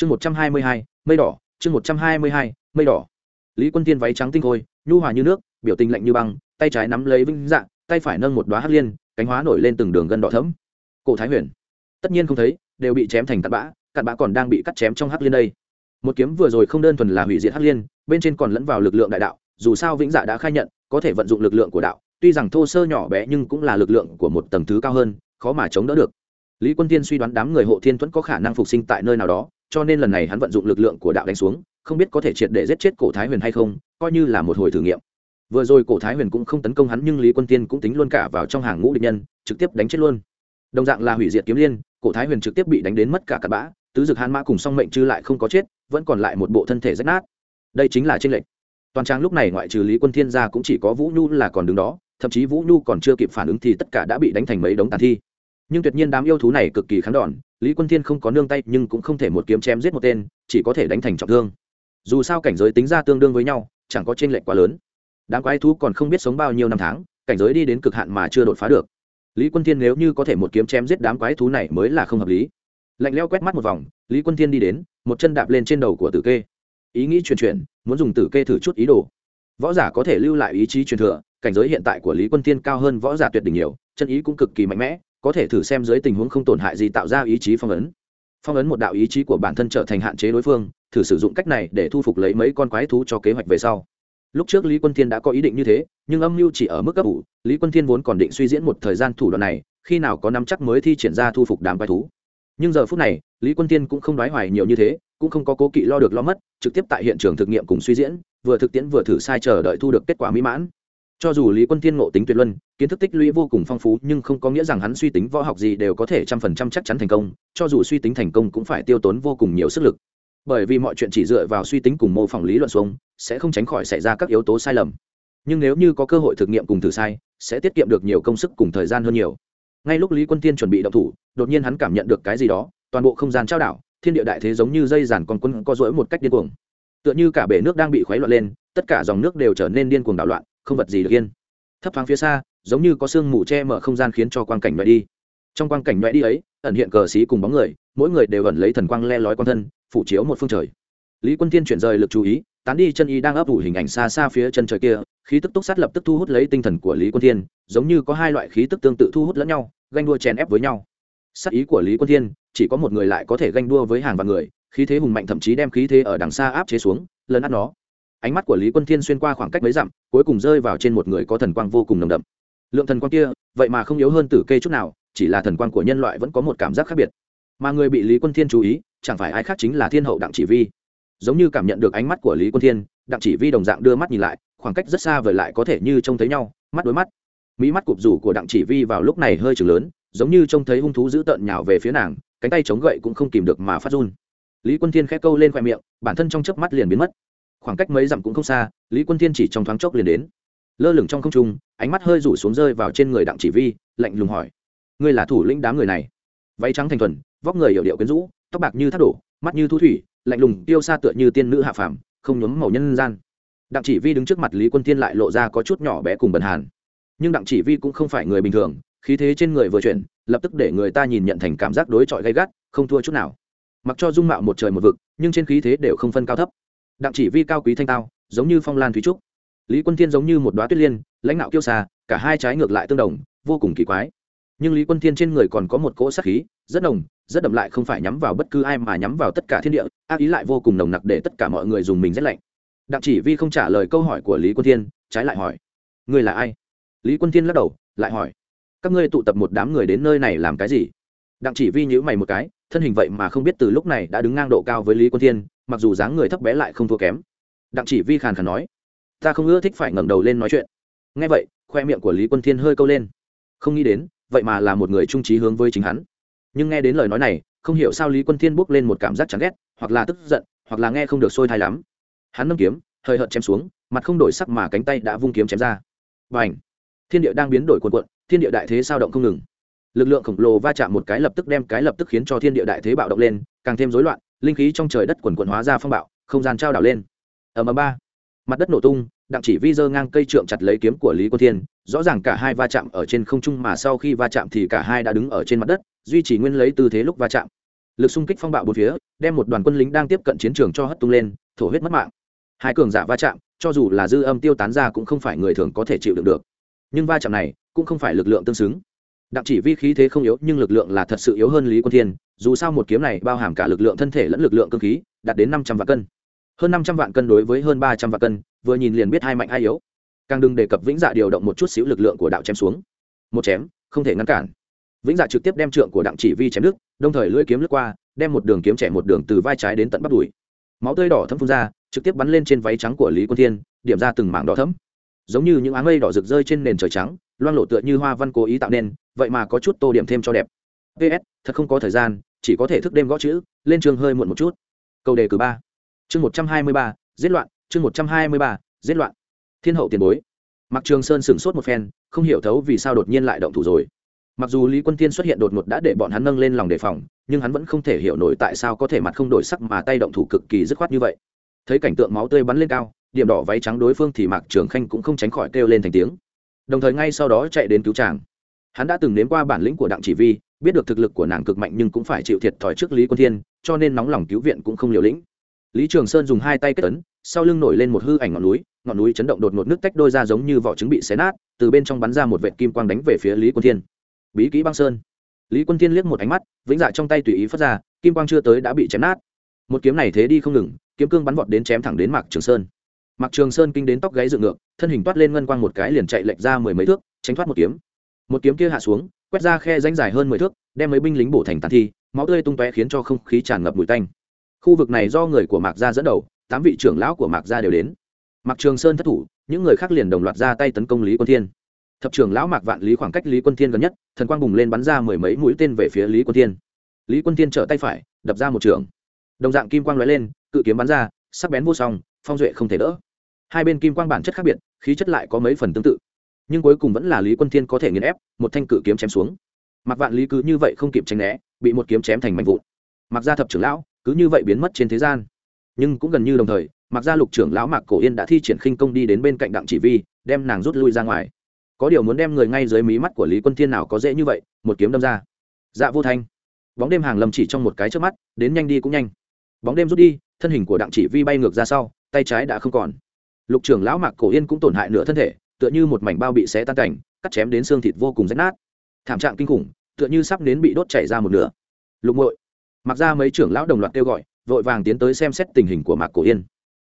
chương một trăm hai mươi hai, mây đỏ, chương một trăm hai mươi hai, mây đỏ. Lý quân tiên váy trắng tinh khôi, nhu hòa như nước, biểu tình lạnh như băng, tay trái nắm lấy vinh dạng, tay phải nâng một đoá hắc liên, cánh hóa nổi lên từng đường gân đỏ thấm cổ thái huyền. Tất nhiên không thấy, đều bị chém thành tạt bã, cặn bã còn đang bị cắt chém trong hắc liên đây. Một kiếm vừa rồi không đơn thuần là hủy diệt hắc liên, bên trên còn lẫn vào lực lượng đại đạo, dù sao vĩnh dạ đã khai nhận, có thể vận dụng lực lượng của đạo, tuy rằng thô sơ nhỏ bé nhưng cũng là lực lượng của một tầng thứ cao hơn, khó mà chống đỡ được. Lý quân tiên suy đoán đám người hộ thiên thuẫn có khả năng phục sinh tại nơi nào đó cho nên lần này hắn vận dụng lực lượng của đạo đánh xuống, không biết có thể triệt để giết chết cổ thái huyền hay không, coi như là một hồi thử nghiệm. Vừa rồi cổ thái huyền cũng không tấn công hắn, nhưng lý quân tiên cũng tính luôn cả vào trong hàng ngũ địch nhân, trực tiếp đánh chết luôn. Đồng dạng là hủy diệt kiếm liên, cổ thái huyền trực tiếp bị đánh đến mất cả cặp bã, tứ dực hàn mã cùng song mệnh chư lại không có chết, vẫn còn lại một bộ thân thể rách nát. Đây chính là tranh lệch. Toàn trang lúc này ngoại trừ lý quân thiên ra cũng chỉ có vũ nhu là còn đứng đó, thậm chí vũ nhu còn chưa kịp phản ứng thì tất cả đã bị đánh thành mấy đống tàn thi. Nhưng tuyệt nhiên đám yêu thú này cực kỳ kháng đòn lý quân thiên không có nương tay nhưng cũng không thể một kiếm chém giết một tên, chỉ có thể đánh thành trọng thương. Dù sao cảnh giới tính ra tương đương với nhau, chẳng có t r ê n lệch quá lớn. Đám quái thú còn không biết sống bao nhiêu năm tháng, cảnh giới đi đến cực hạn mà chưa đột phá được. Lý quân thiên nếu như có thể một kiếm chém giết đám quái thú này mới là không hợp lý. Lạnh leo quét mắt một vòng, lý quân thiên đi đến, một chân đạp lên trên đầu của tử kê. Ý nghĩ truyền chuyển, muốn dùng tử kê thử chút ý đồ. Võ giả có thể lưu lại ý chí truyền thừa, cảnh giới hiện tại của lý quân thiên cao hơn võ giả tuyệt đỉnh nhiều, chân ý cũng cực kỳ mạnh mẽ có thể thử xem dưới tình huống không tổn hại gì tạo ra ý chí phong ấn. Phong ấn một đạo ý chí của bản thân trở thành hạn chế đối phương, thử sử dụng cách này để thu phục lấy mấy con quái thú cho kế hoạch về sau. Lúc trước lý quân thiên đã có ý định như thế, nhưng âm mưu chỉ ở mức cấp ủ, lý quân thiên vốn còn định suy diễn một thời gian thủ đoạn này, khi nào có nắm chắc mới thi triển ra thu phục đám quái thú. Nhưng giờ phút này, lý quân thiên cũng không đoái hoài nhiều như thế, cũng không có cố kỵ lo được lo mất, trực tiếp tại hiện trường thực nghiệm cùng suy diễn, vừa thực tiễn vừa thử sai chờ đợi thu được kết quả mỹ mãn cho dù lý quân thiên ngộ tính tuyệt luân, kiến thức tích lũy vô cùng phong phú, nhưng không có nghĩa rằng hắn suy tính võ học gì đều có thể trăm phần trăm chắc chắn thành công, cho dù suy tính thành công cũng phải tiêu tốn vô cùng nhiều sức lực. Bởi vì mọi chuyện chỉ dựa vào suy tính cùng mô phỏng lý luận xuống, sẽ không tránh khỏi xảy ra các yếu tố sai lầm. Nhưng nếu như có cơ hội thực nghiệm cùng thử sai, sẽ tiết kiệm được nhiều công sức cùng thời gian hơn nhiều. Ngay lúc lý quân tiên chuẩn bị động thủ, đột nhiên hắn cảm nhận được cái gì đó, toàn bộ không gian trao đảo, thiên địa đại thế giống như dây dàn con quân co rỗi một cách điên cuồng. Tựa như cả bể nước đang bị khuấy loạn lên, tất cả dòng nước đều trở nên điên cuồng đảo loạn không vật gì được yên. Thấp thoáng phía xa, giống như có sương mù che mở không gian khiến cho quang cảnh loại đi. Trong quang cảnh loại đi ấy, ẩn hiện cờ xí cùng bóng người, mỗi người đều ẩn lấy thần quang le lói quan thân, phủ chiếu một phương trời. Lý quân tiên chuyển rời lực chú ý, tán đi chân y đang ấp ủ hình ảnh xa xa phía chân trời kia, khí tức túc sát lập tức thu hút lấy tinh thần của lý quân thiên, giống như có hai loại khí tức tương tự thu hút lẫn nhau, ganh đua chèn ép với nhau. Sát ý của lý quân thiên, chỉ có một người lại có thể ganh đua với hàng vạn người, khí thế hùng mạnh thậm chí đem khí thế ở đằng xa áp chế xuống, lấn át nó ánh mắt của lý quân thiên xuyên qua khoảng cách mấy dặm, cuối cùng rơi vào trên một người có thần quang vô cùng nồng đậm. Lượng thần quang kia, vậy mà không yếu hơn tử kê chút nào, chỉ là thần quang của nhân loại vẫn có một cảm giác khác biệt. Mà người bị lý quân thiên chú ý, chẳng phải ai khác chính là thiên hậu đặng chỉ vi. Giống như cảm nhận được ánh mắt của lý quân thiên, đặng chỉ vi đồng dạng đưa mắt nhìn lại, khoảng cách rất xa vời lại có thể như trông thấy nhau, mắt đối mắt. Mỹ mắt cụp rủ của đặng chỉ vi vào lúc này hơi chừng lớn, giống như trông thấy hung thú dữ tợn nhào về phía nàng, cánh tay chống gậy cũng không kìm được mà phát run. Lý quân thiên khẽ câu lên khoe miệng, bản thân trong chớp mắt liền biến mất khoảng cách mấy dặm cũng không xa, lý quân thiên chỉ trong thoáng chốc liền đến. Lơ lửng trong không trung, ánh mắt hơi rủ xuống rơi vào trên người đặng chỉ vi, lạnh lùng hỏi, ngươi là thủ lĩnh đám người này? Váy trắng thành thuần, vóc người hiệu điệu quyến rũ, tóc bạc như thác đổ, mắt như thu thủy, lạnh lùng, tiêu xa tựa như tiên nữ hạ phàm, không nhuốm màu nhân gian. Đặng chỉ vi đứng trước mặt lý quân thiên lại lộ ra có chút nhỏ bé cùng bần hàn. Nhưng đặng chỉ vi cũng không phải người bình thường, khí thế trên người vừa chuyển, lập tức để người ta nhìn nhận thành cảm giác đối chọi gay gắt, không thua chút nào. Mặc cho dung mạo một trời một vực, nhưng trên khí thế đều không phân cao thấp đặng chỉ vi cao quý thanh tao, giống như phong lan thúy trúc. Lý quân thiên giống như một đoá tuyết liên, lãnh đạo kiêu xa cả hai trái ngược lại tương đồng, vô cùng kỳ quái. Nhưng lý quân thiên trên người còn có một cỗ sát khí, rất nồng, rất đậm lại không phải nhắm vào bất cứ ai mà nhắm vào tất cả thiên địa, ác ý lại vô cùng nồng nặc để tất cả mọi người dùng mình rét lạnh. Đặng chỉ vi không trả lời câu hỏi của lý quân thiên, trái lại hỏi người là ai? Lý quân thiên lắc đầu, lại hỏi, các ngươi tụ tập một đám người đến nơi này làm cái gì? Đặng chỉ vi nhữ mày một cái, thân hình vậy mà không biết từ lúc này đã đứng ngang độ cao với lý quân thiên mặc dù dáng người thấp bé lại không thua kém. Đặng chỉ vi khàn khàn nói, ta không ưa thích phải ngẩng đầu lên nói chuyện. Ngay vậy, khoe miệng của lý quân thiên hơi câu lên. Không nghĩ đến, vậy mà là một người trung trí hướng với chính hắn. Nhưng nghe đến lời nói này, không hiểu sao lý quân thiên bốc lên một cảm giác chán ghét, hoặc là tức giận, hoặc là nghe không được sôi thai lắm. Hắn nâng kiếm, hơi hợt chém xuống, mặt không đổi sắc mà cánh tay đã vung kiếm chém ra. Và ảnh thiên địa đang biến đổi cuồn cuộn, thiên địa đại thế sao động không ngừng. Lực lượng khổng lồ va chạm một cái lập tức đem cái lập tức khiến cho thiên địa đại thế bạo động lên, càng thêm rối loạn linh khí trong trời đất quần quần hóa ra phong bạo, không gian trao đảo lên. Ở ầm ba. Mặt đất nổ tung, đặng chỉ vi dơ ngang cây trượng chặt lấy kiếm của lý quân thiên, rõ ràng cả hai va chạm ở trên không trung mà sau khi va chạm thì cả hai đã đứng ở trên mặt đất, duy trì nguyên lấy tư thế lúc va chạm. Lực xung kích phong bạo bốn phía, đem một đoàn quân lính đang tiếp cận chiến trường cho hất tung lên, thổ huyết mất mạng. Hai cường giả va chạm, cho dù là dư âm tiêu tán ra cũng không phải người thường có thể chịu đựng được. Nhưng va chạm này cũng không phải lực lượng tương xứng đặng chỉ vi khí thế không yếu, nhưng lực lượng là thật sự yếu hơn lý quân thiên, dù sao một kiếm này bao hàm cả lực lượng thân thể lẫn lực lượng cơ khí, đạt đến năm trăm vạn cân. Hơn năm trăm vạn cân đối với hơn ba trăm vạn cân, vừa nhìn liền biết hai mạnh hai yếu. Càng đừng đề cập vĩnh dạ điều động một chút xíu lực lượng của đạo chém xuống. Một chém, không thể ngăn cản. Vĩnh dạ trực tiếp đem trượng của đặng chỉ vi chém đứt, đồng thời lưỡi kiếm lướt qua, đem một đường kiếm trẻ một đường từ vai trái đến tận bắp đùi. Máu tươi đỏ thấm phun ra, trực tiếp bắn lên trên váy trắng của lý quân thiên, điểm ra từng mảng đỏ thấm. Giống như những áng mây đỏ rực rơi trên nền trời trắng loang lộ tựa như hoa văn cố ý tạo nên, vậy mà có chút tô điểm thêm cho đẹp. Ps thật không có thời gian, chỉ có thể thức đêm gõ chữ, lên trường hơi muộn một chút. Câu đề cử ba. Chương một trăm hai mươi ba, giết loạn, chương một trăm hai mươi ba, giết loạn. Thiên hậu tiền bối. Mặc trường sơn sửng sốt một phen, không hiểu thấu vì sao đột nhiên lại động thủ rồi. Mặc dù lý quân tiên xuất hiện đột ngột đã để bọn hắn nâng lên lòng đề phòng, nhưng hắn vẫn không thể hiểu nổi tại sao có thể mặt không đổi sắc mà tay động thủ cực kỳ dứt khoát như vậy. Thấy cảnh tượng máu tươi bắn lên cao, điểm đỏ váy trắng đối phương thì mạc trường khanh cũng không tránh khỏi kêu lên thành tiếng đồng thời ngay sau đó chạy đến cứu chàng. hắn đã từng nếm qua bản lĩnh của đặng chỉ vi, biết được thực lực của nàng cực mạnh nhưng cũng phải chịu thiệt thòi trước lý quân thiên, cho nên nóng lòng cứu viện cũng không liều lĩnh. Lý trường sơn dùng hai tay kết tấn sau lưng nổi lên một hư ảnh ngọn núi ngọn núi chấn động đột ngột nước tách đôi ra giống như vỏ trứng bị xé nát, từ bên trong bắn ra một vệt kim quang đánh về phía lý quân thiên. Bí kỹ băng sơn. Lý quân thiên liếc một ánh mắt, vĩnh dạ trong tay tùy ý phát ra, kim quang chưa tới đã bị chém nát. Một kiếm này thế đi không ngừng, kiếm cương bắn vọt đến chém thẳng đến mạc trường sơn. Mạc trường sơn kinh đến tóc gáy dựng ngược thân hình toát lên ngân quang một cái liền chạy lệch ra mười mấy thước, tránh thoát một kiếm. Một kiếm kia hạ xuống, quét ra khe rãnh dài hơn mười thước, đem mấy binh lính bổ thành tàn thi, máu tươi tung tóe khiến cho không khí tràn ngập mùi tanh. Khu vực này do người của mạc gia dẫn đầu, tám vị trưởng lão của mạc gia đều đến. Mạc trường sơn thất thủ, những người khác liền đồng loạt ra tay tấn công lý quân thiên. Thập trưởng lão mạc vạn lý khoảng cách lý quân thiên gần nhất, thần quang bùng lên bắn ra mười mấy mũi tên về phía lý quân thiên. Lý quân thiên trở tay phải, đập ra một trường. Đồng dạng kim quang lóe lên, cự kiếm bắn ra, sắc bén vô song, phong duệ không thể đỡ hai bên kim quang bản chất khác biệt, khí chất lại có mấy phần tương tự. Nhưng cuối cùng vẫn là lý quân thiên có thể nghiền ép, một thanh cự kiếm chém xuống. Mặc vạn lý cứ như vậy không kịp tranh né, bị một kiếm chém thành mảnh vụn. Mặc gia thập trưởng lão, cứ như vậy biến mất trên thế gian. Nhưng cũng gần như đồng thời mặc gia lục trưởng lão mạc cổ yên đã thi triển khinh công đi đến bên cạnh đặng chỉ vi, đem nàng rút lui ra ngoài. Có điều muốn đem người ngay dưới mí mắt của lý quân thiên nào có dễ như vậy, một kiếm đâm ra. Dạ vô thanh. Bóng đêm hàng lầm chỉ trong một cái trước mắt, đến nhanh đi cũng nhanh. Bóng đêm rút đi, thân hình của đặng chỉ vi bay ngược ra sau, tay trái đã không còn lục trưởng lão mạc cổ yên cũng tổn hại nửa thân thể, tựa như một mảnh bao bị xé tan cảnh, cắt chém đến xương thịt vô cùng rách nát. Thảm trạng kinh khủng, tựa như sắp đến bị đốt chảy ra một nửa. Lục ngội mặc ra mấy trưởng lão đồng loạt kêu gọi, vội vàng tiến tới xem xét tình hình của mạc cổ yên.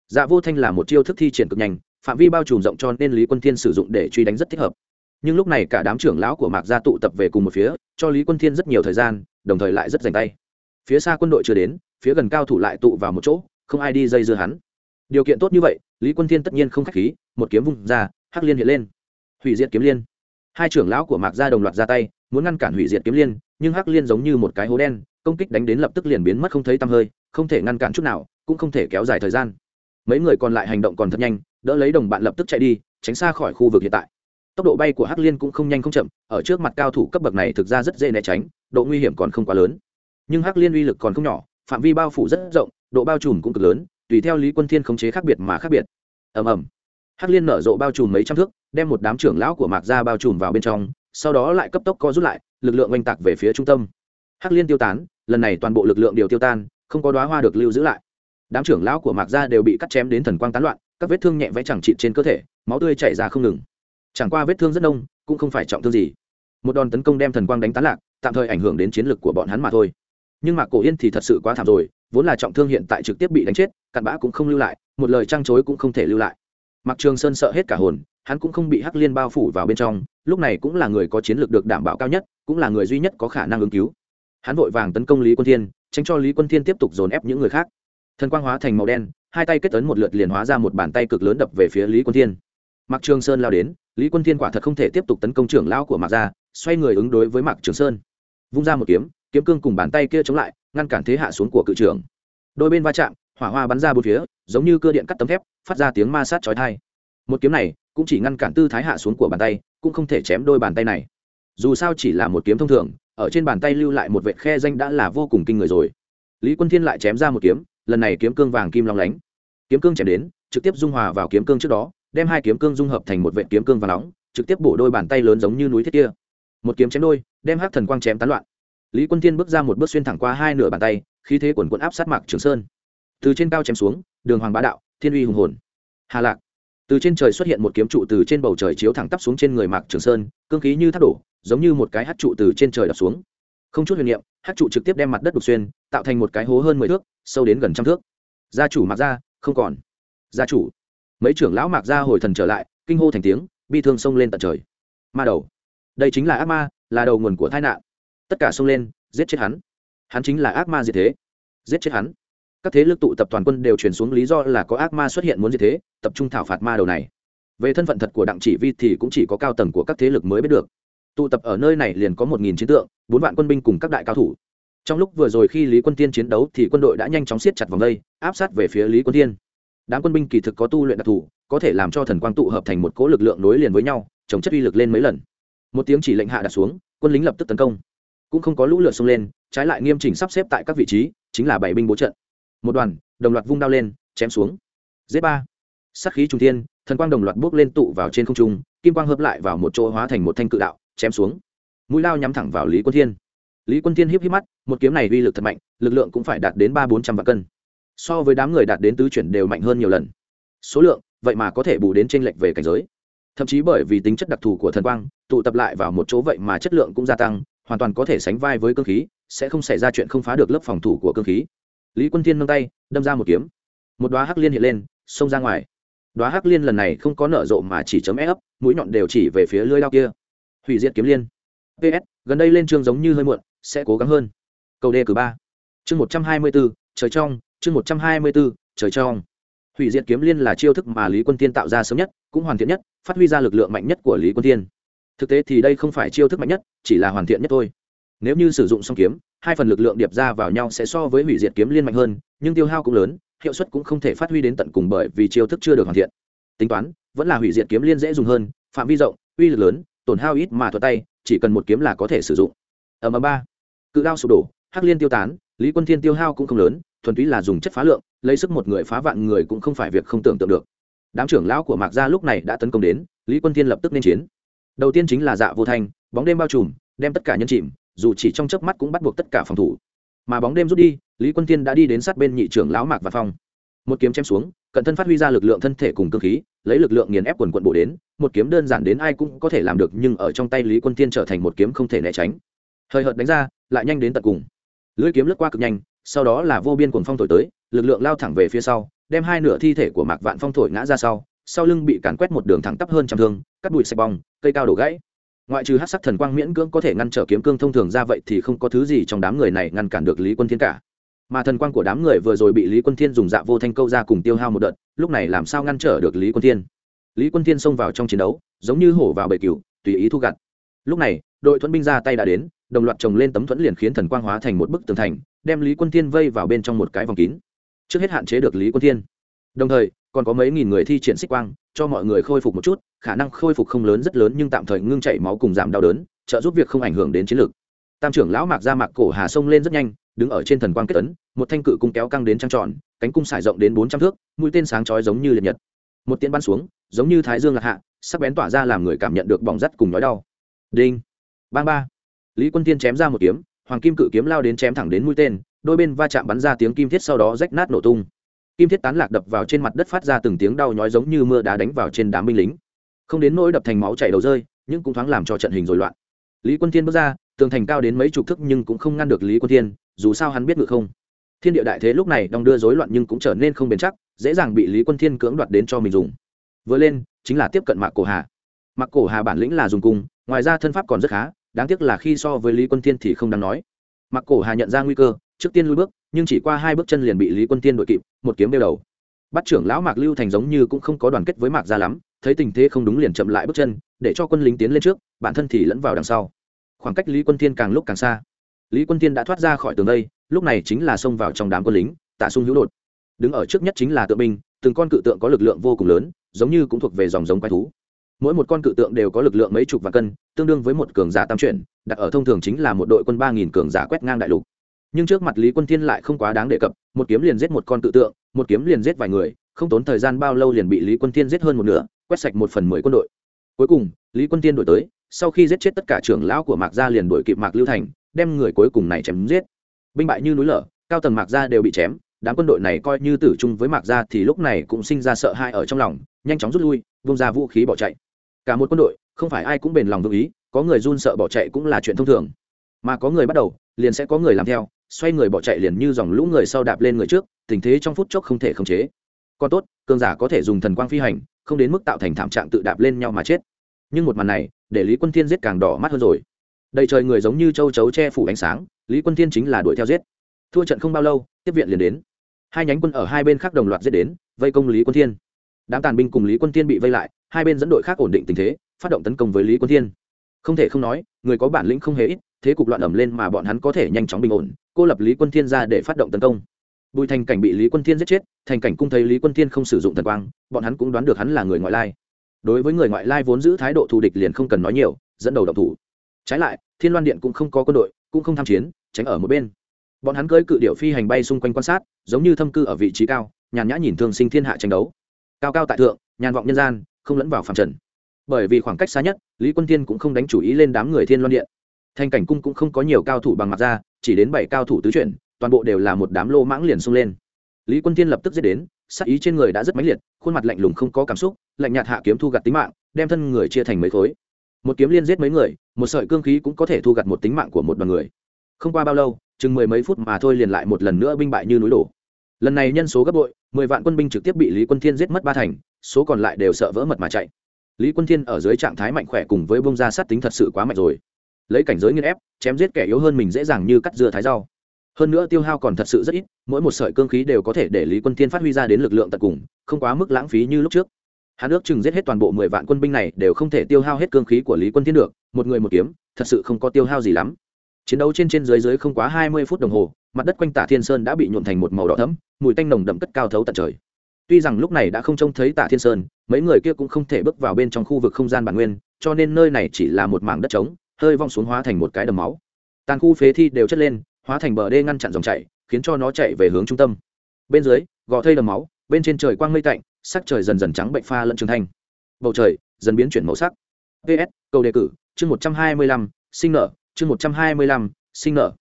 Dạ vô thanh là một chiêu thức thi triển cực nhanh, phạm vi bao trùm rộng cho nên lý quân thiên sử dụng để truy đánh rất thích hợp. Nhưng lúc này cả đám trưởng lão của mạc gia tụ tập về cùng một phía, cho lý quân thiên rất nhiều thời gian, đồng thời lại rất dành tay. Phía xa quân đội chưa đến, phía gần cao thủ lại tụ vào một chỗ, không ai đi dây dưa hắn. Điều kiện tốt như vậy lý quân thiên tất nhiên không k h á c h khí, một kiếm vung ra, hắc liên hiện lên. Hủy diệt kiếm liên. Hai trưởng lão của mạc gia đồng loạt ra tay, muốn ngăn cản hủy diệt kiếm liên, nhưng hắc liên giống như một cái hố đen, công kích đánh đến lập tức liền biến mất không thấy tăm hơi, không thể ngăn cản chút nào, cũng không thể kéo dài thời gian. Mấy người còn lại hành động còn thật nhanh, đỡ lấy đồng bạn lập tức chạy đi, tránh xa khỏi khu vực hiện tại. Tốc độ bay của hắc liên cũng không nhanh không chậm, ở trước mặt cao thủ cấp bậc này thực ra rất dễ né tránh, độ nguy hiểm còn không quá lớn. Nhưng hắc liên uy lực còn không nhỏ, phạm vi bao phủ rất rộng, độ bao trùm cũng cực lớn tùy theo lý quân thiên khống chế khác biệt mà khác biệt. Ầm ầm. Hắc liên nở rộ bao trùm mấy trăm thước, đem một đám trưởng lão của mạc gia bao trùm vào bên trong, sau đó lại cấp tốc co rút lại, lực lượng oanh tạc về phía trung tâm. Hắc liên tiêu tán, lần này toàn bộ lực lượng đều tiêu tan, không có đoá hoa được lưu giữ lại. Đám trưởng lão của mạc gia đều bị cắt chém đến thần quang tán loạn, các vết thương nhẹ vẽ chẳng trị trên cơ thể, máu tươi chảy ra không ngừng. Chẳng qua vết thương rất đông cũng không phải trọng thương gì. Một đòn tấn công đem thần quang đánh tán lạc, tạm thời ảnh hưởng đến chiến lược của bọn hắn mà thôi. Nhưng mạc cổ yên thì thật sự quá thảm rồi vốn là trọng thương hiện tại trực tiếp bị đánh chết, cặn bã cũng không lưu lại, một lời trăng chối cũng không thể lưu lại. Mặc trường sơn sợ hết cả hồn, hắn cũng không bị hắc liên bao phủ vào bên trong, lúc này cũng là người có chiến lược được đảm bảo cao nhất, cũng là người duy nhất có khả năng ứng cứu. Hắn vội vàng tấn công lý quân thiên, tránh cho lý quân thiên tiếp tục dồn ép những người khác. Thần quang hóa thành màu đen, hai tay kết tấn một lượt liền hóa ra một bàn tay cực lớn đập về phía lý quân thiên. Mạc trường sơn lao đến, lý quân thiên quả thật không thể tiếp tục tấn công trưởng lão của mạc gia, xoay người ứng đối với mạc trường sơn. Vung ra một kiếm kiếm cương cùng bàn tay kia chống lại ngăn cản thế hạ xuống của cự trưởng. Đôi bên va chạm, hỏa hoa bắn ra bốn phía, giống như cơ điện cắt tấm thép, phát ra tiếng ma sát chói tai. Một kiếm này cũng chỉ ngăn cản tư thái hạ xuống của bàn tay, cũng không thể chém đôi bàn tay này. Dù sao chỉ là một kiếm thông thường, ở trên bàn tay lưu lại một vệt khe danh đã là vô cùng kinh người rồi. Lý quân thiên lại chém ra một kiếm, lần này kiếm cương vàng kim long lánh. Kiếm cương chém đến, trực tiếp dung hòa vào kiếm cương trước đó, đem hai kiếm cương dung hợp thành một vệt kiếm cương và nóng, trực tiếp bổ đôi bàn tay lớn giống như núi thiết kia. Một kiếm chém đôi, đem hát thần quang chém tán loạn lý quân Thiên bước ra một bước xuyên thẳng qua hai nửa bàn tay, khí thế quần quận áp sát mạc trường sơn. Từ trên cao chém xuống, đường hoàng bá đạo, thiên uy hùng hồn. Hà lạc. Từ trên trời xuất hiện một kiếm trụ từ trên bầu trời chiếu thẳng tắp xuống trên người mạc trường sơn, cương khí như thác đổ, giống như một cái hát trụ từ trên trời đập xuống. Không chút huyền niệm, hát trụ trực tiếp đem mặt đất đục xuyên, tạo thành một cái hố hơn mười thước, sâu đến gần trăm thước. Gia chủ mạc gia, không còn. Gia chủ. Mấy trưởng lão mạc gia hồi thần trở lại, kinh hô thành tiếng, bi thương xông lên tận trời. Ma đầu. Đây chính là ác ma, là đầu nguồn của tai nạn tất cả xông lên, giết chết hắn. Hắn chính là ác ma diệt thế. Giết chết hắn. Các thế lực tụ tập toàn quân đều chuyển xuống lý do là có ác ma xuất hiện muốn diệt thế, tập trung thảo phạt ma đầu này. Về thân phận thật của đặng chỉ vi thì cũng chỉ có cao tầng của các thế lực mới biết được. Tụ tập ở nơi này liền có một nghìn chiến tượng, bốn vạn quân binh cùng các đại cao thủ. Trong lúc vừa rồi khi lý quân tiên chiến đấu thì quân đội đã nhanh chóng siết chặt vòng đây, áp sát về phía lý quân tiên đám quân binh kỳ thực có tu luyện đặc thù, có thể làm cho thần quang tụ hợp thành một cỗ lực lượng nối liền với nhau, chống chất uy lực lên mấy lần. Một tiếng chỉ lệnh hạ đặt xuống, quân lính lập tức tấn công cũng không có lũ lượt xông lên, trái lại nghiêm chỉnh sắp xếp tại các vị trí, chính là bảy binh bố trận. Một đoàn, đồng loạt vung đao lên, chém xuống. Z ba. Sắc khí trung thiên, thần quang đồng loạt bước lên tụ vào trên không trung, kim quang hợp lại vào một chỗ hóa thành một thanh cự đạo, chém xuống. Mũi lao nhắm thẳng vào lý quân thiên. Lý quân thiên híp híp mắt, một kiếm này uy lực thật mạnh, lực lượng cũng phải đạt đến ba bốn trăm vạn cân. So với đám người đạt đến tứ chuyển đều mạnh hơn nhiều lần. Số lượng, vậy mà có thể bù đến tranh lệch về cảnh giới. Thậm chí bởi vì tính chất đặc thù của thần quang, tụ tập lại vào một chỗ vậy mà chất lượng cũng gia tăng hoàn toàn có thể sánh vai với cơ khí, sẽ không xảy ra chuyện không phá được lớp phòng thủ của cơ khí. Lý quân thiên nâng tay, đâm ra một kiếm. Một đoá hắc liên hiện lên, xông ra ngoài. Đoá hắc liên lần này không có nở rộ mà chỉ chấm ép, mũi nhọn đều chỉ về phía lưới lao kia. Hủy diệt kiếm liên. Ps gần đây lên trường giống như hơi muộn, sẽ cố gắng hơn. Cầu đề cử ba. Chương một trăm hai mươi bốn, trời trong. Chương một trăm hai mươi bốn, trời trong. Hủy diệt kiếm liên là chiêu thức mà lý quân tiên tạo ra sớm nhất, cũng hoàn thiện nhất, phát huy ra lực lượng mạnh nhất của lý quân tiên thực tế thì đây không phải chiêu thức mạnh nhất, chỉ là hoàn thiện nhất thôi. Nếu như sử dụng song kiếm, hai phần lực lượng điệp ra vào nhau sẽ so với hủy diệt kiếm liên mạnh hơn, nhưng tiêu hao cũng lớn, hiệu suất cũng không thể phát huy đến tận cùng bởi vì chiêu thức chưa được hoàn thiện. Tính toán, vẫn là hủy diệt kiếm liên dễ dùng hơn, phạm vi rộng, uy lực lớn, tổn hao ít mà thuật tay, chỉ cần một kiếm là có thể sử dụng. Ở ầm ba. Cự đao sụp đổ, hắc liên tiêu tán, lý quân thiên tiêu hao cũng không lớn, thuần túy là dùng chất phá lượng, lấy sức một người phá vạn người cũng không phải việc không tưởng tượng được. Đám trưởng lão của mạc gia lúc này đã tấn công đến, lý quân thiên lập tức nên chiến đầu tiên chính là dạ vô thanh, bóng đêm bao trùm, đem tất cả nhân chìm, dù chỉ trong chớp mắt cũng bắt buộc tất cả phòng thủ. Mà bóng đêm rút đi, lý quân thiên đã đi đến sát bên nhị trưởng lão mạc và phong. Một kiếm chém xuống, cận thân phát huy ra lực lượng thân thể cùng cơ khí, lấy lực lượng nghiền ép quần quận bộ đến, một kiếm đơn giản đến ai cũng có thể làm được, nhưng ở trong tay lý quân thiên trở thành một kiếm không thể né tránh. Hời hợt đánh ra, lại nhanh đến tận cùng. Lưỡi kiếm lướt qua cực nhanh, sau đó là vô biên cuồng phong thổi tới, lực lượng lao thẳng về phía sau, đem hai nửa thi thể của mạc vạn phong thổi ngã ra sau sau lưng bị càn quét một đường thẳng tắp hơn trăm thương, cắt bụi sạch bong, cây cao đổ gãy. Ngoại trừ hát sắc thần quang miễn cưỡng có thể ngăn trở kiếm cương thông thường ra vậy thì không có thứ gì trong đám người này ngăn cản được lý quân thiên cả. Mà thần quang của đám người vừa rồi bị lý quân thiên dùng dạ vô thanh câu ra cùng tiêu hao một đợt, lúc này làm sao ngăn trở được lý quân thiên? Lý quân thiên xông vào trong chiến đấu, giống như hổ vào bầy cừu, tùy ý thu gặt. Lúc này, đội thuẫn binh ra tay đã đến, đồng loạt trồng lên tấm thuẫn liền khiến thần quang hóa thành một bức tường thành, đem lý quân thiên vây vào bên trong một cái vòng kín. Trước hết hạn chế được lý quân thiên đồng thời, còn có mấy nghìn người thi triển xích quang, cho mọi người khôi phục một chút, khả năng khôi phục không lớn rất lớn nhưng tạm thời ngưng chảy máu cùng giảm đau đớn, trợ giúp việc không ảnh hưởng đến chiến lược. Tam trưởng lão mạc ra mạc cổ hà sông lên rất nhanh, đứng ở trên thần quang kết tấn, một thanh cự cung kéo căng đến trăng tròn, cánh cung xải rộng đến bốn trăm thước, mũi tên sáng chói giống như liệt nhật. Một tiễn bắn xuống, giống như thái dương lạc hạ, sắc bén tỏa ra làm người cảm nhận được bỏng rắt cùng nói đau. Đinh! Bang ba! Lý quân tiên chém ra một kiếm, hoàng kim cự kiếm lao đến chém thẳng đến mũi tên, đôi bên va chạm bắn ra tiếng kim thiết sau đó rách nát nổ tung kim thiết tán lạc đập vào trên mặt đất phát ra từng tiếng đau nhói giống như mưa đá đánh vào trên đám binh lính. Không đến nỗi đập thành máu chảy đầu rơi, nhưng cũng thoáng làm cho trận hình rồi loạn. Lý quân thiên bước ra, tường thành cao đến mấy chục thức nhưng cũng không ngăn được lý quân thiên, dù sao hắn biết ngự không. Thiên địa đại thế lúc này đong đưa rối loạn nhưng cũng trở nên không bền chắc, dễ dàng bị lý quân thiên cưỡng đoạt đến cho mình dùng. Vừa lên, chính là tiếp cận mạc cổ hà. Mạc cổ hà bản lĩnh là dùng cung, ngoài ra thân pháp còn rất khá, đáng tiếc là khi so với lý quân thiên thì không đáng nói. Mạc cổ hà nhận ra nguy cơ, trước tiên lui bước nhưng chỉ qua hai bước chân liền bị lý quân tiên đội kịp, một kiếm đeo đầu. Bắt trưởng lão mạc lưu thành giống như cũng không có đoàn kết với mạc gia lắm, thấy tình thế không đúng liền chậm lại bước chân, để cho quân lính tiến lên trước, bản thân thì lẫn vào đằng sau. Khoảng cách lý quân tiên càng lúc càng xa. Lý quân tiên đã thoát ra khỏi tường đây, lúc này chính là xông vào trong đám quân lính, tạ sung hữu đột. Đứng ở trước nhất chính là tượng binh, từng con cự tượng có lực lượng vô cùng lớn, giống như cũng thuộc về dòng giống quái thú. Mỗi một con cự tượng đều có lực lượng mấy chục vạn cân, tương đương với một cường giả tam chuyển, đặt ở thông thường chính là một đội quân ba nghìn cường giả quét ngang đại lục nhưng trước mặt lý quân thiên lại không quá đáng đề cập, một kiếm liền giết một con tự tượng, một kiếm liền giết vài người, không tốn thời gian bao lâu liền bị lý quân thiên giết hơn một nửa, quét sạch một phần mười quân đội. Cuối cùng, lý quân thiên đổi tới, sau khi giết chết tất cả trưởng lão của mạc gia liền đuổi kịp mạc lưu thành, đem người cuối cùng này chém giết. Binh bại như núi lở, cao tầng mạc gia đều bị chém, đám quân đội này coi như tử chung với mạc gia thì lúc này cũng sinh ra sợ hãi ở trong lòng, nhanh chóng rút lui, vung ra vũ khí bỏ chạy. Cả một quân đội, không phải ai cũng bền lòng tự ý, có người run sợ bỏ chạy cũng là chuyện thông thường. Mà có người bắt đầu, liền sẽ có người làm theo xoay người bỏ chạy liền như dòng lũ người sau đạp lên người trước, tình thế trong phút chốc không thể khống chế. Còn tốt, cường giả có thể dùng thần quang phi hành, không đến mức tạo thành thảm trạng tự đạp lên nhau mà chết. Nhưng một màn này, để lý quân thiên giết càng đỏ mắt hơn rồi. Đầy trời người giống như châu chấu che phủ ánh sáng, lý quân thiên chính là đuổi theo giết. Thua trận không bao lâu, tiếp viện liền đến. Hai nhánh quân ở hai bên khác đồng loạt giết đến, vây công lý quân thiên. Đám tàn binh cùng lý quân thiên bị vây lại, hai bên dẫn đội khác ổn định tình thế, phát động tấn công với lý quân thiên. Không thể không nói, người có bản lĩnh không hề ít, thế cục loạn ẩm lên mà bọn hắn có thể nhanh chóng bình ổn cô lập lý quân thiên ra để phát động tấn công. Bùi thành cảnh bị lý quân thiên giết chết, thành cảnh cung thấy lý quân thiên không sử dụng thần quang, bọn hắn cũng đoán được hắn là người ngoại lai. Đối với người ngoại lai vốn giữ thái độ thù địch liền không cần nói nhiều, dẫn đầu độc thủ. Trái lại, thiên loan điện cũng không có quân đội, cũng không tham chiến, tránh ở một bên. Bọn hắn cưỡi cự điệu phi hành bay xung quanh quan sát, giống như thâm cư ở vị trí cao, nhàn nhã nhìn thương sinh thiên hạ tranh đấu. Cao cao tại thượng, nhàn vọng nhân gian, không lẫn vào phạm trần. Bởi vì khoảng cách xa nhất, lý quân thiên cũng không đánh chủ ý lên đám người thiên loan điện thành cảnh cung cũng không có nhiều cao thủ bằng mặt ra, chỉ đến bảy cao thủ tứ chuyển, toàn bộ đều là một đám lô mãng liền xung lên. Lý quân thiên lập tức giết đến sắc ý trên người đã rất mãnh liệt, khuôn mặt lạnh lùng không có cảm xúc, lạnh nhạt hạ kiếm thu gặt tính mạng, đem thân người chia thành mấy khối. Một kiếm liên giết mấy người, một sợi cương khí cũng có thể thu gặt một tính mạng của một đoàn người. Không qua bao lâu, chừng mười mấy phút mà thôi liền lại một lần nữa binh bại như núi đổ. Lần này nhân số gấp bội, mười vạn quân binh trực tiếp bị lý quân thiên giết mất ba thành, số còn lại đều sợ vỡ mật mà chạy. Lý quân thiên ở dưới trạng thái mạnh khỏe cùng với bông ra sát tính thật sự quá mạnh rồi lấy cảnh giới nghiên ép, chém giết kẻ yếu hơn mình dễ dàng như cắt dưa thái rau. Hơn nữa tiêu hao còn thật sự rất ít, mỗi một sợi cương khí đều có thể để lý quân thiên phát huy ra đến lực lượng tận cùng, không quá mức lãng phí như lúc trước. Hắn ước chừng giết hết toàn bộ mười vạn quân binh này đều không thể tiêu hao hết cương khí của lý quân thiên được, một người một kiếm, thật sự không có tiêu hao gì lắm. Chiến đấu trên trên dưới dưới không quá hai mươi phút đồng hồ, mặt đất quanh tả thiên sơn đã bị nhuộm thành một màu đỏ thẫm, mùi tanh nồng đậm cất cao thấu tận trời. Tuy rằng lúc này đã không trông thấy tả thiên sơn, mấy người kia cũng không thể bước vào bên trong khu vực không gian bản nguyên, cho nên nơi này chỉ là một mảng đất trống hơi vong xuống hóa thành một cái đầm máu. Tàn khu phế thi đều chất lên, hóa thành bờ đê ngăn chặn dòng chảy, khiến cho nó chạy về hướng trung tâm. Bên dưới, gò thây đầm máu, bên trên trời quang mây tạnh, sắc trời dần dần trắng bệnh pha lẫn trường thanh. Bầu trời, dần biến chuyển màu sắc. Ps cầu đề cử, chương một trăm hai mươi lăm, sinh nở, chương một trăm hai mươi lăm, sinh nở.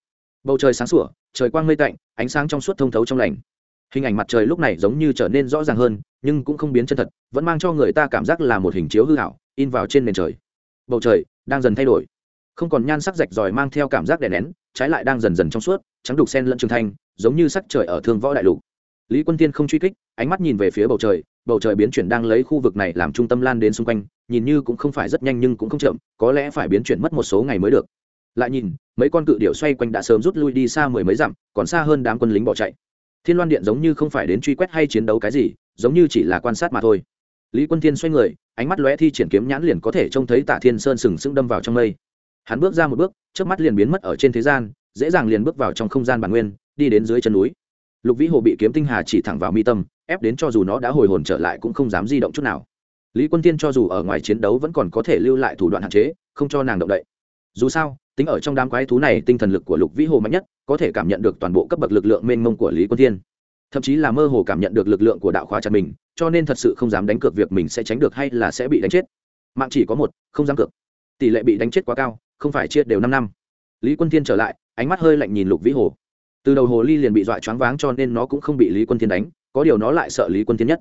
Bầu trời sáng sủa, trời quang mây tạnh, ánh sáng trong suốt thông thấu trong lành. Hình ảnh mặt trời lúc này giống như trở nên rõ ràng hơn, nhưng cũng không biến chân thật, vẫn mang cho người ta cảm giác là một hình chiếu hư hảo in vào trên nền trời. Bầu trời đang dần thay đổi không còn nhan sắc rạch ròi mang theo cảm giác đè nén, trái lại đang dần dần trong suốt, trắng đục sen lẫn trường thanh, giống như sắc trời ở thương võ đại lục. Lý quân tiên không truy kích, ánh mắt nhìn về phía bầu trời bầu trời biến chuyển đang lấy khu vực này làm trung tâm lan đến xung quanh, nhìn như cũng không phải rất nhanh nhưng cũng không chậm, có lẽ phải biến chuyển mất một số ngày mới được. Lại nhìn, mấy con cự điệu xoay quanh đã sớm rút lui đi xa mười mấy dặm, còn xa hơn đám quân lính bỏ chạy. Thiên loan điện giống như không phải đến truy quét hay chiến đấu cái gì, giống như chỉ là quan sát mà thôi. Lý quân thiên xoay người, ánh mắt lóe thi triển kiếm nhãn liền có thể trông thấy tạ thiên sơn sừng sững đâm vào trong mây hắn bước ra một bước trước mắt liền biến mất ở trên thế gian, dễ dàng liền bước vào trong không gian bản nguyên, đi đến dưới chân núi. Lục vĩ hồ bị kiếm tinh hà chỉ thẳng vào mi tâm, ép đến cho dù nó đã hồi hồn trở lại cũng không dám di động chút nào. Lý quân tiên cho dù ở ngoài chiến đấu vẫn còn có thể lưu lại thủ đoạn hạn chế, không cho nàng động đậy. Dù sao, tính ở trong đám quái thú này, tinh thần lực của lục vĩ hồ mạnh nhất, có thể cảm nhận được toàn bộ cấp bậc lực lượng mênh mông của lý quân thiên. Thậm chí là mơ hồ cảm nhận được lực lượng của đạo khóa chặt mình, cho nên thật sự không dám đánh cược việc mình sẽ tránh được hay là sẽ bị đánh chết. Mạng chỉ có một, không dám cược. Tỷ lệ bị đánh chết quá cao không phải chia đều năm năm. Lý quân thiên trở lại, ánh mắt hơi lạnh nhìn lục vĩ hồ. Từ đầu hồ ly liền bị dọa choáng váng cho nên nó cũng không bị lý quân thiên đánh, có điều nó lại sợ lý quân thiên nhất.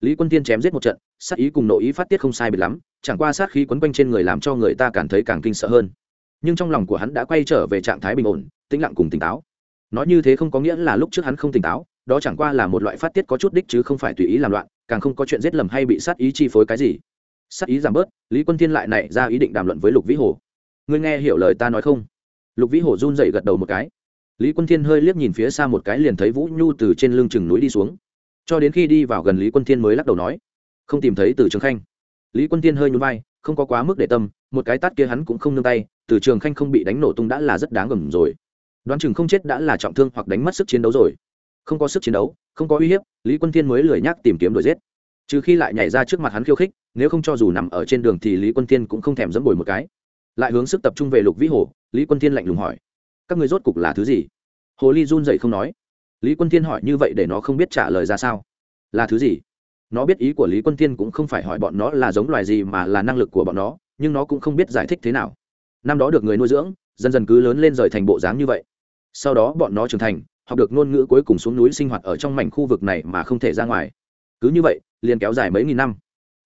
Lý quân thiên chém giết một trận, sát ý cùng nội ý phát tiết không sai biệt lắm, chẳng qua sát khí quấn quanh trên người làm cho người ta cảm thấy càng kinh sợ hơn. Nhưng trong lòng của hắn đã quay trở về trạng thái bình ổn, tĩnh lặng cùng tỉnh táo. Nói như thế không có nghĩa là lúc trước hắn không tỉnh táo, đó chẳng qua là một loại phát tiết có chút đích chứ không phải tùy ý làm loạn, càng không có chuyện giết lầm hay bị sát ý chi phối cái gì. Sát ý giảm bớt, lý quân thiên lại nảy ra ý định đàm luận với lục vĩ hồ ngươi nghe hiểu lời ta nói không? Lục vĩ Hổ run dậy gật đầu một cái. Lý quân thiên hơi liếc nhìn phía xa một cái liền thấy vũ nhu từ trên lưng chừng núi đi xuống. Cho đến khi đi vào gần lý quân thiên mới lắc đầu nói, không tìm thấy từ trường khanh. Lý quân thiên hơi nhún vai, không có quá mức để tâm, một cái tát kia hắn cũng không nương tay, từ trường khanh không bị đánh nổ tung đã là rất đáng gầm rồi. Đoán chừng không chết đã là trọng thương hoặc đánh mất sức chiến đấu rồi. Không có sức chiến đấu, không có uy hiếp, lý quân thiên mới lười nhác tìm kiếm đuổi giết. Trừ khi lại nhảy ra trước mặt hắn khiêu khích, nếu không cho dù nằm ở trên đường thì lý quân thiên cũng không thèm dẫm bồi một cái lại hướng sức tập trung về lục vĩ hồ, lý quân thiên lạnh lùng hỏi, các người rốt cục là thứ gì? Hồ ly run dậy không nói. Lý quân thiên hỏi như vậy để nó không biết trả lời ra sao. Là thứ gì? Nó biết ý của lý quân thiên cũng không phải hỏi bọn nó là giống loài gì mà là năng lực của bọn nó, nhưng nó cũng không biết giải thích thế nào. Năm đó được người nuôi dưỡng, dần dần cứ lớn lên rời thành bộ dáng như vậy. Sau đó bọn nó trưởng thành, học được ngôn ngữ cuối cùng xuống núi sinh hoạt ở trong mảnh khu vực này mà không thể ra ngoài. Cứ như vậy, liền kéo dài mấy nghìn năm.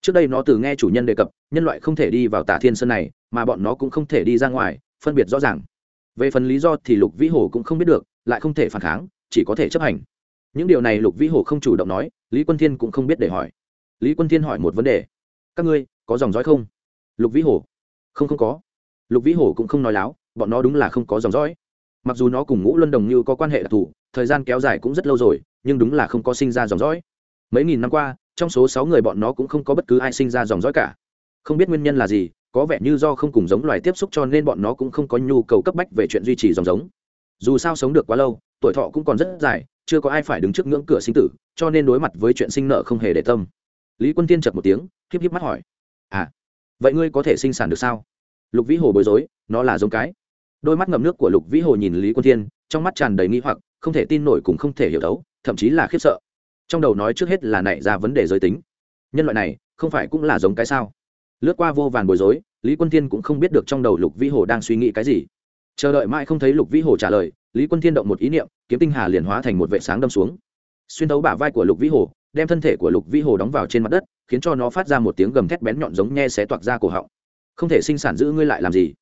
Trước đây nó từ nghe chủ nhân đề cập, nhân loại không thể đi vào tả thiên sơn này mà bọn nó cũng không thể đi ra ngoài, phân biệt rõ ràng. Về phần lý do thì lục vĩ hồ cũng không biết được, lại không thể phản kháng, chỉ có thể chấp hành. Những điều này lục vĩ hồ không chủ động nói, lý quân thiên cũng không biết để hỏi. Lý quân thiên hỏi một vấn đề. Các ngươi, có dòng dõi không? Lục vĩ hồ. Không không có. Lục vĩ hồ cũng không nói láo, bọn nó đúng là không có dòng dõi. Mặc dù nó cùng ngũ luân đồng như có quan hệ đặc thù, thời gian kéo dài cũng rất lâu rồi, nhưng đúng là không có sinh ra dòng dõi. Mấy nghìn năm qua, trong số sáu người bọn nó cũng không có bất cứ ai sinh ra dòng dõi cả. Không biết nguyên nhân là gì có vẻ như do không cùng giống loài tiếp xúc cho nên bọn nó cũng không có nhu cầu cấp bách về chuyện duy trì dòng giống. Dù sao sống được quá lâu, tuổi thọ cũng còn rất dài, chưa có ai phải đứng trước ngưỡng cửa sinh tử, cho nên đối mặt với chuyện sinh nợ không hề để tâm. Lý quân tiên chật một tiếng híp híp mắt hỏi à vậy ngươi có thể sinh sản được sao? Lục vĩ hồ bối rối, nó là giống cái. Đôi mắt ngậm nước của lục vĩ hồ nhìn lý quân thiên, trong mắt tràn đầy nghi hoặc, không thể tin nổi cũng không thể hiểu đấu thậm chí là khiếp sợ. Trong đầu nói trước hết là nảy ra vấn đề giới tính. Nhân loại này không phải cũng là giống cái sao? Lướt qua vô vàn bối rối, lý quân thiên cũng không biết được trong đầu lục vĩ hồ đang suy nghĩ cái gì. Chờ đợi mãi không thấy lục vĩ hồ trả lời, lý quân thiên động một ý niệm, kiếm tinh hà liền hóa thành một vệ sáng đâm xuống. Xuyên thấu bả vai của lục vĩ hồ, đem thân thể của lục vĩ hồ đóng vào trên mặt đất, khiến cho nó phát ra một tiếng gầm thét bén nhọn giống nhe xé toạc ra cổ họng. Không thể sinh sản giữ ngươi lại làm gì?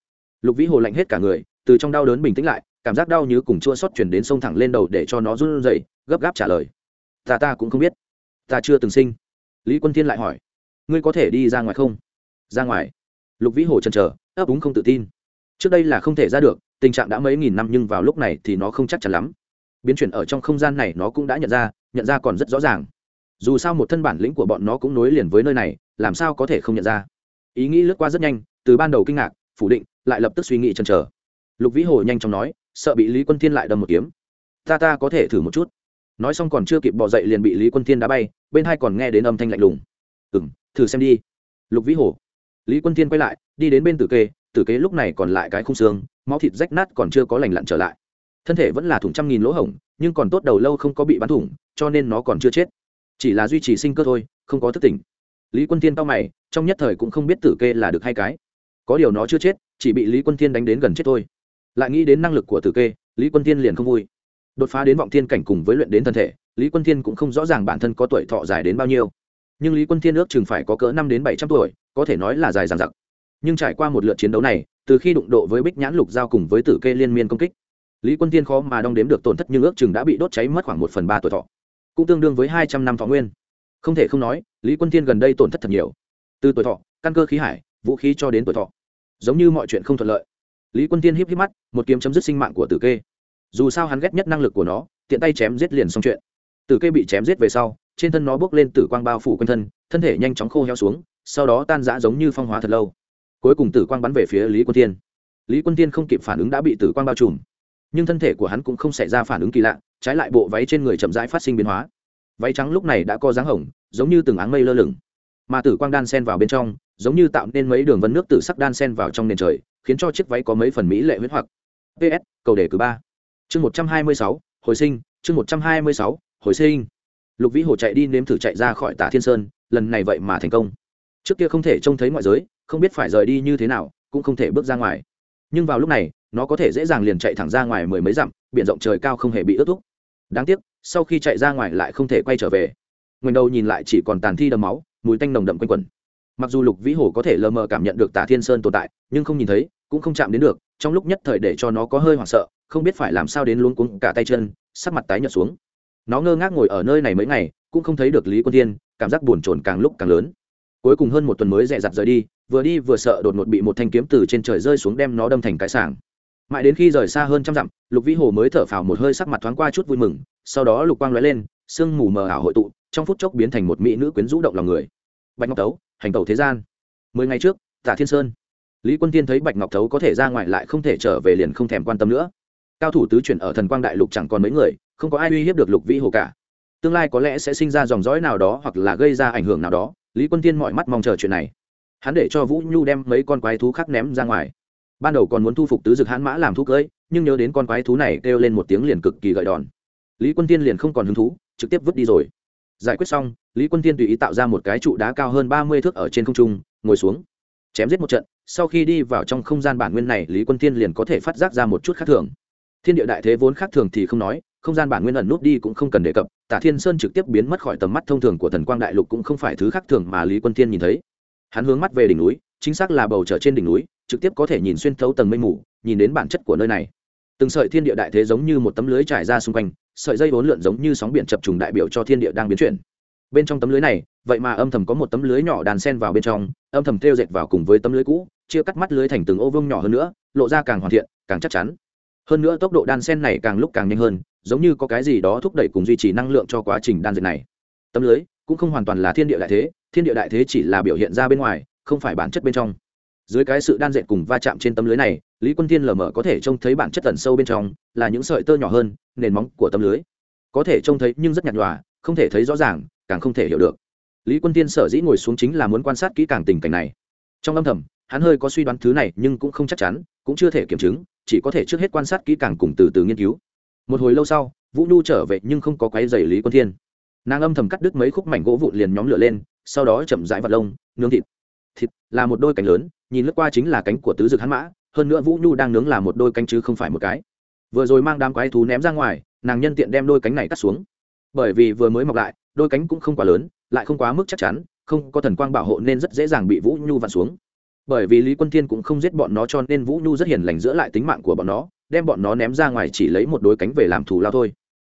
Lục vĩ hồ lạnh hết cả người, từ trong đau đớn bình tĩnh lại, cảm giác đau như cùng chua xót chuyển đến sông thẳng lên đầu để cho nó run rẩy, gấp gáp trả lời. Ta ta cũng không biết. Ta chưa từng sinh. Lý quân thiên lại hỏi. Ngươi có thể đi ra ngoài không? Ra ngoài. Lục vĩ hồ chần chờ, ấp úng không tự tin. Trước đây là không thể ra được, tình trạng đã mấy nghìn năm nhưng vào lúc này thì nó không chắc chắn lắm. Biến chuyển ở trong không gian này nó cũng đã nhận ra nhận ra còn rất rõ ràng. Dù sao một thân bản lĩnh của bọn nó cũng nối liền với nơi này, làm sao có thể không nhận ra? Ý nghĩ lướt qua rất nhanh, từ ban đầu kinh ngạc, phủ định, lại lập tức suy nghĩ chần chờ. Lục vĩ hồ nhanh chóng nói, sợ bị lý quân thiên lại đâm một kiếm. Ta ta có thể thử một chút. Nói xong còn chưa kịp bỏ dậy liền bị lý quân thiên đá bay, bên hai còn nghe đến âm thanh lạnh lùng. Ừ m thử xem đi. Lục vĩ hồ lý quân thiên quay lại, đi đến bên tử kê, tử kế lúc này còn lại cái khung xương, máu thịt rách nát còn chưa có lành lặn trở lại. Thân thể vẫn là thủng trăm nghìn lỗ hổng, nhưng còn tốt đầu lâu không có bị bắn thủng, cho nên nó còn chưa chết. Chỉ là duy trì sinh cơ thôi, không có thức tỉnh. Lý quân thiên tao mày, trong nhất thời cũng không biết tử kê là được hai cái. Có điều nó chưa chết, chỉ bị lý quân thiên đánh đến gần chết thôi. Lại nghĩ đến năng lực của tử kê, lý quân thiên liền không vui. Đột phá đến vọng thiên cảnh cùng với luyện đến thân thể, lý quân thiên cũng không rõ ràng bản thân có tuổi thọ dài đến bao nhiêu. Nhưng lý quân thiên ước chừng phải có cỡ năm đến bảy trăm tuổi có thể nói là dài dằng dặc. Nhưng trải qua một lượt chiến đấu này, từ khi đụng độ với bích nhãn lục giao cùng với tử kê liên miên công kích, lý quân tiên khó mà đong đếm được tổn thất nhưng ước chừng đã bị đốt cháy mất khoảng một phần ba tuổi thọ, cũng tương đương với hai trăm năm thọ nguyên. Không thể không nói, lý quân tiên gần đây tổn thất thật nhiều. Từ tuổi thọ, căn cơ khí hải, vũ khí cho đến tuổi thọ, giống như mọi chuyện không thuận lợi. Lý quân tiên híp híp mắt, một kiếm chấm dứt sinh mạng của tử kê. Dù sao hắn ghét nhất năng lực của nó, tiện tay chém giết liền xong chuyện. Tử kê bị chém giết về sau, trên thân nó bước lên tử quang bao phủ quanh thân thân thể nhanh chóng khô heo xuống sau đó tan rã giống như phong hóa thật lâu. Cuối cùng tử quang bắn về phía lý quân tiên lý quân tiên không kịp phản ứng đã bị tử quang bao trùm. Nhưng thân thể của hắn cũng không xảy ra phản ứng kỳ lạ, trái lại bộ váy trên người chậm rãi phát sinh biến hóa. Váy trắng lúc này đã có dáng hồng, giống như từng áng mây lơ lửng. Mà tử quang đan sen vào bên trong, giống như tạo nên mấy đường vân nước tử sắc đan sen vào trong nền trời, khiến cho chiếc váy có mấy phần mỹ lệ huyết hoặc. Ps cầu đề cử ba. Chương một trăm hai mươi sáu, hồi sinh, chương một trăm hai mươi sáu, hồi sinh. Lục vĩ hồ chạy đi nếm thử chạy ra khỏi tả thiên sơn, lần này vậy mà thành công trước kia không thể trông thấy ngoại giới, không biết phải rời đi như thế nào, cũng không thể bước ra ngoài. Nhưng vào lúc này, nó có thể dễ dàng liền chạy thẳng ra ngoài mười mấy dặm, biển rộng trời cao không hề bị ướt thúc đáng tiếc, sau khi chạy ra ngoài lại không thể quay trở về. Ngoảnh đầu nhìn lại chỉ còn tàn thi đầm máu, mùi tanh nồng đậm quanh quẩn. Mặc dù lục vĩ hồ có thể lờ mờ cảm nhận được tả thiên sơn tồn tại, nhưng không nhìn thấy, cũng không chạm đến được, trong lúc nhất thời để cho nó có hơi hoảng sợ, không biết phải làm sao đến luống cuống cả tay chân, sắc mặt tái nhợt xuống. Nó ngơ ngác ngồi ở nơi này mấy ngày, cũng không thấy được lý quân tiên cảm giác buồn chồn càng lúc càng lớn cuối cùng hơn một tuần mới dẹ dặt rời đi, vừa đi vừa sợ đột ngột bị một thanh kiếm từ trên trời rơi xuống đem nó đâm thành cái sảng. Mãi đến khi rời xa hơn trăm dặm, lục vĩ hồ mới thở phào một hơi sắc mặt thoáng qua chút vui mừng, sau đó lục quang lóe lên, sương mù mờ ảo hội tụ, trong phút chốc biến thành một mỹ nữ quyến rũ động lòng người. Bạch ngọc tấu hành tẩu thế gian. Mười ngày trước, tả thiên sơn. Lý quân tiên thấy bạch ngọc tấu có thể ra ngoài lại không thể trở về liền không thèm quan tâm nữa. Cao thủ tứ chuyển ở thần quang đại lục chẳng còn mấy người, không có ai uy hiếp được lục vĩ hồ cả. Tương lai có lẽ sẽ sinh ra dòng dõi nào đó hoặc là gây ra ảnh hưởng nào đó lý quân tiên mọi mắt mong chờ chuyện này. Hắn để cho vũ nhu đem mấy con quái thú khác ném ra ngoài. Ban đầu còn muốn thu phục tứ dực hãn mã làm thú cưỡi nhưng nhớ đến con quái thú này kêu lên một tiếng liền cực kỳ gợi đòn. Lý quân tiên liền không còn hứng thú, trực tiếp vứt đi rồi. Giải quyết xong, lý quân tiên tùy ý tạo ra một cái trụ đá cao hơn ba mươi thước ở trên không trung, ngồi xuống. Chém giết một trận, sau khi đi vào trong không gian bản nguyên này, lý quân thiên liền có thể phát giác ra một chút khác thường. Thiên địa đại thế vốn khác thường thì không nói, không gian bản nguyên ẩn nút đi cũng không cần đề cập tả thiên sơn trực tiếp biến mất khỏi tầm mắt thông thường của thần quang đại lục cũng không phải thứ khác thường mà lý quân thiên nhìn thấy. Hắn hướng mắt về đỉnh núi, chính xác là bầu trời trên đỉnh núi, trực tiếp có thể nhìn xuyên thấu tầng mây mù, nhìn đến bản chất của nơi này. Từng sợi thiên địa đại thế giống như một tấm lưới trải ra xung quanh, sợi dây bốn lượn giống như sóng biển chập trùng đại biểu cho thiên địa đang biến chuyển. Bên trong tấm lưới này, vậy mà âm thầm có một tấm lưới nhỏ đàn sen vào bên trong, âm thầm theo dệt vào cùng với tấm lưới cũ, chia cắt mắt lưới thành từng ô vuông nhỏ hơn nữa, lộ ra càng hoàn thiện, càng chắc chắn hơn nữa tốc độ đan sen này càng lúc càng nhanh hơn, giống như có cái gì đó thúc đẩy cùng duy trì năng lượng cho quá trình đan dệt này. Tấm lưới cũng không hoàn toàn là thiên địa đại thế, thiên địa đại thế chỉ là biểu hiện ra bên ngoài, không phải bản chất bên trong. Dưới cái sự đan dệt cùng va chạm trên tấm lưới này, lý quân thiên lờ mờ có thể trông thấy bản chất tần sâu bên trong, là những sợi tơ nhỏ hơn, nền móng của tấm lưới. Có thể trông thấy nhưng rất nhạt nhòa, không thể thấy rõ ràng, càng không thể hiểu được. Lý quân tiên sở dĩ ngồi xuống chính là muốn quan sát kỹ càng tình cảnh này. Trong âm thầm hắn hơi có suy đoán thứ này nhưng cũng không chắc chắn, cũng chưa thể kiểm chứng, chỉ có thể trước hết quan sát kỹ càng cùng từ từ nghiên cứu. Một hồi lâu sau, vũ nhu trở về nhưng không có quái dày lý quân thiên. Nàng âm thầm cắt đứt mấy khúc mảnh gỗ vụn liền nhóm lửa lên, sau đó chậm rãi vật lông, nướng thịt. Thịt là một đôi cánh lớn, nhìn lướt qua chính là cánh của tứ dực hắn mã, hơn nữa vũ nhu đang nướng là một đôi cánh chứ không phải một cái. Vừa rồi mang đám quái thú ném ra ngoài, nàng nhân tiện đem đôi cánh này cắt xuống. Bởi vì vừa mới mọc lại, đôi cánh cũng không quá lớn, lại không quá mức chắc chắn, không có thần quang bảo hộ nên rất dễ dàng bị vũ nhu vặn xuống bởi vì lý quân thiên cũng không giết bọn nó cho nên vũ nhu rất hiền lành giữa lại tính mạng của bọn nó, đem bọn nó ném ra ngoài chỉ lấy một đôi cánh về làm thù lao thôi.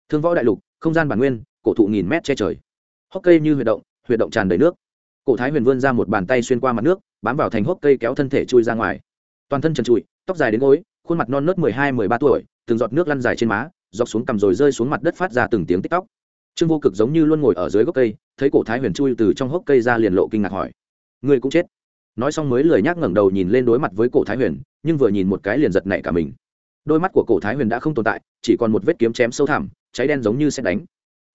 Thương võ đại lục, không gian bản nguyên, cổ thụ nghìn mét che trời. Hốc cây như huyệt động huyệt động tràn đầy nước. Cổ thái huyền vươn ra một bàn tay xuyên qua mặt nước, bám vào thành hốc cây kéo thân thể chui ra ngoài. Toàn thân trần trụi, tóc dài đến gối, khuôn mặt non nớt mười hai, mười ba tuổi, từng giọt nước lăn dài trên má, dọc xuống cằm rồi rơi xuống mặt đất phát ra từng tiếng tích tóc. Trương vô cực giống như luôn ngồi ở dưới gốc cây, thấy cổ thái huyền chui từ trong hốc cây ra liền lộ kinh ngạc hỏi, ngươi cũng chết? Nói xong mới lười nhác ngẩng đầu nhìn lên đối mặt với cổ thái huyền, nhưng vừa nhìn một cái liền giật nảy cả mình. Đôi mắt của cổ thái huyền đã không tồn tại, chỉ còn một vết kiếm chém sâu thẳm, cháy đen giống như xét đánh.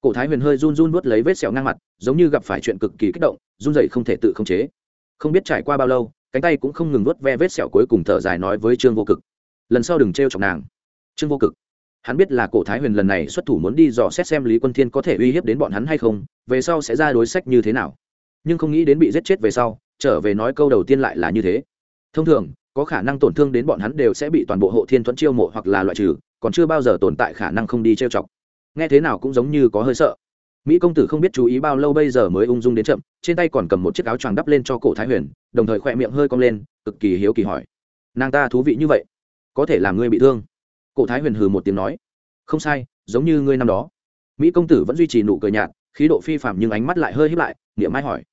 Cổ thái huyền hơi run run nuốt lấy vết sẹo ngang mặt, giống như gặp phải chuyện cực kỳ kích động, run dậy không thể tự khống chế. Không biết trải qua bao lâu, cánh tay cũng không ngừng nuốt ve vết sẹo cuối cùng thở dài nói với trương vô cực. Lần sau đừng t chọc nàng. Trương vô cực. Hắn biết là cổ thái huyền lần này xuất thủ muốn đi dò xét xem lý quân thiên có thể uy hiếp đến bọn hắn hay không, về sau sẽ ra đối sách như thế nào. Nhưng không nghĩ đến bị giết chết về sau trở về nói câu đầu tiên lại là như thế. Thông thường, có khả năng tổn thương đến bọn hắn đều sẽ bị toàn bộ hộ thiên thuẫn chiêu mộ hoặc là loại trừ, còn chưa bao giờ tồn tại khả năng không đi trêu chọc. Nghe thế nào cũng giống như có hơi sợ. Mỹ công tử không biết chú ý bao lâu bây giờ mới ung dung đến chậm, trên tay còn cầm một chiếc áo choàng đắp lên cho cổ thái huyền, đồng thời khỏe miệng hơi cong lên, cực kỳ hiếu kỳ hỏi. Nàng ta thú vị như vậy, có thể làm ngươi bị thương. Cổ thái huyền hừ một tiếng nói. Không sai, giống như ngươi năm đó. Mỹ công tử vẫn duy trì nụ cười nhạt, khí độ phi phạm nhưng ánh mắt lại hơi hiếp lại, niệm mai hỏi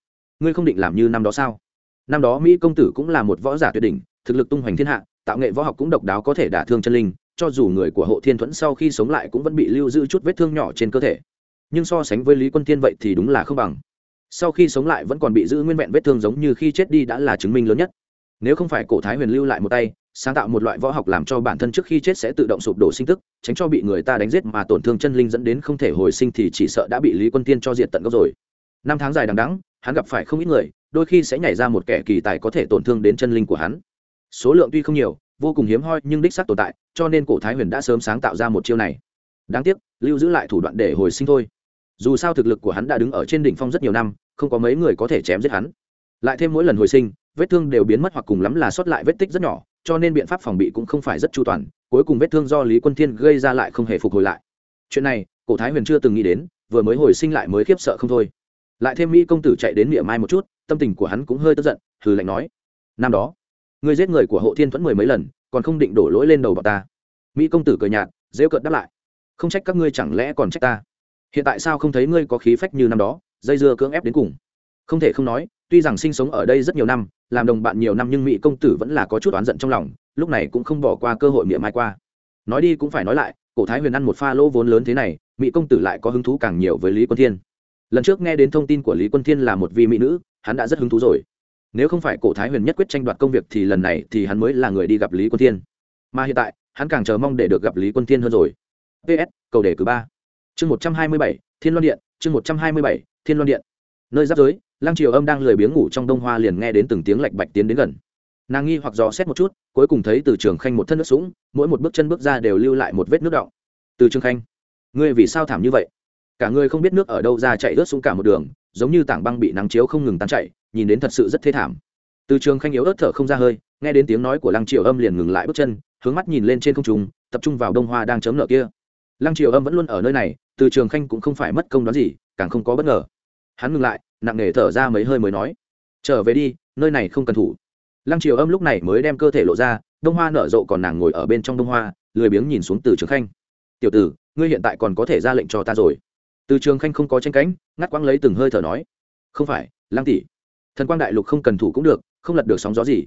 ngươi không định làm như năm đó sao? Năm đó mỹ công tử cũng là một võ giả tuyệt đỉnh, thực lực tung hoành thiên hạ, tạo nghệ võ học cũng độc đáo có thể đả thương chân linh, cho dù người của hộ thiên thuẫn sau khi sống lại cũng vẫn bị lưu giữ chút vết thương nhỏ trên cơ thể. Nhưng so sánh với lý quân thiên vậy thì đúng là không bằng. Sau khi sống lại vẫn còn bị giữ nguyên vẹn vết thương giống như khi chết đi đã là chứng minh lớn nhất. Nếu không phải cổ thái huyền lưu lại một tay, sáng tạo một loại võ học làm cho bản thân trước khi chết sẽ tự động sụp đổ sinh tức, tránh cho bị người ta đánh giết mà tổn thương chân linh dẫn đến không thể hồi sinh thì chỉ sợ đã bị lý quân tiên cho diệt tận gốc rồi. Năm tháng dài đằng đắng hắn gặp phải không ít người, đôi khi sẽ nhảy ra một kẻ kỳ tài có thể tổn thương đến chân linh của hắn. Số lượng tuy không nhiều, vô cùng hiếm hoi nhưng đích xác tồn tại, cho nên cổ thái huyền đã sớm sáng tạo ra một chiêu này. Đáng tiếc, lưu giữ lại thủ đoạn để hồi sinh thôi. Dù sao thực lực của hắn đã đứng ở trên đỉnh phong rất nhiều năm, không có mấy người có thể chém giết hắn. Lại thêm mỗi lần hồi sinh, vết thương đều biến mất hoặc cùng lắm là sót lại vết tích rất nhỏ, cho nên biện pháp phòng bị cũng không phải rất chu toàn, cuối cùng vết thương do lý quân thiên gây ra lại không hề phục hồi lại. Chuyện này, cổ thái huyền chưa từng nghĩ đến, vừa mới hồi sinh lại mới khiếp sợ không thôi lại thêm mỹ công tử chạy đến miệng mai một chút, tâm tình của hắn cũng hơi tức giận, hừ lạnh nói. Năm đó, ngươi giết người của hộ thiên thuẫn mười mấy lần, còn không định đổ lỗi lên đầu bọn ta. Mỹ công tử cười nhạt, rêu cợt đáp lại. Không trách các ngươi chẳng lẽ còn trách ta. Hiện tại sao không thấy ngươi có khí phách như năm đó, dây dưa cưỡng ép đến cùng? Không thể không nói, tuy rằng sinh sống ở đây rất nhiều năm, làm đồng bạn nhiều năm nhưng mỹ công tử vẫn là có chút oán giận trong lòng, lúc này cũng không bỏ qua cơ hội miệng mai qua. Nói đi cũng phải nói lại, cổ thái huyền ăn một pha lỗ vốn lớn thế này, mỹ công tử lại có hứng thú càng nhiều với lý quân thiên lần trước nghe đến thông tin của lý quân thiên là một vị mỹ nữ, hắn đã rất hứng thú rồi. Nếu không phải cổ thái huyền nhất quyết tranh đoạt công việc thì lần này thì hắn mới là người đi gặp lý quân thiên. Mà hiện tại, hắn càng chờ mong để được gặp lý quân thiên hơn rồi. Ps cầu đề cử ba. Chương một trăm hai mươi bảy, thiên loan điện, chương một trăm hai mươi bảy, thiên loan điện. Nơi giáp giới, lăng triều âm đang lười biếng ngủ trong đông hoa liền nghe đến từng tiếng lạch bạch tiến đến gần. Nàng nghi hoặc dò xét một chút, cuối cùng thấy từ trường khanh một thân nước sũng, mỗi một bước chân bước ra đều lưu lại một vết nước động từ trường khanh, ngươi vì sao thảm như vậy? Cả người không biết nước ở đâu ra chạy ướt xuống cả một đường, giống như tảng băng bị nắng chiếu không ngừng tan chạy nhìn đến thật sự rất thê thảm. Từ trường khanh yếu ớt thở không ra hơi, nghe đến tiếng nói của lăng triều âm liền ngừng lại bước chân, hướng mắt nhìn lên trên không trung, tập trung vào đông hoa đang chấm nợ kia. Lăng triều âm vẫn luôn ở nơi này, từ trường khanh cũng không phải mất công đoán gì, càng không có bất ngờ. Hắn ngừng lại, nặng nề thở ra mấy hơi mới nói, trở về đi, nơi này không cần thủ. Lăng triều âm lúc này mới đem cơ thể lộ ra, đông hoa nở rộ còn nàng ngồi ở bên trong đông hoa, lười biếng nhìn xuống từ trường khanh. Tiểu tử, ngươi hiện tại còn có thể ra lệnh cho ta rồi từ trường khanh không có tranh cánh ngắt quãng lấy từng hơi thở nói, không phải, lăng tỷ, thần quang đại lục không cần thủ cũng được, không lật được sóng gió gì.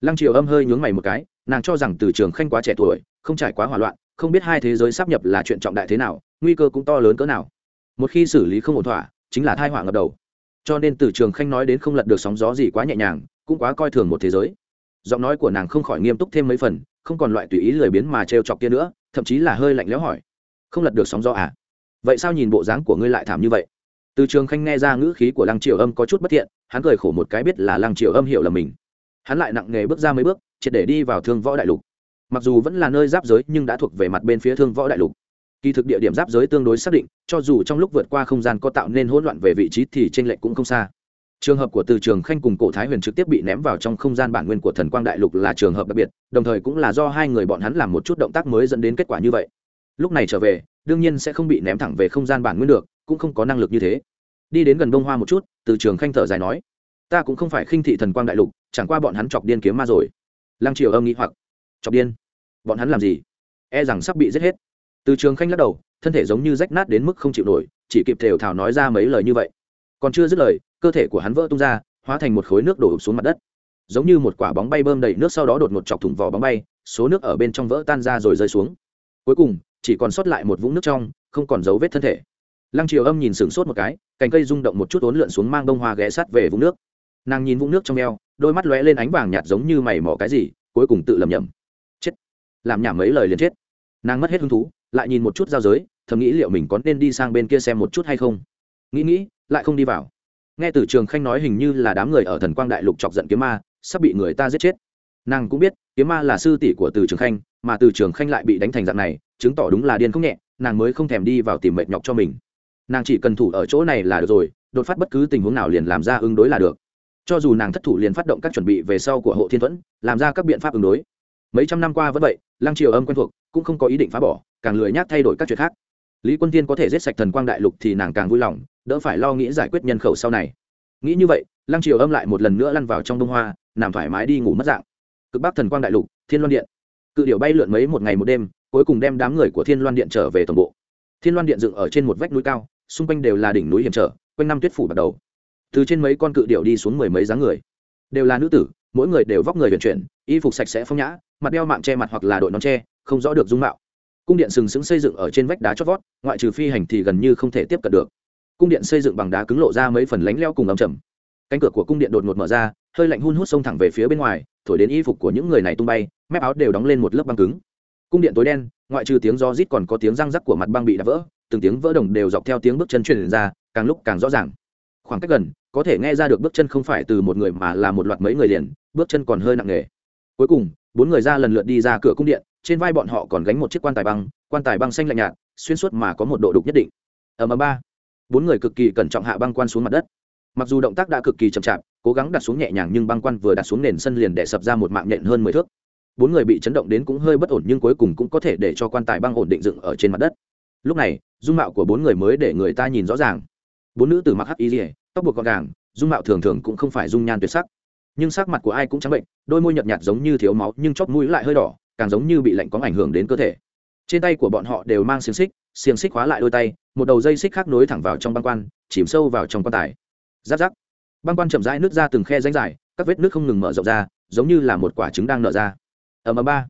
Lăng triều âm hơi nhướng mày một cái, nàng cho rằng từ trường khanh quá trẻ tuổi, không trải quá hỏa loạn, không biết hai thế giới sắp nhập là chuyện trọng đại thế nào, nguy cơ cũng to lớn cỡ nào. Một khi xử lý không ổn thỏa, chính là thai hỏa ngập đầu. Cho nên từ trường khanh nói đến không lật được sóng gió gì quá nhẹ nhàng, cũng quá coi thường một thế giới. Giọng nói của nàng không khỏi nghiêm túc thêm mấy phần, không còn loại tùy ý lười biến mà trêu chọc kia nữa, thậm chí là hơi lạnh lẽo hỏi, không lật được sóng gió à? Vậy sao nhìn bộ dáng của ngươi lại thảm như vậy? Từ trường khanh nghe ra ngữ khí của lăng triều âm có chút bất thiện, hắn cười khổ một cái biết là lăng triều âm hiểu là mình. Hắn lại nặng nghề bước ra mấy bước, triệt để đi vào thương võ đại lục. Mặc dù vẫn là nơi giáp giới nhưng đã thuộc về mặt bên phía thương võ đại lục. Kỳ thực địa điểm giáp giới tương đối xác định, cho dù trong lúc vượt qua không gian có tạo nên hỗn loạn về vị trí thì t r ê n lệch cũng không xa. Trường hợp của từ trường khanh cùng cổ thái huyền trực tiếp bị ném vào trong không gian bản nguyên của thần quang đại lục là trường hợp đặc biệt, đồng thời cũng là do hai người bọn hắn làm một chút động tác mới dẫn đến kết quả như vậy. Lúc này trở về đương nhiên sẽ không bị ném thẳng về không gian bản nguyên được, cũng không có năng lực như thế. Đi đến gần bông hoa một chút, từ trường khanh thở dài nói, ta cũng không phải khinh thị thần quang đại lục, chẳng qua bọn hắn chọc điên kiếm ma rồi. Lăng triều âm nghĩ hoặc, chọc điên? Bọn hắn làm gì? E rằng sắp bị giết hết. Từ trường khanh lắc đầu, thân thể giống như rách nát đến mức không chịu nổi, chỉ kịp thều thảo nói ra mấy lời như vậy. Còn chưa dứt lời, cơ thể của hắn vỡ tung ra, hóa thành một khối nước đổ xuống mặt đất. Giống như một quả bóng bay bơm đầy nước sau đó đột ngột chọc thủng vỏ bóng bay, số nước ở bên trong vỡ tan ra rồi rơi xuống. Cuối cùng chỉ còn sót lại một vũng nước trong, không còn dấu vết thân thể. Lăng triều âm nhìn sửng sốt một cái, cành cây rung động một chút ốn lượn xuống mang bông hoa ghé sát về vũng nước. Nàng nhìn vũng nước trong eo, đôi mắt lóe lên ánh vàng nhạt giống như mày mỏ cái gì, cuối cùng tự lầm nhầm chết! Làm nhảm mấy lời liền chết. Nàng mất hết hứng thú, lại nhìn một chút giao giới, thầm nghĩ liệu mình có nên đi sang bên kia xem một chút hay không. Nghĩ nghĩ, lại không đi vào. Nghe từ trường khanh nói hình như là đám người ở thần quang đại lục chọc giận kiếm ma, sắp bị người ta giết chết. Nàng cũng biết, kiếm ma là sư tỷ của từ trường khanh mà từ trường khanh lại bị đánh thành dạng này, chứng tỏ đúng là điên không nhẹ, nàng mới không thèm đi vào tìm mệt nhọc cho mình. Nàng chỉ cần thủ ở chỗ này là được rồi, đột phát bất cứ tình huống nào liền làm ra ứng đối là được. Cho dù nàng thất thủ liền phát động các chuẩn bị về sau của hộ thiên thuẫn, làm ra các biện pháp ứng đối. Mấy trăm năm qua vẫn vậy, lăng triều âm quen thuộc, cũng không có ý định phá bỏ, càng lười nhác thay đổi các chuyện khác. Lý quân tiên có thể giết sạch thần quang đại lục thì nàng càng vui lòng, đỡ phải lo nghĩ giải quyết nhân khẩu sau này. Nghĩ như vậy, lăng triều âm lại một lần nữa lăn vào trong đông hoa, nằm thoải mái đi ngủ mất dạng. Cực bắc thần quang đại lục, thiên loan điện cự điệu bay lượn mấy một ngày một đêm, cuối cùng đem đám người của thiên loan điện trở về toàn bộ. Thiên loan điện dựng ở trên một vách núi cao, xung quanh đều là đỉnh núi hiểm trở, quanh năm tuyết phủ bắt đầu. Từ trên mấy con cự điệu đi xuống mười mấy dáng người. Đều là nữ tử, mỗi người đều vóc người vận chuyển, y phục sạch sẽ phong nhã, mặt đeo mạng che mặt hoặc là đội nón che, không rõ được dung mạo. Cung điện sừng sững xây dựng ở trên vách đá chót vót, ngoại trừ phi hành thì gần như không thể tiếp cận được. Cung điện xây dựng bằng đá cứng lộ ra mấy phần lánh leo cùng ấm chầm cánh cửa của cung điện đột ngột mở ra, hơi lạnh hun hút xông thẳng về phía bên ngoài thổi đến y phục của những người này tung bay, mép áo đều đóng lên một lớp băng cứng. Cung điện tối đen, ngoại trừ tiếng do rít còn có tiếng răng rắc của mặt băng bị đập vỡ, từng tiếng vỡ đồng đều dọc theo tiếng bước chân truyền ra, càng lúc càng rõ ràng. Khoảng cách gần, có thể nghe ra được bước chân không phải từ một người mà là một loạt mấy người liền, bước chân còn hơi nặng nề. Cuối cùng, bốn người ra lần lượt đi ra cửa cung điện, trên vai bọn họ còn gánh một chiếc quan tài băng, quan tài băng xanh lạnh nhạt, xuyên suốt mà có một độ đục nhất định. Ở mờ ba. Bốn người cực kỳ cẩn trọng hạ băng quan xuống mặt đất. Mặc dù động tác đã cực kỳ chậm chạp cố gắng đặt xuống nhẹ nhàng nhưng băng quan vừa đặt xuống nền sân liền đè sập ra một mạng nhện hơn mười thước. Bốn người bị chấn động đến cũng hơi bất ổn nhưng cuối cùng cũng có thể để cho quan tài băng ổn định dựng ở trên mặt đất. Lúc này, dung mạo của bốn người mới để người ta nhìn rõ ràng. Bốn nữ tử mặc hắc y dỉa tóc buộc gọn gàng, dung mạo thường thường cũng không phải dung nhan tuyệt sắc. Nhưng sắc mặt của ai cũng trắng bệnh, đôi môi nhợt nhạt giống như thiếu máu nhưng chóp mũi lại hơi đỏ, càng giống như bị lạnh có ảnh hưởng đến cơ thể. Trên tay của bọn họ đều mang xiềng xích xiềng xích khóa lại đôi tay, một đầu dây xích khác nối thẳng vào trong băng quan, chìm sâu vào trong quan tài. Giáp giáp băng quan chậm rãi nước ra từng khe ránh dài, các vết nước không ngừng mở rộng ra, giống như là một quả trứng đang nở ra. Ở ầm ba.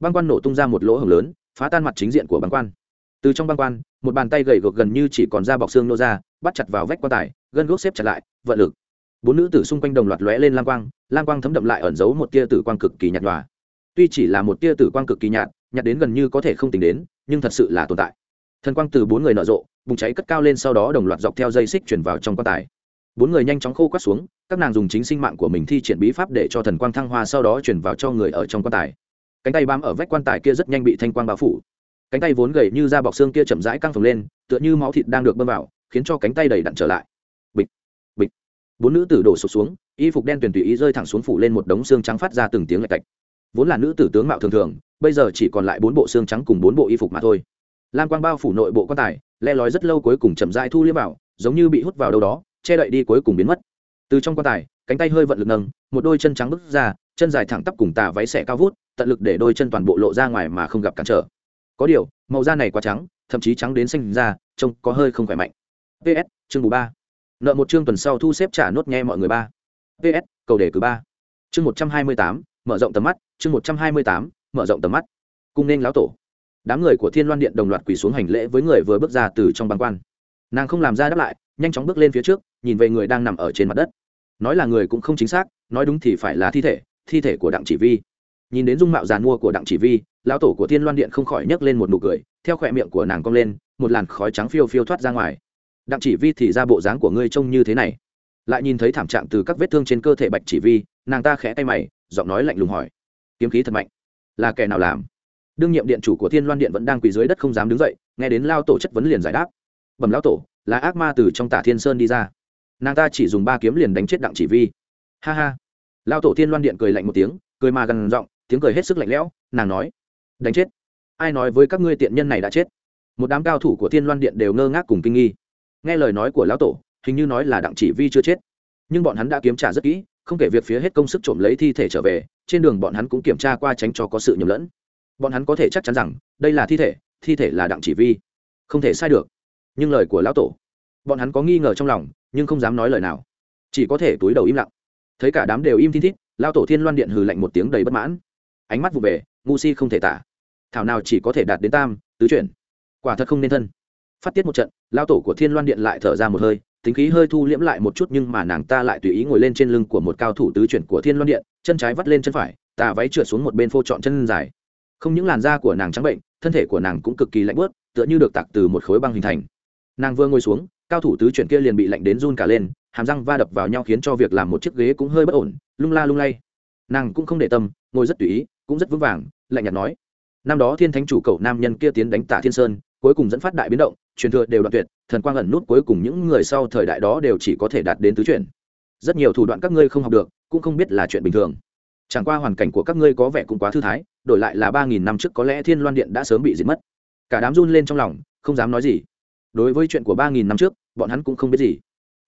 Băng quan nổ tung ra một lỗ hổng lớn, phá tan mặt chính diện của băng quan. Từ trong băng quan, một bàn tay gầy gộc gần như chỉ còn da bọc xương nô ra, bắt chặt vào vách quan tài, gân gốc xếp chặt lại, vận lực. Bốn nữ tử xung quanh đồng loạt lóe lên lang quang lang quang thấm đậm lại ẩn giấu một tia tử quang cực kỳ nhạt nhòa. Tuy chỉ là một tia tử quang cực kỳ nhạt nhạt đến gần như có thể không tính đến, nhưng thật sự là tồn tại. Thần quang từ bốn người nở rộ, bùng cháy cất cao lên sau đó đồng loạt dọc theo dây xích chuyển vào trong quan tài bốn người nhanh chóng khô quát xuống, các nàng dùng chính sinh mạng của mình thi triển bí pháp để cho thần quang thăng hoa sau đó chuyển vào cho người ở trong quan tài. Cánh tay bám ở vách quan tài kia rất nhanh bị thanh quang bao phủ. Cánh tay vốn gầy như da bọc xương kia chậm rãi căng phồng lên, tựa như máu thịt đang được bơm vào, khiến cho cánh tay đầy đặn trở lại. Bịch bịch. Bốn nữ tử đổ sụp xuống, y phục đen tuyển tùy ý rơi thẳng xuống phủ lên một đống xương trắng phát ra từng tiếng lạch cạch. Vốn là nữ tử tướng mạo thường thường, bây giờ chỉ còn lại bốn bộ xương trắng cùng bốn bộ y phục mà thôi. Lam quang bao phủ nội bộ quan tài, le lói rất lâu cuối cùng chậm rãi thu liếm vào, giống như bị hút vào đâu đó che đậy đi cuối cùng biến mất. Từ trong quan tài, cánh tay hơi vận lực nâng, một đôi chân trắng bước ra, chân dài thẳng tắp cùng tà váy xẻ cao vút, tận lực để đôi chân toàn bộ lộ ra ngoài mà không gặp cản trở. Có điều, màu da này quá trắng, thậm chí trắng đến xanh da, trông có hơi không khỏe mạnh. Ps chương bù ba. Nợ một chương tuần sau thu xếp trả nốt nghe mọi người ba. Ps cầu đề cử ba. Chương một trăm hai mươi tám, mở rộng tầm mắt, chương một trăm hai mươi tám, mở rộng tầm mắt. Cung nên lão tổ. Đám người của thiên loan điện đồng loạt quỳ xuống hành lễ với người vừa bước ra từ trong băng quan. Nàng không làm ra đáp lại nhanh chóng bước lên phía trước, nhìn về người đang nằm ở trên mặt đất. Nói là người cũng không chính xác, nói đúng thì phải là thi thể thi thể của đặng chỉ vi. Nhìn đến dung mạo giàn mua của đặng chỉ vi, lão tổ của thiên loan điện không khỏi nhấc lên một nụ cười, theo khỏe miệng của nàng cong lên, một làn khói trắng phiêu phiêu thoát ra ngoài. Đặng chỉ vi thì ra bộ dáng của ngươi trông như thế này. Lại nhìn thấy thảm trạng từ các vết thương trên cơ thể bạch chỉ vi, nàng ta khẽ tay mày, giọng nói lạnh lùng hỏi. Kiếm khí thật mạnh. Là kẻ nào làm? Đương nhiệm điện chủ của thiên loan điện vẫn đang quỳ dưới đất không dám đứng dậy, nghe đến lao tổ chất vấn liền giải đáp. Bẩm lao tổ là ác ma từ trong tả thiên sơn đi ra. Nàng ta chỉ dùng ba kiếm liền đánh chết đặng chỉ vi. Ha ha. Lao tổ thiên loan điện cười lạnh một tiếng, cười mà gần giọng, tiếng cười hết sức lạnh lẽo, nàng nói, đánh chết. Ai nói với các ngươi tiện nhân này đã chết? Một đám cao thủ của thiên loan điện đều ngơ ngác cùng kinh nghi. Nghe lời nói của lão tổ, hình như nói là đặng chỉ vi chưa chết. Nhưng bọn hắn đã kiếm trả rất kỹ, không kể việc phía hết công sức trộm lấy thi thể trở về, trên đường bọn hắn cũng kiểm tra qua tránh cho có sự nhầm lẫn. Bọn hắn có thể chắc chắn rằng, đây là thi thể thi thể là đặng chỉ vi. Không thể sai được nhưng lời của lão tổ, bọn hắn có nghi ngờ trong lòng, nhưng không dám nói lời nào, chỉ có thể túi đầu im lặng. Thấy cả đám đều im thi thít lao tổ thiên loan điện hừ lạnh một tiếng đầy bất mãn. Ánh mắt vụ về, ngu si không thể tả. Thảo nào chỉ có thể đạt đến tam, tứ chuyển. Quả thật không nên thân. Phát tiết một trận lao tổ của thiên loan điện lại thở ra một hơi, tính khí hơi thu liễm lại một chút nhưng mà nàng ta lại tùy ý ngồi lên trên lưng của một cao thủ tứ chuyển của thiên loan điện, chân trái vắt lên chân phải, tà váy trượt xuống một bên phô trọn chân dài. Không những làn da của nàng trắng bệnh, thân thể của nàng cũng cực kỳ lạnh bớt tựa như được tạc từ một khối băng hình thành nàng vừa ngồi xuống, cao thủ tứ chuyển kia liền bị lạnh đến run cả lên, hàm răng va đập vào nhau khiến cho việc làm một chiếc ghế cũng hơi bất ổn, lung la lung lay. Nàng cũng không để tâm, ngồi rất tùy ý, cũng rất vững vàng, lạnh nhạt nói. Năm đó thiên thánh chủ cầu nam nhân kia tiến đánh tả thiên sơn, cuối cùng dẫn phát đại biến động, truyền thừa đều đoạn tuyệt, thần quang ẩn nút cuối cùng những người sau thời đại đó đều chỉ có thể đạt đến tứ chuyển. Rất nhiều thủ đoạn các ngươi không học được, cũng không biết là chuyện bình thường. Chẳng qua hoàn cảnh của các ngươi có vẻ cũng quá thư thái, đổi lại là ba nghìn năm trước có lẽ thiên loan điện đã sớm bị diệt mất. Cả đám run lên trong lòng, không dám nói gì đối với chuyện của ba nghìn năm trước, bọn hắn cũng không biết gì.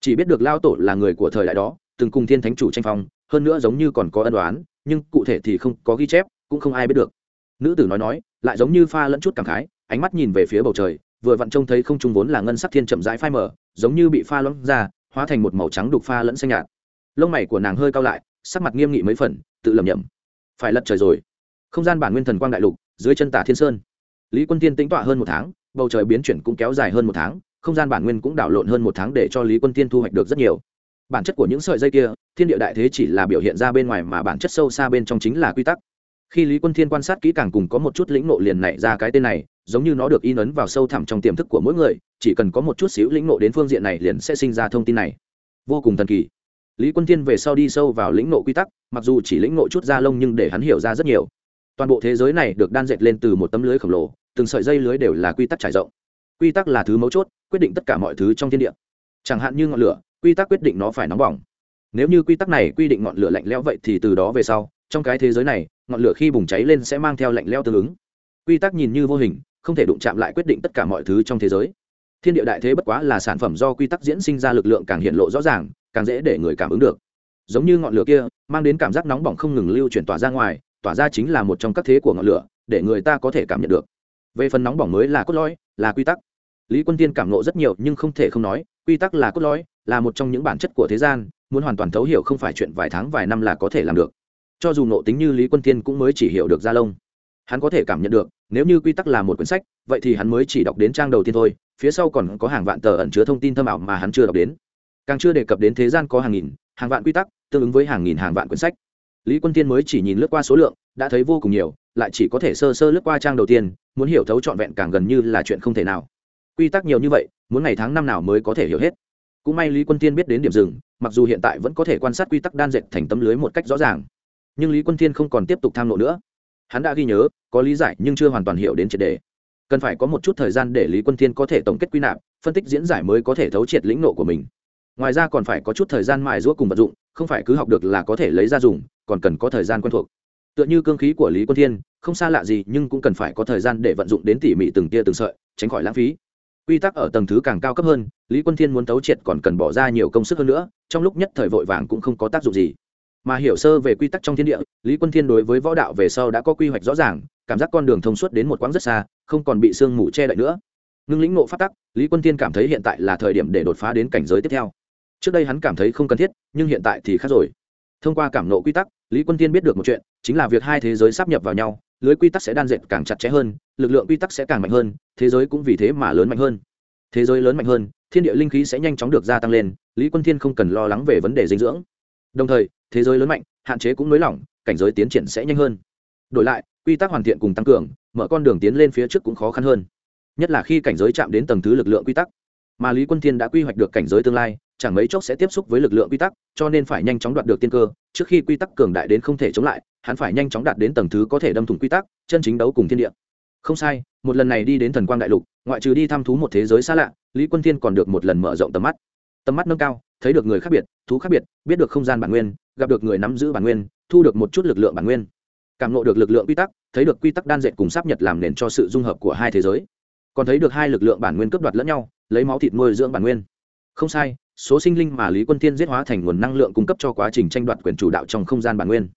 Chỉ biết được lao tổ là người của thời đại đó, từng cùng thiên thánh chủ tranh phong, hơn nữa giống như còn có ân đoán nhưng cụ thể thì không có ghi chép, cũng không ai biết được. Nữ tử nói nói, lại giống như pha lẫn chút cảm khái, ánh mắt nhìn về phía bầu trời, vừa vặn trông thấy không trung vốn là ngân sắc thiên chậm rãi phai mở giống như bị pha loãng ra, hóa thành một màu trắng đục pha lẫn xanh nhạt. Lông mày của nàng hơi cao lại, sắc mặt nghiêm nghị mấy phần, tự lầm nhầm phải lật trời rồi. Không gian bản nguyên thần quang đại lục, dưới chân tả thiên sơn. Lý quân tiên tĩnh tọa hơn một tháng bầu trời biến chuyển cũng kéo dài hơn một tháng, không gian bản nguyên cũng đảo lộn hơn một tháng để cho lý quân tiên thu hoạch được rất nhiều. Bản chất của những sợi dây kia, thiên địa đại thế chỉ là biểu hiện ra bên ngoài mà bản chất sâu xa bên trong chính là quy tắc. Khi lý quân thiên quan sát kỹ càng cùng có một chút lĩnh nộ liền nảy ra cái tên này, giống như nó được in ấn vào sâu thẳm trong tiềm thức của mỗi người, chỉ cần có một chút xíu lĩnh nộ đến phương diện này liền sẽ sinh ra thông tin này. Vô cùng thần kỳ. Lý quân thiên về sau đi sâu vào lĩnh nộ quy tắc, mặc dù chỉ lĩnh nộ chút da lông nhưng để hắn hiểu ra rất nhiều. Toàn bộ thế giới này được đan dệt lên từ một tấm lưới khổng lồ từng sợi dây lưới đều là quy tắc trải rộng. Quy tắc là thứ mấu chốt, quyết định tất cả mọi thứ trong thiên địa. Chẳng hạn như ngọn lửa, quy tắc quyết định nó phải nóng bỏng. Nếu như quy tắc này quy định ngọn lửa lạnh lẽo vậy thì từ đó về sau, trong cái thế giới này, ngọn lửa khi bùng cháy lên sẽ mang theo lạnh lẽo tương ứng. Quy tắc nhìn như vô hình, không thể đụng chạm lại quyết định tất cả mọi thứ trong thế giới. Thiên địa đại thế bất quá là sản phẩm do quy tắc diễn sinh ra lực lượng càng hiện lộ rõ ràng, càng dễ để người cảm ứng được. Giống như ngọn lửa kia, mang đến cảm giác nóng bỏng không ngừng lưu chuyển tỏa ra ngoài, tỏa ra chính là một trong các thế của ngọn lửa, để người ta có thể cảm nhận được về phần nóng bỏng mới là cốt lõi, là quy tắc. Lý quân tiên cảm nộ rất nhiều nhưng không thể không nói, quy tắc là cốt lõi, là một trong những bản chất của thế gian, muốn hoàn toàn thấu hiểu không phải chuyện vài tháng vài năm là có thể làm được. Cho dù nộ tính như lý quân tiên cũng mới chỉ hiểu được gia lông. Hắn có thể cảm nhận được, nếu như quy tắc là một quyển sách, vậy thì hắn mới chỉ đọc đến trang đầu tiên thôi, phía sau còn có hàng vạn tờ ẩn chứa thông tin thâm ảo mà hắn chưa đọc đến. Càng chưa đề cập đến thế gian có hàng nghìn, hàng vạn quy tắc, tương ứng với hàng nghìn hàng vạn quyển sách. Lý quân tiên mới chỉ nhìn lướt qua số lượng, đã thấy vô cùng nhiều, lại chỉ có thể sơ sơ lướt qua trang đầu tiên muốn hiểu thấu trọn vẹn càng gần như là chuyện không thể nào. Quy tắc nhiều như vậy, muốn ngày tháng năm nào mới có thể hiểu hết. Cũng may lý quân tiên biết đến điểm dừng, mặc dù hiện tại vẫn có thể quan sát quy tắc đan dệt thành tấm lưới một cách rõ ràng. Nhưng lý quân thiên không còn tiếp tục tham nộ nữa. Hắn đã ghi nhớ, có lý giải nhưng chưa hoàn toàn hiểu đến triệt đề. Cần phải có một chút thời gian để lý quân thiên có thể tổng kết quy nạp, phân tích diễn giải mới có thể thấu triệt lĩnh nộ của mình. Ngoài ra còn phải có chút thời gian mài giũa cùng vận dụng, không phải cứ học được là có thể lấy ra dùng, còn cần có thời gian quen thuộc tựa như cương khí của lý quân thiên, không xa lạ gì, nhưng cũng cần phải có thời gian để vận dụng đến tỉ mỉ từng tia từng sợi, tránh khỏi lãng phí. Quy tắc ở tầng thứ càng cao cấp hơn, lý quân thiên muốn tấu triệt còn cần bỏ ra nhiều công sức hơn nữa, trong lúc nhất thời vội vàng cũng không có tác dụng gì. Mà hiểu sơ về quy tắc trong thiên địa, lý quân thiên đối với võ đạo về sau đã có quy hoạch rõ ràng, cảm giác con đường thông suốt đến một quãng rất xa, không còn bị sương mù che đậy nữa. Ngưng lĩnh ngộ phát tắc, lý quân thiên cảm thấy hiện tại là thời điểm để đột phá đến cảnh giới tiếp theo. Trước đây hắn cảm thấy không cần thiết, nhưng hiện tại thì khác rồi. Thông qua cảm nộ quy tắc lý quân thiên biết được một chuyện, chính là việc hai thế giới sắp nhập vào nhau, lưới quy tắc sẽ đan dệt càng chặt chẽ hơn, lực lượng quy tắc sẽ càng mạnh hơn, thế giới cũng vì thế mà lớn mạnh hơn. Thế giới lớn mạnh hơn, thiên địa linh khí sẽ nhanh chóng được gia tăng lên, lý quân thiên không cần lo lắng về vấn đề dinh dưỡng. Đồng thời, thế giới lớn mạnh, hạn chế cũng nới lỏng, cảnh giới tiến triển sẽ nhanh hơn. Đổi lại, quy tắc hoàn thiện cùng tăng cường, mở con đường tiến lên phía trước cũng khó khăn hơn. Nhất là khi cảnh giới chạm đến tầng thứ lực lượng quy tắc. Mà lý quân thiên đã quy hoạch được cảnh giới tương lai chẳng mấy chốc sẽ tiếp xúc với lực lượng quy tắc, cho nên phải nhanh chóng đoạt được tiên cơ. Trước khi quy tắc cường đại đến không thể chống lại, hắn phải nhanh chóng đạt đến tầng thứ có thể đâm thủng quy tắc, chân chính đấu cùng thiên địa. Không sai, một lần này đi đến thần quang đại lục, ngoại trừ đi thăm thú một thế giới xa lạ, lý quân thiên còn được một lần mở rộng tầm mắt. Tầm mắt nâng cao, thấy được người khác biệt, thú khác biệt, biết được không gian bản nguyên, gặp được người nắm giữ bản nguyên, thu được một chút lực lượng bản nguyên. Cảm ngộ được lực lượng quy tắc, thấy được quy tắc đan dệt cùng sắp nhật làm nền cho sự dung hợp của hai thế giới. Còn thấy được hai lực lượng bản nguyên cấp đoạt lẫn nhau, lấy máu thịt nuôi dưỡng bản nguyên không sai, số sinh linh mà lý quân thiên giết hóa thành nguồn năng lượng cung cấp cho quá trình tranh đoạt quyền chủ đạo trong không gian bản nguyên.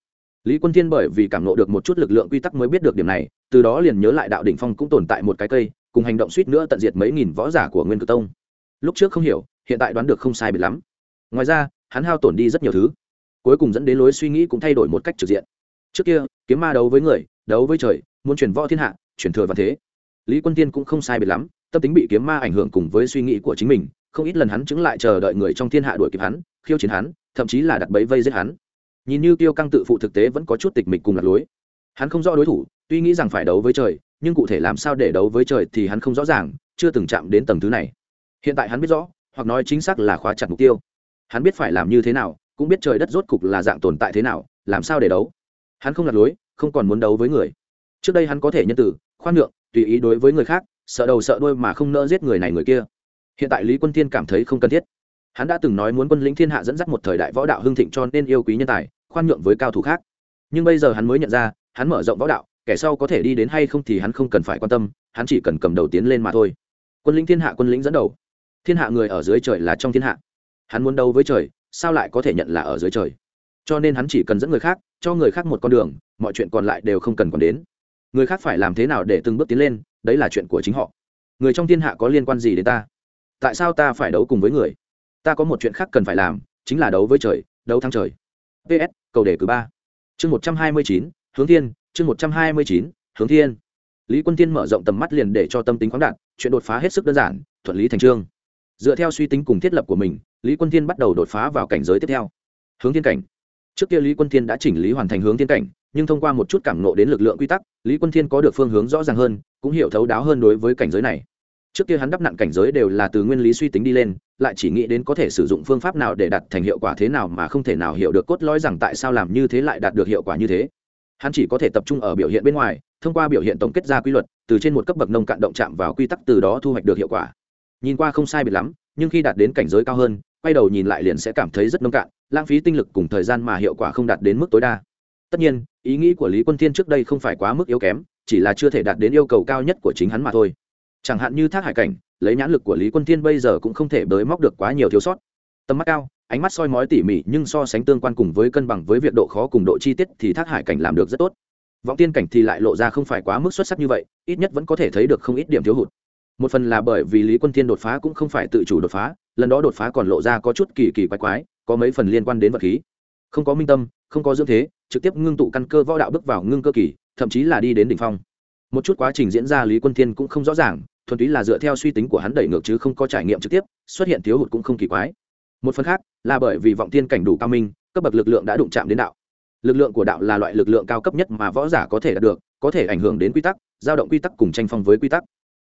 Lý quân thiên bởi vì cảm nộ được một chút lực lượng quy tắc mới biết được điểm này, từ đó liền nhớ lại đạo đỉnh phong cũng tồn tại một cái cây, cùng hành động suýt nữa tận diệt mấy nghìn võ giả của nguyên Cự tông. Lúc trước không hiểu, hiện tại đoán được không sai biệt lắm. Ngoài ra, hắn hao tổn đi rất nhiều thứ. Cuối cùng dẫn đến lối suy nghĩ cũng thay đổi một cách trực diện. Trước kia, kiếm ma đấu với người, đấu với trời, muốn chuyển võ thiên hạ chuyển thừa và thế. Lý quân tiên cũng không sai biệt lắm, tâm tính bị kiếm ma ảnh hưởng cùng với suy nghĩ của chính mình không ít lần hắn chứng lại chờ đợi người trong thiên hạ đuổi kịp hắn, khiêu chiến hắn, thậm chí là đặt bẫy vây giết hắn. Nhìn như tiêu căng tự phụ thực tế vẫn có chút tịch mịch cùng lạc lối. Hắn không rõ đối thủ, tuy nghĩ rằng phải đấu với trời, nhưng cụ thể làm sao để đấu với trời thì hắn không rõ ràng, chưa từng chạm đến tầng thứ này. Hiện tại hắn biết rõ, hoặc nói chính xác là khóa chặt mục tiêu. Hắn biết phải làm như thế nào, cũng biết trời đất rốt cục là dạng tồn tại thế nào, làm sao để đấu. Hắn không lạc lối, không còn muốn đấu với người. Trước đây hắn có thể nhân tử, khoan nhượng, tùy ý đối với người khác, sợ đầu sợ đuôi mà không nỡ giết người này người kia hiện tại lý quân thiên cảm thấy không cần thiết. Hắn đã từng nói muốn quân lĩnh thiên hạ dẫn dắt một thời đại võ đạo hưng thịnh cho nên yêu quý nhân tài, khoan nhượng với cao thủ khác. Nhưng bây giờ hắn mới nhận ra, hắn mở rộng võ đạo, kẻ sau có thể đi đến hay không thì hắn không cần phải quan tâm, hắn chỉ cần cầm đầu tiến lên mà thôi. Quân lĩnh thiên hạ quân lĩnh dẫn đầu. Thiên hạ người ở dưới trời là trong thiên hạ. Hắn muốn đấu với trời, sao lại có thể nhận là ở dưới trời? Cho nên hắn chỉ cần dẫn người khác, cho người khác một con đường, mọi chuyện còn lại đều không cần còn đến. Người khác phải làm thế nào để từng bước tiến lên, đấy là chuyện của chính họ. Người trong thiên hạ có liên quan gì đến ta? Tại sao ta phải đấu cùng với người? Ta có một chuyện khác cần phải làm, chính là đấu với trời, đấu thắng trời. Ps cầu đề cử ba. Chương một trăm hai mươi chín, hướng thiên, chương một trăm hai mươi chín, hướng thiên. Lý quân thiên mở rộng tầm mắt liền để cho tâm tính khoáng đạt, chuyện đột phá hết sức đơn giản, thuận lý thành trương. Dựa theo suy tính cùng thiết lập của mình, lý quân thiên bắt đầu đột phá vào cảnh giới tiếp theo. Hướng thiên cảnh. Trước kia lý quân thiên đã chỉnh lý hoàn thành hướng thiên cảnh, nhưng thông qua một chút cảm nộ đến lực lượng quy tắc, lý quân thiên có được phương hướng rõ ràng hơn, cũng hiểu thấu đáo hơn đối với cảnh giới này trước kia hắn đắp nặng cảnh giới đều là từ nguyên lý suy tính đi lên, lại chỉ nghĩ đến có thể sử dụng phương pháp nào để đạt thành hiệu quả thế nào mà không thể nào hiểu được cốt lõi rằng tại sao làm như thế lại đạt được hiệu quả như thế. Hắn chỉ có thể tập trung ở biểu hiện bên ngoài, thông qua biểu hiện tổng kết ra quy luật, từ trên một cấp bậc nông cạn động chạm vào quy tắc từ đó thu hoạch được hiệu quả. Nhìn qua không sai biệt lắm, nhưng khi đạt đến cảnh giới cao hơn, quay đầu nhìn lại liền sẽ cảm thấy rất nông cạn, lãng phí tinh lực cùng thời gian mà hiệu quả không đạt đến mức tối đa. Tất nhiên, ý nghĩ của lý quân thiên trước đây không phải quá mức yếu kém, chỉ là chưa thể đạt đến yêu cầu cao nhất của chính hắn mà thôi chẳng hạn như thác hải cảnh, lấy nhãn lực của lý quân thiên bây giờ cũng không thể bới móc được quá nhiều thiếu sót. Tầm mắt cao, ánh mắt soi mói tỉ mỉ nhưng so sánh tương quan cùng với cân bằng với việc độ khó cùng độ chi tiết thì thác hải cảnh làm được rất tốt. Vọng tiên cảnh thì lại lộ ra không phải quá mức xuất sắc như vậy, ít nhất vẫn có thể thấy được không ít điểm thiếu hụt. Một phần là bởi vì lý quân thiên đột phá cũng không phải tự chủ đột phá, lần đó đột phá còn lộ ra có chút kỳ kỳ quái quái, có mấy phần liên quan đến vật khí. Không có minh tâm, không có dưỡng thế, trực tiếp ngưng tụ căn cơ võ đạo bước vào ngưng cơ kỳ, thậm chí là đi đến đỉnh phong. Một chút quá trình diễn ra lý quân thiên cũng không rõ ràng thuần túy là dựa theo suy tính của hắn đẩy ngược chứ không có trải nghiệm trực tiếp, xuất hiện thiếu hụt cũng không kỳ quái. Một phần khác, là bởi vì vọng tiên cảnh đủ cao minh, cấp bậc lực lượng đã đụng chạm đến đạo. Lực lượng của đạo là loại lực lượng cao cấp nhất mà võ giả có thể đạt được, có thể ảnh hưởng đến quy tắc, giao động quy tắc cùng tranh phong với quy tắc.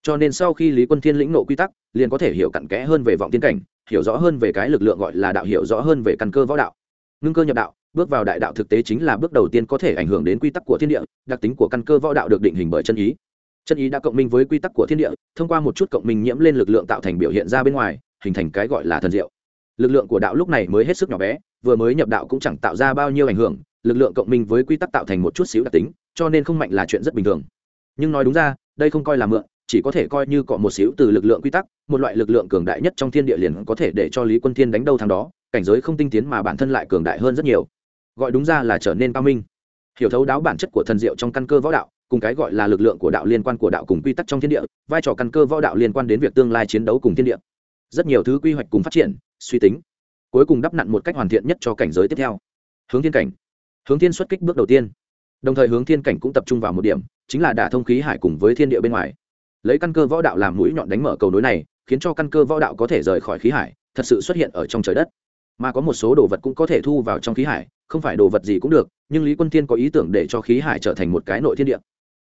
Cho nên sau khi lý quân thiên lĩnh nộ quy tắc, liền có thể hiểu cặn kẽ hơn về vọng tiên cảnh, hiểu rõ hơn về cái lực lượng gọi là đạo, hiểu rõ hơn về căn cơ võ đạo. Ngưng cơ nhập đạo, bước vào đại đạo thực tế chính là bước đầu tiên có thể ảnh hưởng đến quy tắc của thiên địa, đặc tính của căn cơ võ đạo được định hình bởi chân ý chân ý đã cộng minh với quy tắc của thiên địa, thông qua một chút cộng minh nhiễm lên lực lượng tạo thành biểu hiện ra bên ngoài, hình thành cái gọi là thần diệu. Lực lượng của đạo lúc này mới hết sức nhỏ bé, vừa mới nhập đạo cũng chẳng tạo ra bao nhiêu ảnh hưởng, lực lượng cộng minh với quy tắc tạo thành một chút xíu đặc tính, cho nên không mạnh là chuyện rất bình thường. Nhưng nói đúng ra, đây không coi là mượn, chỉ có thể coi như cọ một xíu từ lực lượng quy tắc, một loại lực lượng cường đại nhất trong thiên địa liền có thể để cho lý quân thiên đánh đâu thằng đó, cảnh giới không tinh tiến mà bản thân lại cường đại hơn rất nhiều. Gọi đúng ra là trở nên cao minh. Hiểu thấu đáo bản chất của thần diệu trong căn cơ võ đạo cùng cái gọi là lực lượng của đạo liên quan của đạo cùng quy tắc trong thiên địa, vai trò căn cơ võ đạo liên quan đến việc tương lai chiến đấu cùng thiên địa. Rất nhiều thứ quy hoạch cùng phát triển, suy tính, cuối cùng đắp nặn một cách hoàn thiện nhất cho cảnh giới tiếp theo. Hướng thiên cảnh. Hướng thiên xuất kích bước đầu tiên. Đồng thời hướng thiên cảnh cũng tập trung vào một điểm, chính là đả thông khí hải cùng với thiên địa bên ngoài. Lấy căn cơ võ đạo làm mũi nhọn đánh mở cầu nối này, khiến cho căn cơ võ đạo có thể rời khỏi khí hải, thật sự xuất hiện ở trong trời đất. Mà có một số đồ vật cũng có thể thu vào trong khí hải, không phải đồ vật gì cũng được, nhưng lý quân thiên có ý tưởng để cho khí hải trở thành một cái nội thiên địa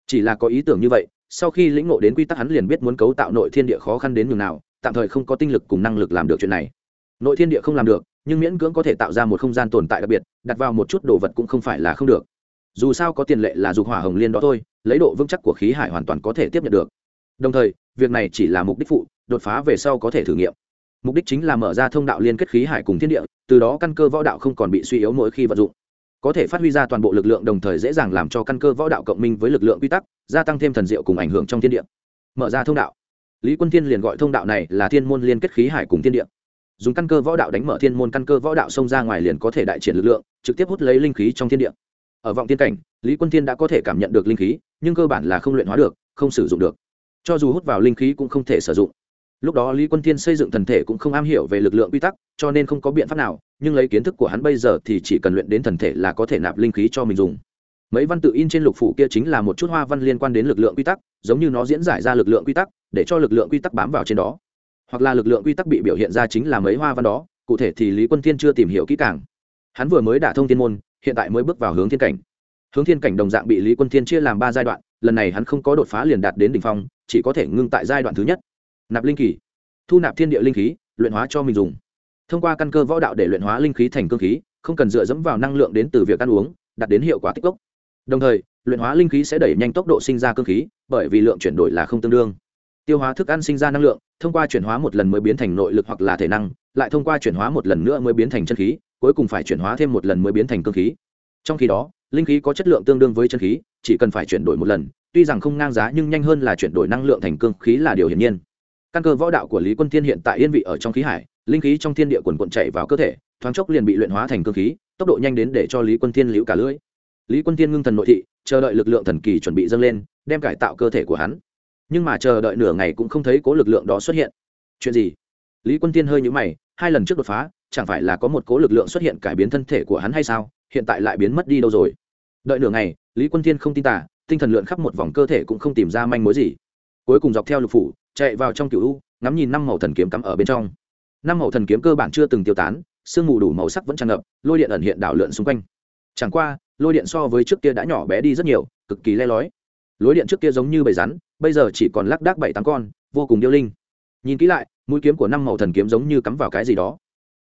chỉ là có ý tưởng như vậy, sau khi lĩnh ngộ đến quy tắc hắn liền biết muốn cấu tạo nội thiên địa khó khăn đến nhường nào, tạm thời không có tinh lực cùng năng lực làm được chuyện này. Nội thiên địa không làm được, nhưng miễn cưỡng có thể tạo ra một không gian tồn tại đặc biệt, đặt vào một chút đồ vật cũng không phải là không được. Dù sao có tiền lệ là dục hỏa hồng liên đó thôi, lấy độ vững chắc của khí hải hoàn toàn có thể tiếp nhận được. Đồng thời, việc này chỉ là mục đích phụ, đột phá về sau có thể thử nghiệm. Mục đích chính là mở ra thông đạo liên kết khí hải cùng thiên địa, từ đó căn cơ võ đạo không còn bị suy yếu mỗi khi vận dụng có thể phát huy ra toàn bộ lực lượng đồng thời dễ dàng làm cho căn cơ võ đạo cộng minh với lực lượng quy tắc, gia tăng thêm thần diệu cùng ảnh hưởng trong thiên địa. Mở ra thông đạo. Lý quân thiên liền gọi thông đạo này là thiên môn liên kết khí hải cùng thiên địa. Dùng căn cơ võ đạo đánh mở thiên môn căn cơ võ đạo xông ra ngoài liền có thể đại triển lực lượng, trực tiếp hút lấy linh khí trong thiên địa. Ở vọng tiên cảnh, lý quân thiên đã có thể cảm nhận được linh khí, nhưng cơ bản là không luyện hóa được, không sử dụng được. Cho dù hút vào linh khí cũng không thể sử dụng lúc đó lý quân thiên xây dựng thần thể cũng không am hiểu về lực lượng quy tắc, cho nên không có biện pháp nào, nhưng lấy kiến thức của hắn bây giờ thì chỉ cần luyện đến thần thể là có thể nạp linh khí cho mình dùng. Mấy văn tự in trên lục phủ kia chính là một chút hoa văn liên quan đến lực lượng quy tắc, giống như nó diễn giải ra lực lượng quy tắc, để cho lực lượng quy tắc bám vào trên đó. Hoặc là lực lượng quy tắc bị biểu hiện ra chính là mấy hoa văn đó, cụ thể thì lý quân thiên chưa tìm hiểu kỹ càng. Hắn vừa mới đả thông thiên môn, hiện tại mới bước vào hướng thiên cảnh. Hướng thiên cảnh đồng dạng bị lý quân thiên chia làm ba giai đoạn, lần này hắn không có đột phá liền đạt đến đ ỉ n h phong, chỉ có thể ngưng tại giai đoạn thứ nhất nạp linh kỳ thu nạp thiên địa linh khí, luyện hóa cho mình dùng. Thông qua căn cơ võ đạo để luyện hóa linh khí thành cơ khí, không cần dựa dẫm vào năng lượng đến từ việc ăn uống, đạt đến hiệu quả tích cốc. Đồng thời, luyện hóa linh khí sẽ đẩy nhanh tốc độ sinh ra cơ khí, bởi vì lượng chuyển đổi là không tương đương. Tiêu hóa thức ăn sinh ra năng lượng, thông qua chuyển hóa một lần mới biến thành nội lực hoặc là thể năng, lại thông qua chuyển hóa một lần nữa mới biến thành chân khí, cuối cùng phải chuyển hóa thêm một lần mới biến thành cơ khí. Trong khi đó, linh khí có chất lượng tương đương với chân khí, chỉ cần phải chuyển đổi một lần, tuy rằng không ngang giá nhưng nhanh hơn là chuyển đổi năng lượng thành cương khí là điều hiển nhiên căn cơ võ đạo của lý quân thiên hiện tại yên vị ở trong khí hải, linh khí trong thiên địa quần quận chạy vào cơ thể, thoáng chốc liền bị luyện hóa thành cơ khí, tốc độ nhanh đến để cho lý quân thiên liễu cả lưỡi. Lý quân thiên ngưng thần nội thị, chờ đợi lực lượng thần kỳ chuẩn bị dâng lên, đem cải tạo cơ thể của hắn. Nhưng mà chờ đợi nửa ngày cũng không thấy cố lực lượng đó xuất hiện. Chuyện gì? Lý quân thiên hơi nhũ mày, hai lần trước đột phá, chẳng phải là có một cố lực lượng xuất hiện cải biến thân thể của hắn hay sao? Hiện tại lại biến mất đi đâu rồi? Đợi nửa ngày, lý quân thiên không tin tả tinh thần lượn khắp một vòng cơ thể cũng không tìm ra manh mối gì cuối cùng dọc theo lục phủ, chạy vào trong cựu u, ngắm nhìn năm màu thần kiếm cắm ở bên trong. Năm màu thần kiếm cơ bản chưa từng tiêu tán, sương mù đủ màu sắc vẫn tràn ngập, lôi điện ẩn hiện đảo lượn xung quanh. Chẳng qua, lôi điện so với trước kia đã nhỏ bé đi rất nhiều, cực kỳ le lói. Lối điện trước kia giống như bầy rắn, bây giờ chỉ còn lác đác bảy tám con, vô cùng điêu linh. Nhìn kỹ lại, mũi kiếm của năm màu thần kiếm giống như cắm vào cái gì đó.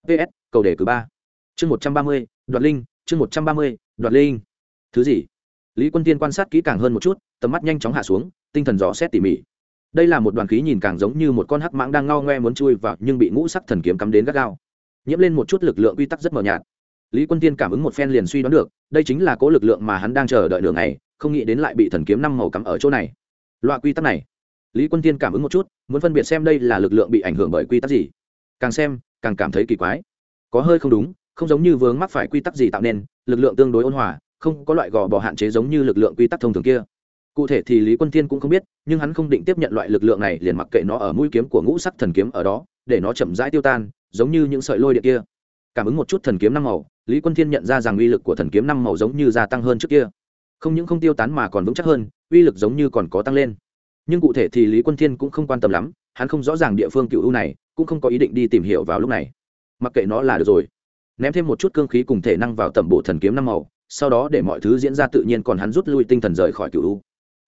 Ps cầu đề cử ba. Chương một trăm ba mươi, đoạt linh, chương một trăm ba mươi, đoạt linh. Thứ gì? Lý quân tiên quan sát kỹ càng hơn một chút, tầm mắt nhanh chóng hạ xuống, tinh thần dò xét tỉ mỉ đây là một đoàn khí nhìn càng giống như một con hắc mãng đang ngao ngoe muốn chui vào nhưng bị ngũ sắc thần kiếm cắm đến gắt gao. Nhiễm lên một chút lực lượng quy tắc rất mờ nhạt. Lý quân tiên cảm ứng một phen liền suy đoán được, đây chính là cố lực lượng mà hắn đang chờ đợi đường này không nghĩ đến lại bị thần kiếm năm màu cắm ở chỗ này. Loại quy tắc này. Lý quân tiên cảm ứng một chút, muốn phân biệt xem đây là lực lượng bị ảnh hưởng bởi quy tắc gì. Càng xem, càng cảm thấy kỳ quái. Có hơi không đúng, không giống như vướng mắc phải quy tắc gì tạo nên, lực lượng tương đối ôn hòa, không có loại gò bò hạn chế giống như lực lượng quy tắc thông thường kia cụ thể thì lý quân thiên cũng không biết, nhưng hắn không định tiếp nhận loại lực lượng này liền mặc kệ nó ở mũi kiếm của ngũ sắc thần kiếm ở đó, để nó chậm rãi tiêu tan, giống như những sợi lôi điện kia. Cảm ứng một chút thần kiếm năm màu, lý quân thiên nhận ra rằng uy lực của thần kiếm năm màu giống như gia tăng hơn trước kia. Không những không tiêu tán mà còn vững chắc hơn, uy lực giống như còn có tăng lên. Nhưng cụ thể thì lý quân thiên cũng không quan tâm lắm, hắn không rõ ràng địa phương cựu ưu này, cũng không có ý định đi tìm hiểu vào lúc này. Mặc kệ nó là được rồi. Ném thêm một chút cương khí cùng thể năng vào tầm bộ thần kiếm năm màu, sau đó để mọi thứ diễn ra tự nhiên còn hắn rút lui tinh thần rời khỏi cựu ưu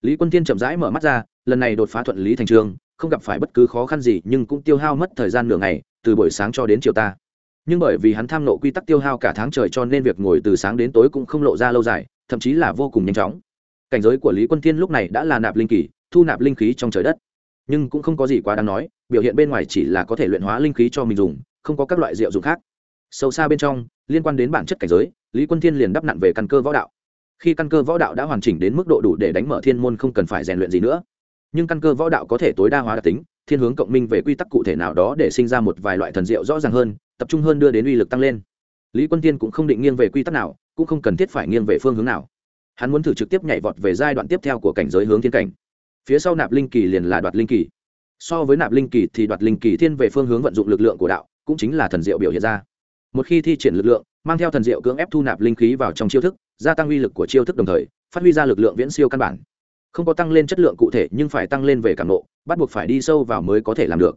lý quân thiên chậm rãi mở mắt ra, lần này đột phá thuận lý thành trường, không gặp phải bất cứ khó khăn gì, nhưng cũng tiêu hao mất thời gian nửa ngày, từ buổi sáng cho đến chiều ta. Nhưng bởi vì hắn tham nộ quy tắc tiêu hao cả tháng trời cho nên việc ngồi từ sáng đến tối cũng không lộ ra lâu dài, thậm chí là vô cùng nhanh chóng. Cảnh giới của lý quân thiên lúc này đã là nạp linh kỳ, thu nạp linh khí trong trời đất. Nhưng cũng không có gì quá đáng nói, biểu hiện bên ngoài chỉ là có thể luyện hóa linh khí cho mình dùng, không có các loại diệu dụng khác. Sâu xa bên trong, liên quan đến bản chất cảnh giới, lý quân thiên liền đắp nặn về căn cơ võ đạo khi căn cơ võ đạo đã hoàn chỉnh đến mức độ đủ để đánh mở thiên môn không cần phải rèn luyện gì nữa. Nhưng căn cơ võ đạo có thể tối đa hóa đặc tính, thiên hướng cộng minh về quy tắc cụ thể nào đó để sinh ra một vài loại thần diệu rõ ràng hơn, tập trung hơn đưa đến uy lực tăng lên. Lý quân tiên cũng không định nghiêng về quy tắc nào, cũng không cần thiết phải nghiêng về phương hướng nào. Hắn muốn thử trực tiếp nhảy vọt về giai đoạn tiếp theo của cảnh giới hướng thiên cảnh. Phía sau nạp linh kỳ liền là đoạt linh kỳ. So với nạp linh kỳ thì đoạt linh kỳ thiên về phương hướng vận dụng lực lượng của đạo, cũng chính là thần diệu biểu hiện ra. Một khi thi triển lực lượng, mang theo thần diệu cưỡng ép thu nạp linh khí vào trong chiêu thức gia tăng uy lực của chiêu thức đồng thời, phát huy ra lực lượng viễn siêu căn bản. Không có tăng lên chất lượng cụ thể nhưng phải tăng lên về cảm nộ, bắt buộc phải đi sâu vào mới có thể làm được.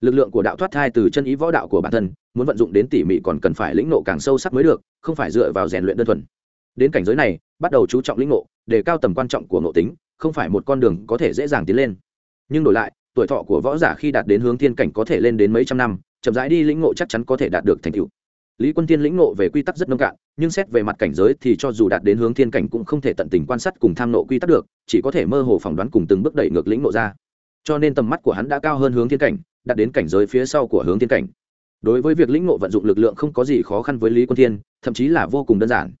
Lực lượng của đạo thoát thai từ chân ý võ đạo của bản thân, muốn vận dụng đến tỉ mỉ còn cần phải lĩnh nộ càng sâu sắc mới được, không phải dựa vào rèn luyện đơn thuần. Đến cảnh giới này, bắt đầu chú trọng lĩnh nộ để cao tầm quan trọng của ngộ tính, không phải một con đường có thể dễ dàng tiến lên. Nhưng đổi lại, tuổi thọ của võ giả khi đạt đến hướng thiên cảnh có thể lên đến mấy trăm năm, chậm rãi đi lĩnh ngộ chắc chắn có thể đạt được thành tựu lý quân tiên lĩnh nộ về quy tắc rất nông cạn, nhưng xét về mặt cảnh giới thì cho dù đạt đến hướng thiên cảnh cũng không thể tận tình quan sát cùng tham nộ quy tắc được, chỉ có thể mơ hồ phỏng đoán cùng từng bước đẩy ngược lĩnh nộ ra. Cho nên tầm mắt của hắn đã cao hơn hướng thiên cảnh, đạt đến cảnh giới phía sau của hướng thiên cảnh. Đối với việc lĩnh nộ vận dụng lực lượng không có gì khó khăn với lý quân thiên, thậm chí là vô cùng đơn giản.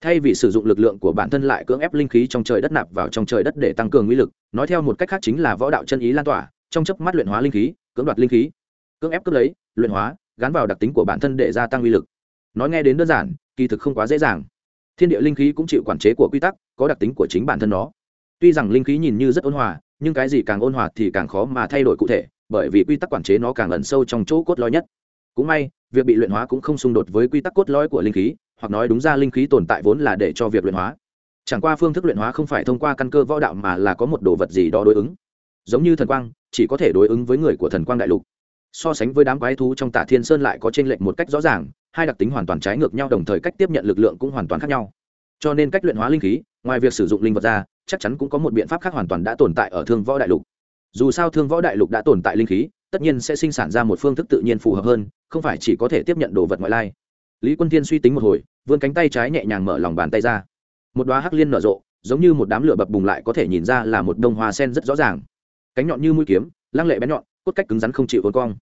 Thay vì sử dụng lực lượng của bản thân lại cưỡng ép linh khí trong trời đất nạp vào trong trời đất để tăng cường uy lực, nói theo một cách khác chính là võ đạo chân ý lan tỏa, trong chớp mắt luyện hóa linh khí, cưỡng đoạt linh khí. Cưỡng ép cướp lấy, luyện hóa gắn vào đặc tính của bản thân để gia tăng uy lực. Nói nghe đến đơn giản, kỳ thực không quá dễ dàng. Thiên địa linh khí cũng chịu quản chế của quy tắc, có đặc tính của chính bản thân nó. Tuy rằng linh khí nhìn như rất ôn hòa, nhưng cái gì càng ôn hòa thì càng khó mà thay đổi cụ thể, bởi vì quy tắc quản chế nó càng ẩn sâu trong chỗ cốt lõi nhất. Cũng may, việc bị luyện hóa cũng không xung đột với quy tắc cốt lõi của linh khí, hoặc nói đúng ra linh khí tồn tại vốn là để cho việc luyện hóa. Chẳng qua phương thức luyện hóa không phải thông qua căn cơ võ đạo mà là có một đồ vật gì đó đối ứng. Giống như thần quang, chỉ có thể đối ứng với người của thần quang đại lục so sánh với đám quái thú trong tả thiên sơn lại có t r ê n lệch một cách rõ ràng, hai đặc tính hoàn toàn trái ngược nhau, đồng thời cách tiếp nhận lực lượng cũng hoàn toàn khác nhau. Cho nên cách luyện hóa linh khí, ngoài việc sử dụng linh vật ra, chắc chắn cũng có một biện pháp khác hoàn toàn đã tồn tại ở thương võ đại lục. Dù sao thương võ đại lục đã tồn tại linh khí, tất nhiên sẽ sinh sản ra một phương thức tự nhiên phù hợp hơn, không phải chỉ có thể tiếp nhận đồ vật ngoại lai. Lý quân tiên suy tính một hồi, vươn cánh tay trái nhẹ nhàng mở lòng bàn tay ra. Một đoá hắc liên nở rộ, giống như một đám lửa bập bùng lại có thể nhìn ra là một đông hoa sen rất rõ ràng. Cánh nhọn như mũi kiếm, lăng lệ bén nhọn, cốt cách cứng rắn không chịu vốn cong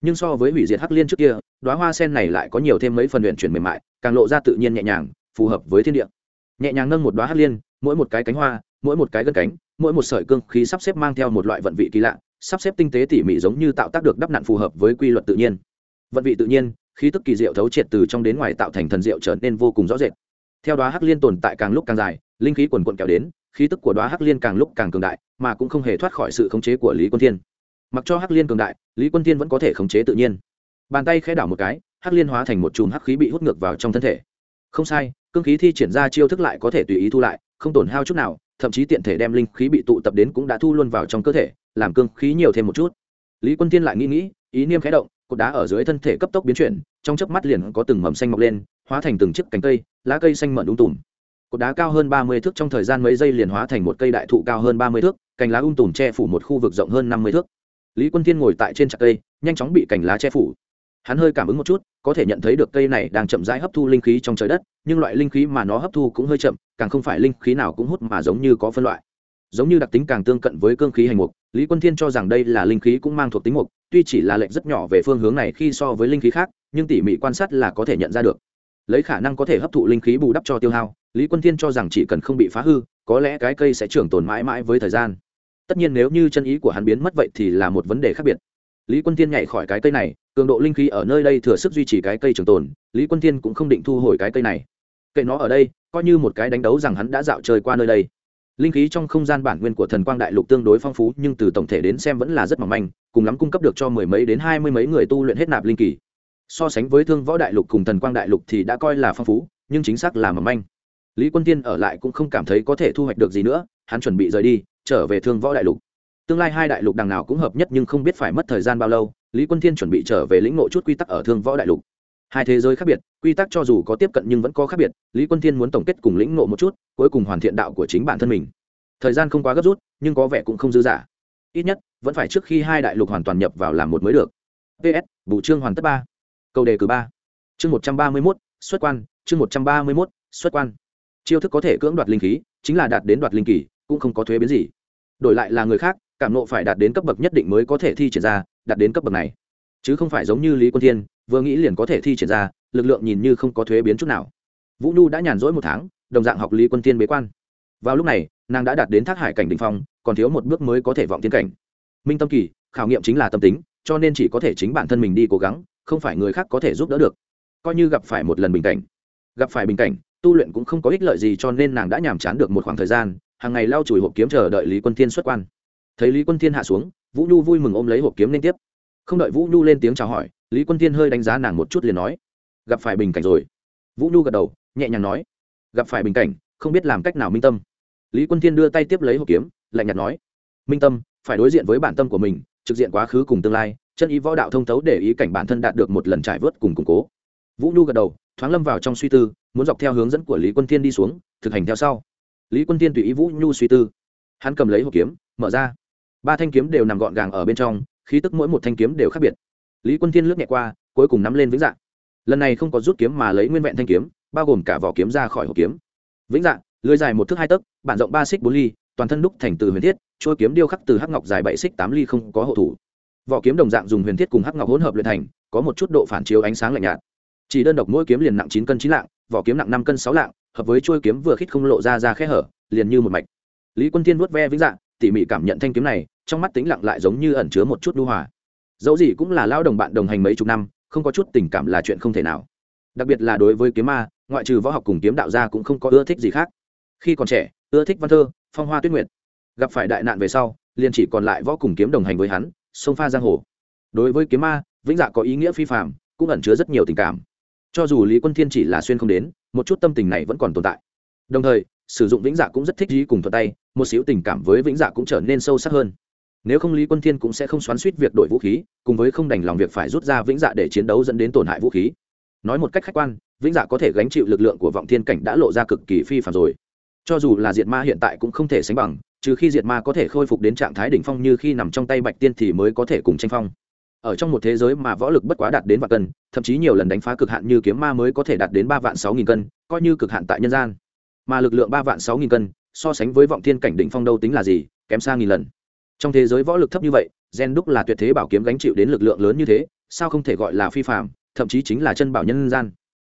nhưng so với hủy diệt hắc liên trước kia đoá hoa sen này lại có nhiều thêm mấy phần luyện chuyển mềm mại, càng lộ ra tự nhiên nhẹ nhàng, phù hợp với thiên địa. Nhẹ nhàng nâng một đoá hắc liên, mỗi một cái cánh hoa, mỗi một cái gân cánh, mỗi một sợi cương khí sắp xếp mang theo một loại vận vị kỳ lạ, sắp xếp tinh tế tỉ mỉ giống như tạo tác được đắp nặn phù hợp với quy luật tự nhiên. Vận vị tự nhiên, khí tức kỳ diệu thấu triệt từ trong đến ngoài tạo thành thần diệu trở nên vô cùng rõ rệt. Theo đoá hắc liên tồn tại càng lúc càng dài, linh khí quần quận kéo đến, khí tức của đoá hắc liên càng lúc càng cường đại, mà cũng không hề thoát khỏi sự khống chế của lý quân thiên mặc cho hắc liên cường đại, lý quân thiên vẫn có thể khống chế tự nhiên. Bàn tay khẽ đảo một cái, hắc liên hóa thành một chùm hắc khí bị hút ngược vào trong thân thể. Không sai, cương khí thi triển ra chiêu thức lại có thể tùy ý thu lại, không tổn hao chút nào, thậm chí tiện thể đem linh khí bị tụ tập đến cũng đã thu luôn vào trong cơ thể, làm cương khí nhiều thêm một chút. Lý quân thiên lại nghĩ nghĩ, ý niêm khẽ động, cột đá ở dưới thân thể cấp tốc biến chuyển, trong chớp mắt liền có từng mầm xanh mọc lên, hóa thành từng chiếc cánh cây, lá cây xanh mận đúng tùm. Cột đá cao hơn ba mươi thước trong thời gian mấy giây liền hóa thành một cây đại thụ cao hơn ba mươi thước, cành lá ung tùm che phủ một khu vực rộng hơn năm mươi thước lý quân thiên ngồi tại trên chặt cây, nhanh chóng bị cành lá che phủ. Hắn hơi cảm ứng một chút, có thể nhận thấy được cây này đang chậm rãi hấp thu linh khí trong trời đất, nhưng loại linh khí mà nó hấp thu cũng hơi chậm, càng không phải linh khí nào cũng hút mà giống như có phân loại. Giống như đặc tính càng tương cận với cương khí hành mục, lý quân thiên cho rằng đây là linh khí cũng mang thuộc tính mục, tuy chỉ là lệnh rất nhỏ về phương hướng này khi so với linh khí khác, nhưng tỉ mỉ quan sát là có thể nhận ra được. Lấy khả năng có thể hấp thụ linh khí bù đắp cho tiêu hao, lý quân thiên cho rằng chỉ cần không bị phá hư, có lẽ cái cây sẽ trưởng tồn mãi mãi với thời gian tất nhiên nếu như chân ý của hắn biến mất vậy thì là một vấn đề khác biệt. Lý quân thiên nhảy khỏi cái cây này, cường độ linh khí ở nơi đây thừa sức duy trì cái cây trường tồn, lý quân thiên cũng không định thu hồi cái cây này. Cây nó ở đây, coi như một cái đánh đấu rằng hắn đã dạo chơi qua nơi đây. Linh khí trong không gian bản nguyên của thần quang đại lục tương đối phong phú, nhưng từ tổng thể đến xem vẫn là rất mỏng manh, cùng lắm cung cấp được cho mười mấy đến hai mươi mấy người tu luyện hết nạp linh kỳ. So sánh với thương võ đại lục cùng thần quang đại lục thì đã coi là phong phú, nhưng chính xác là mỏng manh. Lý quân tiên ở lại cũng không cảm thấy có thể thu hoạch được gì nữa, hắn chuẩn bị rời đi trở về thương võ đại lục. Tương lai hai đại lục đằng nào cũng hợp nhất nhưng không biết phải mất thời gian bao lâu, lý quân thiên chuẩn bị trở về lĩnh ngộ chút quy tắc ở thương võ đại lục. Hai thế giới khác biệt, quy tắc cho dù có tiếp cận nhưng vẫn có khác biệt, lý quân thiên muốn tổng kết cùng lĩnh ngộ một chút, cuối cùng hoàn thiện đạo của chính bản thân mình. Thời gian không quá gấp rút, nhưng có vẻ cũng không dư dả. Ít nhất, vẫn phải trước khi hai đại lục hoàn toàn nhập vào làm một mới được. Ps vụ trương hoàn tất ba. Câu đề cử ba. Chương một trăm ba mươi mốt, xuất quan, chương một trăm ba mươi mốt, xuất quan. Chiêu thức có thể cưỡng đoạt linh khí, chính là đạt đến đoạt linh kỳ cũng không có thuế biến gì. Đổi lại là người khác, cảm nộ phải đạt đến cấp bậc nhất định mới có thể thi triển ra, đạt đến cấp bậc này. Chứ không phải giống như lý quân thiên, vừa nghĩ liền có thể thi triển ra, lực lượng nhìn như không có thuế biến chút nào. Vũ nhu đã nhàn rỗi một tháng, đồng dạng học lý quân tiên bế quan. Vào lúc này, nàng đã đạt đến thác hải cảnh đ ỉ n h phong, còn thiếu một bước mới có thể vọng tiến cảnh. Minh tâm kỳ, khảo nghiệm chính là tâm tính, cho nên chỉ có thể chính bản thân mình đi cố gắng, không phải người khác có thể giúp đỡ được. Coi như gặp phải một lần bình cảnh. Gặp phải bình cảnh, tu luyện cũng không có ích lợi gì cho nên nàng đã nhàm chán được một khoảng thời gian hàng ngày lau chùi hộp kiếm chờ đợi lý quân thiên xuất quan. Thấy lý quân thiên hạ xuống, vũ nhu vui mừng ôm lấy hộp kiếm liên tiếp. Không đợi vũ nhu lên tiếng chào hỏi, lý quân thiên hơi đánh giá nàng một chút liền nói, gặp phải bình cảnh rồi. Vũ nhu gật đầu, nhẹ nhàng nói, gặp phải bình cảnh, không biết làm cách nào minh tâm. Lý quân thiên đưa tay tiếp lấy hộp kiếm, lạnh nhạt nói, minh tâm, phải đối diện với bản tâm của mình, trực diện quá khứ cùng tương lai, chân ý võ đạo thông thấu để ý cảnh bản thân đạt được một lần trải vớt cùng củng cố. Vũ nhu gật đầu, thoáng lâm vào trong suy tư, muốn dọc theo hướng dẫn của lý quân thiên đi xuống, thực hành theo sau lý quân thiên tùy ý vũ nhu suy tư. Hắn cầm lấy hộp kiếm, mở ra. Ba thanh kiếm đều nằm gọn gàng ở bên trong, khí tức mỗi một thanh kiếm đều khác biệt. Lý quân thiên lướt nhẹ qua, cuối cùng nắm lên vĩnh dạng lần này không có rút kiếm mà lấy nguyên vẹn thanh kiếm, bao gồm cả vỏ kiếm ra khỏi hộp kiếm. Vĩnh dạng lưới dài một thước hai tấc, bản rộng ba xích bốn ly, toàn thân đúc thành từ huyền thiết, trôi kiếm điêu khắc từ hắc ngọc dài bảy xích tám ly không có hộ thủ. Vỏ kiếm đồng dạng dùng huyền thiết cùng hắc ngọc hỗn hợp luyện thành, có một chút độ phản chiếu ánh sáng lạnh nhạt. Chỉ đơn độc mỗi kiếm liền nặng chín cân chín lạng, vỏ kiếm nặng năm cân sáu lạng hợp với chuôi kiếm vừa khít không lộ ra ra khe hở, liền như một mạch. Lý quân Thiên vuốt ve vĩnh dạng tỉ mỉ cảm nhận thanh kiếm này, trong mắt tĩnh lặng lại giống như ẩn chứa một chút đu hòa. Dẫu gì cũng là lao đồng bạn đồng hành mấy chục năm, không có chút tình cảm là chuyện không thể nào. Đặc biệt là đối với kiếm ma, ngoại trừ võ học cùng kiếm đạo gia cũng không có ưa thích gì khác. Khi còn trẻ, ưa thích văn thơ, phong hoa tuyết nguyệt. Gặp phải đại nạn về sau, liền chỉ còn lại võ cùng kiếm đồng hành với hắn, sông pha giang hồ. Đối với kiếm ma, vĩnh dạ có ý nghĩa phi phạm cũng ẩn chứa rất nhiều tình cảm. Cho dù lý quân thiên chỉ là xuyên không đến một chút tâm tình này vẫn còn tồn tại. Đồng thời, sử dụng vĩnh dạ cũng rất thích ý cùng thuật tay, một xíu tình cảm với vĩnh dạ cũng trở nên sâu sắc hơn. Nếu không lý quân thiên cũng sẽ không xoắn suýt việc đổi vũ khí, cùng với không đành lòng việc phải rút ra vĩnh dạ để chiến đấu dẫn đến tổn hại vũ khí. Nói một cách khách quan, vĩnh dạ có thể gánh chịu lực lượng của vọng thiên cảnh đã lộ ra cực kỳ phi phạm rồi. Cho dù là diệt ma hiện tại cũng không thể sánh bằng, trừ khi diệt ma có thể khôi phục đến trạng thái đỉnh phong như khi nằm trong tay bạch tiên thì mới có thể cùng tranh phong ở trong một thế giới mà võ lực bất quá đạt đến vạn cân, thậm chí nhiều lần đánh phá cực hạn như kiếm ma mới có thể đạt đến ba vạn sáu nghìn cân, coi như cực hạn tại nhân gian. Mà lực lượng ba vạn sáu nghìn cân, so sánh với vọng thiên cảnh đỉnh phong đâu tính là gì, kém xa nghìn lần. Trong thế giới võ lực thấp như vậy, gen đúc là tuyệt thế bảo kiếm gánh chịu đến lực lượng lớn như thế, sao không thể gọi là phi phạm thậm chí chính là chân bảo nhân gian.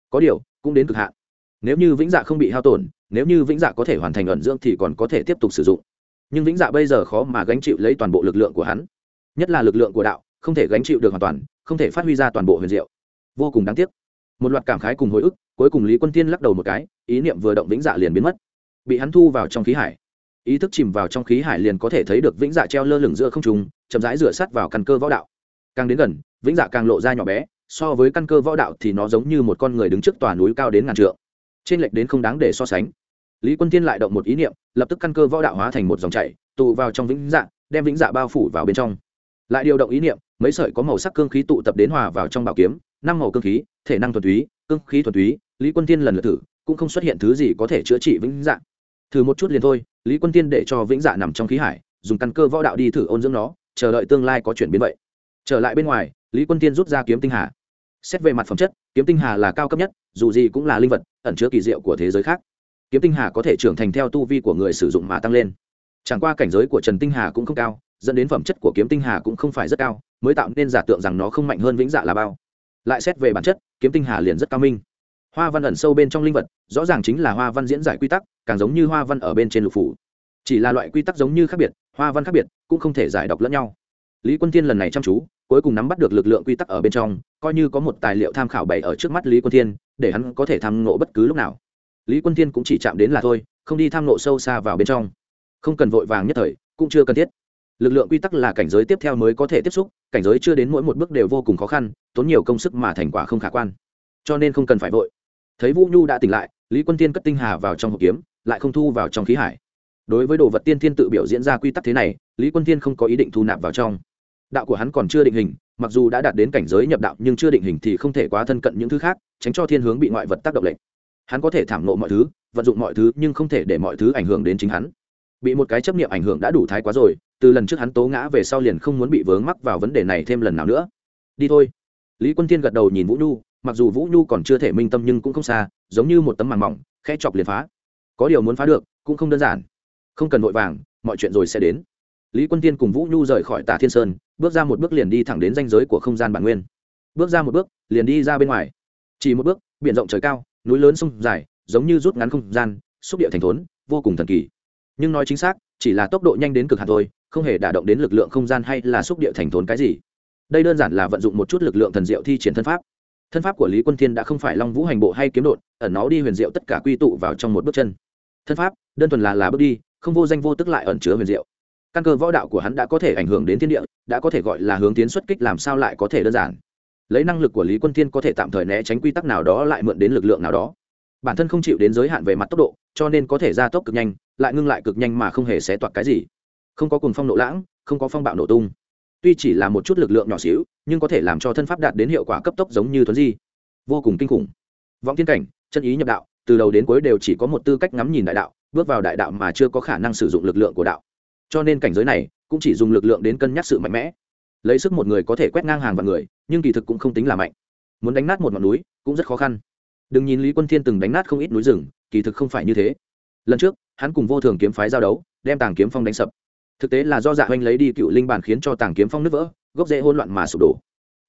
Có điều, cũng đến cực hạn. Nếu như vĩnh dạ không bị hao tổn, nếu như vĩnh dạ có thể hoàn thành ẩn dưỡng thì còn có thể tiếp tục sử dụng. Nhưng vĩnh dạ bây giờ khó mà gánh chịu lấy toàn bộ lực lượng của hắn. Nhất là lực lượng của đạo không thể gánh chịu được hoàn toàn, không thể phát huy ra toàn bộ huyền diệu. Vô cùng đáng tiếc. Một loạt cảm khái cùng hồi ức, cuối cùng lý quân tiên lắc đầu một cái, ý niệm vừa động vĩnh dạ liền biến mất. Bị hắn thu vào trong khí hải. Ý thức chìm vào trong khí hải liền có thể thấy được vĩnh dạ treo lơ lửng giữa không trùng chậm rãi rửa sắt vào căn cơ võ đạo. Càng đến gần, vĩnh dạ càng lộ ra nhỏ bé, so với căn cơ võ đạo thì nó giống như một con người đứng trước tòa núi cao đến ngàn trượng. Trên lệch đến không đáng để so sánh. Lý quân tiên lại động một ý niệm, lập tức căn cơ võ đạo hóa thành một dòng chảy, tụ vào trong vĩnh dạ đem vĩnh dạ bao phủ vào bên trong. Lại điều động ý niệm mấy sợi có màu sắc cương khí tụ tập đến hòa vào trong bảo kiếm, năm màu cương khí, thể năng thuần túy, cương khí thuần túy, lý quân tiên lần lượt thử, cũng không xuất hiện thứ gì có thể chữa trị vĩnh Dạng. thử một chút liền thôi, lý quân tiên để cho vĩnh dạ nằm trong khí hải, dùng căn cơ võ đạo đi thử ôn dưỡng nó, chờ đợi tương lai có chuyển biến vậy. Trở lại bên ngoài, lý quân tiên rút ra kiếm tinh hà. Xét về mặt phẩm chất, kiếm tinh hà là cao cấp nhất, dù gì cũng là linh vật, ẩn chứa kỳ diệu của thế giới khác. Kiếm tinh hà có thể trưởng thành theo tu vi của người sử dụng mà tăng lên. Chẳng qua cảnh giới của trần tinh hà cũng không cao, dẫn đến phẩm chất của kiếm tinh hà cũng không phải rất cao mới tạo nên giả tượng rằng nó không mạnh hơn vĩnh dạ là bao. Lại xét về bản chất, kiếm tinh hà liền rất cao minh. Hoa văn ẩn sâu bên trong linh vật, rõ ràng chính là hoa văn diễn giải quy tắc, càng giống như hoa văn ở bên trên lục phủ. Chỉ là loại quy tắc giống như khác biệt, hoa văn khác biệt, cũng không thể giải đọc lẫn nhau. Lý quân tiên lần này chăm chú, cuối cùng nắm bắt được lực lượng quy tắc ở bên trong, coi như có một tài liệu tham khảo bày ở trước mắt lý quân thiên, để hắn có thể tham ngộ bất cứ lúc nào. Lý quân thiên cũng chỉ chạm đến là thôi, không đi tham ngộ sâu xa vào bên trong. Không cần vội vàng nhất thời, cũng chưa cần thiết lực lượng quy tắc là cảnh giới tiếp theo mới có thể tiếp xúc, cảnh giới chưa đến mỗi một bước đều vô cùng khó khăn, tốn nhiều công sức mà thành quả không khả quan. Cho nên không cần phải vội. Thấy vũ nhu đã tỉnh lại, lý quân tiên cất tinh hà vào trong hộp kiếm, lại không thu vào trong khí hải. Đối với đồ vật tiên thiên tự biểu diễn ra quy tắc thế này, lý quân tiên không có ý định thu nạp vào trong. Đạo của hắn còn chưa định hình, mặc dù đã đạt đến cảnh giới nhập đạo nhưng chưa định hình thì không thể quá thân cận những thứ khác, tránh cho thiên hướng bị ngoại vật tác động lệnh hắn có thể thảm nộ mọi thứ, vận dụng mọi thứ nhưng không thể để mọi thứ ảnh hưởng đến chính hắn. Bị một cái chấp niệm ảnh hưởng đã đủ thái quá rồi từ lần trước hắn tố ngã về sau liền không muốn bị vướng mắc vào vấn đề này thêm lần nào nữa. Đi thôi. Lý quân thiên gật đầu nhìn vũ nhu, mặc dù vũ nhu còn chưa thể minh tâm nhưng cũng không xa, giống như một tấm màng mỏng khe chọc liền phá. Có điều muốn phá được, cũng không đơn giản. Không cần vội vàng, mọi chuyện rồi sẽ đến. Lý quân tiên cùng vũ nhu rời khỏi tả thiên sơn, bước ra một bước liền đi thẳng đến danh giới của không gian bản nguyên. Bước ra một bước, liền đi ra bên ngoài. Chỉ một bước, biển rộng trời cao, núi lớn sông dài, giống như rút ngắn không gian, xúc địa thành thốn, vô cùng thần kỳ. Nhưng nói chính xác, chỉ là tốc độ nhanh đến cực hạn thôi không hề đả động đến lực lượng không gian hay là xúc địa thành thốn cái gì. Đây đơn giản là vận dụng một chút lực lượng thần diệu thi triển thân pháp. Thân pháp của lý quân thiên đã không phải long vũ hành bộ hay kiếm đột, ẩn nó đi huyền diệu tất cả quy tụ vào trong một bước chân. Thân pháp, đơn thuần là là bước đi, không vô danh vô tức lại ẩn chứa huyền diệu. Căn cơ võ đạo của hắn đã có thể ảnh hưởng đến thiên địa, đã có thể gọi là hướng tiến xuất kích làm sao lại có thể đơn giản. Lấy năng lực của lý quân thiên có thể tạm thời né tránh quy tắc nào đó lại mượn đến lực lượng nào đó. Bản thân không chịu đến giới hạn về mặt tốc độ, cho nên có thể gia tốc cực nhanh, lại ngưng lại cực nhanh mà không hề xé toạc cái gì không có cùng phong nộ lãng, không có phong bạo nổ tung. Tuy chỉ là một chút lực lượng nhỏ xíu, nhưng có thể làm cho thân pháp đạt đến hiệu quả cấp tốc giống như thuấn di. Vô cùng kinh khủng. Vọng thiên cảnh, chân ý nhập đạo, từ đầu đến cuối đều chỉ có một tư cách ngắm nhìn đại đạo, bước vào đại đạo mà chưa có khả năng sử dụng lực lượng của đạo. Cho nên cảnh giới này cũng chỉ dùng lực lượng đến cân nhắc sự mạnh mẽ. Lấy sức một người có thể quét ngang hàng vạn người, nhưng kỳ thực cũng không tính là mạnh. Muốn đánh nát một ngọn núi cũng rất khó khăn. Đừng nhìn lý quân thiên từng đánh nát không ít núi rừng, kỳ thực không phải như thế. Lần trước, hắn cùng vô thường kiếm phái giao đấu, đem tàng kiếm phong đánh sập thực tế là do dạ oanh lấy đi cựu linh bản khiến cho tàng kiếm phong nứt vỡ, gốc rễ hỗn loạn mà sụp đổ.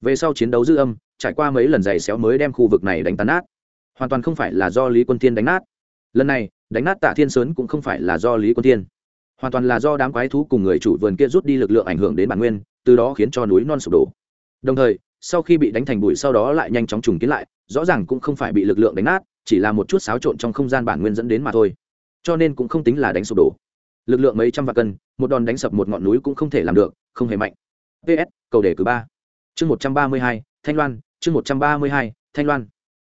Về sau chiến đấu dư âm, trải qua mấy lần giày xéo mới đem khu vực này đánh tan nát. Hoàn toàn không phải là do lý quân thiên đánh nát. Lần này, đánh nát tạ thiên sớn cũng không phải là do lý quân thiên. Hoàn toàn là do đám quái thú cùng người chủ vườn kia rút đi lực lượng ảnh hưởng đến bản nguyên, từ đó khiến cho núi non sụp đổ. Đồng thời, sau khi bị đánh thành bụi sau đó lại nhanh chóng trùng kiến lại, rõ ràng cũng không phải bị lực lượng đánh nát, chỉ là một chút xáo trộn trong không gian bản nguyên dẫn đến mà thôi. Cho nên cũng không tính là đánh sụp đổ lực lượng mấy trăm vạn cân, một đòn đánh sập một ngọn núi cũng không thể làm được, không hề mạnh. Ps cầu đề cử ba. Chương một trăm ba mươi hai, thanh loan, chương một trăm ba mươi hai, thanh loan.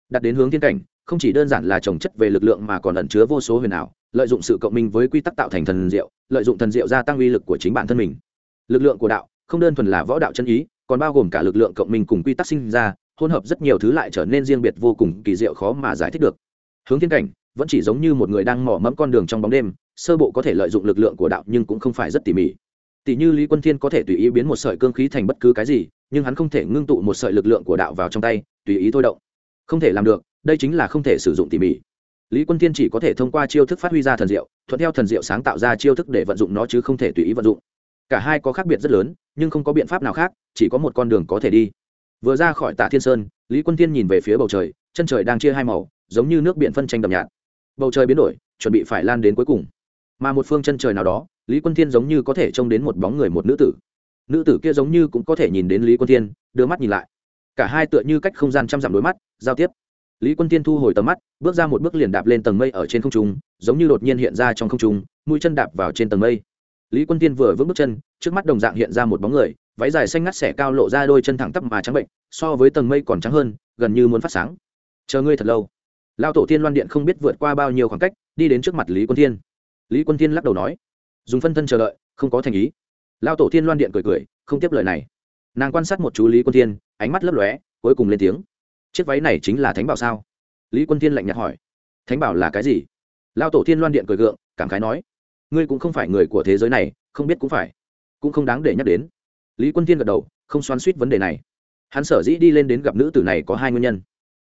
Đặt đến hướng thiên cảnh, không chỉ đơn giản là trồng chất về lực lượng mà còn ẩn chứa vô số huyền ảo, lợi dụng sự cộng minh với quy tắc tạo thành thần diệu, lợi dụng thần diệu gia tăng uy lực của chính bản thân mình. Lực lượng của đạo, không đơn thuần là võ đạo chân ý, còn bao gồm cả lực lượng cộng minh cùng quy tắc sinh ra, hỗn hợp rất nhiều thứ lại trở nên riêng biệt vô cùng kỳ diệu khó mà giải thích được. Hướng thiên cảnh, vẫn chỉ giống như một người đang mò mẫm con đường trong bóng đêm sơ bộ có thể lợi dụng lực lượng của đạo nhưng cũng không phải rất tỉ mỉ. Tỷ như lý quân thiên có thể tùy ý biến một sợi cương khí thành bất cứ cái gì, nhưng hắn không thể ngưng tụ một sợi lực lượng của đạo vào trong tay, tùy ý thôi động. Không thể làm được, đây chính là không thể sử dụng tỉ mỉ. Lý quân thiên chỉ có thể thông qua chiêu thức phát huy ra thần diệu, thuận theo thần diệu sáng tạo ra chiêu thức để vận dụng nó chứ không thể tùy ý vận dụng. Cả hai có khác biệt rất lớn, nhưng không có biện pháp nào khác, chỉ có một con đường có thể đi. Vừa ra khỏi tạ thiên sơn, lý quân thiên nhìn về phía bầu trời, chân trời đang chia hai màu, giống như nước biển phân tranh đậm nhạt. Bầu trời biến đổi, chuẩn bị phải lan đến cuối cùng mà một phương chân trời nào đó, lý quân thiên giống như có thể trông đến một bóng người một nữ tử. Nữ tử kia giống như cũng có thể nhìn đến lý quân thiên, đưa mắt nhìn lại. Cả hai tựa như cách không gian trăm dặm đối mắt, giao tiếp. Lý quân thiên thu hồi tầm mắt, bước ra một bước liền đạp lên tầng mây ở trên không trung, giống như đột nhiên hiện ra trong không trung, mũi chân đạp vào trên tầng mây. Lý quân thiên vừa vững bước chân, trước mắt đồng dạng hiện ra một bóng người, váy dài xanh ngắt xẻ cao lộ ra đôi chân thẳng tắp mà trắng bệnh, so với tầng mây còn trắng hơn, gần như muốn phát sáng. Chờ ngươi thật lâu. Lao tổ thiên loan điện không biết vượt qua bao nhiêu khoảng cách, đi đến trước mặt lý quân thiên lý quân thiên lắc đầu nói, dùng phân thân chờ đợi, không có thành ý. Lao tổ thiên loan điện cười cười, không tiếp lời này. Nàng quan sát một chú lý quân thiên, ánh mắt lấp lóe, cuối cùng lên tiếng, chiếc váy này chính là thánh bảo sao? Lý quân thiên lạnh nhạt hỏi, thánh bảo là cái gì? Lao tổ thiên loan điện cười gượng, cảm khái nói, ngươi cũng không phải người của thế giới này, không biết cũng phải, cũng không đáng để nhắc đến. Lý quân thiên gật đầu, không xoắn suýt vấn đề này. Hắn sở dĩ đi lên đến gặp nữ tử này có hai nguyên nhân.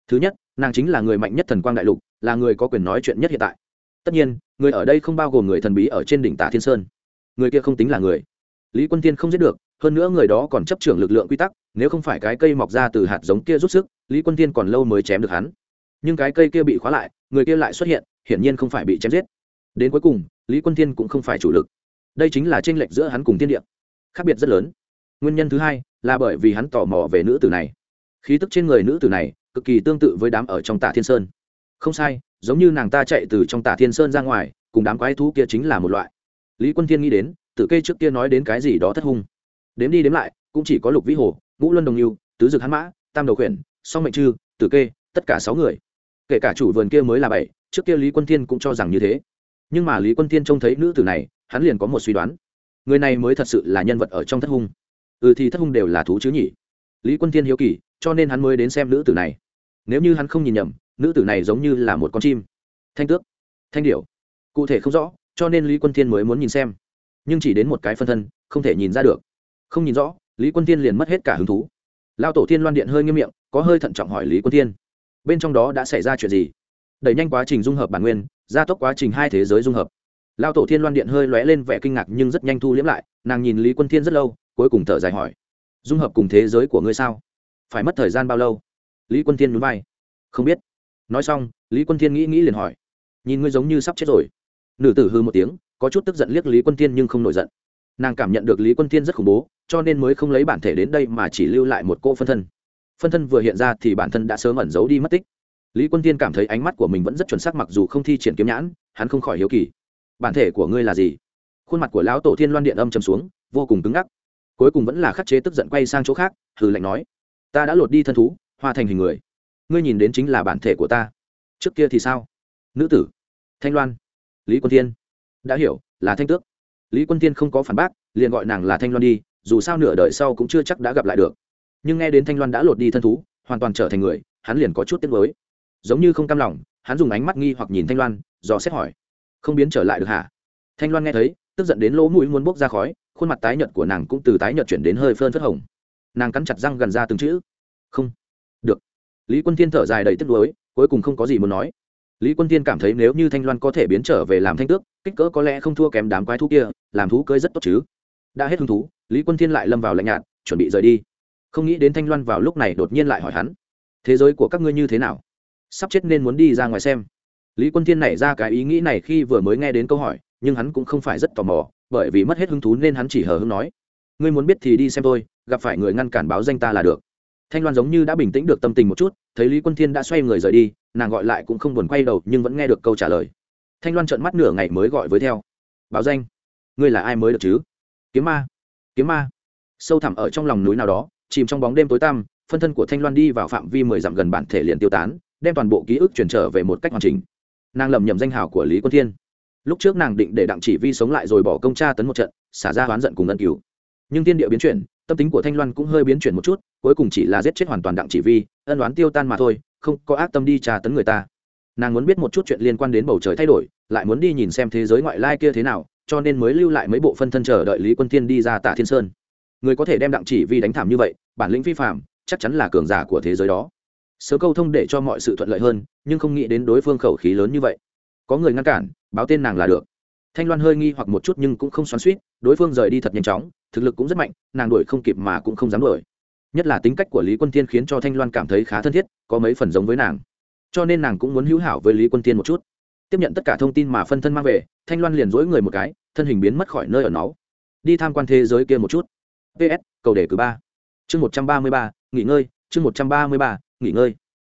Thứ nhất, nàng chính là người mạnh nhất thần quang đại lục, là người có quyền nói chuyện nhất hiện tại tất nhiên, người ở đây không bao gồm người thần bí ở trên đỉnh tả thiên sơn. Người kia không tính là người. Lý quân tiên không giết được, hơn nữa người đó còn chấp trưởng lực lượng quy tắc, nếu không phải cái cây mọc ra từ hạt giống kia rút sức, lý quân tiên còn lâu mới chém được hắn. Nhưng cái cây kia bị khóa lại, người kia lại xuất hiện, hiển nhiên không phải bị chém giết. Đến cuối cùng, lý quân tiên cũng không phải chủ lực. Đây chính là tranh lệch giữa hắn cùng tiên điệm khác biệt rất lớn. Nguyên nhân thứ hai là bởi vì hắn tò mò về nữ tử này. Khí tức trên người nữ tử này cực kỳ tương tự với đám ở trong tả thiên sơn. Không sai giống như nàng ta chạy từ trong tả thiên sơn ra ngoài, cùng đám quái thú kia chính là một loại. Lý quân thiên nghĩ đến, tử kê trước kia nói đến cái gì đó thất hung. Đếm đi đếm lại, cũng chỉ có lục vĩ hồ, ngũ luân đồng yêu, tứ dực hắn mã, tam đầu khuyển, song mệnh trư tử kê, tất cả sáu người. Kể cả chủ vườn kia mới là bảy, trước kia lý quân thiên cũng cho rằng như thế. Nhưng mà lý quân thiên trông thấy nữ tử này, hắn liền có một suy đoán. Người này mới thật sự là nhân vật ở trong thất hung. Ừ thì thất hung đều là thú chứ nhỉ. Lý quân thiên hiếu kỳ, cho nên hắn mới đến xem nữ tử này. Nếu như hắn không nhìn nhầm nữ tử này giống như là một con chim. Thanh tước, thanh điểu. Cụ thể không rõ, cho nên lý quân thiên mới muốn nhìn xem. Nhưng chỉ đến một cái phân thân, không thể nhìn ra được. Không nhìn rõ, lý quân thiên liền mất hết cả hứng thú. Lao tổ thiên loan điện hơi nghiêm miệng, có hơi thận trọng hỏi lý quân thiên. Bên trong đó đã xảy ra chuyện gì? Đẩy nhanh quá trình dung hợp bản nguyên, gia tốc quá trình hai thế giới dung hợp. Lao tổ thiên loan điện hơi lóe lên vẻ kinh ngạc nhưng rất nhanh thu liễm lại, nàng nhìn lý quân thiên rất lâu, cuối cùng thở dài hỏi. Dung hợp cùng thế giới của ngươi sao? Phải mất thời gian bao lâu? Lý quân thiên núi vai. Không biết nói xong, lý quân thiên nghĩ nghĩ liền hỏi, nhìn ngươi giống như sắp chết rồi. Nữ tử hư một tiếng, có chút tức giận liếc lý quân thiên nhưng không nổi giận. Nàng cảm nhận được lý quân thiên rất khủng bố, cho nên mới không lấy bản thể đến đây mà chỉ lưu lại một cô phân thân. Phân thân vừa hiện ra thì bản thân đã sớm ẩn giấu đi mất tích. Lý quân tiên cảm thấy ánh mắt của mình vẫn rất chuẩn xác mặc dù không thi triển kiếm nhãn, hắn không khỏi hiếu kỳ. Bản thể của ngươi là gì? Khuôn mặt của lão tổ thiên loan điện âm chầm xuống, vô cùng cứng ngắc. Cuối cùng vẫn là khắc chế tức giận quay sang chỗ khác, hừ lạnh nói, ta đã lột đi thân thú hoa thành hình người ngươi nhìn đến chính là bản thể của ta. Trước kia thì sao? Nữ tử. Thanh loan. Lý quân Thiên. Đã hiểu, là thanh tước. Lý quân Thiên không có phản bác, liền gọi nàng là thanh loan đi, dù sao nửa đời sau cũng chưa chắc đã gặp lại được. Nhưng nghe đến thanh loan đã lột đi thân thú, hoàn toàn trở thành người, hắn liền có chút tiếc mới giống như không cam lòng, hắn dùng ánh mắt nghi hoặc nhìn thanh loan, dò xét hỏi. Không biến trở lại được hả? Thanh loan nghe thấy, tức giận đến lỗ mũi muốn bốc ra khói, khuôn mặt tái nhợt của nàng cũng từ tái nhợt chuyển đến hơi phơn phất hồng. Nàng cắn chặt răng gần ra từng chữ. Không lý quân Thiên thở dài đầy tiếc nuối, cuối cùng không có gì muốn nói. Lý quân Thiên cảm thấy nếu như thanh loan có thể biến trở về làm thanh tước, kích cỡ có lẽ không thua kém đám quái thú kia, làm thú cơi rất tốt chứ. Đã hết hứng thú, lý quân Thiên lại lâm vào lạnh nhạt, chuẩn bị rời đi. Không nghĩ đến thanh loan vào lúc này đột nhiên lại hỏi hắn, thế giới của các ngươi như thế nào? Sắp chết nên muốn đi ra ngoài xem. Lý quân thiên nảy ra cái ý nghĩ này khi vừa mới nghe đến câu hỏi, nhưng hắn cũng không phải rất tò mò, bởi vì mất hết hứng thú nên hắn chỉ hờ hưng nói, ngươi muốn biết thì đi xem tôi, gặp phải người ngăn cản báo danh ta là được thanh loan giống như đã bình tĩnh được tâm tình một chút, thấy lý quân thiên đã xoay người rời đi, nàng gọi lại cũng không buồn quay đầu nhưng vẫn nghe được câu trả lời. Thanh loan trợn mắt nửa ngày mới gọi với theo. Báo danh. Ngươi là ai mới được chứ? Kiếm ma. Kiếm ma. Sâu thẳm ở trong lòng núi nào đó, chìm trong bóng đêm tối tăm, phân thân của thanh loan đi vào phạm vi mười dặm gần bản thể liền tiêu tán, đem toàn bộ ký ức chuyển trở về một cách hoàn chỉnh. Nàng lầm nhầm danh hào của lý quân thiên. Lúc trước nàng định để đặng chỉ vi sống lại rồi bỏ công tra tấn một trận, xả ra oán giận cùng ân cứu. Nhưng tiên địa biến chuyển tâm tính của thanh loan cũng hơi biến chuyển một chút, cuối cùng chỉ là giết chết hoàn toàn đặng chỉ vi, ân đoán tiêu tan mà thôi, không có ác tâm đi tra tấn người ta. Nàng muốn biết một chút chuyện liên quan đến bầu trời thay đổi, lại muốn đi nhìn xem thế giới ngoại lai kia thế nào, cho nên mới lưu lại mấy bộ phân thân chờ đợi lý quân thiên đi ra tả thiên sơn. Người có thể đem đặng chỉ vi đánh thảm như vậy, bản lĩnh vi phạm chắc chắn là cường giả của thế giới đó. Sớ câu thông để cho mọi sự thuận lợi hơn, nhưng không nghĩ đến đối phương khẩu khí lớn như vậy. Có người ngăn cản, báo tên nàng là được. Thanh loan hơi nghi hoặc một chút nhưng cũng không xoắn suýt đối phương rời đi thật nhanh chóng thực lực cũng rất mạnh, nàng đuổi không kịp mà cũng không dám đuổi. Nhất là tính cách của lý quân tiên khiến cho thanh loan cảm thấy khá thân thiết, có mấy phần giống với nàng. Cho nên nàng cũng muốn hữu hảo với lý quân tiên một chút. Tiếp nhận tất cả thông tin mà phân thân mang về, thanh loan liền dối người một cái, thân hình biến mất khỏi nơi ở nó. Đi tham quan thế giới kia một chút. Ps cầu đề cử ba. Chương một trăm ba mươi ba, nghỉ ngơi, chương một trăm ba mươi ba, nghỉ ngơi.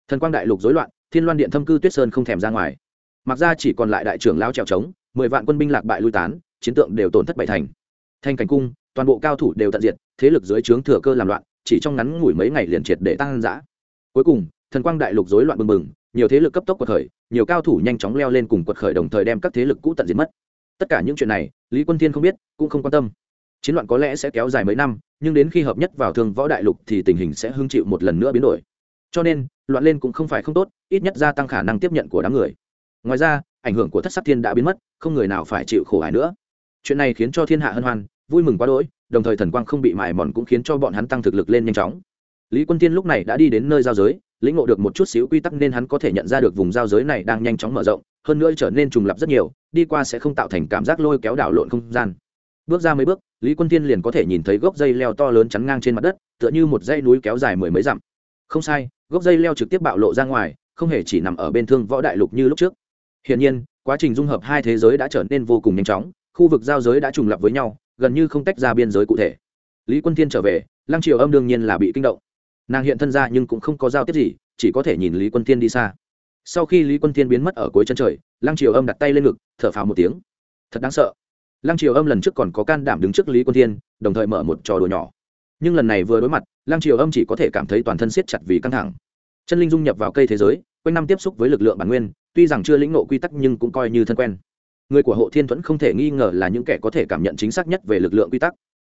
Thần quang đại lục rối loạn, thiên loan điện thâm cư tuyết sơn không thèm ra ngoài. Mặc ra chỉ còn lại đại trưởng lao trèo trống, mười vạn quân binh lạc bại lui tán, chiến tượng đều tổn thất bảy thành. Thanh cảnh cung toàn bộ cao thủ đều tận diệt, thế lực dưới trướng thừa cơ làm loạn, chỉ trong ngắn ngủi mấy ngày liền triệt để tăng giã cuối cùng, thần quang đại lục rối loạn bừng bừng, nhiều thế lực cấp tốc quật khởi, nhiều cao thủ nhanh chóng leo lên cùng quật khởi đồng thời đem các thế lực cũ tận diệt mất. Tất cả những chuyện này, lý quân thiên không biết, cũng không quan tâm. Chiến loạn có lẽ sẽ kéo dài mấy năm, nhưng đến khi hợp nhất vào thương võ đại lục thì tình hình sẽ hứng chịu một lần nữa biến đổi. Cho nên, loạn lên cũng không phải không tốt, ít nhất gia tăng khả năng tiếp nhận của đám người. Ngoài ra, ảnh hưởng của thất sắc thiên đã biến mất, không người nào phải chịu khổ ai nữa. Chuyện này khiến cho thiên hạ hân hoan vui mừng quá đỗi, đồng thời thần quang không bị mài mòn cũng khiến cho bọn hắn tăng thực lực lên nhanh chóng. Lý quân tiên lúc này đã đi đến nơi giao giới, lĩnh ngộ được một chút xíu quy tắc nên hắn có thể nhận ra được vùng giao giới này đang nhanh chóng mở rộng, hơn nữa trở nên trùng lập rất nhiều, đi qua sẽ không tạo thành cảm giác lôi kéo đảo lộn không gian. Bước ra mấy bước, lý quân tiên liền có thể nhìn thấy gốc dây leo to lớn chắn ngang trên mặt đất, tựa như một dây núi kéo dài mười mấy dặm. Không sai, gốc dây leo trực tiếp bạo lộ ra ngoài, không hề chỉ nằm ở bên thương võ đại lục như lúc trước. Hiển nhiên, quá trình dung hợp hai thế giới đã trở nên vô cùng nhanh chóng, khu vực giao giới đã trùng lập với nhau gần như không tách ra biên giới cụ thể. Lý quân thiên trở về, lăng triều âm đương nhiên là bị kinh động. Nàng hiện thân ra nhưng cũng không có giao tiếp gì, chỉ có thể nhìn lý quân thiên đi xa. Sau khi lý quân thiên biến mất ở cuối chân trời, lăng triều âm đặt tay lên ngực, thở phào một tiếng. Thật đáng sợ. Lăng triều âm lần trước còn có can đảm đứng trước lý quân thiên, đồng thời mở một trò đùa nhỏ. Nhưng lần này vừa đối mặt, lăng triều âm chỉ có thể cảm thấy toàn thân siết chặt vì căng thẳng. Chân linh dung nhập vào cây thế giới, quanh năm tiếp xúc với lực lượng bản nguyên, tuy rằng chưa lĩnh nộ quy tắc nhưng cũng coi như thân quen người của hộ thiên thuẫn không thể nghi ngờ là những kẻ có thể cảm nhận chính xác nhất về lực lượng quy tắc.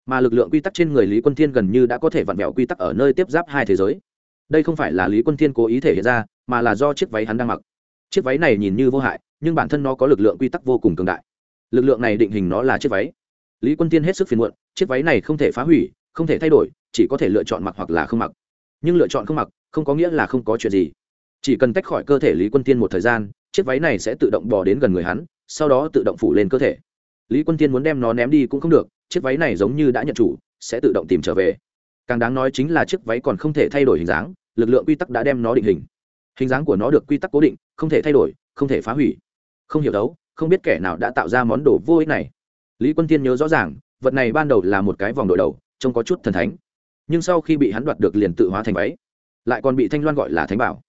Mà lực lượng quy tắc trên người lý quân thiên gần như đã có thể vặn vẹo quy tắc ở nơi tiếp giáp hai thế giới. Đây không phải là lý quân thiên cố ý thể hiện ra, mà là do chiếc váy hắn đang mặc. Chiếc váy này nhìn như vô hại, nhưng bản thân nó có lực lượng quy tắc vô cùng cường đại. Lực lượng này định hình nó là chiếc váy. Lý quân thiên hết sức phiền muộn, chiếc váy này không thể phá hủy, không thể thay đổi, chỉ có thể lựa chọn mặc hoặc là không mặc. Nhưng lựa chọn không mặc, không có nghĩa là không có chuyện gì. Chỉ cần tách khỏi cơ thể lý quân tiên một thời gian, chiếc váy này sẽ tự động bỏ đến gần người hắn sau đó tự động phủ lên cơ thể. Lý quân tiên muốn đem nó ném đi cũng không được, chiếc váy này giống như đã nhận chủ, sẽ tự động tìm trở về. Càng đáng nói chính là chiếc váy còn không thể thay đổi hình dáng, lực lượng quy tắc đã đem nó định hình. Hình dáng của nó được quy tắc cố định, không thể thay đổi, không thể phá hủy. Không hiểu đấu, không biết kẻ nào đã tạo ra món đồ vô ích này. Lý quân tiên nhớ rõ ràng, vật này ban đầu là một cái vòng đội đầu, trông có chút thần thánh. Nhưng sau khi bị hắn đoạt được liền tự hóa thành váy, lại còn bị thanh loan gọi là thánh bảo.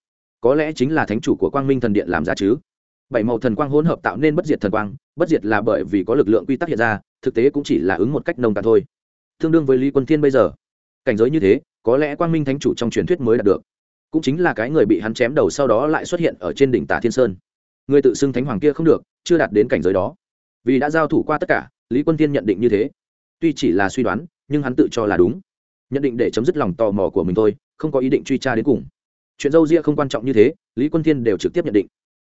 Có lẽ chính là thánh chủ của quang minh thần điện làm ra chứ bảy màu thần quang hỗn hợp tạo nên bất diệt thần quang, bất diệt là bởi vì có lực lượng quy tắc hiện ra, thực tế cũng chỉ là ứng một cách nông cạn thôi. Tương đương với lý quân thiên bây giờ. Cảnh giới như thế, có lẽ quang minh thánh chủ trong truyền thuyết mới đạt được. Cũng chính là cái người bị hắn chém đầu sau đó lại xuất hiện ở trên đỉnh tả thiên sơn. Người tự xưng thánh hoàng kia không được, chưa đạt đến cảnh giới đó. Vì đã giao thủ qua tất cả, lý quân thiên nhận định như thế. Tuy chỉ là suy đoán, nhưng hắn tự cho là đúng. Nhận định để chấm dứt lòng tò mò của mình thôi, không có ý định truy tra đến cùng. Chuyện dâu ria không quan trọng như thế, lý quân thiên đều trực tiếp nhận định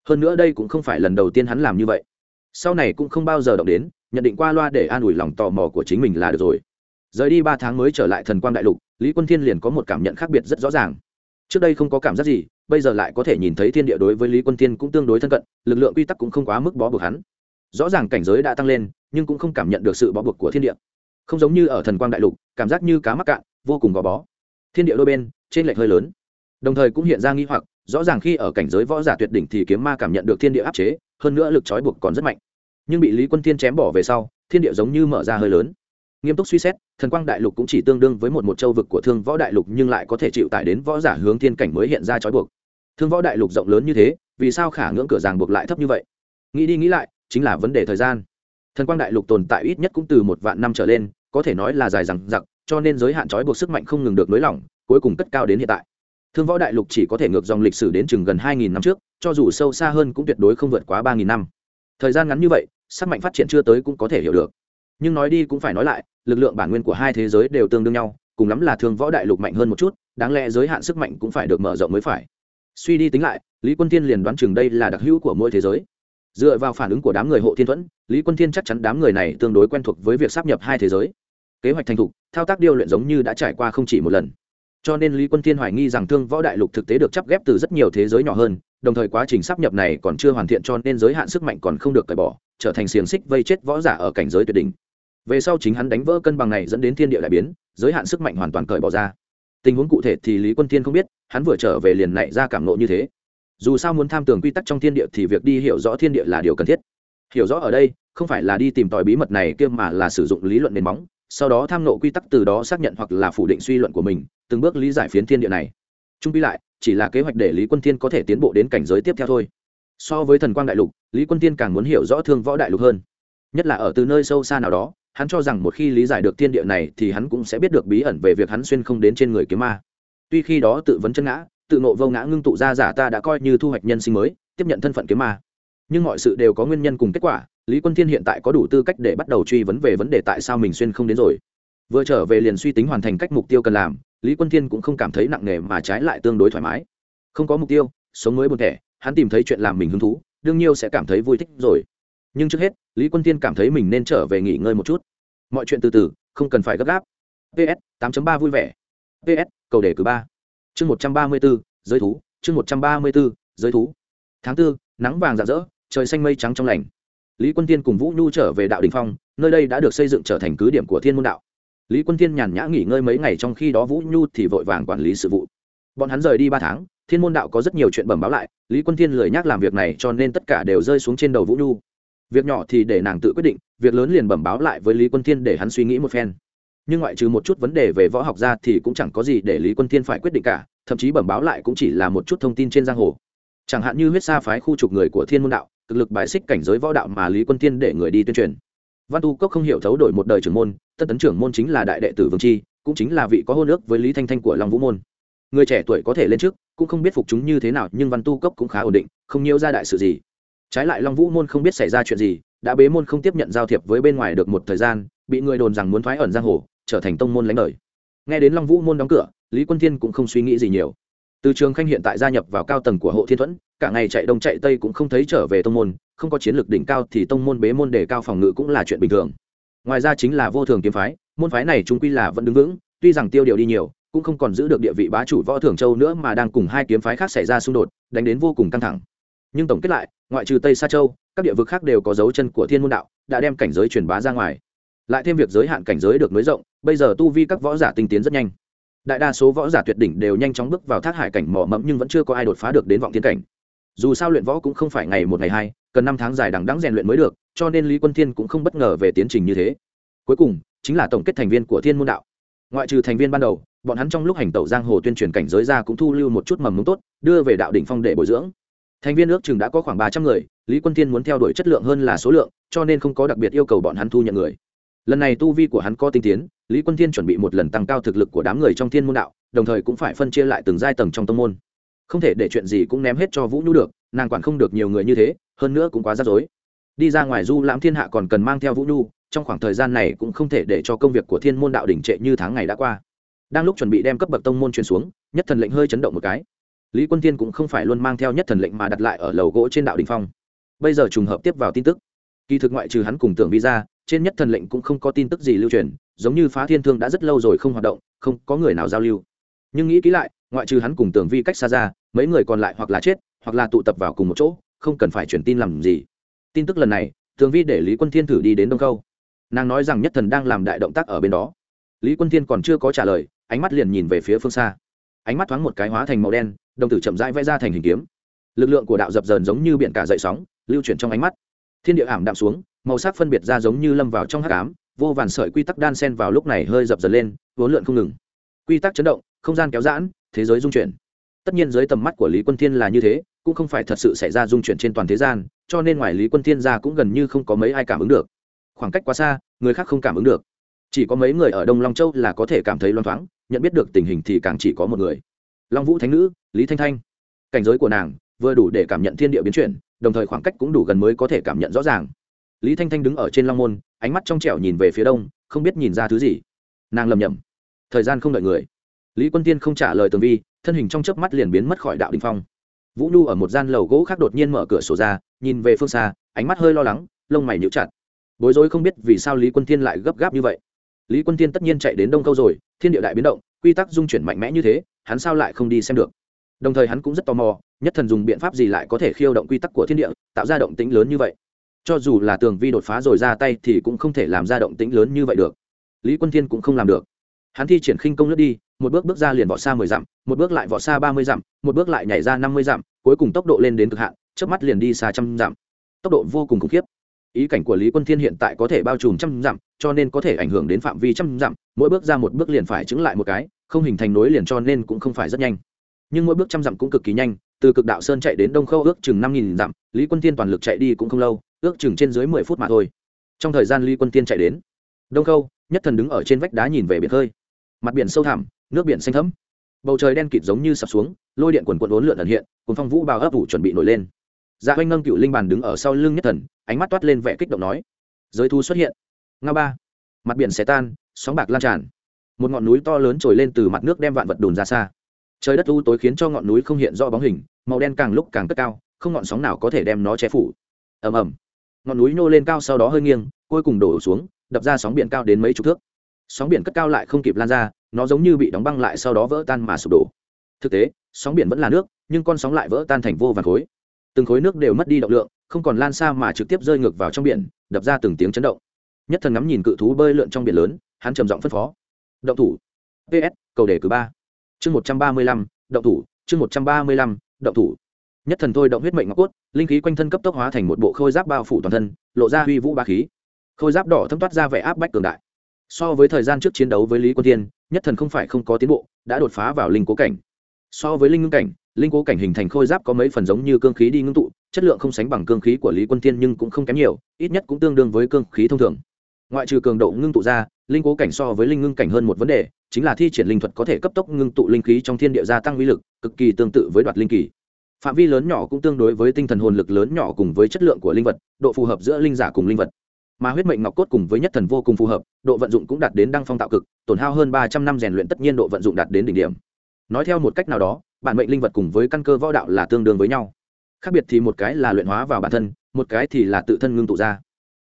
hơn nữa đây cũng không phải lần đầu tiên hắn làm như vậy. Sau này cũng không bao giờ động đến, nhận định qua loa để an ủi lòng tò mò của chính mình là được rồi. Rời đi ba tháng mới trở lại thần quang đại lục, lý quân thiên liền có một cảm nhận khác biệt rất rõ ràng. Trước đây không có cảm giác gì, bây giờ lại có thể nhìn thấy thiên địa đối với lý quân thiên cũng tương đối thân cận, lực lượng quy tắc cũng không quá mức bó buộc hắn. Rõ ràng cảnh giới đã tăng lên, nhưng cũng không cảm nhận được sự bó buộc của thiên địa. Không giống như ở thần quang đại lục, cảm giác như cá mắc cạn, vô cùng gò bó. Thiên địa đôi bên, trên lệch hơi lớn. Đồng thời cũng hiện ra nghi hoặc rõ ràng khi ở cảnh giới võ giả tuyệt đỉnh thì kiếm ma cảm nhận được thiên địa áp chế, hơn nữa lực trói buộc còn rất mạnh. Nhưng bị lý quân thiên chém bỏ về sau, thiên địa giống như mở ra hơi lớn. Nghiêm túc suy xét, thần quang đại lục cũng chỉ tương đương với một một châu vực của thương võ đại lục nhưng lại có thể chịu tải đến võ giả hướng thiên cảnh mới hiện ra trói buộc. Thương võ đại lục rộng lớn như thế, vì sao khả ngưỡng cửa ràng buộc lại thấp như vậy? Nghĩ đi nghĩ lại, chính là vấn đề thời gian. Thần quang đại lục tồn tại ít nhất cũng từ một vạn năm trở lên, có thể nói là dài rằng giặc cho nên giới hạn trói buộc sức mạnh không ngừng được nới lỏng, cuối cùng cất cao đến hiện tại thương võ đại lục chỉ có thể ngược dòng lịch sử đến chừng gần hai nghìn năm trước, cho dù sâu xa hơn cũng tuyệt đối không vượt quá ba nghìn năm. Thời gian ngắn như vậy sức mạnh phát triển chưa tới cũng có thể hiểu được. Nhưng nói đi cũng phải nói lại, lực lượng bản nguyên của hai thế giới đều tương đương nhau, cùng lắm là thương võ đại lục mạnh hơn một chút, đáng lẽ giới hạn sức mạnh cũng phải được mở rộng mới phải. Suy đi tính lại, lý quân thiên liền đoán chừng đây là đặc hữu của mỗi thế giới. Dựa vào phản ứng của đám người hộ thiên thuẫn, lý quân thiên chắc chắn đám người này tương đối quen thuộc với việc sắp nhập hai thế giới. Kế hoạch thành thục, thao tác điêu luyện giống như đã trải qua không chỉ một lần cho nên lý quân thiên hoài nghi rằng thương võ đại lục thực tế được chắp ghép từ rất nhiều thế giới nhỏ hơn, đồng thời quá trình sắp nhập này còn chưa hoàn thiện cho nên giới hạn sức mạnh còn không được cởi bỏ, trở thành xiềng xích vây chết võ giả ở cảnh giới tuyệt đỉnh. Về sau chính hắn đánh vỡ cân bằng này dẫn đến thiên địa đại biến, giới hạn sức mạnh hoàn toàn cởi bỏ ra. Tình huống cụ thể thì lý quân thiên không biết, hắn vừa trở về liền nảy ra cảm nộ như thế. Dù sao muốn tham tường quy tắc trong thiên địa thì việc đi hiểu rõ thiên địa là điều cần thiết. Hiểu rõ ở đây, không phải là đi tìm tòi bí mật này kia mà là sử dụng lý luận nền móng, sau đó tham nộ quy tắc từ đó xác nhận hoặc là phủ định suy luận của mình từng bước lý giải phiến thiên địa này. Trung quy lại, chỉ là kế hoạch để lý quân thiên có thể tiến bộ đến cảnh giới tiếp theo thôi. So với thần quang đại lục, lý quân thiên càng muốn hiểu rõ thương võ đại lục hơn. Nhất là ở từ nơi sâu xa nào đó, hắn cho rằng một khi lý giải được thiên địa này thì hắn cũng sẽ biết được bí ẩn về việc hắn xuyên không đến trên người kiếm ma. Tuy khi đó tự vấn chân ngã, tự nộ vô ngã ngưng tụ ra giả ta đã coi như thu hoạch nhân sinh mới, tiếp nhận thân phận kiếm ma. Nhưng mọi sự đều có nguyên nhân cùng kết quả, lý quân thiên hiện tại có đủ tư cách để bắt đầu truy vấn về vấn đề tại sao mình xuyên không đến rồi. Vừa trở về liền suy tính hoàn thành cách mục tiêu cần làm lý quân thiên cũng không cảm thấy nặng nề mà trái lại tương đối thoải mái. Không có mục tiêu, sống mới buồn thẻ, hắn tìm thấy chuyện làm mình hứng thú, đương nhiên sẽ cảm thấy vui thích rồi. Nhưng trước hết, lý quân thiên cảm thấy mình nên trở về nghỉ ngơi một chút. Mọi chuyện từ từ, không cần phải gấp gáp. Ps 8 ba vui vẻ. Ps cầu đề cử ba. Chương một trăm ba mươi bốn giới thú. Chương một trăm ba mươi bốn giới thú. Tháng tư, nắng vàng rạng rỡ, trời xanh mây trắng trong lành. Lý quân tiên cùng vũ nhu trở về đạo đình phong, nơi đây đã được xây dựng trở thành cứ điểm của thiên môn đạo lý quân Thiên nhàn nhã nghỉ ngơi mấy ngày trong khi đó vũ nhu thì vội vàng quản lý sự vụ. Bọn hắn rời đi ba tháng, thiên môn đạo có rất nhiều chuyện bẩm báo lại, lý quân Thiên lười nhắc làm việc này cho nên tất cả đều rơi xuống trên đầu vũ nhu. Việc nhỏ thì để nàng tự quyết định, việc lớn liền bẩm báo lại với lý quân Thiên để hắn suy nghĩ một phen. Nhưng ngoại trừ một chút vấn đề về võ học ra thì cũng chẳng có gì để lý quân Thiên phải quyết định cả, thậm chí bẩm báo lại cũng chỉ là một chút thông tin trên giang hồ. Chẳng hạn như huyết sa phái khu trục người của thiên môn đạo, cực lực bài xích cảnh giới võ đạo mà lý quân Thiên để người đi tuyên truyền văn tu cốc không hiểu thấu đổi một đời trưởng môn, tân tấn trưởng môn chính là đại đệ tử vương chi cũng chính là vị có hôn ước với lý thanh thanh của long vũ môn. Người trẻ tuổi có thể lên trước, cũng không biết phục chúng như thế nào, nhưng văn tu cốc cũng khá ổn định, không nhiễu ra đại sự gì. Trái lại long vũ môn không biết xảy ra chuyện gì, đã bế môn không tiếp nhận giao thiệp với bên ngoài được một thời gian, bị người đồn rằng muốn thoái ẩn giang hồ, trở thành tông môn lánh đời. Nghe đến long vũ môn đóng cửa, lý quân thiên cũng không suy nghĩ gì nhiều. Từ trường khanh hiện tại gia nhập vào cao tầng của hộ thiên thuẫn cả ngày chạy đông chạy tây cũng không thấy trở về tông môn, không có chiến lược đỉnh cao thì tông môn bế môn đề cao phòng ngự cũng là chuyện bình thường. Ngoài ra chính là vô thường kiếm phái, môn phái này chúng quy là vẫn đứng vững, tuy rằng tiêu điều đi nhiều, cũng không còn giữ được địa vị bá chủ võ thường châu nữa mà đang cùng hai kiếm phái khác xảy ra xung đột, đánh đến vô cùng căng thẳng. Nhưng tổng kết lại, ngoại trừ tây sa châu, các địa vực khác đều có dấu chân của thiên môn đạo, đã đem cảnh giới truyền bá ra ngoài. Lại thêm việc giới hạn cảnh giới được nới rộng, bây giờ tu vi các võ giả tinh tiến rất nhanh. Đại đa số võ giả tuyệt đỉnh đều nhanh chóng bước vào thác hải cảnh mỏ mẫm nhưng vẫn chưa có ai đột phá được đến vọng thiên cảnh dù sao luyện võ cũng không phải ngày một ngày hai, cần năm tháng dài đằng đẵng rèn luyện mới được, cho nên lý quân thiên cũng không bất ngờ về tiến trình như thế. Cuối cùng, chính là tổng kết thành viên của thiên môn đạo. Ngoại trừ thành viên ban đầu, bọn hắn trong lúc hành tẩu giang hồ tuyên truyền cảnh giới ra cũng thu lưu một chút mầm mống tốt, đưa về đạo đỉnh phong để bồi dưỡng. Thành viên ước chừng đã có khoảng ba trăm người, lý quân thiên muốn theo đuổi chất lượng hơn là số lượng, cho nên không có đặc biệt yêu cầu bọn hắn thu nhận người. Lần này tu vi của hắn có tinh tiến, lý quân thiên chuẩn bị một lần tăng cao thực lực của đám người trong thiên môn đạo, đồng thời cũng phải phân chia lại từng giai tầng trong tông môn không thể để chuyện gì cũng ném hết cho vũ nhu được, nàng quản không được nhiều người như thế, hơn nữa cũng quá rắc rối. Đi ra ngoài du lãm thiên hạ còn cần mang theo vũ nhu, trong khoảng thời gian này cũng không thể để cho công việc của thiên môn đạo đỉnh trệ như tháng ngày đã qua. Đang lúc chuẩn bị đem cấp bậc tông môn truyền xuống, nhất thần lệnh hơi chấn động một cái. Lý quân tiên cũng không phải luôn mang theo nhất thần lệnh mà đặt lại ở lầu gỗ trên đạo đình phong. Bây giờ trùng hợp tiếp vào tin tức. Kỳ thực ngoại trừ hắn cùng tưởng visa trên nhất thần lệnh cũng không có tin tức gì lưu truyền, giống như phá thiên thương đã rất lâu rồi không hoạt động, không có người nào giao lưu nhưng nghĩ kỹ lại, ngoại trừ hắn cùng tưởng vi cách xa ra, mấy người còn lại hoặc là chết, hoặc là tụ tập vào cùng một chỗ, không cần phải truyền tin làm gì. Tin tức lần này tường vi để lý quân thiên thử đi đến đông khâu. Nàng nói rằng nhất thần đang làm đại động tác ở bên đó. Lý quân thiên còn chưa có trả lời, ánh mắt liền nhìn về phía phương xa. Ánh mắt thoáng một cái hóa thành màu đen, đồng tử chậm rãi vẽ ra thành hình kiếm. Lực lượng của đạo dập dờn giống như biển cả dậy sóng, lưu chuyển trong ánh mắt. Thiên địa ảm đạm xuống, màu sắc phân biệt ra giống như lâm vào trong hắc ám, vô vàn sợi quy tắc đan sen vào lúc này hơi dập dần lên, vốn lượn không ngừng. Quy tắc chấn động không gian kéo giãn, thế giới dung chuyển. Tất nhiên dưới tầm mắt của lý quân thiên là như thế, cũng không phải thật sự xảy ra dung chuyển trên toàn thế gian, cho nên ngoài lý quân thiên ra cũng gần như không có mấy ai cảm ứng được. Khoảng cách quá xa, người khác không cảm ứng được. Chỉ có mấy người ở đông long châu là có thể cảm thấy loang thoáng, nhận biết được tình hình thì càng chỉ có một người. Long vũ thánh nữ, lý thanh thanh. Cảnh giới của nàng vừa đủ để cảm nhận thiên địa biến chuyển, đồng thời khoảng cách cũng đủ gần mới có thể cảm nhận rõ ràng. Lý thanh thanh đứng ở trên long môn, ánh mắt trong trẻo nhìn về phía đông, không biết nhìn ra thứ gì. Nàng lầm nhầm thời gian không đợi người lý quân tiên không trả lời tường vi, thân hình trong chớp mắt liền biến mất khỏi đạo đình phong. Vũ nhu ở một gian lầu gỗ khác đột nhiên mở cửa sổ ra, nhìn về phương xa, ánh mắt hơi lo lắng, lông mày nhíu chặt. Bối rối không biết vì sao lý quân thiên lại gấp gáp như vậy. Lý quân thiên tất nhiên chạy đến đông câu rồi, thiên địa đại biến động, quy tắc dung chuyển mạnh mẽ như thế, hắn sao lại không đi xem được? Đồng thời hắn cũng rất tò mò, nhất thần dùng biện pháp gì lại có thể khiêu động quy tắc của thiên địa, tạo ra động tĩnh lớn như vậy? Cho dù là tường vi đột phá rồi ra tay thì cũng không thể làm ra động tĩnh lớn như vậy được. Lý quân thiên cũng không làm được. Hắn thi triển khinh công lướt đi một bước bước ra liền vọt xa mười dặm, một bước lại vọt xa ba mươi dặm, một bước lại nhảy ra năm mươi dặm, cuối cùng tốc độ lên đến cực hạn trước mắt liền đi xa trăm dặm. Tốc độ vô cùng khủng khiếp. Ý cảnh của lý quân thiên hiện tại có thể bao trùm trăm dặm, cho nên có thể ảnh hưởng đến phạm vi trăm dặm, mỗi bước ra một bước liền phải chứng lại một cái, không hình thành nối liền cho nên cũng không phải rất nhanh. Nhưng mỗi bước trăm dặm cũng cực kỳ nhanh, từ cực đạo sơn chạy đến đông khâu ước chừng năm nghìn dặm, lý quân tiên toàn lực chạy đi cũng không lâu, ước chừng trên dưới mười phút mà thôi. Trong thời gian lý quân tiên chạy đến đông khâu, nhất thần đứng ở trên vách đá nhìn về biển khơi. Mặt biển sâu thẳm nước biển xanh thẫm. Bầu trời đen kịt giống như sập xuống, lôi điện quần quần uốn lượn ẩn hiện cùng phong vũ bào ấp ủ chuẩn bị nổi lên. Dạ oanh nâng cựu linh bàn đứng ở sau lưng nhất thần, ánh mắt toát lên vẻ kích động nói, giới thu xuất hiện. Nga ba, mặt biển xé tan, sóng bạc lan tràn. Một ngọn núi to lớn trồi lên từ mặt nước đem vạn vật đùn ra xa. Trời đất u tối khiến cho ngọn núi không hiện rõ bóng hình, màu đen càng lúc càng cất cao, không ngọn sóng nào có thể đem nó che phủ. Ầm ầm. Ngọn núi nhô lên cao sau đó hơi nghiêng, cuối cùng đổ xuống, đập ra sóng biển cao đến mấy chục thước. Sóng biển cất cao lại không kịp lan ra nó giống như bị đóng băng lại sau đó vỡ tan mà sụp đổ. Thực tế, sóng biển vẫn là nước, nhưng con sóng lại vỡ tan thành vô vàn khối. Từng khối nước đều mất đi động lượng, không còn lan xa mà trực tiếp rơi ngược vào trong biển, đập ra từng tiếng chấn động. Nhất thần ngắm nhìn cự thú bơi lượn trong biển lớn, hắn trầm giọng phân phó. Động thủ. Ps cầu đề cử ba. Chương một trăm ba mươi lăm, động thủ, chương một trăm ba mươi lăm, động thủ. Nhất thần thôi động huyết mệnh ngọc cốt, linh khí quanh thân cấp tốc hóa thành một bộ khôi giáp bao phủ toàn thân, lộ ra huy vũ ba khí. Khôi giáp đỏ thâm toát ra vẻ áp bách cường đại. So với thời gian trước chiến đấu với lý quân thiên nhất thần không phải không có tiến bộ, đã đột phá vào linh cố cảnh. So với linh ngưng cảnh, linh cố cảnh hình thành khôi giáp có mấy phần giống như cương khí đi ngưng tụ, chất lượng không sánh bằng cương khí của lý quân thiên nhưng cũng không kém nhiều, ít nhất cũng tương đương với cương khí thông thường. Ngoại trừ cường độ ngưng tụ ra, linh cố cảnh so với linh ngưng cảnh hơn một vấn đề, chính là thi triển linh thuật có thể cấp tốc ngưng tụ linh khí trong thiên địa gia tăng uy lực, cực kỳ tương tự với đoạt linh kỳ. Phạm vi lớn nhỏ cũng tương đối với tinh thần hồn lực lớn nhỏ cùng với chất lượng của linh vật, độ phù hợp giữa linh giả cùng linh vật mà huyết mệnh ngọc cốt cùng với nhất thần vô cùng phù hợp, độ vận dụng cũng đạt đến đăng phong tạo cực, tổn hao hơn ba trăm năm rèn luyện tất nhiên độ vận dụng đạt đến đỉnh điểm. Nói theo một cách nào đó, bản mệnh linh vật cùng với căn cơ võ đạo là tương đương với nhau. Khác biệt thì một cái là luyện hóa vào bản thân, một cái thì là tự thân ngưng tụ ra.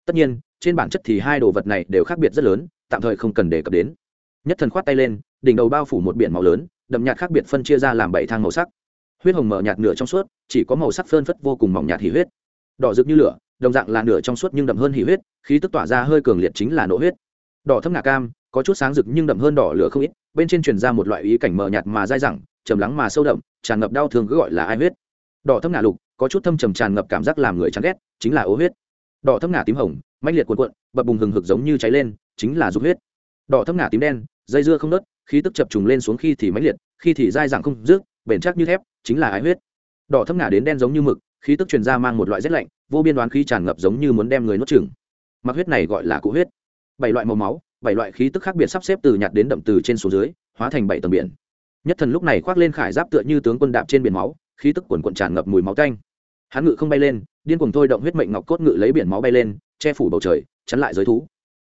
Tất nhiên, trên bản chất thì hai đồ vật này đều khác biệt rất lớn, tạm thời không cần đề cập đến. Nhất thần khoát tay lên, đỉnh đầu bao phủ một biển màu lớn, đậm nhạt khác biệt phân chia ra làm bảy thang màu sắc. Huyết hồng mở nhạt nửa trong suốt, chỉ có màu sắc phơn phất vô cùng mỏng nhạt hỉ huyết. Đỏ rực như lửa đồng dạng là nửa trong suốt nhưng đậm hơn hỉ huyết, khí tức tỏa ra hơi cường liệt chính là nổ huyết. Đỏ thâm ngà cam, có chút sáng rực nhưng đậm hơn đỏ lửa không ít, bên trên truyền ra một loại ý cảnh mờ nhạt mà dai dẳng, trầm lắng mà sâu đậm, tràn ngập đau thương cứ gọi là ai huyết. Đỏ thâm ngả lục, có chút thâm trầm tràn ngập cảm giác làm người chán ghét, chính là ố huyết. Đỏ thâm ngả tím hồng, mãnh liệt cuộn cuộn, bập bùng hừng hực giống như cháy lên, chính là dục huyết. Đỏ thâm ngả tím đen, dây dưa không nớt, khí tức chập trùng lên xuống khi thì mãnh liệt, khi thì dai dẳng không rước bền chắc như thép, chính là ái huyết. Đỏ thâm ngả đến đen giống như mực khí tức truyền ra mang một loại rét lạnh, vô biên đoán khí tràn ngập giống như muốn đem người nuốt chừng mặc huyết này gọi là cụ huyết. Bảy loại màu máu, bảy loại khí tức khác biệt sắp xếp từ nhạt đến đậm từ trên xuống dưới, hóa thành bảy tầng biển. Nhất thần lúc này khoác lên khải giáp tựa như tướng quân đạp trên biển máu, khí tức quần quần tràn ngập mùi máu tanh. Hắn ngự không bay lên, điên cuồng thôi động huyết mệnh ngọc cốt ngự lấy biển máu bay lên, che phủ bầu trời, chắn lại giới thú.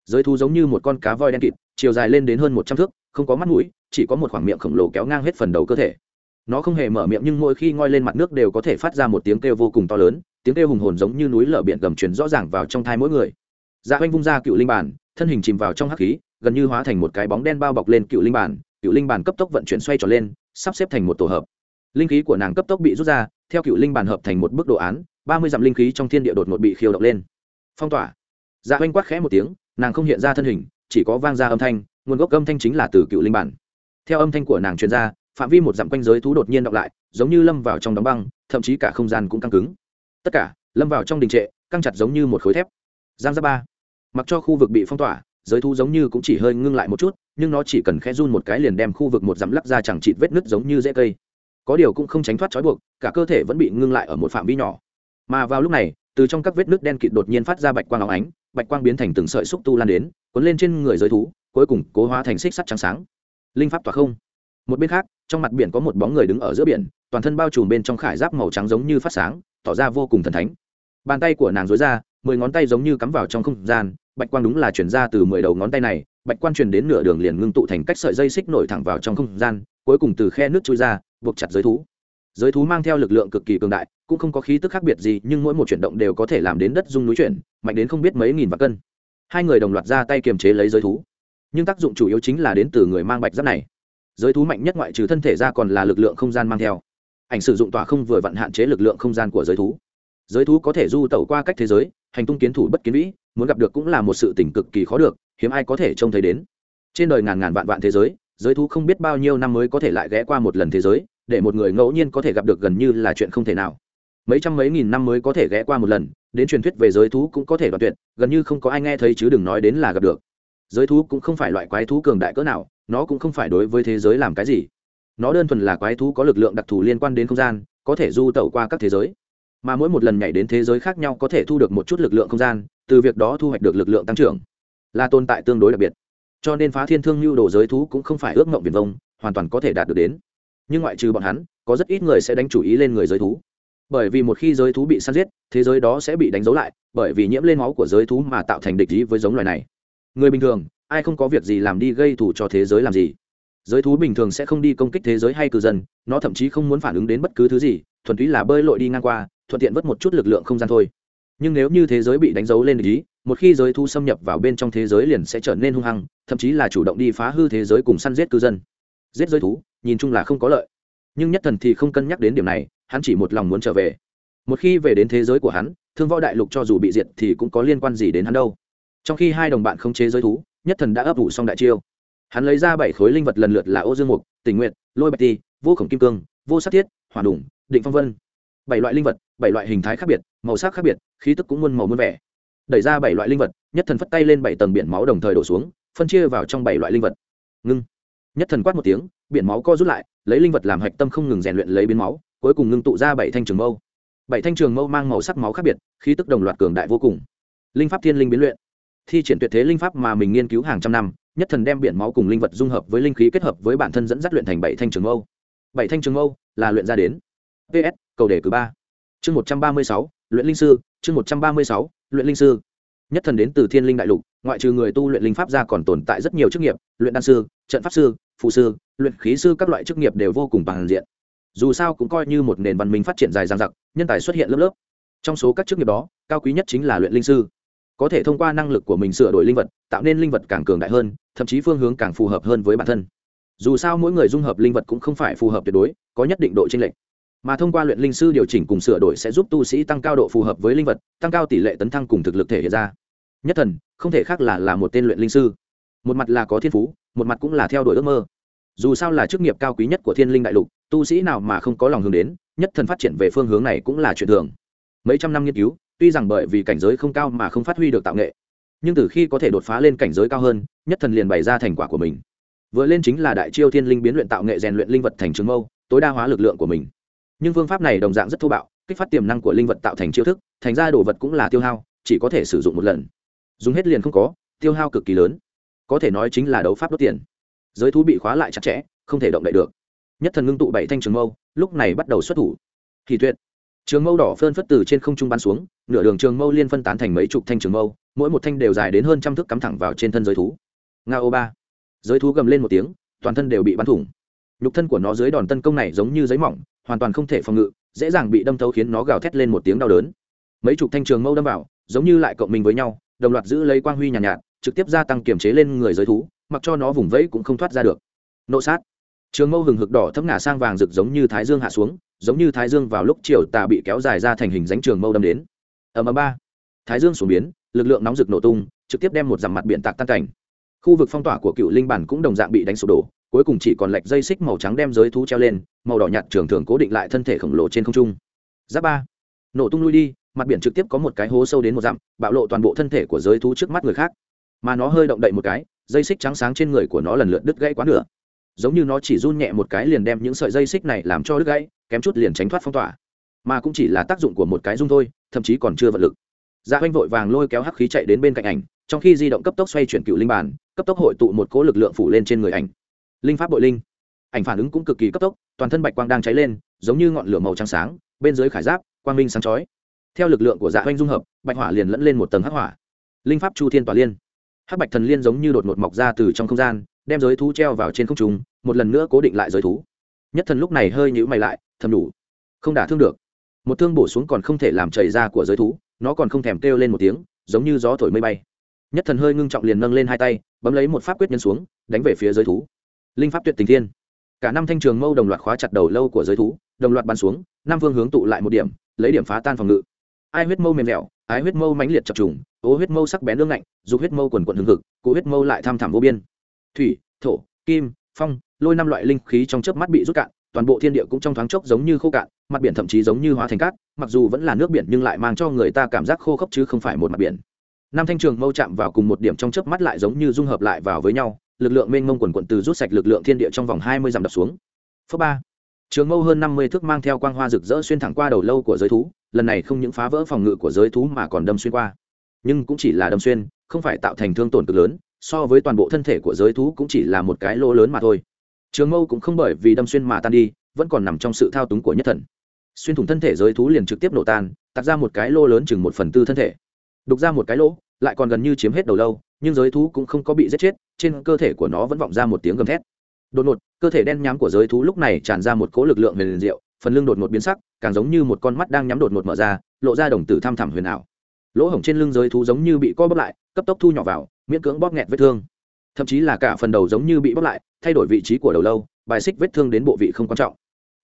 Giới thú giống như một con cá voi đen kịt, chiều dài lên đến hơn một trăm thước, không có mắt mũi, chỉ có một khoảng miệng khổng lồ kéo ngang hết phần đầu cơ thể nó không hề mở miệng nhưng mỗi khi ngoi lên mặt nước đều có thể phát ra một tiếng kêu vô cùng to lớn, tiếng kêu hùng hồn giống như núi lở biển gầm truyền rõ ràng vào trong thai mỗi người. Dạ oanh vung ra cựu linh bản thân hình chìm vào trong hắc khí, gần như hóa thành một cái bóng đen bao bọc lên cựu linh bản cựu linh bản cấp tốc vận chuyển xoay trở lên, sắp xếp thành một tổ hợp. Linh khí của nàng cấp tốc bị rút ra, theo cựu linh bản hợp thành một bức đồ án, ba mươi dặm linh khí trong thiên địa đột ngột bị khiêu động lên. Phong tỏa. Dạ oanh quát khẽ một tiếng, nàng không hiện ra thân hình, chỉ có vang ra âm thanh, nguồn gốc âm thanh chính là từ cựu linh bản theo âm thanh của nàng truyền ra phạm vi một dặm quanh giới thú đột nhiên động lại, giống như lâm vào trong đóng băng, thậm chí cả không gian cũng căng cứng. Tất cả, lâm vào trong đình trệ, căng chặt giống như một khối thép. Giang giáp ba. Mặc cho khu vực bị phong tỏa, giới thú giống như cũng chỉ hơi ngưng lại một chút, nhưng nó chỉ cần khẽ run một cái liền đem khu vực một dặm lắc ra chẳng chịt vết nứt giống như dễ cây. Có điều cũng không tránh thoát trói buộc, cả cơ thể vẫn bị ngưng lại ở một phạm vi nhỏ. Mà vào lúc này, từ trong các vết nứt đen kịt đột nhiên phát ra bạch quang óng ánh, bạch quang biến thành từng sợi xúc tu lan đến, cuốn lên trên người giới thú, cuối cùng cố hóa thành xích sắt trắng sáng. Linh pháp tỏa không một bên khác, trong mặt biển có một bóng người đứng ở giữa biển, toàn thân bao trùm bên trong khải giáp màu trắng giống như phát sáng, tỏ ra vô cùng thần thánh. Bàn tay của nàng dối ra, mười ngón tay giống như cắm vào trong không gian, bạch quang đúng là chuyển ra từ mười đầu ngón tay này, bạch quang truyền đến nửa đường liền ngưng tụ thành cách sợi dây xích nổi thẳng vào trong không gian, cuối cùng từ khe nước trôi ra, buộc chặt giới thú. Giới thú mang theo lực lượng cực kỳ cường đại, cũng không có khí tức khác biệt gì, nhưng mỗi một chuyển động đều có thể làm đến đất dung núi chuyển, mạnh đến không biết mấy nghìn vạn cân. Hai người đồng loạt ra tay kiềm chế lấy giới thú. Nhưng tác dụng chủ yếu chính là đến từ người mang bạch giáp này giới thú mạnh nhất ngoại trừ thân thể ra còn là lực lượng không gian mang theo. Ảnh sử dụng tỏa không vừa vặn hạn chế lực lượng không gian của giới thú. Giới thú có thể du tẩu qua cách thế giới, hành tung kiến thủ bất kiến vĩ, muốn gặp được cũng là một sự tỉnh cực kỳ khó được, hiếm ai có thể trông thấy đến. Trên đời ngàn ngàn vạn vạn thế giới giới thú không biết bao nhiêu năm mới có thể lại ghé qua một lần thế giới, để một người ngẫu nhiên có thể gặp được gần như là chuyện không thể nào. Mấy trăm mấy nghìn năm mới có thể ghé qua một lần, đến truyền thuyết về giới thú cũng có thể đoạn tuyệt, gần như không có ai nghe thấy chứ đừng nói đến là gặp được. Giới thú cũng không phải loại quái thú cường đại cỡ nào nó cũng không phải đối với thế giới làm cái gì. Nó đơn thuần là quái thú có lực lượng đặc thù liên quan đến không gian, có thể du tẩu qua các thế giới. Mà mỗi một lần nhảy đến thế giới khác nhau có thể thu được một chút lực lượng không gian, từ việc đó thu hoạch được lực lượng tăng trưởng, là tồn tại tương đối đặc biệt. Cho nên phá thiên thương lưu đồ giới thú cũng không phải ước mộng viền vông, hoàn toàn có thể đạt được đến. Nhưng ngoại trừ bọn hắn, có rất ít người sẽ đánh chủ ý lên người giới thú. Bởi vì một khi giới thú bị săn giết, thế giới đó sẽ bị đánh dấu lại, bởi vì nhiễm lên máu của giới thú mà tạo thành địch ý với giống loài này. Người bình thường ai không có việc gì làm đi gây thù cho thế giới làm gì. Giới thú bình thường sẽ không đi công kích thế giới hay cư dân, nó thậm chí không muốn phản ứng đến bất cứ thứ gì, thuần túy là bơi lội đi ngang qua, thuận tiện vớt một chút lực lượng không gian thôi. Nhưng nếu như thế giới bị đánh dấu lên ý, một khi giới thú xâm nhập vào bên trong thế giới liền sẽ trở nên hung hăng, thậm chí là chủ động đi phá hư thế giới cùng săn giết cư dân. Giết giới thú, nhìn chung là không có lợi. Nhưng nhất thần thì không cân nhắc đến điểm này, hắn chỉ một lòng muốn trở về. Một khi về đến thế giới của hắn, thương võ đại lục cho dù bị diệt thì cũng có liên quan gì đến hắn đâu. Trong khi hai đồng bạn không chế giới thú nhất thần đã ấp ủ xong đại chiêu. Hắn lấy ra bảy khối linh vật lần lượt là ô dương mục, tình nguyện lôi bạch ti, vô khổng kim cương, vô sát thiết, hỏa đủng, định phong vân. Bảy loại linh vật, bảy loại hình thái khác biệt, màu sắc khác biệt, khí tức cũng muôn màu muôn vẻ. Đẩy ra bảy loại linh vật, nhất thần phất tay lên bảy tầng biển máu đồng thời đổ xuống, phân chia vào trong bảy loại linh vật. Ngưng. Nhất thần quát một tiếng, biển máu co rút lại, lấy linh vật làm hạch tâm không ngừng rèn luyện lấy biến máu, cuối cùng ngưng tụ ra bảy thanh trường mâu. Bảy thanh trường mâu mang màu sắc máu khác biệt, khí tức đồng loạt cường đại vô cùng. Linh pháp thiên linh biến luyện thi triển tuyệt thế linh pháp mà mình nghiên cứu hàng trăm năm, nhất thần đem biển máu cùng linh vật dung hợp với linh khí kết hợp với bản thân dẫn dắt luyện thành bảy thanh trường âu. bảy thanh trường âu là luyện ra đến. Ps cầu đề cử ba. Chương một trăm ba mươi sáu, luyện linh sư, chương một trăm ba mươi sáu, luyện linh sư. Nhất thần đến từ thiên linh đại lục, ngoại trừ người tu luyện linh pháp ra còn tồn tại rất nhiều chức nghiệp, luyện đan sư, trận pháp sư, phụ sư, luyện khí sư các loại chức nghiệp đều vô cùng bằng diện. Dù sao cũng coi như một nền văn minh phát triển dài dang dặc, nhân tài xuất hiện lớp lớp. Trong số các chức nghiệp đó, cao quý nhất chính là luyện linh sư có thể thông qua năng lực của mình sửa đổi linh vật, tạo nên linh vật càng cường đại hơn, thậm chí phương hướng càng phù hợp hơn với bản thân. Dù sao mỗi người dung hợp linh vật cũng không phải phù hợp tuyệt đối, có nhất định độ tranh lệch. Mà thông qua luyện linh sư điều chỉnh cùng sửa đổi sẽ giúp tu sĩ tăng cao độ phù hợp với linh vật, tăng cao tỷ lệ tấn thăng cùng thực lực thể hiện ra. Nhất thần, không thể khác là là một tên luyện linh sư. Một mặt là có thiên phú, một mặt cũng là theo đuổi ước mơ. Dù sao là chức nghiệp cao quý nhất của thiên linh đại lục, tu sĩ nào mà không có lòng hướng đến, nhất thần phát triển về phương hướng này cũng là chuyện thường. Mấy trăm năm nghiên cứu tuy rằng bởi vì cảnh giới không cao mà không phát huy được tạo nghệ, nhưng từ khi có thể đột phá lên cảnh giới cao hơn, nhất thần liền bày ra thành quả của mình. Vừa lên chính là đại chiêu thiên linh biến luyện tạo nghệ rèn luyện linh vật thành trường mâu, tối đa hóa lực lượng của mình. Nhưng phương pháp này đồng dạng rất thô bạo, kích phát tiềm năng của linh vật tạo thành chiêu thức, thành ra đồ vật cũng là tiêu hao, chỉ có thể sử dụng một lần. Dùng hết liền không có, tiêu hao cực kỳ lớn. Có thể nói chính là đấu pháp đốt tiền. Giới thú bị khóa lại chặt chẽ, không thể động đậy được. Nhất thần ngưng tụ bảy thanh trường mâu, lúc này bắt đầu xuất thủ. Thì tuyệt. Trường mâu đỏ phơn phất từ trên không trung bắn xuống nửa đường trường mâu liên phân tán thành mấy chục thanh trường mâu mỗi một thanh đều dài đến hơn trăm thước cắm thẳng vào trên thân giới thú. Nga ô ba. Giới thú gầm lên một tiếng toàn thân đều bị bắn thủng. Nhục thân của nó dưới đòn tấn công này giống như giấy mỏng hoàn toàn không thể phòng ngự dễ dàng bị đâm thấu khiến nó gào thét lên một tiếng đau đớn. Mấy chục thanh trường mâu đâm vào giống như lại cộng mình với nhau đồng loạt giữ lấy quang huy nhàn nhạt, nhạt trực tiếp gia tăng kiểm chế lên người giới thú mặc cho nó vùng vẫy cũng không thoát ra được. Nộ sát. Trường mâu hừng hực đỏ thấp ngả sang vàng rực giống như thái dương hạ xuống giống như thái dương vào lúc chiều tà bị kéo dài ra thành hình dánh trường mâu đâm đến ầm ầm ba. Thái dương xuống biến, lực lượng nóng rực nổ tung, trực tiếp đem một dằm mặt biển tạc tan cảnh. Khu vực phong tỏa của cựu linh bản cũng đồng dạng bị đánh sụp đổ, cuối cùng chỉ còn lệch dây xích màu trắng đem giới thú treo lên, màu đỏ nhạt trường thường cố định lại thân thể khổng lồ trên không trung. Giáp ba. Nổ tung lui đi, mặt biển trực tiếp có một cái hố sâu đến một dặm, bạo lộ toàn bộ thân thể của giới thú trước mắt người khác. Mà nó hơi động đậy một cái, dây xích trắng sáng trên người của nó lần lượt đứt gãy quá nửa. Giống như nó chỉ run nhẹ một cái liền đem những sợi dây xích này làm cho đứt gãy, kém chút liền tránh thoát phong tỏa mà cũng chỉ là tác dụng của một cái dung thôi, thậm chí còn chưa vật lực. Dạ oanh vội vàng lôi kéo hắc khí chạy đến bên cạnh ảnh, trong khi di động cấp tốc xoay chuyển cựu linh bản cấp tốc hội tụ một cố lực lượng phủ lên trên người ảnh. Linh pháp bội linh. Ảnh phản ứng cũng cực kỳ cấp tốc, toàn thân bạch quang đang cháy lên, giống như ngọn lửa màu trắng sáng, bên dưới khải giáp, quang minh sáng chói. Theo lực lượng của dạ oanh dung hợp, bạch hỏa liền lẫn lên một tầng hắc hỏa. Linh pháp chu thiên tòa liên. Hắc bạch thần liên giống như đột ngột mọc ra từ trong không gian, đem giới thú treo vào trên không trung, một lần nữa cố định lại giới thú. Nhất thần lúc này hơi nhữ mày lại, thầm đủ. Không đả thương được một thương bổ xuống còn không thể làm chảy ra của giới thú, nó còn không thèm kêu lên một tiếng, giống như gió thổi mây bay. Nhất thần hơi ngưng trọng liền nâng lên hai tay, bấm lấy một pháp quyết nhân xuống, đánh về phía giới thú. Linh pháp tuyệt tình thiên. Cả năm thanh trường mâu đồng loạt khóa chặt đầu lâu của giới thú, đồng loạt bắn xuống, năm phương hướng tụ lại một điểm, lấy điểm phá tan phòng ngự. Ai huyết mâu mềm dẻo ái huyết mâu mãnh liệt chập trùng ố huyết mâu sắc bén lương ngạnh, dục huyết mâu quần quận hừng hực, cụ huyết mâu lại tham thảm vô biên. Thủy, thổ, kim, phong, lôi năm loại linh khí trong chớp mắt bị rút cạn toàn bộ thiên địa cũng trong thoáng chốc giống như khô cạn, mặt biển thậm chí giống như hóa thành cát, mặc dù vẫn là nước biển nhưng lại mang cho người ta cảm giác khô khốc chứ không phải một mặt biển. Năm thanh trường mâu chạm vào cùng một điểm trong chớp mắt lại giống như dung hợp lại vào với nhau, lực lượng mênh mông quần quận từ rút sạch lực lượng thiên địa trong vòng hai mươi dặm đập xuống. Phớ ba. Trường mâu hơn năm mươi thước mang theo quang hoa rực rỡ xuyên thẳng qua đầu lâu của giới thú, lần này không những phá vỡ phòng ngự của giới thú mà còn đâm xuyên qua. Nhưng cũng chỉ là đâm xuyên, không phải tạo thành thương tổn cực lớn, so với toàn bộ thân thể của giới thú cũng chỉ là một cái lỗ lớn mà thôi trường mâu cũng không bởi vì đâm xuyên mà tan đi, vẫn còn nằm trong sự thao túng của nhất thần. Xuyên thủng thân thể giới thú liền trực tiếp nổ tan tắt ra một cái lỗ lớn chừng một phần tư thân thể. Đục ra một cái lỗ, lại còn gần như chiếm hết đầu lâu, nhưng giới thú cũng không có bị giết chết, trên cơ thể của nó vẫn vọng ra một tiếng gầm thét. Đột ngột, cơ thể đen nhám của giới thú lúc này tràn ra một cỗ lực lượng về liền diệu, phần lưng đột ngột biến sắc, càng giống như một con mắt đang nhắm đột ngột mở ra, lộ ra đồng tử tham thẳm huyền ảo. Lỗ hổng trên lưng giới thú giống như bị co bóp lại, cấp tốc thu nhỏ vào, miễn cưỡng bóp nghẹt vết thương thậm chí là cả phần đầu giống như bị bóc lại, thay đổi vị trí của đầu lâu, bài xích vết thương đến bộ vị không quan trọng.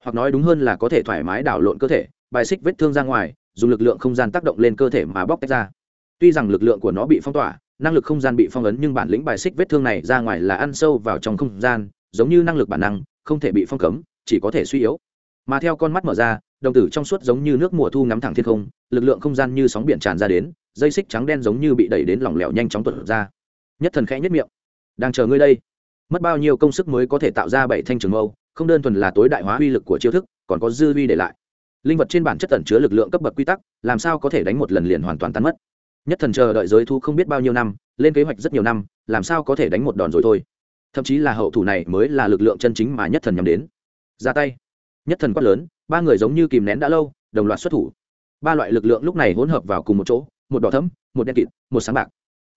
Hoặc nói đúng hơn là có thể thoải mái đảo lộn cơ thể, bài xích vết thương ra ngoài, dùng lực lượng không gian tác động lên cơ thể mà bóc tách ra. Tuy rằng lực lượng của nó bị phong tỏa, năng lực không gian bị phong ấn nhưng bản lĩnh bài xích vết thương này ra ngoài là ăn sâu vào trong không gian, giống như năng lực bản năng, không thể bị phong cấm, chỉ có thể suy yếu. Mà theo con mắt mở ra, đồng tử trong suốt giống như nước mùa thu ngắm thẳng thiên không, lực lượng không gian như sóng biển tràn ra đến, dây xích trắng đen giống như bị đẩy đến lỏng lẻo nhanh chóng tuột ra. Nhất thần khẽ nhất miệng đang chờ ngươi đây. Mất bao nhiêu công sức mới có thể tạo ra bảy thanh trường mâu, không đơn thuần là tối đại hóa uy lực của chiêu thức, còn có dư uy để lại. Linh vật trên bản chất tẩn chứa lực lượng cấp bậc quy tắc, làm sao có thể đánh một lần liền hoàn toàn tan mất? Nhất thần chờ đợi giới thu không biết bao nhiêu năm, lên kế hoạch rất nhiều năm, làm sao có thể đánh một đòn rồi thôi? Thậm chí là hậu thủ này mới là lực lượng chân chính mà nhất thần nhắm đến. Ra tay. Nhất thần quát lớn, ba người giống như kìm nén đã lâu, đồng loạt xuất thủ. Ba loại lực lượng lúc này hỗn hợp vào cùng một chỗ, một đỏ thấm một đen kịt, một sáng bạc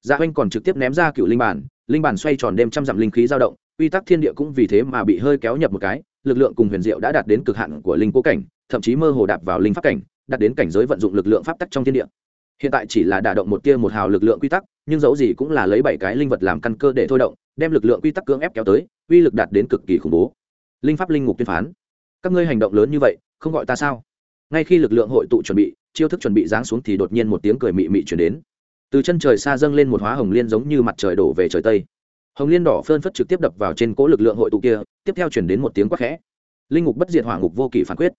dạ oanh còn trực tiếp ném ra cựu linh bản linh bản xoay tròn đêm trăm dặm linh khí dao động, quy tắc thiên địa cũng vì thế mà bị hơi kéo nhập một cái, lực lượng cùng huyền diệu đã đạt đến cực hạn của linh cố cảnh, thậm chí mơ hồ đạp vào linh pháp cảnh, đạt đến cảnh giới vận dụng lực lượng pháp tắc trong thiên địa. Hiện tại chỉ là đả động một tia một hào lực lượng quy tắc, nhưng dẫu gì cũng là lấy bảy cái linh vật làm căn cơ để thôi động, đem lực lượng quy tắc cưỡng ép kéo tới, uy lực đạt đến cực kỳ khủng bố. Linh pháp linh ngục tuyên phán. Các ngươi hành động lớn như vậy, không gọi ta sao? Ngay khi lực lượng hội tụ chuẩn bị, chiêu thức chuẩn bị giáng xuống thì đột nhiên một tiếng cười mị mị chuyển đến từ chân trời xa dâng lên một hóa hồng liên giống như mặt trời đổ về trời tây. Hồng liên đỏ phơn phất trực tiếp đập vào trên cỗ lực lượng hội tụ kia, tiếp theo chuyển đến một tiếng quát khẽ. Linh ngục bất diệt hỏa ngục vô kỷ phản quyết.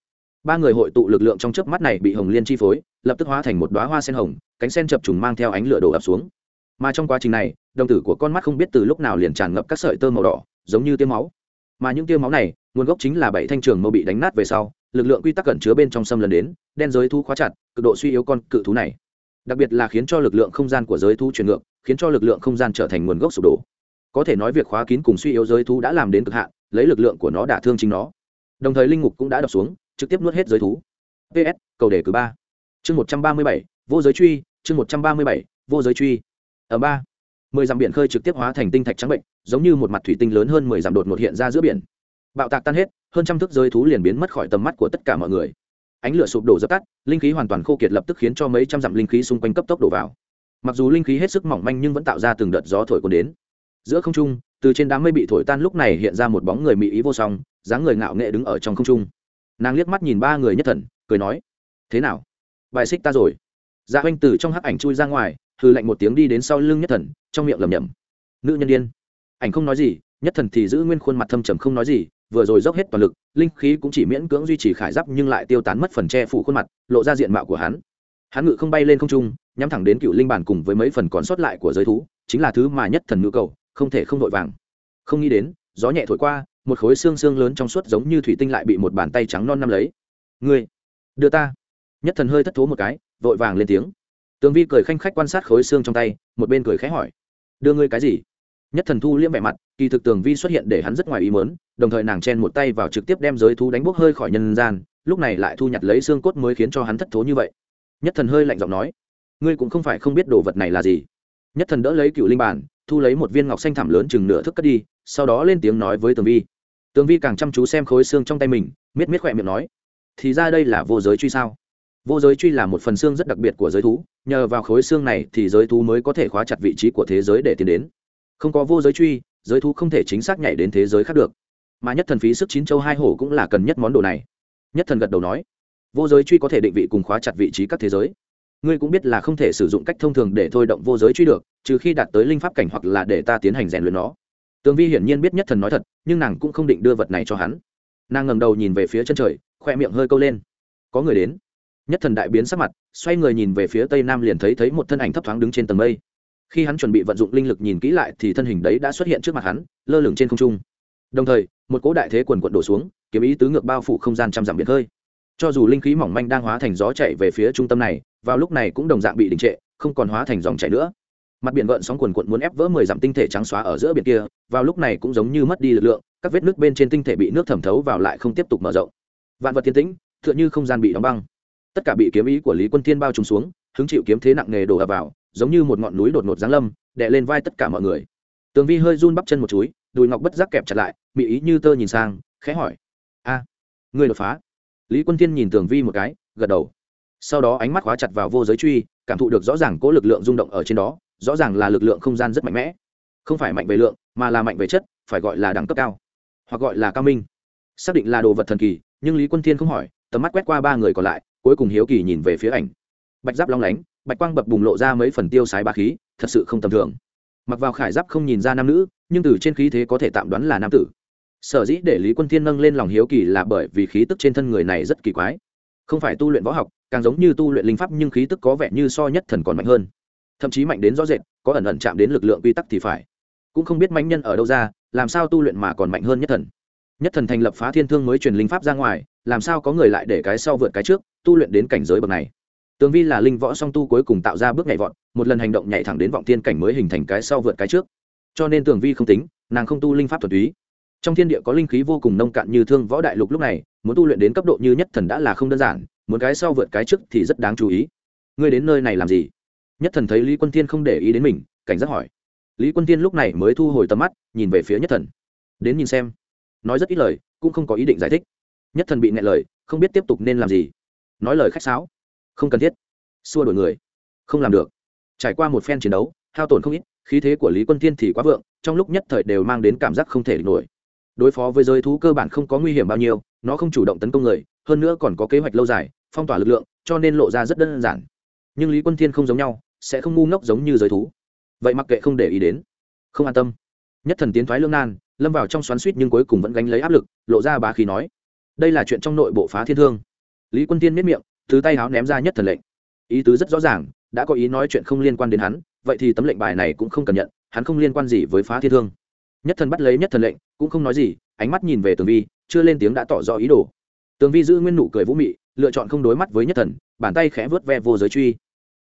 Ba người hội tụ lực lượng trong chớp mắt này bị hồng liên chi phối, lập tức hóa thành một đoá hoa sen hồng, cánh sen chập trùng mang theo ánh lửa đổ ập xuống. Mà trong quá trình này, đồng tử của con mắt không biết từ lúc nào liền tràn ngập các sợi tơ màu đỏ, giống như tiêu máu. Mà những tiêu máu này, nguồn gốc chính là bảy thanh trường mâu bị đánh nát về sau, lực lượng quy tắc cẩn chứa bên trong xâm lần đến, đen giới thú khóa chặt, cực độ suy yếu con cự thú này đặc biệt là khiến cho lực lượng không gian của giới thú chuyển ngược, khiến cho lực lượng không gian trở thành nguồn gốc sụp đổ. Có thể nói việc khóa kín cùng suy yếu giới thú đã làm đến cực hạn, lấy lực lượng của nó đả thương chính nó. Đồng thời linh ngục cũng đã đập xuống, trực tiếp nuốt hết giới thú. Ps cầu đề cử ba. Chương một trăm ba mươi bảy, vô giới truy, chương một trăm ba mươi bảy, vô giới truy. Ở ba, mười dặm biển khơi trực tiếp hóa thành tinh thạch trắng bệnh, giống như một mặt thủy tinh lớn hơn mười dặm đột ngột hiện ra giữa biển. Bạo tạc tan hết, hơn trăm thước giới thú liền biến mất khỏi tầm mắt của tất cả mọi người ánh lửa sụp đổ dập tắt, linh khí hoàn toàn khô kiệt lập tức khiến cho mấy trăm dặm linh khí xung quanh cấp tốc đổ vào. Mặc dù linh khí hết sức mỏng manh nhưng vẫn tạo ra từng đợt gió thổi cuốn đến. Giữa không trung, từ trên đám mây bị thổi tan lúc này hiện ra một bóng người mỹ ý vô song, dáng người ngạo nghệ đứng ở trong không trung. Nàng liếc mắt nhìn ba người nhất thần, cười nói, thế nào? Bài xích ta rồi. Dạ oanh từ trong hắc ảnh chui ra ngoài hư lạnh một tiếng đi đến sau lưng nhất thần, trong miệng lầm nhầm nữ nhân điên. ảnh không nói gì, nhất thần thì giữ nguyên khuôn mặt thâm trầm không nói gì vừa rồi dốc hết toàn lực, linh khí cũng chỉ miễn cưỡng duy trì khải giáp nhưng lại tiêu tán mất phần che phủ khuôn mặt, lộ ra diện mạo của hắn. Hắn ngự không bay lên không trung, nhắm thẳng đến cựu linh bản cùng với mấy phần còn sót lại của giới thú, chính là thứ mà nhất thần ngự cầu, không thể không vội vàng. Không nghĩ đến, gió nhẹ thổi qua, một khối xương xương lớn trong suốt giống như thủy tinh lại bị một bàn tay trắng non nắm lấy. Ngươi, đưa ta. Nhất thần hơi thất thố một cái, vội vàng lên tiếng. Tường vi cười khanh khách quan sát khối xương trong tay, một bên cười khẽ hỏi. Đưa ngươi cái gì? Nhất thần thu liễm vẻ mặt, kỳ thực tường vi xuất hiện để hắn rất ngoài ý mớn đồng thời nàng chen một tay vào trực tiếp đem giới thú đánh bốc hơi khỏi nhân gian, lúc này lại thu nhặt lấy xương cốt mới khiến cho hắn thất thố như vậy. Nhất thần hơi lạnh giọng nói, ngươi cũng không phải không biết đồ vật này là gì. Nhất thần đỡ lấy cựu linh bản thu lấy một viên ngọc xanh thảm lớn chừng nửa thức cất đi, sau đó lên tiếng nói với tường vi. Tường vi càng chăm chú xem khối xương trong tay mình, miết miết khỏe miệng nói, thì ra đây là vô giới truy sao? Vô giới truy là một phần xương rất đặc biệt của giới thú, nhờ vào khối xương này thì giới thú mới có thể khóa chặt vị trí của thế giới để tiến đến. Không có vô giới truy, giới thú không thể chính xác nhảy đến thế giới khác được mà nhất thần phí sức chín châu hai hổ cũng là cần nhất món đồ này. Nhất thần gật đầu nói, vô giới truy có thể định vị cùng khóa chặt vị trí các thế giới. Ngươi cũng biết là không thể sử dụng cách thông thường để thôi động vô giới truy được, trừ khi đạt tới linh pháp cảnh hoặc là để ta tiến hành rèn luyện nó. Tường vi hiển nhiên biết nhất thần nói thật, nhưng nàng cũng không định đưa vật này cho hắn. Nàng ngầm đầu nhìn về phía chân trời, khoe miệng hơi câu lên. Có người đến. Nhất thần đại biến sắc mặt, xoay người nhìn về phía tây nam liền thấy thấy một thân ảnh thấp thoáng đứng trên tầng mây. Khi hắn chuẩn bị vận dụng linh lực nhìn kỹ lại thì thân hình đấy đã xuất hiện trước mặt hắn, lơ lửng trên không trung. Đồng thời một cỗ đại thế quần quận đổ xuống, kiếm ý tứ ngược bao phủ không gian trăm dặm biệt hơi cho dù linh khí mỏng manh đang hóa thành gió chạy về phía trung tâm này, vào lúc này cũng đồng dạng bị đình trệ, không còn hóa thành dòng chảy nữa. Mặt biển gợn sóng quần quận muốn ép vỡ mười dặm tinh thể trắng xóa ở giữa biển kia, vào lúc này cũng giống như mất đi lực lượng, các vết nước bên trên tinh thể bị nước thẩm thấu vào lại không tiếp tục mở rộng. Vạn vật thiên tĩnh t h ư ợ n h ư không gian bị đóng băng. Tất cả bị kiếm ý của lý quân thiên bao trùm xuống, hứng chịu kiếm thế nặng nề đổ ập vào, giống như một ngọn núi đột ngột giáng lâm, đè lên vai tất cả mọi người. Tường vi hơi run bắp chân một chuối đùi ngọc bất giác kẹp chặt lại bị ý như tơ nhìn sang khẽ hỏi. A à, người đột phá. Lý quân thiên nhìn tường vi một cái gật đầu. Sau đó ánh mắt khóa chặt vào vô giới truy cảm thụ được rõ ràng cố lực lượng rung động ở trên đó rõ ràng là lực lượng không gian rất mạnh mẽ. Không phải mạnh về lượng mà là mạnh về chất phải gọi là đẳng cấp cao hoặc gọi là cao minh. Xác định là đồ vật thần kỳ nhưng lý quân thiên không hỏi tầm mắt quét qua ba người còn lại cuối cùng hiếu kỳ nhìn về phía ảnh. Bạch giáp long lánh bạch quang bập bùng lộ ra mấy phần tiêu sái ba khí thật sự không tầm thường. Mặc vào khải giáp không nhìn ra nam nữ nhưng từ trên khí thế có thể tạm đoán là nam tử. Sở dĩ để lý quân thiên nâng lên lòng hiếu kỳ là bởi vì khí tức trên thân người này rất kỳ quái. Không phải tu luyện võ học, càng giống như tu luyện linh pháp nhưng khí tức có vẻ như so nhất thần còn mạnh hơn. Thậm chí mạnh đến rõ rệt, có ẩn ẩn chạm đến lực lượng quy tắc thì phải. Cũng không biết mạnh nhân ở đâu ra, làm sao tu luyện mà còn mạnh hơn nhất thần. Nhất thần thành lập phá thiên thương mới truyền linh pháp ra ngoài, làm sao có người lại để cái sau vượt cái trước, tu luyện đến cảnh giới bậc này. Tường vi là linh võ song tu cuối cùng tạo ra bước nhảy vọt, một lần hành động nhảy thẳng đến vọng thiên cảnh mới hình thành cái sau vượt cái trước cho nên tường vi không tính, nàng không tu linh pháp thuật túy. Trong thiên địa có linh khí vô cùng nông cạn như thương võ đại lục lúc này, muốn tu luyện đến cấp độ như nhất thần đã là không đơn giản, muốn cái sau vượt cái trước thì rất đáng chú ý. Ngươi đến nơi này làm gì? Nhất thần thấy lý quân thiên không để ý đến mình, cảnh giác hỏi. Lý quân thiên lúc này mới thu hồi tầm mắt, nhìn về phía nhất thần. Đến nhìn xem. Nói rất ít lời, cũng không có ý định giải thích. Nhất thần bị ngại lời, không biết tiếp tục nên làm gì. Nói lời khách sáo. Không cần thiết. Xua đổi người. Không làm được. Trải qua một phen chiến đấu, hao tổn không ít khí thế của lý quân thiên thì quá vượng, trong lúc nhất thời đều mang đến cảm giác không thể địch nổi. Đối phó với giới thú cơ bản không có nguy hiểm bao nhiêu, nó không chủ động tấn công người, hơn nữa còn có kế hoạch lâu dài, phong tỏa lực lượng, cho nên lộ ra rất đơn giản. Nhưng lý quân thiên không giống nhau, sẽ không ngu ngốc giống như giới thú. Vậy mặc kệ không để ý đến. Không an tâm. Nhất thần tiến thoái lương nan, lâm vào trong xoắn suýt nhưng cuối cùng vẫn gánh lấy áp lực, lộ ra bá khí nói. Đây là chuyện trong nội bộ phá thiên thương. Lý quân tiên miết miệng, thứ tay háo ném ra nhất thần lệnh. Ý tứ rất rõ ràng, đã có ý nói chuyện không liên quan đến hắn vậy thì tấm lệnh bài này cũng không cần nhận, hắn không liên quan gì với phá thiên thương. Nhất thần bắt lấy nhất thần lệnh, cũng không nói gì, ánh mắt nhìn về tường vi, chưa lên tiếng đã tỏ rõ ý đồ. Tường vi giữ nguyên nụ cười vũ mị, lựa chọn không đối mắt với nhất thần, bàn tay khẽ vớt ve vô giới truy.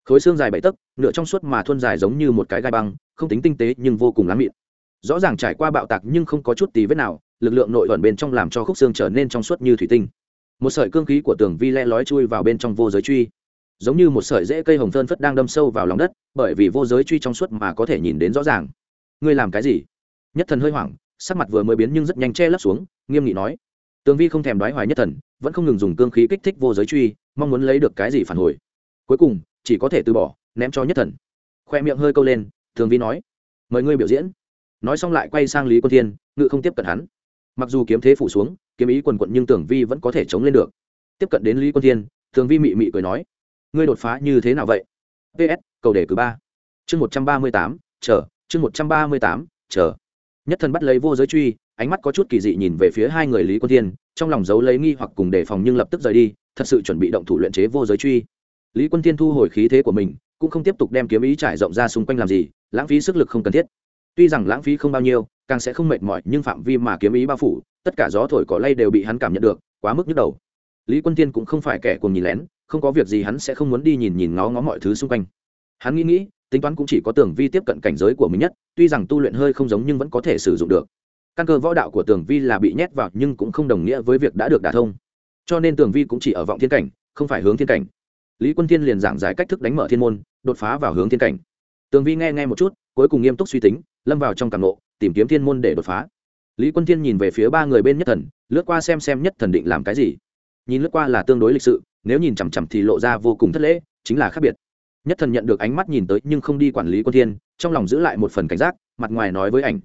Khối xương dài bảy tấc, nửa trong suốt mà thuôn dài giống như một cái gai băng, không tính tinh tế nhưng vô cùng láng mịn rõ ràng trải qua bạo tạc nhưng không có chút tí vết nào, lực lượng nội ẩn bên trong làm cho khúc xương trở nên trong suốt như thủy tinh. Một sợi cương khí của tường vi le lói chui vào bên trong vô giới truy giống như một sợi rễ cây hồng thơn phất đang đâm sâu vào lòng đất, bởi vì vô giới truy trong suốt mà có thể nhìn đến rõ ràng. Ngươi làm cái gì? Nhất thần hơi hoảng, sắc mặt vừa mới biến nhưng rất nhanh che lấp xuống, nghiêm nghị nói. Tường vi không thèm đoái hoài nhất thần, vẫn không ngừng dùng cương khí kích thích vô giới truy, mong muốn lấy được cái gì phản hồi. Cuối cùng, chỉ có thể từ bỏ, ném cho nhất thần. Khoe miệng hơi câu lên, tường vi nói. Mời ngươi biểu diễn. Nói xong lại quay sang lý quân thiên, ngự không tiếp cận hắn. Mặc dù kiếm thế phủ xuống, kiếm ý quần quận nhưng tưởng vi vẫn có thể chống lên được. Tiếp cận đến lý quân thiên, tường vi mị mị cười nói ngươi đột phá như thế nào vậy? Ps cầu đề cử ba. Chương một trăm ba mươi tám, chờ. Chương một trăm ba mươi tám, chờ. Nhất thần bắt lấy vô giới truy, ánh mắt có chút kỳ dị nhìn về phía hai người lý quân thiên, trong lòng giấu lấy nghi hoặc cùng đề phòng nhưng lập tức rời đi, thật sự chuẩn bị động thủ luyện chế vô giới truy. Lý quân thiên thu hồi khí thế của mình, cũng không tiếp tục đem kiếm ý trải rộng ra xung quanh làm gì, lãng phí sức lực không cần thiết. Tuy rằng lãng phí không bao nhiêu, càng sẽ không mệt mỏi, nhưng phạm vi mà kiếm ý bao phủ, tất cả gió thổi cỏ lay đều bị hắn cảm nhận được, quá mức nhức đầu. Lý quân tiên cũng không phải kẻ cuồng nhìn lén không có việc gì hắn sẽ không muốn đi nhìn nhìn ngó ngó mọi thứ xung quanh. Hắn nghĩ nghĩ, tính toán cũng chỉ có tường vi tiếp cận cảnh giới của mình nhất, tuy rằng tu luyện hơi không giống nhưng vẫn có thể sử dụng được. Căn cơ võ đạo của tường vi là bị nhét vào nhưng cũng không đồng nghĩa với việc đã được đả thông. Cho nên tường vi cũng chỉ ở vọng thiên cảnh, không phải hướng thiên cảnh. Lý quân thiên liền giảng giải cách thức đánh mở thiên môn, đột phá vào hướng thiên cảnh. Tường vi nghe nghe một chút, cuối cùng nghiêm túc suy tính, lâm vào trong càng nộ tìm kiếm thiên môn để đột phá. Lý quân thiên nhìn về phía ba người bên nhất thần, lướt qua xem xem nhất thần định làm cái gì. Nhìn lướt qua là tương đối lịch sự nếu nhìn chằm chằm thì lộ ra vô cùng thất lễ, chính là khác biệt. Nhất thần nhận được ánh mắt nhìn tới nhưng không đi quản lý quân thiên, trong lòng giữ lại một phần cảnh giác, mặt ngoài nói với ảnh,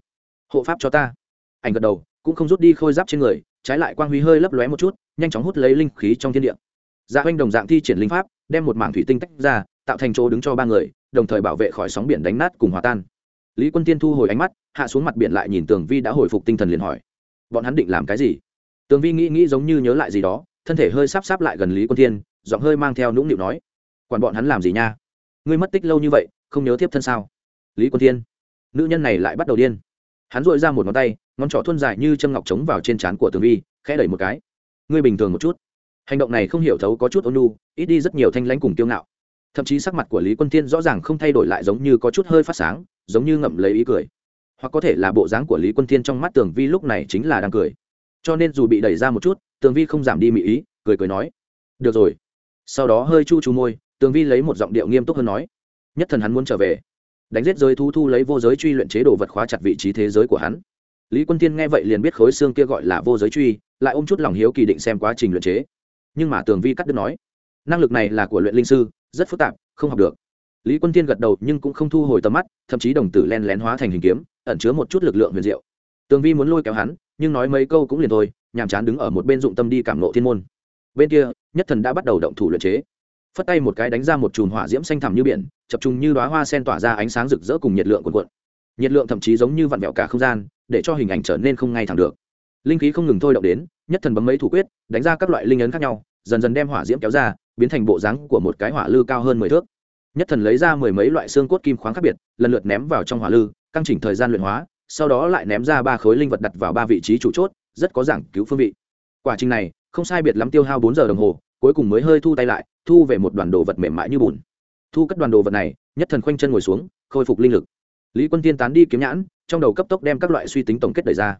hộ pháp cho ta. Ảnh gật đầu, cũng không rút đi khôi giáp trên người, trái lại quang huy hơi lấp lóe một chút, nhanh chóng hút lấy linh khí trong thiên địa. Dạ oanh đồng dạng thi triển linh pháp, đem một mảng thủy tinh tách ra, tạo thành chỗ đứng cho ba người, đồng thời bảo vệ khỏi sóng biển đánh nát cùng hòa tan. Lý quân tiên thu hồi ánh mắt, hạ xuống mặt biển lại nhìn tường vi đã hồi phục tinh thần liền hỏi, bọn hắn định làm cái gì? Tường vi nghĩ nghĩ giống như nhớ lại gì đó thân thể hơi sắp sắp lại gần lý quân Thiên, giọng hơi mang theo nũng nịu nói quản bọn hắn làm gì nha? Ngươi mất tích lâu như vậy không nhớ tiếp thân sao? Lý quân Thiên, nữ nhân này lại bắt đầu điên. Hắn dội ra một ngón tay ngón trỏ thuôn dài như châm ngọc trống vào trên trán của tường vi khẽ đẩy một cái. Ngươi bình thường một chút. Hành động này không hiểu thấu có chút ôn nu ít đi rất nhiều thanh lãnh cùng kiêu ngạo. Thậm chí sắc mặt của lý quân Thiên rõ ràng không thay đổi lại giống như có chút hơi phát sáng giống như ngậm lấy ý cười. Hoặc có thể là bộ dáng của lý quân thiên trong mắt tường vi lúc này chính là đang cười. Cho nên dù bị đẩy ra một chút tường vi không giảm đi mỹ ý, cười cười nói, được rồi. Sau đó hơi chu chu môi, tường vi lấy một giọng điệu nghiêm túc hơn nói, nhất thần hắn muốn trở về. Đánh giết giới thu thu lấy vô giới truy luyện chế đồ vật khóa chặt vị trí thế giới của hắn. Lý quân thiên nghe vậy liền biết khối xương kia gọi là vô giới truy, lại ôm chút lòng hiếu kỳ định xem quá trình luyện chế. Nhưng mà tường vi cắt đứt nói, năng lực này là của luyện linh sư, rất phức tạp, không học được. Lý quân tiên gật đầu nhưng cũng không thu hồi tầm mắt, thậm chí đồng tử len lén hóa thành hình kiếm, ẩn chứa một chút lực lượng huyền diệu. Tường vi muốn lôi kéo hắn, nhưng nói mấy câu cũng liền thôi nhàm chán đứng ở một bên dụng tâm đi cảm nộ thiên môn. Bên kia, nhất thần đã bắt đầu động thủ luyện chế. Phất tay một cái đánh ra một chùm hỏa diễm xanh thẳm như biển, chập trùng như đoá hoa sen tỏa ra ánh sáng rực rỡ cùng nhiệt lượng cuồn cuộn. Nhiệt lượng thậm chí giống như vặn vẹo cả không gian, để cho hình ảnh trở nên không ngay thẳng được. Linh khí không ngừng thôi động đến, nhất thần bấm mấy thủ quyết, đánh ra các loại linh ấn khác nhau, dần dần đem hỏa diễm kéo ra, biến thành bộ dáng của một cái hỏa lư cao hơn mười thước. Nhất thần lấy ra mười mấy loại xương cốt kim khoáng khác biệt, lần lượt ném vào trong hỏa lư, căng chỉnh thời gian luyện hóa, sau đó lại ném ra ba khối linh vật đặt vào ba vị trí chủ chốt rất có giảng cứu phương vị. Quá trình này, không sai biệt lắm tiêu hao bốn giờ đồng hồ, cuối cùng mới hơi thu tay lại, thu về một đoàn đồ vật mềm mại như bùn. Thu cất đoàn đồ vật này, nhất thần khoanh chân ngồi xuống, khôi phục linh lực. Lý quân tiên tán đi kiếm nhãn, trong đầu cấp tốc đem các loại suy tính tổng kết đẩy ra.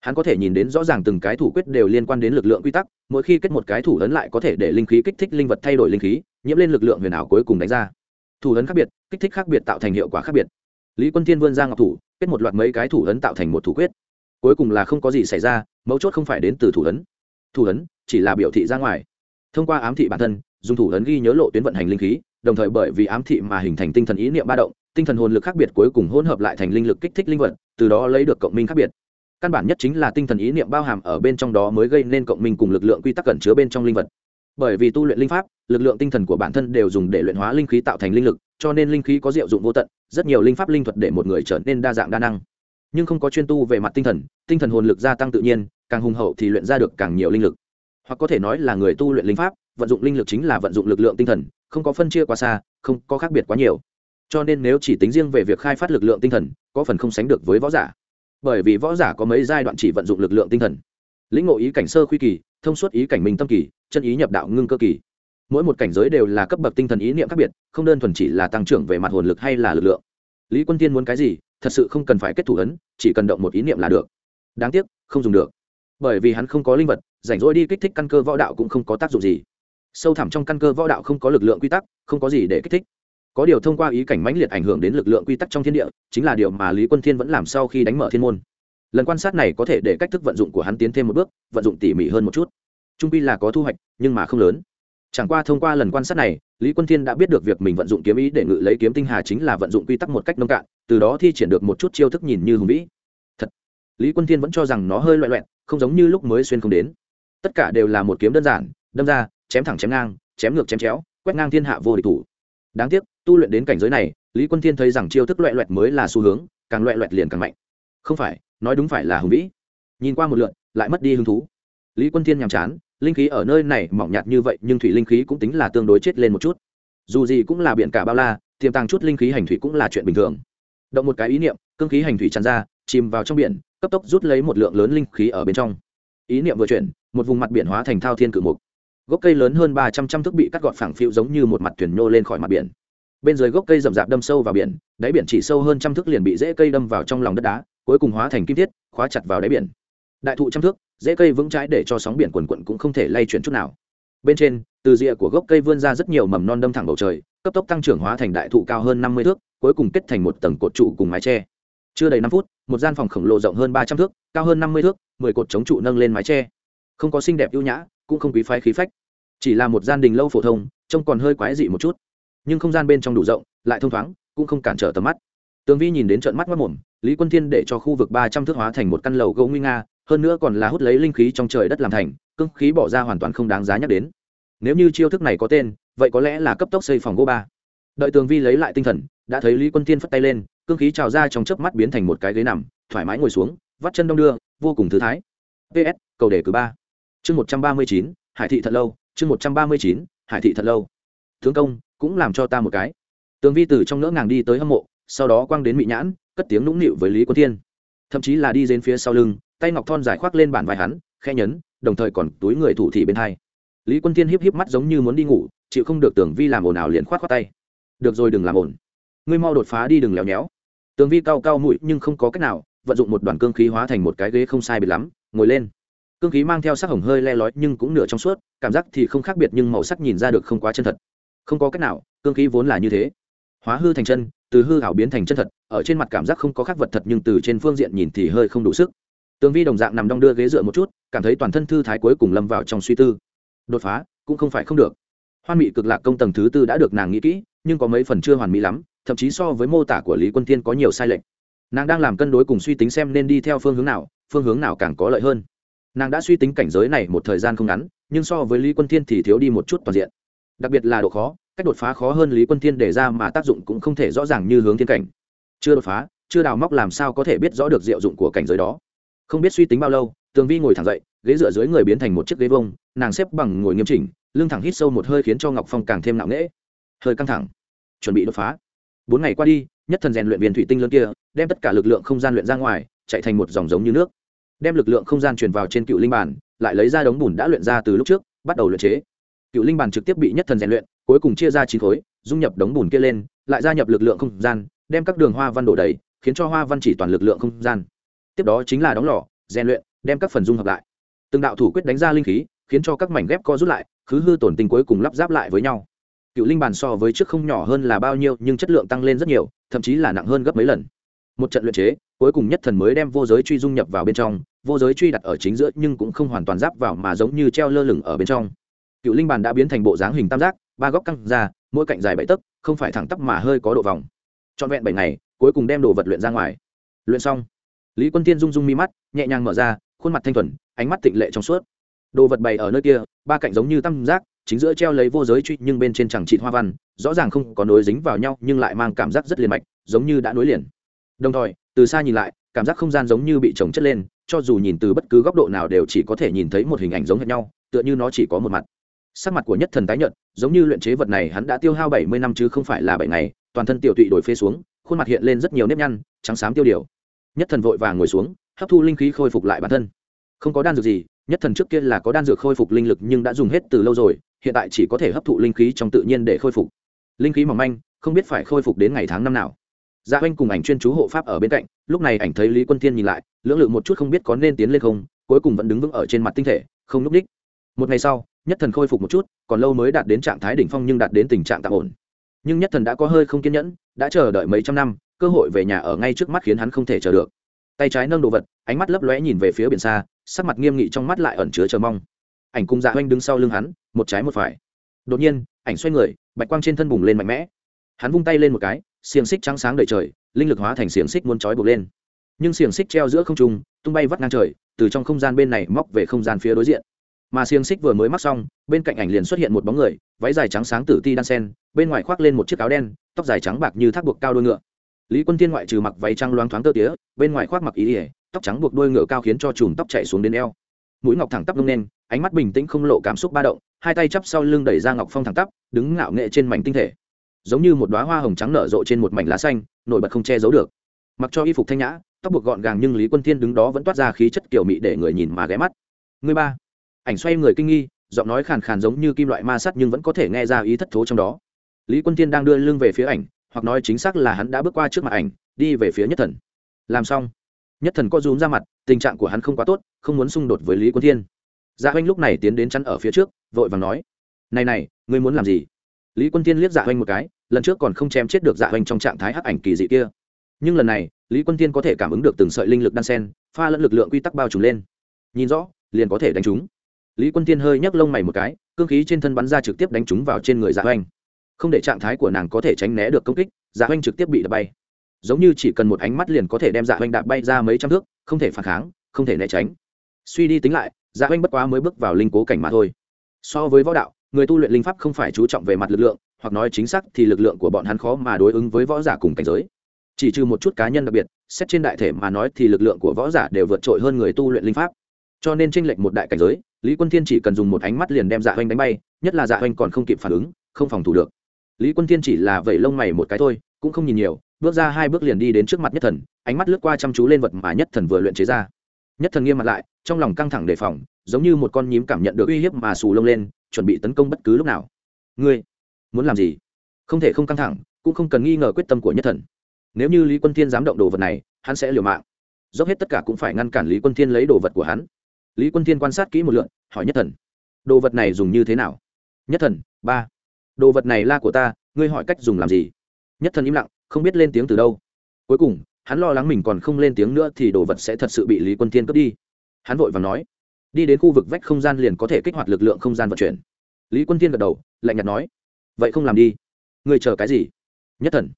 Hắn có thể nhìn đến rõ ràng từng cái thủ quyết đều liên quan đến lực lượng quy tắc, mỗi khi kết một cái thủ ấn lại có thể để linh khí kích thích linh vật thay đổi linh khí, nhiễm lên lực lượng huyền ảo cuối cùng đánh ra. Thủ ấn khác biệt, kích thích khác biệt tạo thành hiệu quả khác biệt. Lý quân thiên vươn ra ngọc thủ, kết một loạt mấy cái thủ ấn tạo thành một thủ quyết. Cuối cùng là không có gì xảy ra mấu chốt không phải đến từ thủ ấn. Thủ ấn chỉ là biểu thị ra ngoài. Thông qua ám thị bản thân, dùng thủ ấn ghi nhớ lộ tuyến vận hành linh khí, đồng thời bởi vì ám thị mà hình thành tinh thần ý niệm ba động, tinh thần hồn lực khác biệt cuối cùng hỗn hợp lại thành linh lực kích thích linh vật, từ đó lấy được cộng minh khác biệt. Căn bản nhất chính là tinh thần ý niệm bao hàm ở bên trong đó mới gây nên cộng minh cùng lực lượng quy tắc cẩn chứa bên trong linh vật. Bởi vì tu luyện linh pháp, lực lượng tinh thần của bản thân đều dùng để luyện hóa linh khí tạo thành linh lực, cho nên linh khí có diệu dụng vô tận, rất nhiều linh pháp linh thuật để một người trở nên đa dạng đa năng nhưng không có chuyên tu về mặt tinh thần tinh thần hồn lực gia tăng tự nhiên, càng hùng hậu thì luyện ra được càng nhiều linh lực. Hoặc có thể nói là người tu luyện linh pháp, vận dụng linh lực chính là vận dụng lực lượng tinh thần, không có phân chia quá xa, không có khác biệt quá nhiều. Cho nên nếu chỉ tính riêng về việc khai phát lực lượng tinh thần, có phần không sánh được với võ giả. Bởi vì võ giả có mấy giai đoạn chỉ vận dụng lực lượng tinh thần. Lĩnh ngộ ý cảnh sơ khuy kỳ, thông suốt ý cảnh minh tâm kỳ, chân ý nhập đạo ngưng cơ kỳ. Mỗi một cảnh giới đều là cấp bậc tinh thần ý niệm khác biệt, không đơn thuần chỉ là tăng trưởng về mặt hồn lực hay là lực lượng. Lý quân tiên muốn cái gì thật sự không cần phải kết thủ ấn, chỉ cần động một ý niệm là được. Đáng tiếc, không dùng được. Bởi vì hắn không có linh vật, rảnh rỗi đi kích thích căn cơ võ đạo cũng không có tác dụng gì. Sâu thẳm trong căn cơ võ đạo không có lực lượng quy tắc, không có gì để kích thích. Có điều thông qua ý cảnh mãnh liệt ảnh hưởng đến lực lượng quy tắc trong thiên địa, chính là điều mà lý quân thiên vẫn làm sau khi đánh mở thiên môn. Lần quan sát này có thể để cách thức vận dụng của hắn tiến thêm một bước, vận dụng tỉ mỉ hơn một chút. Trung pi là có thu hoạch, nhưng mà không lớn. Chẳng qua thông qua lần quan sát này lý quân thiên đã biết được việc mình vận dụng kiếm ý để ngự lấy kiếm tinh hà chính là vận dụng quy tắc một cách nông cạn, từ đó thi triển được một chút chiêu thức nhìn như hùng vĩ. Thật, lý quân thiên vẫn cho rằng nó hơi loẹ loẹn không giống như lúc mới xuyên không đến. Tất cả đều là một kiếm đơn giản, đâm ra, chém thẳng chém ngang, chém ngược chém chéo, quét ngang thiên hạ vô địch thủ. Đáng tiếc, tu luyện đến cảnh giới này, lý quân thiên thấy rằng chiêu thức loẹ loẹt mới là xu hướng, càng loẹ loẹt liền càng mạnh. Không phải, nói đúng phải là hùng vĩ. Nhìn qua một lượn lại mất đi hứng thú. Lý quân thiên nhàm chán linh khí ở nơi này mỏng nhạt như vậy, nhưng thủy linh khí cũng tính là tương đối chết lên một chút. Dù gì cũng là biển cả bao la, tiềm tàng chút linh khí hành thủy cũng là chuyện bình thường. Động một cái ý niệm, cương khí hành thủy tràn ra, chìm vào trong biển, cấp tốc rút lấy một lượng lớn linh khí ở bên trong. Ý niệm vừa chuyển, một vùng mặt biển hóa thành thao thiên cự mục. Gốc cây lớn hơn ba trăm trăm thước bị cắt gọt phẳng phiu giống như một mặt thuyền nhô lên khỏi mặt biển. Bên dưới gốc cây rậm rạp đâm sâu vào biển, đáy biển chỉ sâu hơn trăm thước liền bị rễ cây đâm vào trong lòng đất đá, cuối cùng hóa thành kim thiết, khóa chặt vào đáy biển. Đại thụ trăm thước dễ cây vững trái để cho sóng biển quần quận cũng không thể lay chuyển chút nào. Bên trên, từ rìa của gốc cây vươn ra rất nhiều mầm non đâm thẳng bầu trời, cấp tốc tăng trưởng hóa thành đại thụ cao hơn năm mươi thước, cuối cùng kết thành một tầng cột trụ cùng mái tre chưa đầy năm phút, một gian phòng khổng lồ rộng hơn ba trăm thước, cao hơn năm mươi thước, mười cột chống trụ nâng lên mái tre không có xinh đẹp ưu nhã, cũng không quý phái khí phách. Chỉ là một gian đình lâu phổ thông, trông còn hơi quái dị một chút. Nhưng không gian bên trong đủ rộng, lại thông thoáng, cũng không cản trở tầm mắt. Tường vi nhìn đến trận mắt mất mồm, lý quân thiên để cho khu vực ba trăm thước hóa thành một căn lầu gỗ nguy nga hơn nữa còn là hút lấy linh khí trong trời đất làm thành cưng khí bỏ ra hoàn toàn không đáng giá nhắc đến. Nếu như chiêu thức này có tên, vậy có lẽ là cấp tốc xây phòng gỗ ba. Đợi tường vi lấy lại tinh thần, đã thấy lý quân tiên phất tay lên, cương khí trào ra trong chớp mắt biến thành một cái ghế nằm, thoải mái ngồi xuống, vắt chân đông đưa, vô cùng thư thái. Ps cầu đề cử ba. Chương một trăm ba mươi chín, hải thị thật lâu, chương một trăm ba mươi chín, hải thị thật lâu. Tướng công, cũng làm cho ta một cái. Tường vi từ trong ngỡ ngàng đi tới hâm mộ, sau đó quăng đến mỹ nhãn, cất tiếng nũng nịu với lý quân tiên thậm chí là đi đến phía sau lưng tay ngọc thon dài khoác lên bản vai hắn khe nhấn, đồng thời còn túi người thủ thị bên hai lý quân thiên híp híp mắt giống như muốn đi ngủ, chịu không được tưởng vi làm ồn ào liền khoát khoát tay. Được rồi đừng làm ồn. Ngươi mau đột phá đi đừng léo nhéo. Tường vi cao cao mũi nhưng không có cách nào, vận dụng một đoàn cương khí hóa thành một cái ghế không sai biệt lắm, ngồi lên. Cương khí mang theo sắc hồng hơi le lói nhưng cũng nửa trong suốt, cảm giác thì không khác biệt nhưng màu sắc nhìn ra được không quá chân thật. Không có cách nào, cương khí vốn là như thế. Hóa hư thành chân, từ hư ảo biến thành chân thật, ở trên mặt cảm giác không có khác vật thật nhưng từ trên phương diện nhìn thì hơi không đủ sức tường vi đồng dạng nằm đong đưa ghế dựa một chút, cảm thấy toàn thân thư thái cuối cùng lâm vào trong suy tư. Đột phá, cũng không phải không được. Hoan mị cực lạc công tầng thứ tư đã được nàng nghĩ kỹ, nhưng có mấy phần chưa hoàn mỹ lắm, thậm chí so với mô tả của lý quân thiên có nhiều sai lệch. Nàng đang làm cân đối cùng suy tính xem nên đi theo phương hướng nào, phương hướng nào càng có lợi hơn. Nàng đã suy tính cảnh giới này một thời gian không ngắn, nhưng so với lý quân thiên thì thiếu đi một chút toàn diện. Đặc biệt là độ khó, cách đột phá khó hơn lý quân thiên đề ra mà tác dụng cũng không thể rõ ràng như hướng thiên cảnh. Chưa đột phá, chưa đào móc làm sao có thể biết rõ được diệu dụng của cảnh giới đó không biết suy tính bao lâu, tường vi ngồi thẳng dậy, ghế dựa dưới người biến thành một chiếc ghế vông nàng xếp bằng ngồi nghiêm chỉnh, lưng thẳng hít sâu một hơi khiến cho ngọc phong càng thêm nặng nễ hơi căng thẳng. Chuẩn bị đột phá. Bốn ngày qua đi, nhất thần rèn luyện viên thủy tinh lớn kia, đem tất cả lực lượng không gian luyện ra ngoài, chạy thành một dòng giống như nước. Đem lực lượng không gian truyền vào trên cựu linh bản lại lấy ra đống bùn đã luyện ra từ lúc trước, bắt đầu luyện chế. Cựu linh bản trực tiếp bị nhất thần rèn luyện, cuối cùng chia ra chín khối, dung nhập đống bùn kia lên, lại gia nhập lực lượng không gian, đem các đường hoa văn đổ đầy, khiến cho hoa văn chỉ toàn lực lượng không gian tiếp đó chính là đóng lò, rèn luyện, đem các phần dung hợp lại. Từng đạo thủ quyết đánh ra linh khí, khiến cho các mảnh ghép co rút lại, khứ hư tổn tình cuối cùng lắp ráp lại với nhau. Cựu linh bàn so với trước không nhỏ hơn là bao nhiêu, nhưng chất lượng tăng lên rất nhiều, thậm chí là nặng hơn gấp mấy lần. Một trận luyện chế, cuối cùng nhất thần mới đem vô giới truy dung nhập vào bên trong, vô giới truy đặt ở chính giữa nhưng cũng không hoàn toàn giáp vào mà giống như treo lơ lửng ở bên trong. Cựu linh bàn đã biến thành bộ dáng hình tam giác, ba góc căng ra, mỗi cạnh dài bảy tấc, không phải thẳng tắp mà hơi có độ vòng. Trọn vẹn bảy ngày, cuối cùng đem đồ vật luyện ra ngoài. Luyện xong lý quân tiên rung rung mi mắt, nhẹ nhàng mở ra, khuôn mặt thanh thuần, ánh mắt tịnh lệ trong suốt. Đồ vật bày ở nơi kia, ba cạnh giống như tam giác, chính giữa treo lấy vô giới truy, nhưng bên trên chẳng trị hoa văn, rõ ràng không có nối dính vào nhau, nhưng lại mang cảm giác rất liền mạch, giống như đã nối liền. Đồng thời, từ xa nhìn lại, cảm giác không gian giống như bị trồng chất lên, cho dù nhìn từ bất cứ góc độ nào đều chỉ có thể nhìn thấy một hình ảnh giống hệt nhau, tựa như nó chỉ có một mặt. Sắc mặt của nhất thần tái nhợt, giống như luyện chế vật này hắn đã tiêu hao bảy mươi năm chứ không phải là bảy ngày, toàn thân tiểu tụy đổi phê xuống, khuôn mặt hiện lên rất nhiều nếp nhăn, trắng xám tiêu điều nhất thần vội vàng ngồi xuống, hấp thu linh khí khôi phục lại bản thân. Không có đan dược gì, nhất thần trước kia là có đan dược khôi phục linh lực nhưng đã dùng hết từ lâu rồi, hiện tại chỉ có thể hấp thụ linh khí trong tự nhiên để khôi phục. Linh khí mỏng manh, không biết phải khôi phục đến ngày tháng năm nào. Gia dạ oanh cùng ảnh chuyên chú hộ pháp ở bên cạnh, lúc này ảnh thấy lý quân thiên nhìn lại, lưỡng lự một chút không biết có nên tiến lên không, cuối cùng vẫn đứng vững ở trên mặt tinh thể, không núp đích. Một ngày sau, nhất thần khôi phục một chút, còn lâu mới đạt đến trạng thái đỉnh phong nhưng đạt đến tình trạng tạm ổn. Nhưng nhất thần đã có hơi không kiên nhẫn, đã chờ đợi mấy trăm năm cơ hội về nhà ở ngay trước mắt khiến hắn không thể chờ được. Tay trái nâng đồ vật, ánh mắt lấp lóe nhìn về phía biển xa, sắc mặt nghiêm nghị trong mắt lại ẩn chứa chờ mong. Ảnh cung dạ oanh đứng sau lưng hắn, một trái một phải. Đột nhiên, ảnh xoay người, bạch quang trên thân bùng lên mạnh mẽ. Hắn vung tay lên một cái, xiềng xích trắng sáng đầy trời, linh lực hóa thành xiềng xích muốn trói buộc lên. Nhưng xiềng xích treo giữa không trung, tung bay vắt ngang trời, từ trong không gian bên này móc về không gian phía đối diện. Mà xiềng xích vừa mới mắc xong, bên cạnh ảnh liền xuất hiện một bóng người, váy dài trắng sáng tử ti đan sen, bên ngoài khoác lên một chiếc áo đen, tóc dài trắng bạc như thác buộc cao đôi ngựa lý quân tiên ngoại trừ mặc váy trăng loáng thoáng tơ tía bên ngoài khoác mặc ý ỉa tóc trắng buộc đôi ngựa cao khiến cho chùm tóc chạy xuống đến eo. Mũi ngọc thẳng tắp lông đen, ánh mắt bình tĩnh không lộ cảm xúc ba động hai tay chắp sau lưng đẩy ra ngọc phong thẳng tắp đứng ngạo nghệ trên mảnh tinh thể. Giống như một đoá hoa hồng trắng nở rộ trên một mảnh lá xanh nổi bật không che giấu được. Mặc cho y phục thanh nhã tóc buộc gọn gàng nhưng lý quân thiên đứng đó vẫn toát ra khí chất kiểu mị để người nhìn mà ghé mắt. Người ba. Ảnh xoay người kinh nghi giọng nói khàn khàn giống như kim loại ma sắt nhưng vẫn có thể nghe ra ý thất thố trong đó. Lý quân thiên đang đưa lưng về phía ảnh hoặc nói chính xác là hắn đã bước qua trước mặt ảnh, đi về phía nhất thần. Làm xong, nhất thần có rúm ra mặt, tình trạng của hắn không quá tốt, không muốn xung đột với lý quân thiên. Dạ oanh lúc này tiến đến chắn ở phía trước, vội vàng nói, này này, ngươi muốn làm gì? Lý quân thiên liếc dạ oanh một cái, lần trước còn không chém chết được dạ oanh trong trạng thái hắc ảnh kỳ dị kia. Nhưng lần này, lý quân thiên có thể cảm ứng được từng sợi linh lực đan sen, pha lẫn lực lượng quy tắc bao trùm lên. Nhìn rõ, liền có thể đánh chúng lý quân thiên hơi nhấc lông mày một cái cương khí trên thân bắn ra trực tiếp đánh chúng vào trên người dạ oanh không để trạng thái của nàng có thể tránh né được công kích dạ oanh trực tiếp bị đập bay. Giống như chỉ cần một ánh mắt liền có thể đem dạ oanh đạp bay ra mấy trăm thước, không thể phản kháng, không thể né tránh. Suy đi tính lại dạ oanh bất quá mới bước vào linh cố cảnh mà thôi. So với võ đạo, người tu luyện linh pháp không phải chú trọng về mặt lực lượng, hoặc nói chính xác thì lực lượng của bọn hắn khó mà đối ứng với võ giả cùng cảnh giới. Chỉ trừ một chút cá nhân đặc biệt, xét trên đại thể mà nói thì lực lượng của võ giả đều vượt trội hơn người tu luyện linh pháp. Cho nên tranh lệch một đại cảnh giới, lý quân thiên chỉ cần dùng một ánh mắt liền đem dạ oanh đánh bay, nhất là dạ oanh còn không kịp phản ứng, không phòng thủ được lý quân thiên chỉ là vẩy lông mày một cái thôi, cũng không nhìn nhiều, bước ra hai bước liền đi đến trước mặt nhất thần, ánh mắt lướt qua chăm chú lên vật mà nhất thần vừa luyện chế ra. Nhất thần nghiêm mặt lại, trong lòng căng thẳng đề phòng, giống như một con nhím cảm nhận được uy hiếp mà xù lông lên, chuẩn bị tấn công bất cứ lúc nào. Ngươi muốn làm gì? Không thể không căng thẳng, cũng không cần nghi ngờ quyết tâm của nhất thần. Nếu như lý quân thiên dám động đồ vật này, hắn sẽ liều mạng. Dốc hết tất cả cũng phải ngăn cản lý quân thiên lấy đồ vật của hắn. Lý quân thiên quan sát kỹ một lượn hỏi nhất thần, đồ vật này dùng như thế nào? Nhất thần, ba đồ vật này là của ta, ngươi hỏi cách dùng làm gì? Nhất thần im lặng, không biết lên tiếng từ đâu. Cuối cùng, hắn lo lắng mình còn không lên tiếng nữa thì đồ vật sẽ thật sự bị lý quân thiên cướp đi. Hắn vội và nói, đi đến khu vực vách không gian liền có thể kích hoạt lực lượng không gian vận chuyển. Lý quân thiên gật đầu, lạnh nhạt nói, vậy không làm đi. Ngươi chờ cái gì? Nhất thần,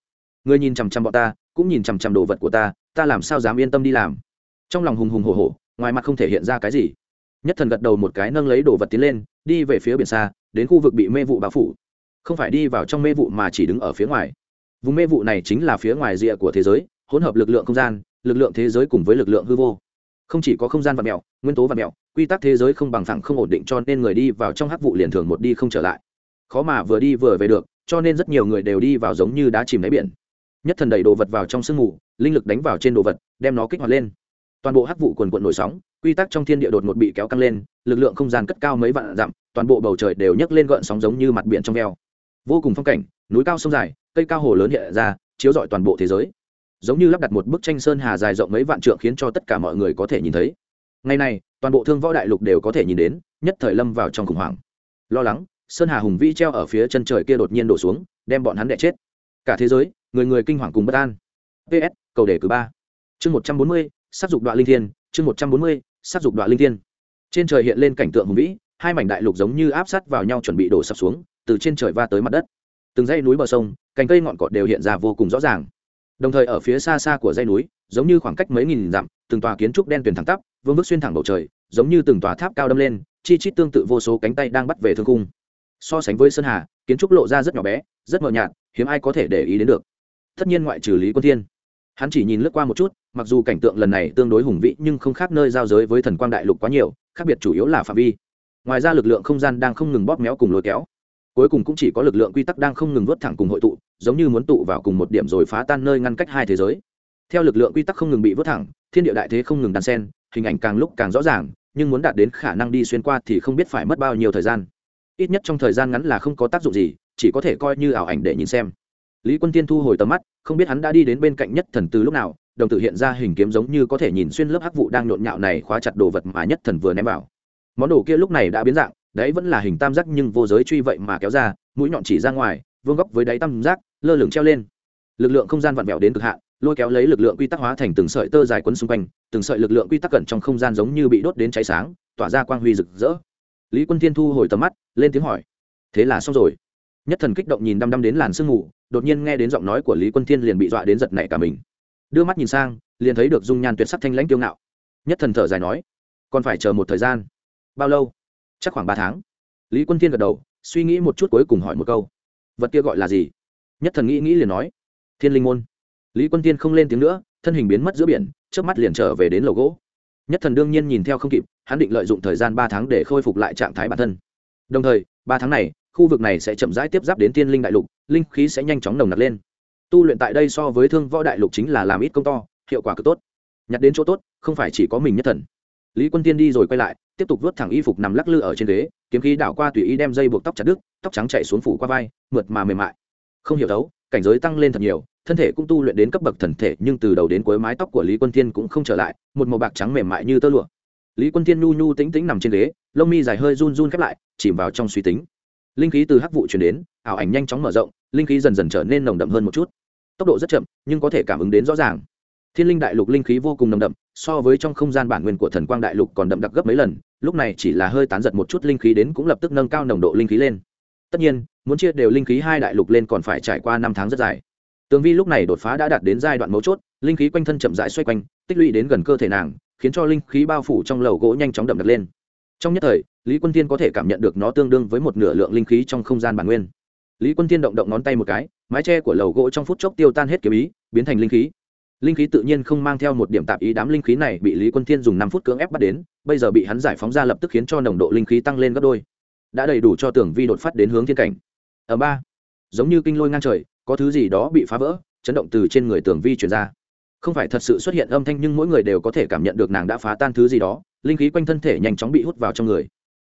ngươi nhìn chằm chằm bọn ta, cũng nhìn chằm chằm đồ vật của ta ta làm sao dám yên tâm đi làm? Trong lòng hùng hùng hồ hồ ngoài mặt không thể hiện ra cái gì. Nhất thần gật đầu một cái nâng lấy đồ vật tiến lên, đi về phía biển xa, đến khu vực bị mê vụ bao phủ không phải đi vào trong mê vụ mà chỉ đứng ở phía ngoài. Vùng mê vụ này chính là phía ngoài rìa của thế giới, hỗn hợp lực lượng không gian, lực lượng thế giới cùng với lực lượng hư vô. Không chỉ có không gian và mẹo, nguyên tố và mẹo, quy tắc thế giới không bằng thẳng không ổn định cho nên người đi vào trong hắc vụ liền thường một đi không trở lại. Khó mà vừa đi vừa về được, cho nên rất nhiều người đều đi vào giống như đá chìm đáy biển. Nhất thần đẩy đồ vật vào trong sương mù, linh lực đánh vào trên đồ vật, đem nó kích hoạt lên. Toàn bộ hắc vụ quần quận nổi sóng, quy tắc trong thiên địa đột ngột bị kéo căng lên, lực lượng không gian cất cao mấy vạn dặm, toàn bộ bầu trời đều nhấc lên gợn sóng giống như mặt biển trong veo vô cùng phong cảnh núi cao sông dài cây cao hồ lớn hiện ra chiếu rọi toàn bộ thế giới. Giống như lắp đặt một bức tranh sơn hà dài rộng mấy vạn trượng khiến cho tất cả mọi người có thể nhìn thấy. Ngày nay, toàn bộ thương võ đại lục đều có thể nhìn đến nhất thời lâm vào trong khủng hoảng. Lo lắng sơn hà hùng vĩ treo ở phía chân trời kia đột nhiên đổ xuống đem bọn hắn đẻ chết. Cả thế giới người người kinh hoàng cùng bất an. Ps cầu đề cử ba. Chương một trăm bốn mươi s á t dục đoạn linh thiên chương một trăm bốn mươi s á t dục đoạn linh thiên. Trên trời hiện lên cảnh tượng hùng vĩ hai mảnh đại lục giống như áp sát vào nhau chuẩn bị đổ sập xuống từ trên trời va tới mặt đất. Từng dãy núi bờ sông, cành cây ngọn cọt đều hiện ra vô cùng rõ ràng. Đồng thời ở phía xa xa của dãy núi, giống như khoảng cách mấy nghìn dặm, từng tòa kiến trúc đen tuyền thẳng tắp, vương vức xuyên thẳng bầu trời, giống như từng tòa tháp cao đâm lên, chi chít tương tự vô số cánh tay đang bắt về thương cung so sánh với sơn hà, kiến trúc lộ ra rất nhỏ bé, rất mờ nhạt, hiếm ai có thể để ý đến được. Tất nhiên ngoại trừ lý quân thiên. Hắn chỉ nhìn lướt qua một chút, mặc dù cảnh tượng lần này tương đối hùng vĩ nhưng không khác nơi giao giới với thần quang đại lục quá nhiều, khác biệt chủ yếu là phạm vi. Ngoài ra lực lượng không gian đang không ngừng bóp méo cùng lôi kéo cuối cùng cũng chỉ có lực lượng quy tắc đang không ngừng vớt thẳng cùng hội tụ, giống như muốn tụ vào cùng một điểm rồi phá tan nơi ngăn cách hai thế giới. Theo lực lượng quy tắc không ngừng bị vớt thẳng, thiên địa đại thế không ngừng đan sen hình ảnh càng lúc càng rõ ràng, nhưng muốn đạt đến khả năng đi xuyên qua thì không biết phải mất bao nhiêu thời gian. Ít nhất trong thời gian ngắn là không có tác dụng gì, chỉ có thể coi như ảo ảnh để nhìn xem. Lý quân tiên thu hồi tầm mắt, không biết hắn đã đi đến bên cạnh nhất thần từ lúc nào, đồng tử hiện ra hình kiếm giống như có thể nhìn xuyên lớp hắc vụ đang nhộn nhạo này khóa chặt đồ vật mà nhất thần vừa ném vào. Món đồ kia lúc này đã biến dạng đấy vẫn là hình tam giác nhưng vô giới truy vậy mà kéo ra, mũi nhọn chỉ ra ngoài vương góc với đáy tam giác, lơ lửng treo lên. Lực lượng không gian vặn vẹo đến cực hạn, lôi kéo lấy lực lượng quy tắc hóa thành từng sợi tơ dài quấn xung quanh, từng sợi lực lượng quy tắc cẩn trong không gian giống như bị đốt đến cháy sáng, tỏa ra quang huy rực rỡ. Lý quân thiên thu hồi tầm mắt, lên tiếng hỏi, thế là xong rồi. Nhất thần kích động nhìn đăm đăm đến làn sương mù, đột nhiên nghe đến giọng nói của lý quân thiên liền bị dọa đến giật nảy cả mình. Đưa mắt nhìn sang, liền thấy được dung nhan tuyệt sắc thanh lãnh kiêu ngạo. Nhất thần thở dài nói, còn phải chờ một thời gian. Bao lâu? Chắc khoảng ba tháng. Lý quân thiên gật đầu, suy nghĩ một chút cuối cùng hỏi một câu. Vật kia gọi là gì? Nhất thần nghĩ nghĩ liền nói. Thiên linh môn. Lý quân thiên không lên tiếng nữa, thân hình biến mất giữa biển trước mắt liền trở về đến lầu gỗ. Nhất thần đương nhiên nhìn theo không kịp, hắn định lợi dụng thời gian ba tháng để khôi phục lại trạng thái bản thân. Đồng thời, ba tháng này, khu vực này sẽ chậm rãi tiếp giáp đến tiên linh đại lục, linh khí sẽ nhanh chóng nồng nặc lên. Tu luyện tại đây so với thương võ đại lục chính là làm ít công to, hiệu quả cực tốt. Nhặt đến chỗ tốt, không phải chỉ có mình nhất thần. Lý quân tiên đi rồi quay lại tiếp tục vớt thẳng y phục nằm lắc lư ở trên ghế, kiếm khí đảo qua tùy ý đem dây buộc tóc chặt đứt, tóc trắng chạy xuống phủ qua vai, mượt mà mềm mại. Không hiểu đấu, cảnh giới tăng lên thật nhiều, thân thể cũng tu luyện đến cấp bậc thần thể, nhưng từ đầu đến cuối mái tóc của lý quân thiên cũng không trở lại, một màu bạc trắng mềm mại như tơ lụa. Lý quân thiên nhu nhu tĩnh tĩnh nằm trên ghế, lông mi dài hơi run run khép lại, chìm vào trong suy tính. Linh khí từ hắc vụ chuyển đến, ảo ảnh nhanh chóng mở rộng, linh khí dần dần trở nên nồng đậm hơn một chút. Tốc độ rất chậm, nhưng có thể cảm ứng đến rõ ràng thiên linh đại lục linh khí vô cùng nồng đậm, so với trong không gian bản nguyên của thần quang đại lục còn đậm đặc gấp mấy lần, lúc này chỉ là hơi tán giật một chút linh khí đến cũng lập tức nâng cao nồng độ linh khí lên. Tất nhiên, muốn chia đều linh khí hai đại lục lên còn phải trải qua năm tháng rất dài. Tường vi lúc này đột phá đã đạt đến giai đoạn mấu chốt, linh khí quanh thân chậm rãi xoay quanh, tích lũy đến gần cơ thể nàng, khiến cho linh khí bao phủ trong lầu gỗ nhanh chóng đậm đặc lên. Trong nhất thời, lý quân tiên có thể cảm nhận được nó tương đương với một nửa lượng linh khí trong không gian bản nguyên. Lý quân tiên động động ngón tay một cái, mái tre của lầu gỗ trong phút chốc tiêu tan hết kiếm ý, biến thành linh khí linh khí tự nhiên không mang theo một điểm tạp ý, đám linh khí này bị lý quân thiên dùng năm phút cưỡng ép bắt đến, bây giờ bị hắn giải phóng ra lập tức khiến cho nồng độ linh khí tăng lên gấp đôi. Đã đầy đủ cho tưởng vi đột phát đến hướng thiên cảnh. Ở ba, giống như kinh lôi ngang trời, có thứ gì đó bị phá vỡ, chấn động từ trên người tưởng vi chuyển ra. Không phải thật sự xuất hiện âm thanh nhưng mỗi người đều có thể cảm nhận được nàng đã phá tan thứ gì đó, linh khí quanh thân thể nhanh chóng bị hút vào trong người.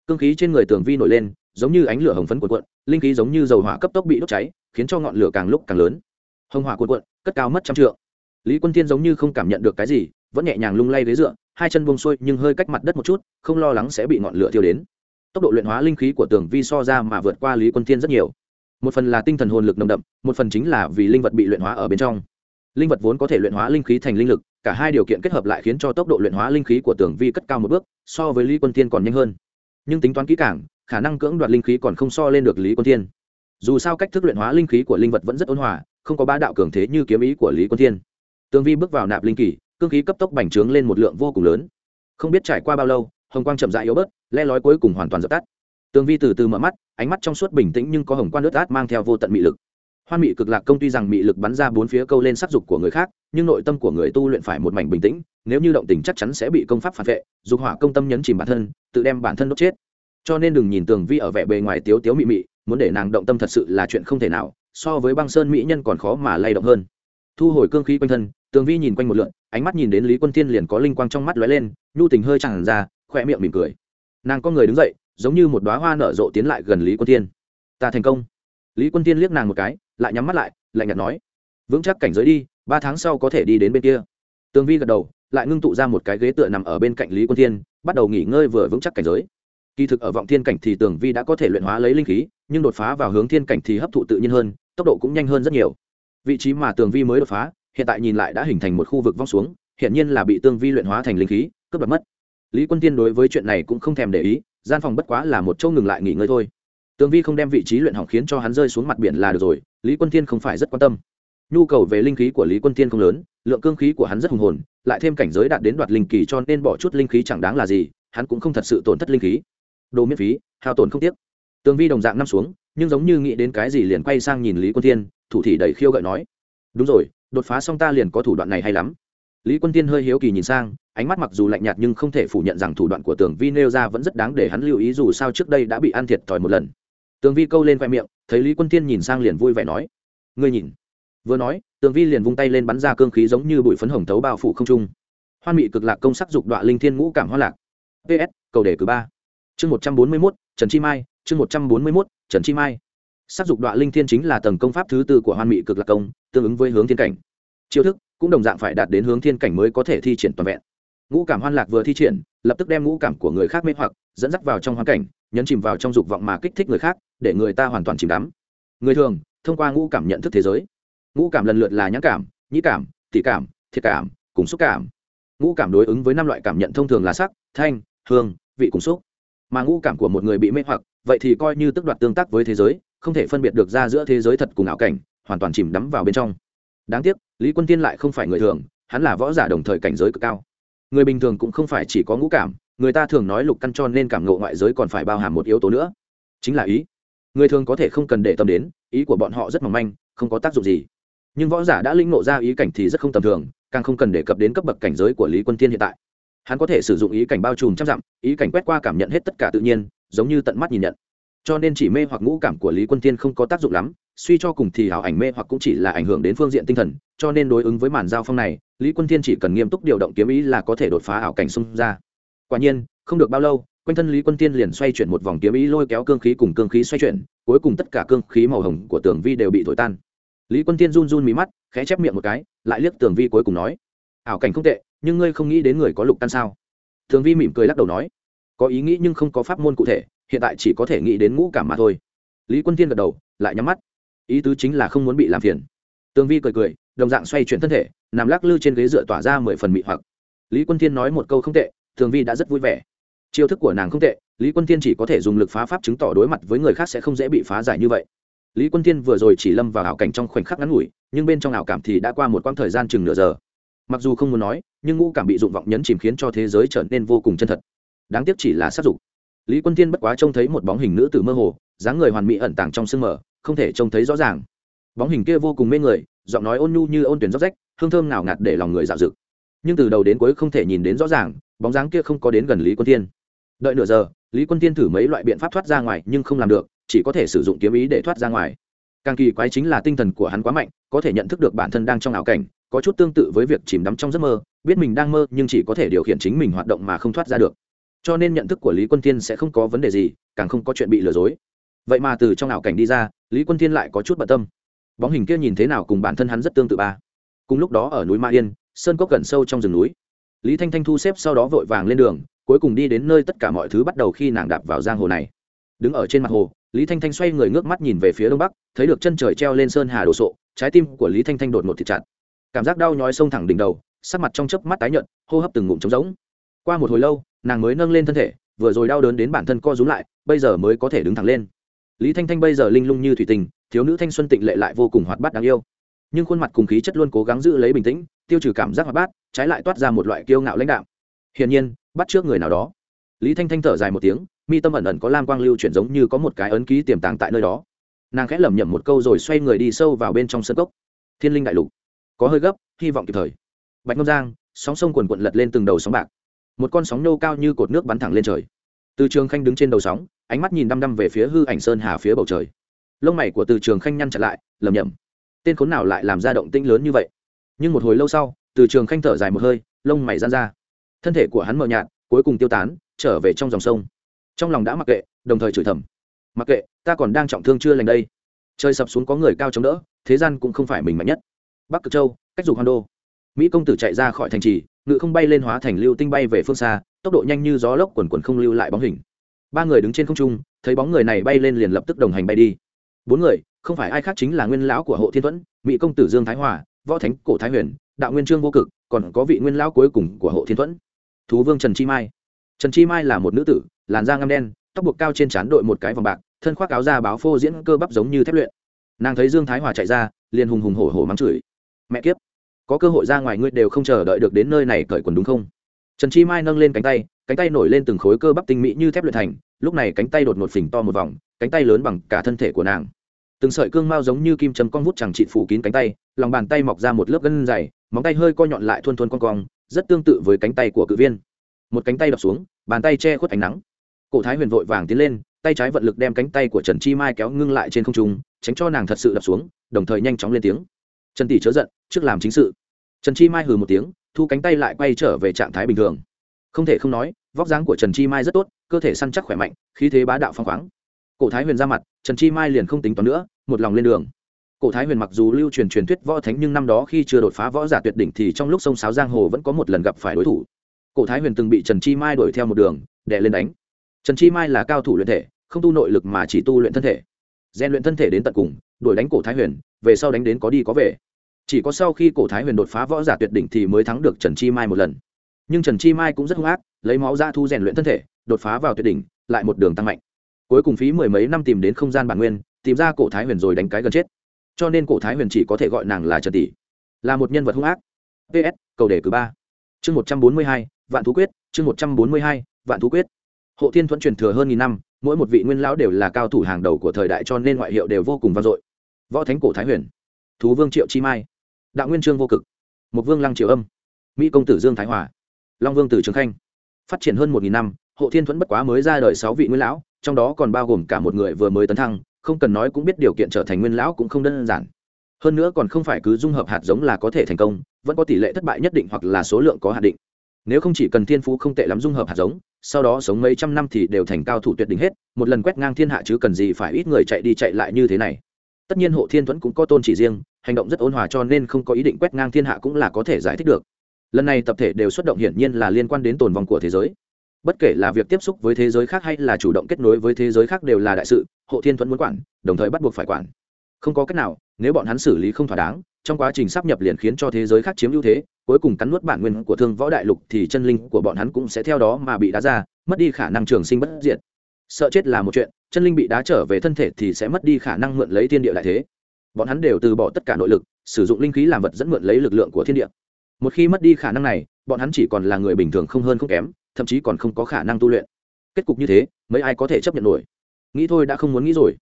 Cương khí trên người Tưởng vi nổi lên, giống như ánh lửa hồng phấn cuộn cuộn, linh khí giống như dầu hỏa cấp tốc bị đốt cháy, khiến cho ngọn lửa càng lúc càng lớn. Hồng hỏa cuộn cuộn, cất cao mất trăm trượng lý quân thiên giống như không cảm nhận được cái gì, vẫn nhẹ nhàng lung lay ghế dựa, hai chân buông xuôi nhưng hơi cách mặt đất một chút, không lo lắng sẽ bị ngọn lửa thiêu đến. Tốc độ luyện hóa linh khí của tường vi so ra mà vượt qua lý quân thiên rất nhiều. Một phần là tinh thần hồn lực nồng đậm, một phần chính là vì linh vật bị luyện hóa ở bên trong. Linh vật vốn có thể luyện hóa linh khí thành linh lực, cả hai điều kiện kết hợp lại khiến cho tốc độ luyện hóa linh khí của tường vi cất cao một bước, so với lý quân thiên còn nhanh hơn. Nhưng tính toán kỹ càng, khả năng cưỡng đoạt linh khí còn không so lên được lý quân thiên. Dù sao cách thức luyện hóa linh khí của linh vật vẫn rất ôn hòa, không có ba đạo cường thế như kiếm ý của lý quân thiên. Tương vi bước vào nạp linh kỳ, cương khí cấp tốc bành trướng lên một lượng vô cùng lớn. Không biết trải qua bao lâu, hồng quang chậm dại yếu bớt, le lói cuối cùng hoàn toàn dập tắt. Tương vi từ từ mở mắt, ánh mắt trong suốt bình tĩnh nhưng có hồng quang lướt át mang theo vô tận mị lực. Hoan mị cực lạc công tuy rằng mị lực bắn ra bốn phía câu lên sắc dục của người khác, nhưng nội tâm của người tu luyện phải một mảnh bình tĩnh, nếu như động tình chắc chắn sẽ bị công pháp phản vệ, dục hỏa công tâm nhấn chìm bản thân, tự đem bản thân đốt chết. Cho nên đừng nhìn tường vi ở vẻ bề ngoài tiếu tiếu mị mị, muốn để nàng động tâm thật sự là chuyện không thể nào, so với băng sơn mỹ nhân còn khó mà lay động hơn thu hồi cương khí quanh thân, tường vi nhìn quanh một lượn, ánh mắt nhìn đến lý quân thiên liền có linh quang trong mắt lóe lên, nhu tình hơi chẳng ra khoe miệng mỉm cười. Nàng có người đứng dậy, giống như một đoá hoa nở rộ tiến lại gần lý quân thiên. Ta thành công. Lý quân thiên liếc nàng một cái, lại nhắm mắt lại, lạnh nhạt nói, vững chắc cảnh giới đi, ba tháng sau có thể đi đến bên kia. Tường vi gật đầu, lại ngưng tụ ra một cái ghế tựa nằm ở bên cạnh lý quân thiên, bắt đầu nghỉ ngơi vừa vững chắc cảnh giới. Kỳ thực ở vọng thiên cảnh thì tường vi đã có thể luyện hóa lấy linh khí, nhưng đột phá vào hướng thiên cảnh thì hấp thụ tự nhiên hơn, tốc độ cũng nhanh hơn rất nhiều vị trí mà tường vi mới đột phá, hiện tại nhìn lại đã hình thành một khu vực vong xuống hiện nhiên là bị tương vi luyện hóa thành linh khí, cướp đoạt mất. Lý quân tiên đối với chuyện này cũng không thèm để ý, gian phòng bất quá là một chỗ ngừng lại nghỉ ngơi thôi. Tương vi không đem vị trí luyện hỏng khiến cho hắn rơi xuống mặt biển là được rồi, lý quân tiên không phải rất quan tâm. Nhu cầu về linh khí của lý quân tiên không lớn, lượng cương khí của hắn rất hùng hồn, lại thêm cảnh giới đạt đến đoạt linh kỳ cho nên bỏ chút linh khí chẳng đáng là gì, hắn cũng không thật sự tổn thất linh khí. Đồ miễn phí, hao tổn không tiếc. Tương vi đồng dạng năm xuống nhưng giống như nghĩ đến cái gì liền quay sang nhìn lý quân tiên thủ thị đầy khiêu gợi nói, đúng rồi, đột phá xong ta liền có thủ đoạn này hay lắm. Lý quân tiên hơi hiếu kỳ nhìn sang, ánh mắt mặc dù lạnh nhạt nhưng không thể phủ nhận rằng thủ đoạn của tường vi nêu ra vẫn rất đáng để hắn lưu ý dù sao trước đây đã bị ăn thiệt thòi một lần. Tường vi câu lên khoe miệng, thấy lý quân tiên nhìn sang liền vui vẻ nói, ngươi nhìn. Vừa nói tường vi liền vung tay lên bắn ra cương khí giống như bụi phấn hồng thấu bao phủ không trung. Hoan mị cực lạc công sắc dục đoạn linh thiên ngũ cảm hoa lạc. Ps cầu đề cử ba. Chương một trăm bốn mươi mốt, trần chi mai, chương một trăm bốn mươi mốt trần chi mai. Sắc dục đoạn linh thiên chính là tầng công pháp thứ tư của hoan mị cực lạc công, tương ứng với hướng thiên cảnh. Chiêu thức cũng đồng dạng phải đạt đến hướng thiên cảnh mới có thể thi triển toàn vẹn. Ngũ cảm hoan lạc vừa thi triển, lập tức đem ngũ cảm của người khác mê hoặc, dẫn dắt vào trong hoàn cảnh, nhấn chìm vào trong dục vọng mà kích thích người khác, để người ta hoàn toàn chìm đắm. Người thường, thông qua ngũ cảm nhận thức thế giới. Ngũ cảm lần lượt là nhãn cảm, nhĩ cảm thị cảm, thiệt cảm, cùng xúc cảm. Ngũ cảm đối ứng với năm loại cảm nhận thông thường là sắc, thanh, hương, vị cùng xúc. Mà ngũ cảm của một người bị mê hoặc vậy thì coi như tức đoạt tương tác với thế giới, không thể phân biệt được ra giữa thế giới thật cùng ảo cảnh, hoàn toàn chìm đắm vào bên trong. Đáng tiếc, lý quân tiên lại không phải người thường, hắn là võ giả đồng thời cảnh giới cực cao. Người bình thường cũng không phải chỉ có ngũ cảm, người ta thường nói lục căn cho nên cảm ngộ ngoại giới còn phải bao hàm một yếu tố nữa. Chính là ý. Người thường có thể không cần để tâm đến, ý của bọn họ rất mỏng manh, không có tác dụng gì. Nhưng võ giả đã lĩnh ngộ ra ý cảnh thì rất không tầm thường, càng không cần đề cập đến cấp bậc cảnh giới của lý quân tiên hiện tại. Hắn có thể sử dụng ý cảnh bao trùm trăm dặm, ý cảnh quét qua cảm nhận hết tất cả tự nhiên giống như tận mắt nhìn nhận. Cho nên chỉ mê hoặc ngũ cảm của lý quân tiên không có tác dụng lắm, suy cho cùng thì ảo ảnh mê hoặc cũng chỉ là ảnh hưởng đến phương diện tinh thần, cho nên đối ứng với màn giao phong này, lý quân tiên chỉ cần nghiêm túc điều động kiếm ý là có thể đột phá ảo cảnh xung ra. Quả nhiên, không được bao lâu, quanh thân lý quân tiên liền xoay chuyển một vòng kiếm ý lôi kéo cương khí cùng cương khí xoay chuyển, cuối cùng tất cả cương khí màu hồng của tường vi đều bị thổi tan. Lý quân tiên run run mí mắt, khẽ chép miệng một cái, lại liếc tường vi cuối cùng nói, ảo cảnh không tệ, nhưng ngươi không nghĩ đến người có lục tan sao? Tường vi mỉm cười lắc đầu nói có ý nghĩ nhưng không có pháp môn cụ thể, hiện tại chỉ có thể nghĩ đến ngũ cảm mà thôi. Lý quân tiên gật đầu, lại nhắm mắt. Ý tứ chính là không muốn bị làm phiền. Tương vi cười cười, đồng dạng xoay chuyển thân thể, nằm lắc lư trên ghế dựa tỏa ra mười phần mị hoặc. Lý quân tiên nói một câu không tệ, tường vi đã rất vui vẻ. Chiêu thức của nàng không tệ, lý quân tiên chỉ có thể dùng lực phá pháp chứng tỏ đối mặt với người khác sẽ không dễ bị phá giải như vậy. Lý quân tiên vừa rồi chỉ lâm vào ảo cảnh trong khoảnh khắc ngắn ngủi, nhưng bên trong ảo cảm thì đã qua một quãng thời gian chừng nửa giờ. Mặc dù không muốn nói, nhưng ngũ cảm bị dụng vọng nhấn chìm khiến cho thế giới trở nên vô cùng chân thật đáng tiếc chỉ là sát dục. Lý quân Thiên bất quá trông thấy một bóng hình nữ tử mơ hồ, dáng người hoàn mỹ ẩn tàng trong sương mờ, không thể trông thấy rõ ràng. Bóng hình kia vô cùng mê người, giọng nói ôn nhu như ôn tuyển róc rách, hương thơm nào ngạt để lòng người dạo dực nhưng từ đầu đến cuối không thể nhìn đến rõ ràng, bóng dáng kia không có đến gần lý quân Thiên. đợi nửa giờ, lý quân Thiên thử mấy loại biện pháp thoát ra ngoài nhưng không làm được, chỉ có thể sử dụng kiếm ý để thoát ra ngoài. Càng kỳ quái chính là tinh thần của hắn quá mạnh, có thể nhận thức được bản thân đang trong ảo cảnh, có chút tương tự với việc chìm đắm trong giấc mơ, biết mình đang mơ nhưng chỉ có thể điều khiển chính mình hoạt động mà không thoát ra được cho nên nhận thức của lý quân thiên sẽ không có vấn đề gì, càng không có chuyện bị lừa dối. Vậy mà từ trong ảo cảnh đi ra, lý quân thiên lại có chút bận tâm. Bóng hình kia nhìn thế nào cùng bản thân hắn rất tương tự ba. Cùng lúc đó ở núi ma yên, sơn cốc gần sâu trong rừng núi. Lý thanh thanh thu xếp sau đó vội vàng lên đường, cuối cùng đi đến nơi tất cả mọi thứ bắt đầu khi nàng đạp vào giang hồ này. Đứng ở trên mặt hồ, lý thanh thanh xoay người ngước mắt nhìn về phía đông bắc, thấy được chân trời treo lên sơn hà đồ sộ, trái tim của lý thanh thanh đột ngột thịt chặt. Cảm giác đau nhói sông thẳng đỉnh đầu, sắc mặt trong chớp mắt tái nhợt, hô hấp từng ngụm trống rỗng. Qua một hồi lâu nàng mới nâng lên thân thể, vừa rồi đau đớn đến bản thân co rúm lại, bây giờ mới có thể đứng thẳng lên. Lý thanh thanh bây giờ linh lung như thủy tình thiếu nữ thanh xuân tịnh lệ lại vô cùng hoạt bát đáng yêu. Nhưng khuôn mặt cùng khí chất luôn cố gắng giữ lấy bình tĩnh, tiêu trừ cảm giác hoạt bát, trái lại toát ra một loại kiêu ngạo lãnh đạo hiển nhiên, bắt trước người nào đó. Lý thanh thanh thở dài một tiếng, mi tâm ẩn ẩn có lam quang lưu chuyển giống như có một cái ấn ký tiềm tàng tại nơi đó. Nàng khẽ lẩm nhẩm một câu rồi xoay người đi sâu vào bên trong sân cốc. Thiên linh đại lục. Có hơi gấp, hy vọng kịp thời. Bạch ngâm giang, sóng sông quần quận lật lên từng đầu sóng bạc một con sóng nô cao như cột nước bắn thẳng lên trời. Từ trường khanh đứng trên đầu sóng, ánh mắt nhìn đăm đăm về phía hư ảnh sơn hà phía bầu trời. Lông mày của từ trường khanh nhăn chặt lại lầm nhầm tên khốn nào lại làm ra động tĩnh lớn như vậy? Nhưng một hồi lâu sau, từ trường khanh thở dài một hơi, lông mày gian ra. Thân thể của hắn mờ nhạt, cuối cùng tiêu tán, trở về trong dòng sông. Trong lòng đã mặc kệ, đồng thời chửi thầm. Mặc kệ, ta còn đang trọng thương chưa lành đây. Trời sập xuống có người cao chống đỡ, thế gian cũng không phải mình mạnh nhất. Bắc cực châu, cách dục hoan đô. Mỹ công tử chạy ra khỏi thành trì ngự không bay lên hóa thành lưu tinh bay về phương xa, tốc độ nhanh như gió lốc quần quần không lưu lại bóng hình. Ba người đứng trên không trung, thấy bóng người này bay lên liền lập tức đồng hành bay đi. Bốn người, không phải ai khác chính là nguyên lão của hộ thiên thuẫn, mỹ công tử dương thái hòa, võ thánh cổ thái huyền, đạo nguyên trương vô cực, còn có vị nguyên lão cuối cùng của hộ thiên thuẫn. Thú vương trần chi mai. Trần chi mai là một nữ tử, làn da ngăm đen, tóc buộc cao trên trán đội một cái vòng bạc, thân khoác áo da báo phô diễn cơ bắp giống như thép luyện. Nàng thấy dương thái hòa chạy ra, liền hùng hùng hổ hổ mắng chửi. Mẹ kiếp! Có cơ hội ra ngoài ngươi đều không chờ đợi được đến nơi này cởi quần đúng không? Trần chi mai nâng lên cánh tay cánh tay nổi lên từng khối cơ bắp tinh mỹ như thép luyện thành, lúc này cánh tay đột ngột phình to một vòng, cánh tay lớn bằng cả thân thể của nàng. Từng sợi cương mao giống như kim châm con vút chẳng trị phủ kín cánh tay, lòng bàn tay mọc ra một lớp gân dày, móng tay hơi co nhọn lại thuôn thuôn con cong, rất tương tự với cánh tay của cự viên. Một cánh tay đập xuống, bàn tay che khuất ánh nắng. Cổ thái huyền vội vàng tiến lên, tay trái vận lực đem cánh tay của trần chi mai kéo ngưng lại trên không trung, tránh cho nàng thật sự đập xuống, đồng thời nhanh chóng lên tiếng. Trần tỷ chớ giận, trước làm chính sự trần chi mai hừ một tiếng, thu cánh tay lại quay trở về trạng thái bình thường. Không thể không nói, vóc dáng của trần chi mai rất tốt, cơ thể săn chắc khỏe mạnh, khí thế bá đạo phong khoáng. Cổ thái huyền ra mặt, trần chi mai liền không tính toán nữa, một lòng lên đường. Cổ thái huyền mặc dù lưu truyền truyền thuyết võ thánh nhưng năm đó khi chưa đột phá võ giả tuyệt đỉnh thì trong lúc sông sáo giang hồ vẫn có một lần gặp phải đối thủ. Cổ thái huyền từng bị trần chi mai đuổi theo một đường, đè lên đánh. Trần chi mai là cao thủ luyện thể, không tu nội lực mà chỉ tu luyện thân thể. Gian luyện thân thể đến tận cùng, đuổi đánh cổ thái huyền, về sau đánh đến có đi có về chỉ có sau khi cổ thái huyền đột phá võ giả tuyệt đỉnh thì mới thắng được trần chi mai một lần. Nhưng trần chi mai cũng rất hung ác, lấy máu ra thu rèn luyện thân thể, đột phá vào tuyệt đỉnh, lại một đường tăng mạnh. Cuối cùng phí mười mấy năm tìm đến không gian bản nguyên, tìm ra cổ thái huyền rồi đánh cái gần chết. Cho nên cổ thái huyền chỉ có thể gọi nàng là trần tỷ. Là một nhân vật hung ác. Ps cầu đề cử ba. Chương một trăm bốn mươi hai, vạn thú quyết, chương một trăm bốn mươi hai, vạn thú quyết. Hộ thiên thuẫn truyền thừa hơn nghìn năm, mỗi một vị nguyên lão đều là cao thủ hàng đầu của thời đại cho nên ngoại hiệu đều vô cùng vang dội. Võ thánh cổ thái huyền thú vương triệu chi mai, đạo nguyên trương vô cực, một vương lăng triệu âm, mỹ công tử dương thái hòa, long vương tử trường khanh. Phát triển hơn một nghìn năm, hộ thiên thuẫn bất quá mới ra đời sáu vị nguyên lão, trong đó còn bao gồm cả một người vừa mới tấn thăng, không cần nói cũng biết điều kiện trở thành nguyên lão cũng không đơn giản. Hơn nữa còn không phải cứ dung hợp hạt giống là có thể thành công, vẫn có tỷ lệ thất bại nhất định hoặc là số lượng có hạn định. Nếu không chỉ cần thiên phú không tệ lắm dung hợp hạt giống, sau đó sống mấy trăm năm thì đều thành cao thủ tuyệt đỉnh hết, một lần quét ngang thiên hạ chứ cần gì phải ít người chạy đi chạy lại như thế này. Tất nhiên hộ thiên thuẫn cũng có tôn chỉ riêng hành động rất ôn hòa cho nên không có ý định quét ngang thiên hạ cũng là có thể giải thích được. Lần này tập thể đều xuất động hiển nhiên là liên quan đến tồn vong của thế giới. Bất kể là việc tiếp xúc với thế giới khác hay là chủ động kết nối với thế giới khác đều là đại sự, hộ thiên thuẫn muốn quản, đồng thời bắt buộc phải quản. Không có cách nào, nếu bọn hắn xử lý không thỏa đáng, trong quá trình sắp nhập liền khiến cho thế giới khác chiếm ưu thế, cuối cùng cắn nuốt bản nguyên của thương võ đại lục thì chân linh của bọn hắn cũng sẽ theo đó mà bị đá ra, mất đi khả năng trường sinh bất diệt. Sợ chết là một chuyện, chân linh bị đá trở về thân thể thì sẽ mất đi khả năng mượn lấy thiên địa lại thế bọn hắn đều từ bỏ tất cả nội lực, sử dụng linh khí làm vật dẫn mượn lấy lực lượng của thiên địa. Một khi mất đi khả năng này, bọn hắn chỉ còn là người bình thường không hơn không kém, thậm chí còn không có khả năng tu luyện. Kết cục như thế, mấy ai có thể chấp nhận nổi? Nghĩ thôi đã không muốn nghĩ rồi.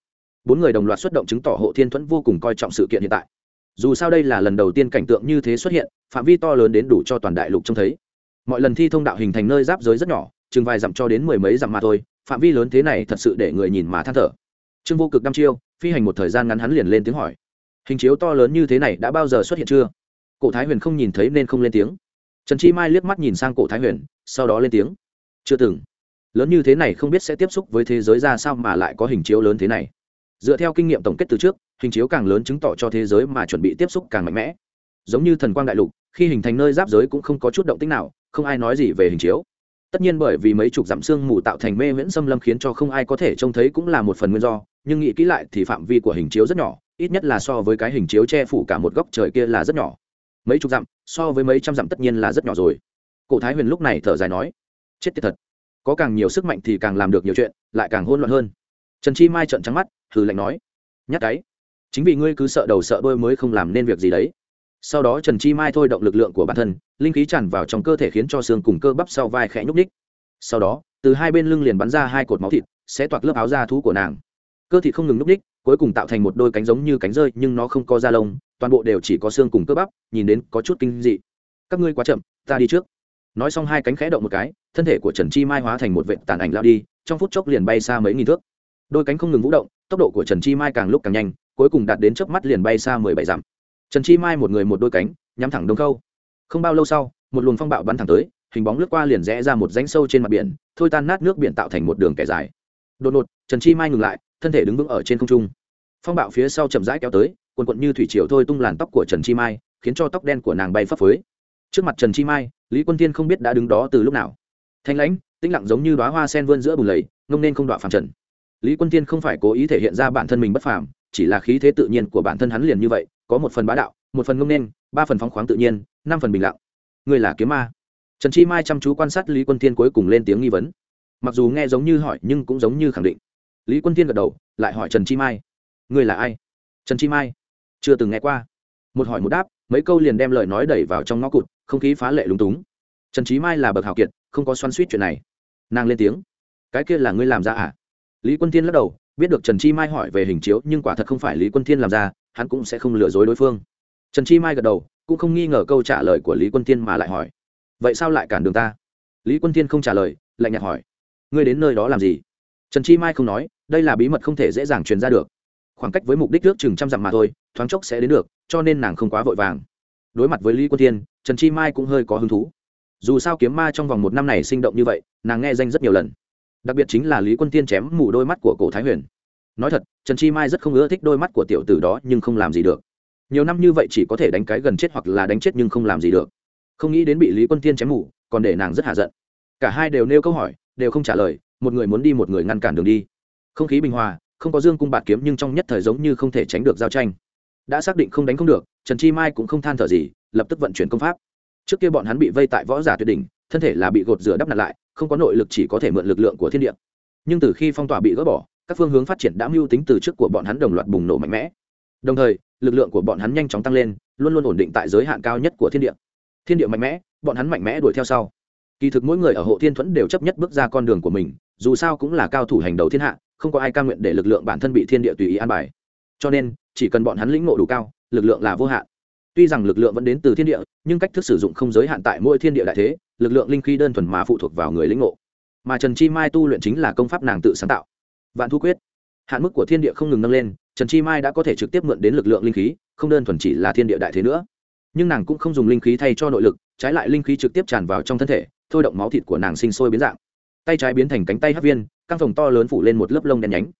Bốn người đồng loạt xuất động chứng tỏ hộ thiên thuẫn vô cùng coi trọng sự kiện hiện tại. Dù sao đây là lần đầu tiên cảnh tượng như thế xuất hiện, phạm vi to lớn đến đủ cho toàn đại lục trông thấy. Mọi lần thi thông đạo hình thành nơi giáp giới rất nhỏ, chừng vài dặm cho đến mười mấy dặm mà thôi, phạm vi lớn thế này thật sự để người nhìn mà than thở. Trương vô cực đăm chiêu phi hành một thời gian ngắn hắn liền lên tiếng hỏi. Hình chiếu to lớn như thế này đã bao giờ xuất hiện chưa? Cổ thái huyền không nhìn thấy nên không lên tiếng. Trần chi mai liếc mắt nhìn sang cổ thái huyền, sau đó lên tiếng. Chưa từng. Lớn như thế này không biết sẽ tiếp xúc với thế giới ra sao mà lại có hình chiếu lớn thế này. Dựa theo kinh nghiệm tổng kết từ trước, hình chiếu càng lớn chứng tỏ cho thế giới mà chuẩn bị tiếp xúc càng mạnh mẽ. Giống như thần quang đại lục, khi hình thành nơi giáp giới cũng không có chút động tích nào, không ai nói gì về hình chiếu. Tất nhiên bởi vì mấy chục dặm xương mù tạo thành mê miễn xâm lâm khiến cho không ai có thể trông thấy cũng là một phần nguyên do nhưng nghĩ kỹ lại thì phạm vi của hình chiếu rất nhỏ, ít nhất là so với cái hình chiếu che phủ cả một góc trời kia là rất nhỏ. Mấy chục dặm, so với mấy trăm dặm tất nhiên là rất nhỏ rồi. Cổ thái huyền lúc này thở dài nói, chết tiệt thật. Có càng nhiều sức mạnh thì càng làm được nhiều chuyện, lại càng hôn loạn hơn. Trần chi mai trợn trắng mắt, hừ lạnh nói nhắc cái. Chính vì ngươi cứ sợ đầu sợ đôi mới không làm nên việc gì đấy. Sau đó trần chi mai thôi động lực lượng của bản thân, linh khí tràn vào trong cơ thể khiến cho xương cùng cơ bắp sau vai khẽ nhúc ních sau đó, từ hai bên lưng liền bắn ra hai cột máu thịt, sẽ toạc lớp áo da thú của nàng cơ thịt không ngừng núp đích, cuối cùng tạo thành một đôi cánh giống như cánh rơi, nhưng nó không có da lông, toàn bộ đều chỉ có xương cùng cơ bắp, nhìn đến có chút kinh dị. Các ngươi quá chậm, ta đi trước. Nói xong hai cánh khẽ động một cái, thân thể của trần chi mai hóa thành một vệ tàn ảnh lao đi, trong phút chốc liền bay xa mấy nghìn thước. Đôi cánh không ngừng vũ động, tốc độ của trần chi mai càng lúc càng nhanh, cuối cùng đạt đến chớp mắt liền bay xa mười bảy dặm. Trần chi mai một người một đôi cánh, nhắm thẳng đông khâu. không bao lâu sau, một luồng phong bạo bắn thẳng tới, hình bóng lướt qua liền rẽ ra một rãnh sâu trên mặt biển, thôi tan nát nước biển tạo thành một đường kẻ dài. Đột ngột, trần chi mai ngừng lại thân thể đứng vững ở trên không trung. Phong bạo phía sau chậm rãi kéo tới, quần quận như thủy triều thôi tung làn tóc của trần chi mai, khiến cho tóc đen của nàng bay phấp phới. Trước mặt trần chi mai, lý quân thiên không biết đã đứng đó từ lúc nào. Thanh lãnh, tĩnh lặng giống như đoá hoa sen vươn giữa bùn lầy, ngông nên không đọa phàm trần. Lý quân thiên không phải cố ý thể hiện ra bản thân mình bất phàm, chỉ là khí thế tự nhiên của bản thân hắn liền như vậy, có một phần bá đạo, một phần ngông nên, ba phần phóng khoáng tự nhiên, năm phần bình lặng. Người là kiếm ma. Trần chi mai chăm chú quan sát lý quân thiên cuối cùng lên tiếng nghi vấn. Mặc dù nghe giống như hỏi, nhưng cũng giống như khẳng định lý quân thiên gật đầu, lại hỏi trần chi mai. Người là ai? Trần chi mai? Chưa từng nghe qua. Một hỏi một đáp, mấy câu liền đem lời nói đẩy vào trong ngõ cụt, không khí phá lệ lúng túng. Trần trí mai là bậc hào kiệt, không có xoắn suýt chuyện này. Nàng lên tiếng. Cái kia là ngươi làm ra à? Lý quân thiên lắc đầu, biết được trần chi mai hỏi về hình chiếu, nhưng quả thật không phải lý quân thiên làm ra, hắn cũng sẽ không lừa dối đối phương. Trần chi mai gật đầu, cũng không nghi ngờ câu trả lời của lý quân tiên mà lại hỏi. Vậy sao lại cản đường ta? Lý quân tiên không trả lời, lạnh nhạt hỏi. Ngươi đến nơi đó làm gì? Trần chi mai không nói đây là bí mật không thể dễ dàng truyền ra được. Khoảng cách với mục đích trước chừng trăm dặm mà thôi thoáng chốc sẽ đến được cho nên nàng không quá vội vàng. Đối mặt với lý quân Thiên, trần chi mai cũng hơi có hứng thú. Dù sao kiếm ma trong vòng một năm này sinh động như vậy nàng nghe danh rất nhiều lần. Đặc biệt chính là lý quân tiên chém mù đôi mắt của cổ thái huyền. Nói thật trần chi mai rất không ưa thích đôi mắt của tiểu tử đó nhưng không làm gì được. Nhiều năm như vậy chỉ có thể đánh cái gần chết hoặc là đánh chết nhưng không làm gì được. Không nghĩ đến bị lý quân tiên chém mù còn để nàng rất hạ giận. Cả hai đều nêu câu hỏi đều không trả lời một người muốn đi một người ngăn cản đường đi. Không khí bình hòa, không có dương cung bạt kiếm nhưng trong nhất thời giống như không thể tránh được giao tranh. Đã xác định không đánh không được, trần chi mai cũng không than thở gì, lập tức vận chuyển công pháp. Trước kia bọn hắn bị vây tại võ giả tuyệt đỉnh, thân thể là bị gột rửa đắp nặn lại, không có nội lực chỉ có thể mượn lực lượng của thiên địa. Nhưng từ khi phong tỏa bị gỡ bỏ, các phương hướng phát triển đã mưu tính từ trước của bọn hắn đồng loạt bùng nổ mạnh mẽ. Đồng thời, lực lượng của bọn hắn nhanh chóng tăng lên, luôn luôn ổn định tại giới hạn cao nhất của thiên địa. Thiên địa mạnh mẽ, bọn hắn mạnh mẽ đuổi theo sau. Kỳ thực mỗi người ở hộ thiên thuẫn đều chấp nhất bước ra con đường của mình dù sao cũng là cao thủ hành đầu thiên hạ, không có ai ca nguyện để lực lượng bản thân bị thiên địa tùy ý an bài. Cho nên, chỉ cần bọn hắn lĩnh ngộ đủ cao, lực lượng là vô hạn. Tuy rằng lực lượng vẫn đến từ thiên địa, nhưng cách thức sử dụng không giới hạn tại mỗi thiên địa đại thế, lực lượng linh khí đơn thuần mà phụ thuộc vào người lĩnh ngộ. Mà trần chi mai tu luyện chính là công pháp nàng tự sáng tạo. Vạn thu quyết. Hạn mức của thiên địa không ngừng nâng lên, trần chi mai đã có thể trực tiếp mượn đến lực lượng linh khí, không đơn thuần chỉ là thiên địa đại thế nữa. Nhưng nàng cũng không dùng linh khí thay cho nội lực, trái lại linh khí trực tiếp tràn vào trong thân thể, thôi động máu thịt của nàng sinh sôi biến dạng tay trái biến thành cánh tay hát viên, căng phòng to lớn phủ lên một lớp lông đen nhánh.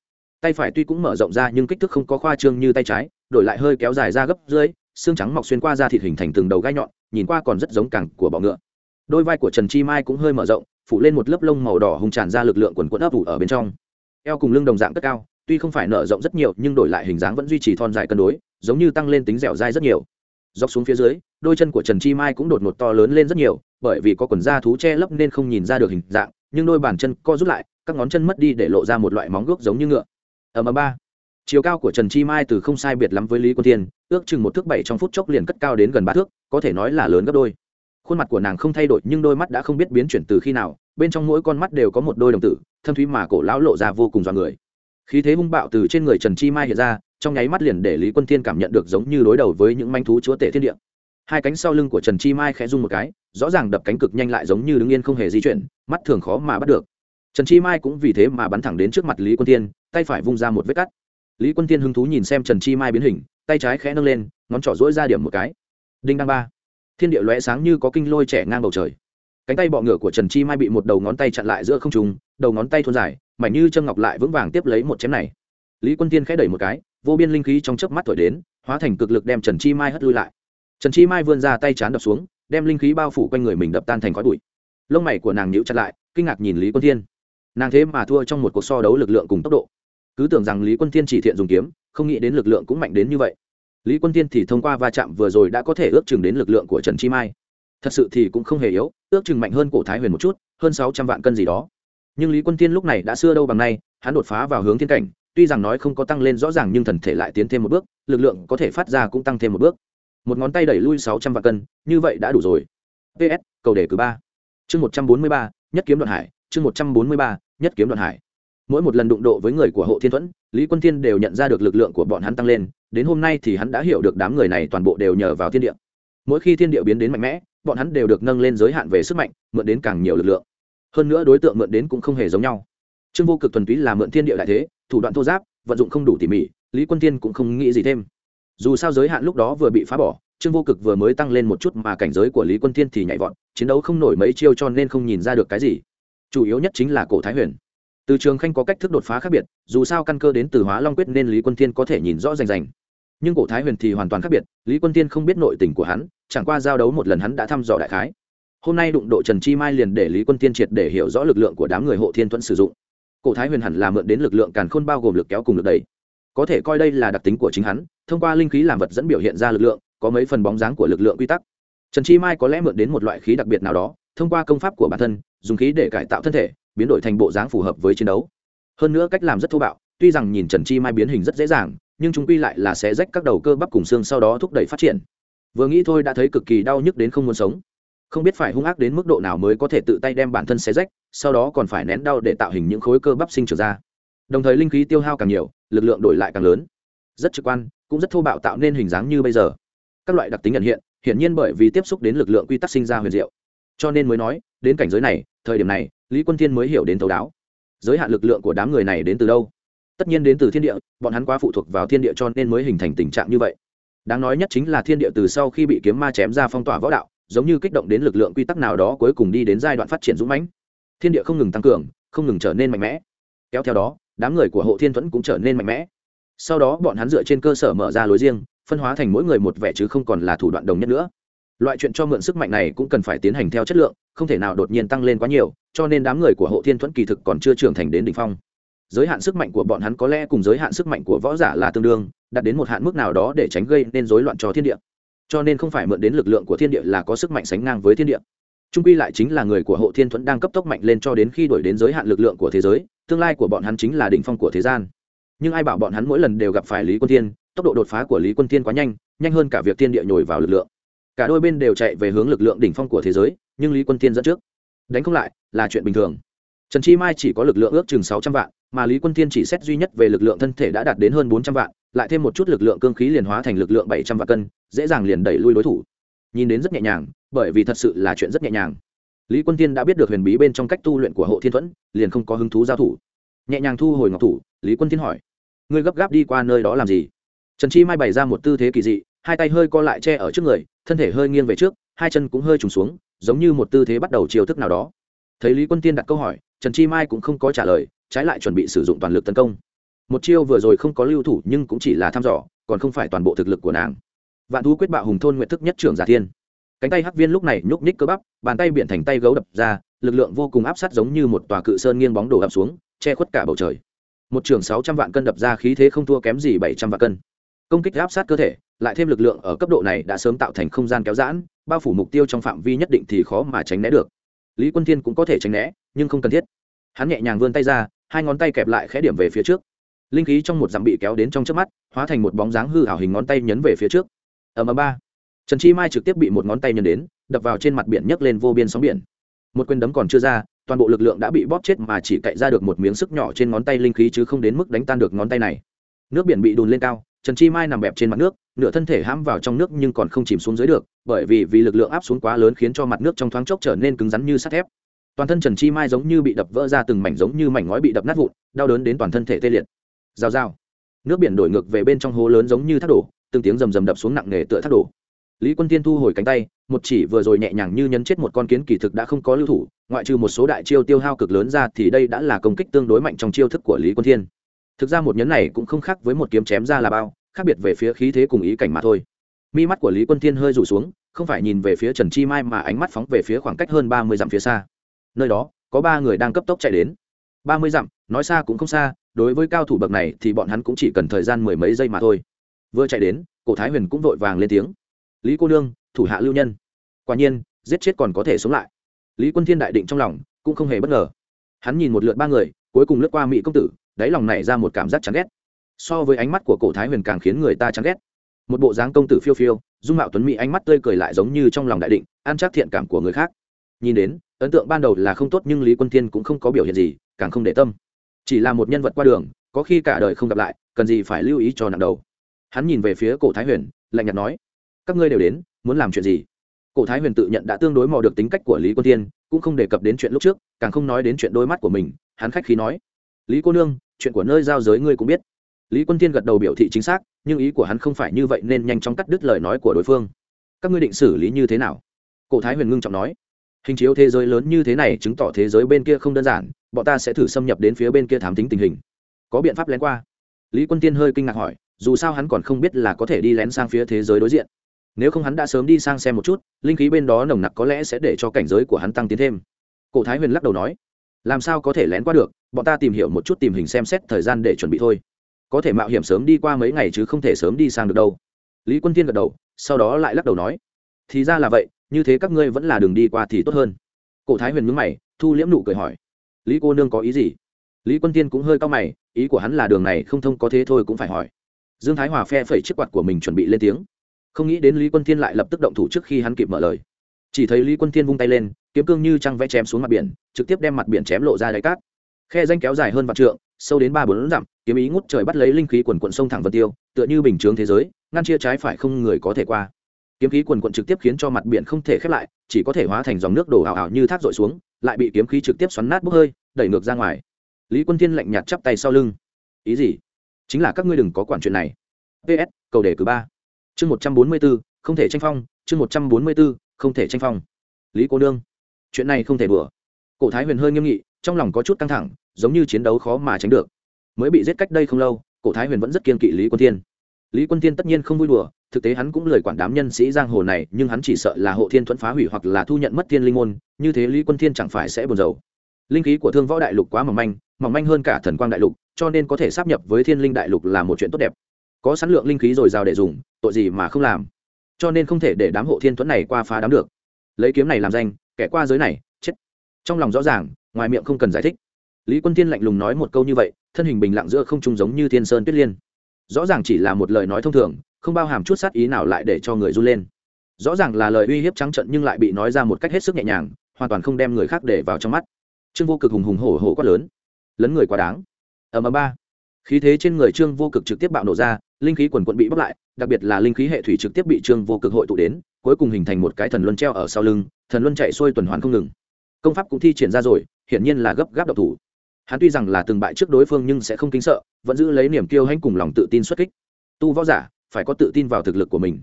Tay phải tuy cũng mở rộng ra nhưng kích thước không có khoa trương như tay trái, đổi lại hơi kéo dài ra gấp dưới, xương trắng mọc xuyên qua da thịt hình thành từng đầu gai nhọn, nhìn qua còn rất giống cẳng của bọ ngựa. Đôi vai của trần chi mai cũng hơi mở rộng, phủ lên một lớp lông màu đỏ hùng tràn ra lực lượng quần quẫn ấp ủ ở bên trong. Eo cùng lưng đồng dạng cất cao, tuy không phải nở rộng rất nhiều, nhưng đổi lại hình dáng vẫn duy trì thon dài cân đối, giống như tăng lên tính dẻo dai rất nhiều. Dọc xuống phía dưới, đôi chân của trần chi mai cũng đột ngột to lớn lên rất nhiều, bởi vì có quần da thú che lấp nên không nhìn ra được hình dạng nhưng đôi bàn chân co rút lại, các ngón chân mất đi để lộ ra một loại móng gốc giống như ngựa. Ở mà ba. Chiều cao của trần chi mai từ không sai biệt lắm với lý quân thiên, ước chừng một thước bảy trong phút chốc liền cất cao đến gần ba thước, có thể nói là lớn gấp đôi. Khuôn mặt của nàng không thay đổi nhưng đôi mắt đã không biết biến chuyển từ khi nào, bên trong mỗi con mắt đều có một đôi đồng tử, thâm thúy mà cổ lão lộ ra vô cùng dọa người. Khí thế hung bạo từ trên người trần chi mai hiện ra, trong nháy mắt liền để lý quân thiên cảm nhận được giống như đối đầu với những manh thú chúa tể thiên địa hai cánh sau lưng của trần chi mai khẽ rung một cái rõ ràng đập cánh cực nhanh lại giống như đứng yên không hề di chuyển mắt thường khó mà bắt được. Trần chi mai cũng vì thế mà bắn thẳng đến trước mặt lý quân Tiên, tay phải vung ra một vết cắt. Lý quân Tiên hứng thú nhìn xem trần chi mai biến hình tay trái khẽ nâng lên ngón trỏ dỗi ra điểm một cái. Đinh đăng ba. Thiên địa lóe sáng như có kinh lôi trẻ ngang bầu trời. Cánh tay bọ ngựa của trần chi mai bị một đầu ngón tay chặn lại giữa không trùng đầu ngón tay thôn dài mảnh như châm ngọc lại vững vàng tiếp lấy một chém này. Lý quân tiên khẽ đẩy một cái vô biên linh khí trong chớp mắt thổi đến hóa thành cực lực đem trần chi mai hất lui lại trần chi mai vươn ra tay chán đập xuống, đem linh khí bao phủ quanh người mình đập tan thành khói bụi. Lông mày của nàng nhíu chặt lại, kinh ngạc nhìn lý quân thiên. Nàng thế mà thua trong một cuộc so đấu lực lượng cùng tốc độ. Cứ tưởng rằng lý quân thiên chỉ thiện dùng kiếm, không nghĩ đến lực lượng cũng mạnh đến như vậy. Lý quân thiên thì thông qua va chạm vừa rồi đã có thể ước chừng đến lực lượng của trần chi mai. Thật sự thì cũng không hề yếu, ước chừng mạnh hơn cổ thái huyền một chút, hơn sáu trăm vạn cân gì đó. Nhưng lý quân thiên lúc này đã xưa đâu bằng nay, hắn đột phá vào hướng thiên cảnh, tuy rằng nói không có tăng lên rõ ràng nhưng thần thể lại tiến thêm một bước, lực lượng có thể phát ra cũng tăng thêm một bước một ngón tay đẩy lui sáu trăm vạn cân, như vậy đã đủ rồi. Ps cầu đề cử ba. Chương một trăm bốn mươi ba, nhất kiếm đoạn hải. Chương một trăm bốn mươi ba, nhất kiếm đoạn hải. Mỗi một lần đụng độ với người của hộ thiên thuẫn, lý quân thiên đều nhận ra được lực lượng của bọn hắn tăng lên, đến hôm nay thì hắn đã hiểu được đám người này toàn bộ đều nhờ vào thiên địa. Mỗi khi thiên địa biến đến mạnh mẽ, bọn hắn đều được nâng lên giới hạn về sức mạnh, mượn đến càng nhiều lực lượng. Hơn nữa đối tượng mượn đến cũng không hề giống nhau. Trương vô cực thuần túy là mượn thiên địa đại thế, thủ đoạn thô giáp, vận dụng không đủ tỉ mỉ, lý quân thiên cũng không nghĩ gì thêm dù sao giới hạn lúc đó vừa bị phá bỏ, trương vô cực vừa mới tăng lên một chút mà cảnh giới của lý quân thiên thì nhảy vọt, chiến đấu không nổi mấy chiêu cho nên không nhìn ra được cái gì. Chủ yếu nhất chính là cổ thái huyền. Từ trường khanh có cách thức đột phá khác biệt, dù sao căn cơ đến từ hóa long quyết nên lý quân thiên có thể nhìn rõ rành rành. Nhưng cổ thái huyền thì hoàn toàn khác biệt, lý quân tiên không biết nội tình của hắn, chẳng qua giao đấu một lần hắn đã thăm dò đại khái. Hôm nay đụng độ trần chi mai liền để lý quân tiên triệt để hiểu rõ lực lượng của đám người hộ thiên thuẫn sử dụng. Cổ thái huyền hẳn là mượn đến lực lượng càn khôn bao gồm lực kéo cùng lực đẩy. Có thể coi đây là đặc tính của chính hắn thông qua linh khí làm vật dẫn biểu hiện ra lực lượng, có mấy phần bóng dáng của lực lượng quy tắc. Trần chi mai có lẽ mượn đến một loại khí đặc biệt nào đó, thông qua công pháp của bản thân, dùng khí để cải tạo thân thể, biến đổi thành bộ dáng phù hợp với chiến đấu. Hơn nữa cách làm rất thô bạo, tuy rằng nhìn trần chi mai biến hình rất dễ dàng, nhưng chúng quy lại là sẽ rách các đầu cơ bắp cùng xương sau đó thúc đẩy phát triển. Vừa nghĩ thôi đã thấy cực kỳ đau nhức đến không muốn sống. Không biết phải hung ác đến mức độ nào mới có thể tự tay đem bản thân xé rách, sau đó còn phải nén đau để tạo hình những khối cơ bắp sinh trở ra. Đồng thời linh khí tiêu hao càng nhiều, lực lượng đổi lại càng lớn. Rất trực quan cũng rất thô bạo tạo nên hình dáng như bây giờ. Các loại đặc tính nhận hiện, hiển nhiên bởi vì tiếp xúc đến lực lượng quy tắc sinh ra huyền diệu. Cho nên mới nói, đến cảnh giới này, thời điểm này, lý quân thiên mới hiểu đến thấu đáo. Giới hạn lực lượng của đám người này đến từ đâu? Tất nhiên đến từ thiên địa, bọn hắn quá phụ thuộc vào thiên địa cho nên mới hình thành tình trạng như vậy. Đáng nói nhất chính là thiên địa từ sau khi bị kiếm ma chém ra phong tỏa võ đạo, giống như kích động đến lực lượng quy tắc nào đó cuối cùng đi đến giai đoạn phát triển dũng mãnh. Thiên địa không ngừng tăng cường, không ngừng trở nên mạnh mẽ. Kéo theo đó, đám người của hộ thiên thuẫn cũng trở nên mạnh mẽ sau đó bọn hắn dựa trên cơ sở mở ra lối riêng, phân hóa thành mỗi người một vẻ chứ không còn là thủ đoạn đồng nhất nữa. Loại chuyện cho mượn sức mạnh này cũng cần phải tiến hành theo chất lượng, không thể nào đột nhiên tăng lên quá nhiều, cho nên đám người của hộ thiên thuẫn kỳ thực còn chưa trưởng thành đến đ ỉ n h phong. Giới hạn sức mạnh của bọn hắn có lẽ cùng giới hạn sức mạnh của võ giả là tương đương, đạt đến một hạn mức nào đó để tránh gây nên rối loạn cho thiên địa. Cho nên không phải mượn đến lực lượng của thiên địa là có sức mạnh sánh ngang với thiên địa. Trung quy lại chính là người của hộ thiên thuẫn đang cấp tốc mạnh lên cho đến khi đổi đến giới hạn lực lượng của thế giới, tương lai của bọn hắn chính là đỉnh phong của thế gian nhưng ai bảo bọn hắn mỗi lần đều gặp phải lý quân thiên, tốc độ đột phá của lý quân thiên quá nhanh nhanh hơn cả việc thiên địa nhồi vào lực lượng. Cả đôi bên đều chạy về hướng lực lượng đỉnh phong của thế giới, nhưng lý quân thiên dẫn trước. Đánh không lại, là chuyện bình thường. Trần chi mai chỉ có lực lượng ước chừng sáu trăm vạn, mà lý quân thiên chỉ xét duy nhất về lực lượng thân thể đã đạt đến hơn bốn trăm vạn, lại thêm một chút lực lượng cương khí liền hóa thành lực lượng bảy trăm vạn cân, dễ dàng liền đẩy lui đối thủ. Nhìn đến rất nhẹ nhàng, bởi vì thật sự là chuyện rất nhẹ nhàng. Lý quân thiên đã biết được huyền bí bên trong cách tu luyện của hộ thiên thuẫn, liền không có hứng thú giao thủ. Nhẹ nhàng thu hồi ngọc thủ lý quân thiên hỏi, ngươi gấp gáp đi qua nơi đó làm gì? Trần chi mai bày ra một tư thế kỳ dị, hai tay hơi co lại che ở trước người, thân thể hơi nghiêng về trước, hai chân cũng hơi trùng xuống, giống như một tư thế bắt đầu chiều thức nào đó. Thấy lý quân tiên đặt câu hỏi, trần chi mai cũng không có trả lời, trái lại chuẩn bị sử dụng toàn lực tấn công. Một chiêu vừa rồi không có lưu thủ nhưng cũng chỉ là thăm dò, còn không phải toàn bộ thực lực của nàng. Vạn thú quyết bạo hùng thôn nguyện thức nhất trưởng giả thiên. Cánh tay hắc viên lúc này nhúc nhích cơ bắp, bàn tay biển thành tay gấu đập ra, lực lượng vô cùng áp sát giống như một tòa cự sơn nghiêng bóng đổ ập xuống, che khuất cả bầu trời một trường sáu trăm vạn cân đập ra khí thế không thua kém gì bảy trăm vạn cân. Công kích áp sát cơ thể, lại thêm lực lượng ở cấp độ này đã sớm tạo thành không gian kéo giãn, bao phủ mục tiêu trong phạm vi nhất định thì khó mà tránh né được. Lý quân thiên cũng có thể tránh né, nhưng không cần thiết. Hắn nhẹ nhàng vươn tay ra, hai ngón tay kẹp lại khẽ điểm về phía trước. Linh khí trong một dặm bị kéo đến trong trước mắt, hóa thành một bóng dáng hư hảo hình ngón tay nhấn về phía trước. Ở mà ba. Trần chi mai trực tiếp bị một ngón tay nhấn đến, đập vào trên mặt biển nhấc lên vô biên sóng biển. Một quyền đấm còn chưa ra toàn bộ lực lượng đã bị bóp chết mà chỉ cậy ra được một miếng sức nhỏ trên ngón tay linh khí chứ không đến mức đánh tan được ngón tay này. Nước biển bị đùn lên cao, trần chi mai nằm bẹp trên mặt nước, nửa thân thể hãm vào trong nước nhưng còn không chìm xuống dưới được, bởi vì vì lực lượng áp xuống quá lớn khiến cho mặt nước trong thoáng chốc trở nên cứng rắn như sắt thép. Toàn thân trần chi mai giống như bị đập vỡ ra từng mảnh giống như mảnh ngói bị đập nát vụn, đau đớn đến toàn thân thể tê liệt. Rào rào. Nước biển đổi ngược về bên trong hố lớn giống như thác đổ, từng tiếng rầm rầm đập xuống nặng nề tựa thác đổ lý quân tiên thu hồi cánh tay, một chỉ vừa rồi nhẹ nhàng như nhấn chết một con kiến kỳ thực đã không có lưu thủ, ngoại trừ một số đại chiêu tiêu hao cực lớn ra thì đây đã là công kích tương đối mạnh trong chiêu thức của lý quân thiên. Thực ra một nhấn này cũng không khác với một kiếm chém ra là bao, khác biệt về phía khí thế cùng ý cảnh mà thôi. Mi mắt của lý quân thiên hơi rủ xuống, không phải nhìn về phía trần chi mai mà ánh mắt phóng về phía khoảng cách hơn ba mươi dặm phía xa. Nơi đó, có ba người đang cấp tốc chạy đến. Ba mươi dặm, nói xa cũng không xa, đối với cao thủ bậc này thì bọn hắn cũng chỉ cần thời gian mười mấy giây mà thôi. Vừa chạy đến, cổ thái huyền cũng vội vàng lên tiếng lý cô nương, thủ hạ lưu nhân. Quả nhiên, giết chết còn có thể sống lại. Lý quân thiên đại định trong lòng, cũng không hề bất ngờ. Hắn nhìn một lượt ba người, cuối cùng lướt qua mỹ công tử, đáy lòng này ra một cảm giác chán ghét. So với ánh mắt của cổ thái huyền càng khiến người ta chán ghét. Một bộ dáng công tử phiêu phiêu, dung mạo tuấn mỹ ánh mắt tươi cười lại giống như trong lòng đại định an chắc thiện cảm của người khác. Nhìn đến, ấn tượng ban đầu là không tốt nhưng lý quân thiên cũng không có biểu hiện gì, càng không để tâm. Chỉ là một nhân vật qua đường, có khi cả đời không gặp lại, cần gì phải lưu ý cho nặng đầu. Hắn nhìn về phía cổ thái huyền, lạnh nhạt nói các ngươi đều đến, muốn làm chuyện gì? Cổ thái huyền tự nhận đã tương đối mò được tính cách của lý quân thiên cũng không đề cập đến chuyện lúc trước, càng không nói đến chuyện đôi mắt của mình, hắn khách khí nói, lý cô nương, chuyện của nơi giao giới ngươi cũng biết. Lý quân thiên gật đầu biểu thị chính xác, nhưng ý của hắn không phải như vậy nên nhanh chóng cắt đứt lời nói của đối phương. Các ngươi định xử lý như thế nào? Cổ thái huyền ngưng trọng nói, hình chiếu thế giới lớn như thế này chứng tỏ thế giới bên kia không đơn giản, bọn ta sẽ thử xâm nhập đến phía bên kia thám tính tình hình. Có biện pháp lén qua. Lý quân tiên hơi kinh ngạc hỏi, dù sao hắn còn không biết là có thể đi lén sang phía thế giới đối diện nếu không hắn đã sớm đi sang xem một chút, linh khí bên đó nồng nặc có lẽ sẽ để cho cảnh giới của hắn tăng tiến thêm. Cổ thái huyền lắc đầu nói, làm sao có thể lén qua được, bọn ta tìm hiểu một chút tìm hình xem xét thời gian để chuẩn bị thôi. Có thể mạo hiểm sớm đi qua mấy ngày chứ không thể sớm đi sang được đâu. Lý quân tiên gật đầu, sau đó lại lắc đầu nói, thì ra là vậy, như thế các ngươi vẫn là đường đi qua thì tốt hơn. Cổ thái huyền mướn mày, thu liễm nụ cười hỏi, lý cô nương có ý gì? Lý quân tiên cũng hơi cao mày, ý của hắn là đường này không thông có thế thôi cũng phải hỏi. Dương thái hòa phe phẩy chiếc quạt của mình chuẩn bị lên tiếng không nghĩ đến lý quân thiên lại lập tức động thủ trước khi hắn kịp mở lời chỉ thấy lý quân thiên vung tay lên kiếm cương như trăng vẽ chém xuống mặt biển trực tiếp đem mặt biển chém lộ ra đáy cát khe danh kéo dài hơn vạn trượng sâu đến ba bốn dặm kiếm ý ngút trời bắt lấy linh khí quần quận sông thẳng vân tiêu tựa như bình chướng thế giới ngăn chia trái phải không người có thể qua kiếm khí quần quận trực tiếp khiến cho mặt biển không thể khép lại chỉ có thể hóa thành dòng nước đổ ảo ảo như thác dội xuống lại bị kiếm khí trực tiếp xoắn nát bốc hơi đẩy ngược ra ngoài lý quân thiên lạnh nhạt chắp tay sau lưng ý gì chính là các ngươi đừng có quản chuyện này ps cầu đề cử ba chương một trăm bốn mươi b ố không thể tranh phong, chương một trăm bốn mươi b ố không thể tranh phong. Lý cô nương, chuyện này không thể bừa cổ thái huyền hơi nghiêm nghị, trong lòng có chút căng thẳng, giống như chiến đấu khó mà tránh được. Mới bị giết cách đây không lâu, cổ thái huyền vẫn rất kiên kỵ lý quân thiên. Lý quân thiên tất nhiên không vui đùa, thực tế hắn cũng lời quản đám nhân sĩ giang hồ này, nhưng hắn chỉ sợ là hộ thiên thuẫn phá hủy hoặc là thu nhận mất thiên linh môn, như thế lý quân thiên chẳng phải sẽ buồn rầu. Linh khí của thương võ đại lục quá mỏng manh mỏng manh hơn cả thần quang đại lục, cho nên có thể sắp nhập với thiên linh đại lục là một chuyện tốt đẹp có sẵn lượng linh khí dồi dào để dùng, tội gì mà không làm. Cho nên không thể để đám hộ thiên thuẫn này qua phá đám được. Lấy kiếm này làm danh, kẻ qua giới này, chết. Trong lòng rõ ràng, ngoài miệng không cần giải thích. Lý quân thiên lạnh lùng nói một câu như vậy, thân hình bình lặng giữa không trung giống như thiên sơn tuyết liên. Rõ ràng chỉ là một lời nói thông thường, không bao hàm chút sát ý nào lại để cho người run lên. Rõ ràng là lời uy hiếp trắng trận nhưng lại bị nói ra một cách hết sức nhẹ nhàng, hoàn toàn không đem người khác để vào trong mắt. Trương vô cực hùng hùng hổ hổ quát lớn. Lấn người quá đáng. Ở ầm ba khí thế trên người trương vô cực trực tiếp bạo nổ ra, linh khí quần quận bị bóc lại, đặc biệt là linh khí hệ thủy trực tiếp bị trương vô cực hội tụ đến, cuối cùng hình thành một cái thần luân treo ở sau lưng, thần luân chạy xuôi tuần hoàn không ngừng. Công pháp cũng thi triển ra rồi, hiển nhiên là gấp gáp độc thủ. Hắn tuy rằng là từng bại trước đối phương nhưng sẽ không kính sợ, vẫn giữ lấy niềm kiêu hãnh cùng lòng tự tin xuất kích. Tu võ giả, phải có tự tin vào thực lực của mình.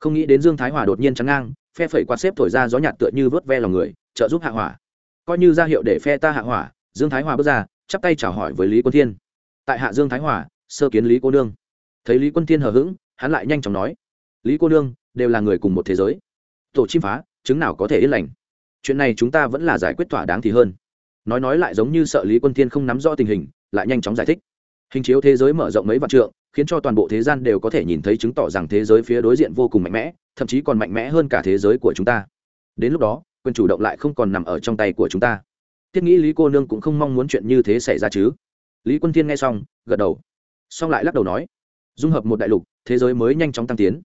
Không nghĩ đến dương thái hòa đột nhiên trắng ngang, phe phẩy quạt xếp thổi ra gió nhạt tựa như vớt ve lòng người, trợ giúp hạ hỏa. Coi như ra hiệu để phe ta hạ hỏa, dương thái hòa bước ra, chắp tay chào hỏi với lý quân thiên tại hạ dương thái hòa, sơ kiến lý cô nương. Thấy lý quân thiên hờ hững, hắn lại nhanh chóng nói, lý cô nương, đều là người cùng một thế giới. Tổ chim phá, chứng nào có thể yên lành? Chuyện này chúng ta vẫn là giải quyết thỏa đáng thì hơn. Nói nói lại giống như sợ lý quân thiên không nắm rõ tình hình, lại nhanh chóng giải thích. Hình chiếu thế giới mở rộng mấy vạn trượng, khiến cho toàn bộ thế gian đều có thể nhìn thấy chứng tỏ rằng thế giới phía đối diện vô cùng mạnh mẽ, thậm chí còn mạnh mẽ hơn cả thế giới của chúng ta. Đến lúc đó, quyền chủ động lại không còn nằm ở trong tay của chúng ta. Thiết nghĩ lý cô nương cũng không mong muốn chuyện như thế xảy ra chứ lý quân thiên nghe xong gật đầu. Xong lại lắc đầu nói dung hợp một đại lục thế giới mới nhanh chóng tăng tiến.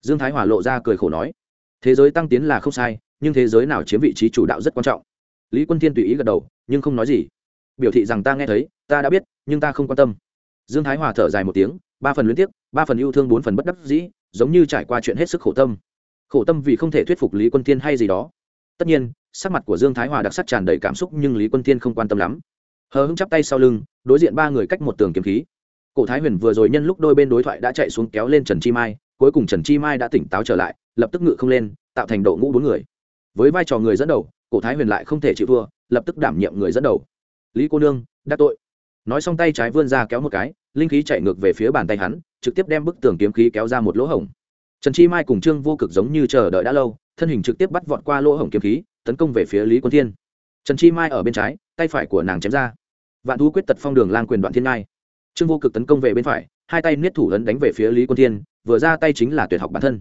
Dương thái hòa lộ ra cười khổ nói thế giới tăng tiến là không sai nhưng thế giới nào chiếm vị trí chủ đạo rất quan trọng. Lý quân thiên tùy ý gật đầu nhưng không nói gì. Biểu thị rằng ta nghe thấy ta đã biết nhưng ta không quan tâm. Dương thái hòa thở dài một tiếng ba phần luyến tiếc, ba phần yêu thương bốn phần bất đắc dĩ giống như trải qua chuyện hết sức khổ tâm. Khổ tâm vì không thể thuyết phục lý quân thiên hay gì đó. Tất nhiên sắc mặt của dương thái hòa đặc sắc tràn đầy cảm xúc nhưng lý quân thiên không quan tâm lắm hờ hững chắp tay sau lưng, đối diện ba người cách một tường kiếm khí. Cổ thái huyền vừa rồi nhân lúc đôi bên đối thoại đã chạy xuống kéo lên trần chi mai, cuối cùng trần chi mai đã tỉnh táo trở lại, lập tức ngự không lên, tạo thành độ ngũ bốn người. Với vai trò người dẫn đầu, cổ thái huyền lại không thể chịu thua, lập tức đảm nhiệm người dẫn đầu. Lý cô nương, đắc tội. Nói xong tay trái vươn ra kéo một cái, linh khí chạy ngược về phía bàn tay hắn, trực tiếp đem bức tường kiếm khí kéo ra một lỗ hổng. Trần chi mai cùng trương vô cực giống như chờ đợi đã lâu, thân hình trực tiếp bắt vọt qua lỗ hổng kiếm khí, tấn công về phía lý quân thiên. Trần chi mai ở bên trái tay phải của nàng chém ra. Vạn thú quyết tật phong đường lang quyền đoạn thiên ngai. Trương vô cực tấn công về bên phải, hai tay niết thủ ấn đánh về phía lý quân thiên, vừa ra tay chính là tuyệt học bản thân.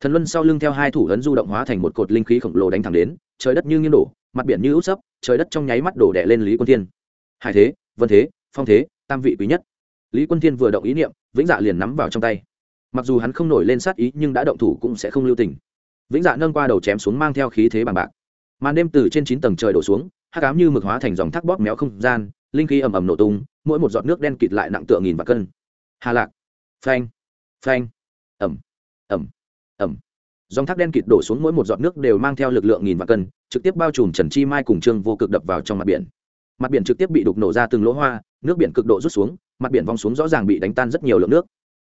Thần luân sau lưng theo hai thủ ấn du động hóa thành một cột linh khí khổng lồ đánh thẳng đến, trời đất như nghiêng đổ, mặt biển như út sấp, trời đất trong nháy mắt đổ đẻ lên lý quân thiên. Hải thế, vân thế, phong thế, tam vị quý nhất. Lý quân thiên vừa động ý niệm, vĩnh dạ liền nắm vào trong tay. Mặc dù hắn không nổi lên sát ý, nhưng đã động thủ cũng sẽ không lưu tình. Vĩnh dạ nâng qua đầu chém xuống mang theo khí thế bằng bạc màn đêm từ trên chín tầng trời đổ xuống hát cám như mực hóa thành dòng thác bóp méo không gian, linh khí ầm ầm nổ tung, mỗi một giọt nước đen kịt lại nặng tựa nghìn và cân. Hà lạc. Phanh. Phanh. Ẩm ẩm ẩm dòng thác đen kịt đổ xuống mỗi một giọt nước đều mang theo lực lượng nghìn vạn cân, trực tiếp bao trùm trần chi mai cùng trương vô cực đập vào trong mặt biển. Mặt biển trực tiếp bị đục nổ ra từng lỗ hoa, nước biển cực độ rút xuống, mặt biển vong xuống rõ ràng bị đánh tan rất nhiều lượng nước.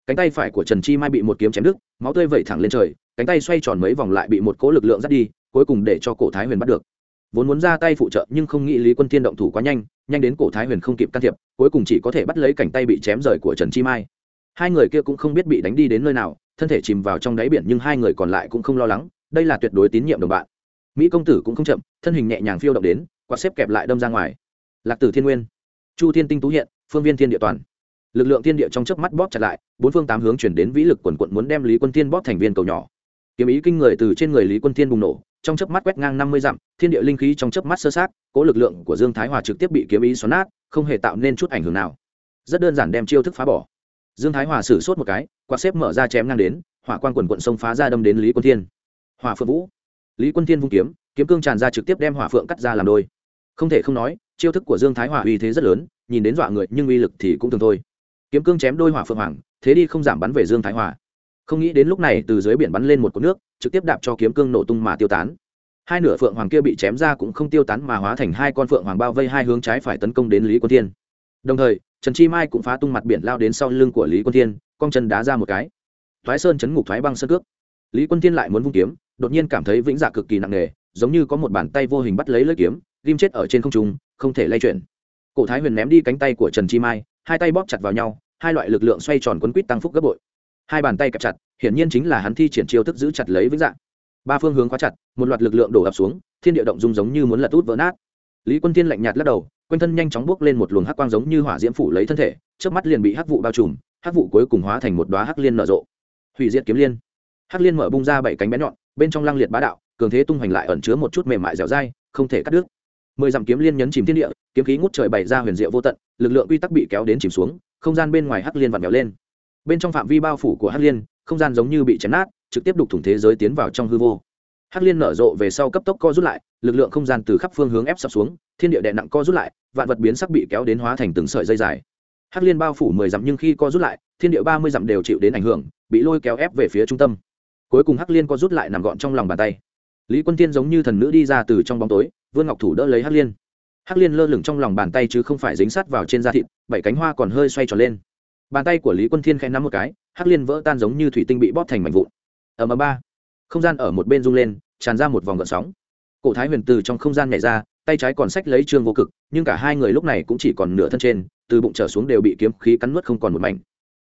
Cánh tay phải của trần chi mai bị một kiếm chém đứt, máu tươi vẩy thẳng lên trời, cánh tay xoay tròn mấy vòng lại bị một cỗ lực lượng dắt đi cuối cùng để cho cổ thái huyền bắt được. Vốn muốn ra tay phụ trợ, nhưng không nghĩ lý quân thiên động thủ quá nhanh nhanh đến cổ thái huyền không kịp can thiệp, cuối cùng chỉ có thể bắt lấy cảnh tay bị chém rời của trần chi mai. Hai người kia cũng không biết bị đánh đi đến nơi nào, thân thể chìm vào trong đáy biển nhưng hai người còn lại cũng không lo lắng, đây là tuyệt đối tín nhiệm đồng bạn. Mỹ công tử cũng không chậm, thân hình nhẹ nhàng phiêu động đến, quạt xếp kẹp lại đâm ra ngoài. Lạc tử thiên nguyên, chu thiên tinh tú hiện, phương viên thiên địa toàn. Lực lượng thiên địa trong chớp mắt bóp chặt lại, bốn phương tám hướng chuyển đến vĩ lực quần quận muốn đem lý quân thiên bóp thành viên cầu nhỏ. Kiếm ý kinh người từ trên người lý quân thiên bùng nổ trong chớp mắt quét ngang năm mươi dặm, thiên địa linh khí trong chớp mắt sơ sát cố lực lượng của dương thái hòa trực tiếp bị kiếm ý xoắn nát, không hề tạo nên chút ảnh hưởng nào. Rất đơn giản đem chiêu thức phá bỏ. Dương thái hòa sử sốt một cái, quạt xếp mở ra chém ngang đến, hỏa quan quần quần sông phá ra đâm đến lý quân thiên. Hỏa phượng vũ. Lý quân thiên vung kiếm kiếm cương tràn ra trực tiếp đem hỏa phượng cắt ra làm đôi. Không thể không nói, chiêu thức của dương thái hòa uy thế rất lớn, nhìn đến dọa người nhưng uy lực thì cũng thường thôi. Kiếm cương chém đôi hỏa phượng hoàng, thế đi không giảm bắn về dương thái hòa không nghĩ đến lúc này từ dưới biển bắn lên một cột nước, trực tiếp đạp cho kiếm cương nổ tung mà tiêu tán. Hai nửa phượng hoàng kia bị chém ra cũng không tiêu tán mà hóa thành hai con phượng hoàng bao vây hai hướng trái phải tấn công đến lý quân thiên. Đồng thời, trần chi mai cũng phá tung mặt biển lao đến sau lưng của lý quân thiên, cong chân đá ra một cái. Thoái sơn chấn ngục thoái băng sân cước. Lý quân thiên lại muốn vung kiếm, đột nhiên cảm thấy vĩnh dạ cực kỳ nặng nề, giống như có một bàn tay vô hình bắt lấy lưỡi kiếm, ghim chết ở trên không trung, không thể lay chuyển. Cổ thái huyền ném đi cánh tay của trần chi mai, hai tay bóp chặt vào nhau, hai loại lực lượng xoay tròn quấn quýt tăng phúc gấp bội hai bàn tay kẹp chặt, hiển nhiên chính là hắn thi triển chiêu thức giữ chặt lấy vĩnh dạng. ba phương hướng khóa chặt, một loạt lực lượng đổ ập xuống, thiên địa động dung giống như muốn lật út vỡ nát. Lý quân thiên lạnh nhạt lắc đầu, quanh thân nhanh chóng bước lên một luồng hắc quang giống như hỏa diễm phủ lấy thân thể trước mắt liền bị hắc vụ bao trùm, hắc vụ cuối cùng hóa thành một đoá hắc liên nở rộ. Hủy diệt kiếm liên. Hắc liên mở bung ra bảy cánh bé nhọn, bên trong lăng liệt bá đạo, cường thế tung hoành lại ẩn chứa một chút mềm mại dẻo dai, không thể cắt đứt. Mười dặm kiếm liên nhấn chìm thiên địa, kiếm khí ngút trời bày ra huyền diệu vô tận, lực lượng quy tắc bị kéo đến chìm xuống, không gian bên ngoài hắc liên vặn vẹo lên bên trong phạm vi bao phủ của hắc liên, không gian giống như bị chém nát, trực tiếp đục thủng thế giới tiến vào trong hư vô. Hắc liên nở rộ về sau cấp tốc co rút lại, lực lượng không gian từ khắp phương hướng ép sập xuống, thiên địa đè nặng co rút lại, vạn vật biến sắc bị kéo đến hóa thành từng sợi dây dài. Hắc liên bao phủ mười dặm nhưng khi co rút lại, thiên địa ba mươi dặm đều chịu đến ảnh hưởng, bị lôi kéo ép về phía trung tâm. Cuối cùng hắc liên co rút lại nằm gọn trong lòng bàn tay. Lý quân tiên giống như thần nữ đi ra từ trong bóng tối, vương ngọc thủ đỡ lấy hắc liên. Hắc liên lơ lửng trong lòng bàn tay chứ không phải dính sát vào trên da thịt, bảy cánh hoa còn hơi xoay tròn lên bàn tay của lý quân thiên khẽ nắm một cái, hắc liên vỡ tan giống như thủy tinh bị bóp thành mảnh vụn. Ở ầm ba. Không gian ở một bên rung lên, tràn ra một vòng gợn sóng. Cổ thái huyền từ trong không gian nhảy ra, tay trái còn sách lấy trương vô cực, nhưng cả hai người lúc này cũng chỉ còn nửa thân trên, từ bụng trở xuống đều bị kiếm khí cắn nuốt không còn một mảnh.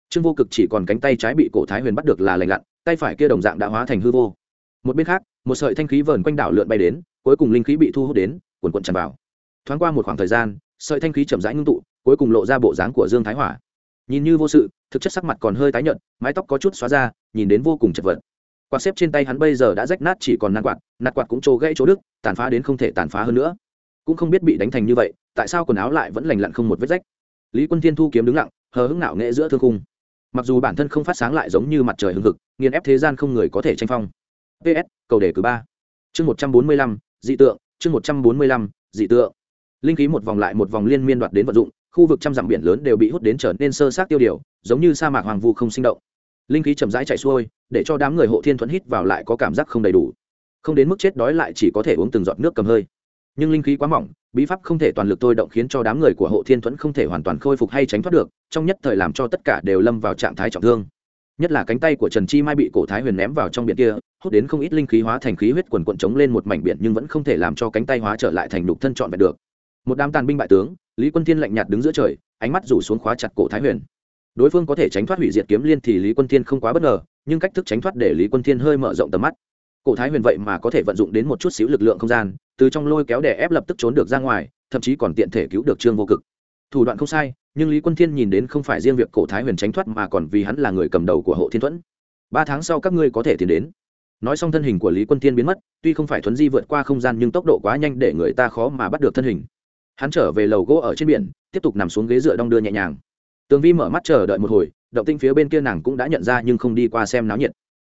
Trương vô cực chỉ còn cánh tay trái bị cổ thái huyền bắt được là lành lặn, tay phải kia đồng dạng đã hóa thành hư vô. Một bên khác, một sợi thanh khí vờn quanh đảo lượn bay đến, cuối cùng linh khí bị thu hút đến, cuồn cuộn tràn vào. Thoáng qua một khoảng thời gian, sợi thanh khí chậm rãi ngưng tụ, cuối cùng lộ ra bộ dáng của dương thái hỏa nhìn như vô sự, thực chất sắc mặt còn hơi tái nhợt, mái tóc có chút xóa ra, nhìn đến vô cùng chật vật. Quạt xếp trên tay hắn bây giờ đã rách nát chỉ còn nát quạt nát quạt cũng trô gãy chỗ đức tàn phá đến không thể tàn phá hơn nữa. Cũng không biết bị đánh thành như vậy, tại sao quần áo lại vẫn lành lặn không một vết rách? Lý quân thiên thu kiếm đứng lặng, hờ hững nạo nghệ giữa thương khung. mặc dù bản thân không phát sáng lại giống như mặt trời hưng hực, nghiền ép thế gian không người có thể tranh phong. Ps cầu đề cử ba. Chương một trăm bốn mươi lăm, dị tượng, chương một trăm bốn mươi lăm, dị tượng. Linh khí một vòng lại một vòng liên miên đoạt đến vận dụng khu vực trăm dặm biển lớn đều bị hút đến trở nên sơ sát tiêu điều, giống như sa mạc hoàng vu không sinh động. Linh khí chậm rãi chạy xuôi, để cho đám người hộ thiên thuẫn hít vào lại có cảm giác không đầy đủ. Không đến mức chết đói lại chỉ có thể uống từng giọt nước cầm hơi. Nhưng linh khí quá mỏng, bí pháp không thể toàn lực tôi động khiến cho đám người của hộ thiên thuẫn không thể hoàn toàn khôi phục hay tránh thoát được, trong nhất thời làm cho tất cả đều lâm vào trạng thái trọng thương. Nhất là cánh tay của trần chi mai bị cổ thái huyền ném vào trong biển kia, hút đến không ít linh khí hóa thành khí huyết quần quận trống lên một mảnh biển nhưng vẫn không thể làm cho cánh tay hóa trở lại thành đục thân trọn vẹn được. Một đám tàn binh bại tướng lý quân thiên lạnh nhạt đứng giữa trời, ánh mắt rủ xuống khóa chặt cổ thái huyền. Đối phương có thể tránh thoát hủy diệt kiếm liên thì lý quân thiên không quá bất ngờ, nhưng cách thức tránh thoát để lý quân thiên hơi mở rộng tầm mắt. Cổ thái huyền vậy mà có thể vận dụng đến một chút xíu lực lượng không gian, từ trong lôi kéo để ép lập tức trốn được ra ngoài, thậm chí còn tiện thể cứu được trương vô cực. Thủ đoạn không sai, nhưng lý quân thiên nhìn đến không phải riêng việc cổ thái huyền tránh thoát mà còn vì hắn là người cầm đầu của hộ thiên thuẫn. Ba tháng sau các ngươi có thể tiến đến. Nói xong thân hình của lý quân thiên biến mất, tuy không phải thuấn di vượt qua không gian nhưng tốc độ quá nhanh để người ta khó mà bắt được thân hình hắn trở về lầu gỗ ở trên biển, tiếp tục nằm xuống ghế dựa đong đưa nhẹ nhàng. Tường vi mở mắt chờ đợi một hồi, động tinh phía bên kia nàng cũng đã nhận ra nhưng không đi qua xem náo nhiệt.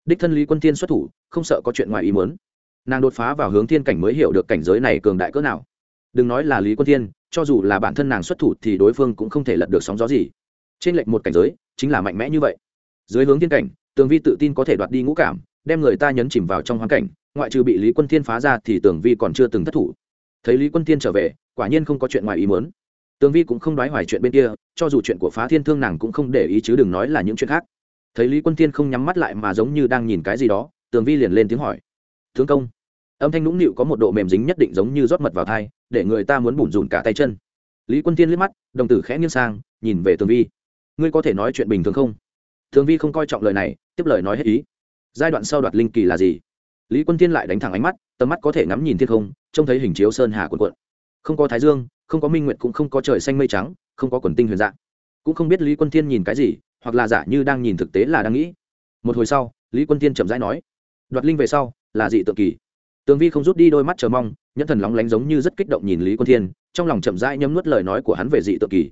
Đích thân lý quân thiên xuất thủ, không sợ có chuyện ngoài ý muốn. Nàng đột phá vào hướng thiên cảnh mới hiểu được cảnh giới này cường đại cỡ nào. Đừng nói là lý quân thiên, cho dù là bản thân nàng xuất thủ thì đối phương cũng không thể lật được sóng gió gì. Trên lệnh một cảnh giới, chính là mạnh mẽ như vậy. Dưới hướng thiên cảnh, tường vi tự tin có thể đoạt đi ngũ cảm, đem người ta nhấn chìm vào trong hoàn cảnh, ngoại trừ bị lý quân thiên phá ra thì tường vi còn chưa từng thất thủ. Thấy lý quân thiên trở về quả nhiên không có chuyện ngoài ý muốn. Tường vi cũng không đoái hoài chuyện bên kia, cho dù chuyện của phá thiên thương nàng cũng không để ý chứ đừng nói là những chuyện khác. Thấy lý quân thiên không nhắm mắt lại mà giống như đang nhìn cái gì đó, tường vi liền lên tiếng hỏi. Thương công. Âm thanh nũng nịu có một độ mềm dính nhất định giống như rót mật vào thai, để người ta muốn bủn rủn cả tay chân. Lý quân thiên liếc mắt, đồng tử khẽ nghiêng sang, nhìn về tường vi. Ngươi có thể nói chuyện bình thường không? Tường vi không coi trọng lời này, tiếp lời nói hết ý. Giai đoạn sau đoạt linh kỳ là gì? Lý quân thiên lại đánh thẳng ánh mắt, tầm mắt có thể ngắm nhìn thiên không, trông thấy hình chiếu sơn hà quần quận không có thái dương, không có minh nguyện cũng không có trời xanh mây trắng, không có quần tinh huyền dạng. Cũng không biết lý quân thiên nhìn cái gì, hoặc là giả như đang nhìn thực tế là đang nghĩ. Một hồi sau, lý quân thiên chậm rãi nói, đoạt linh về sau, là dị tượng kỳ. Tường vi không rút đi đôi mắt chờ mong, nhẫn thần lóng lánh giống như rất kích động nhìn lý quân thiên, trong lòng chậm rãi nhấm nuốt lời nói của hắn về dị tượng kỳ.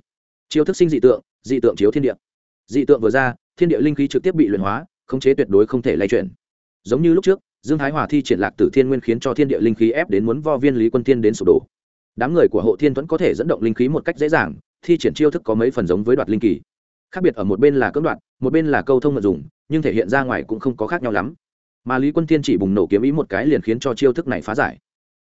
Chiếu thức sinh dị tượng dị tượng chiếu thiên địa. Dị tượng vừa ra, thiên địa linh khí trực tiếp bị luyện hóa, khống chế tuyệt đối không thể lay chuyển. Giống như lúc trước, dương thái hòa thi triển lạc tử thiên nguyên khiến cho thiên địa linh khí ép đến muốn vo viên lý quân thiên đến sụp đổ đám người của hộ thiên thuẫn có thể dẫn động linh khí một cách dễ dàng, thi triển chiêu thức có mấy phần giống với đoạt linh kỳ. Khác biệt ở một bên là cưỡng đoạt, một bên là câu thông mật dùng, nhưng thể hiện ra ngoài cũng không có khác nhau lắm. Mà lý quân tiên chỉ bùng nổ kiếm ý một cái liền khiến cho chiêu thức này phá giải.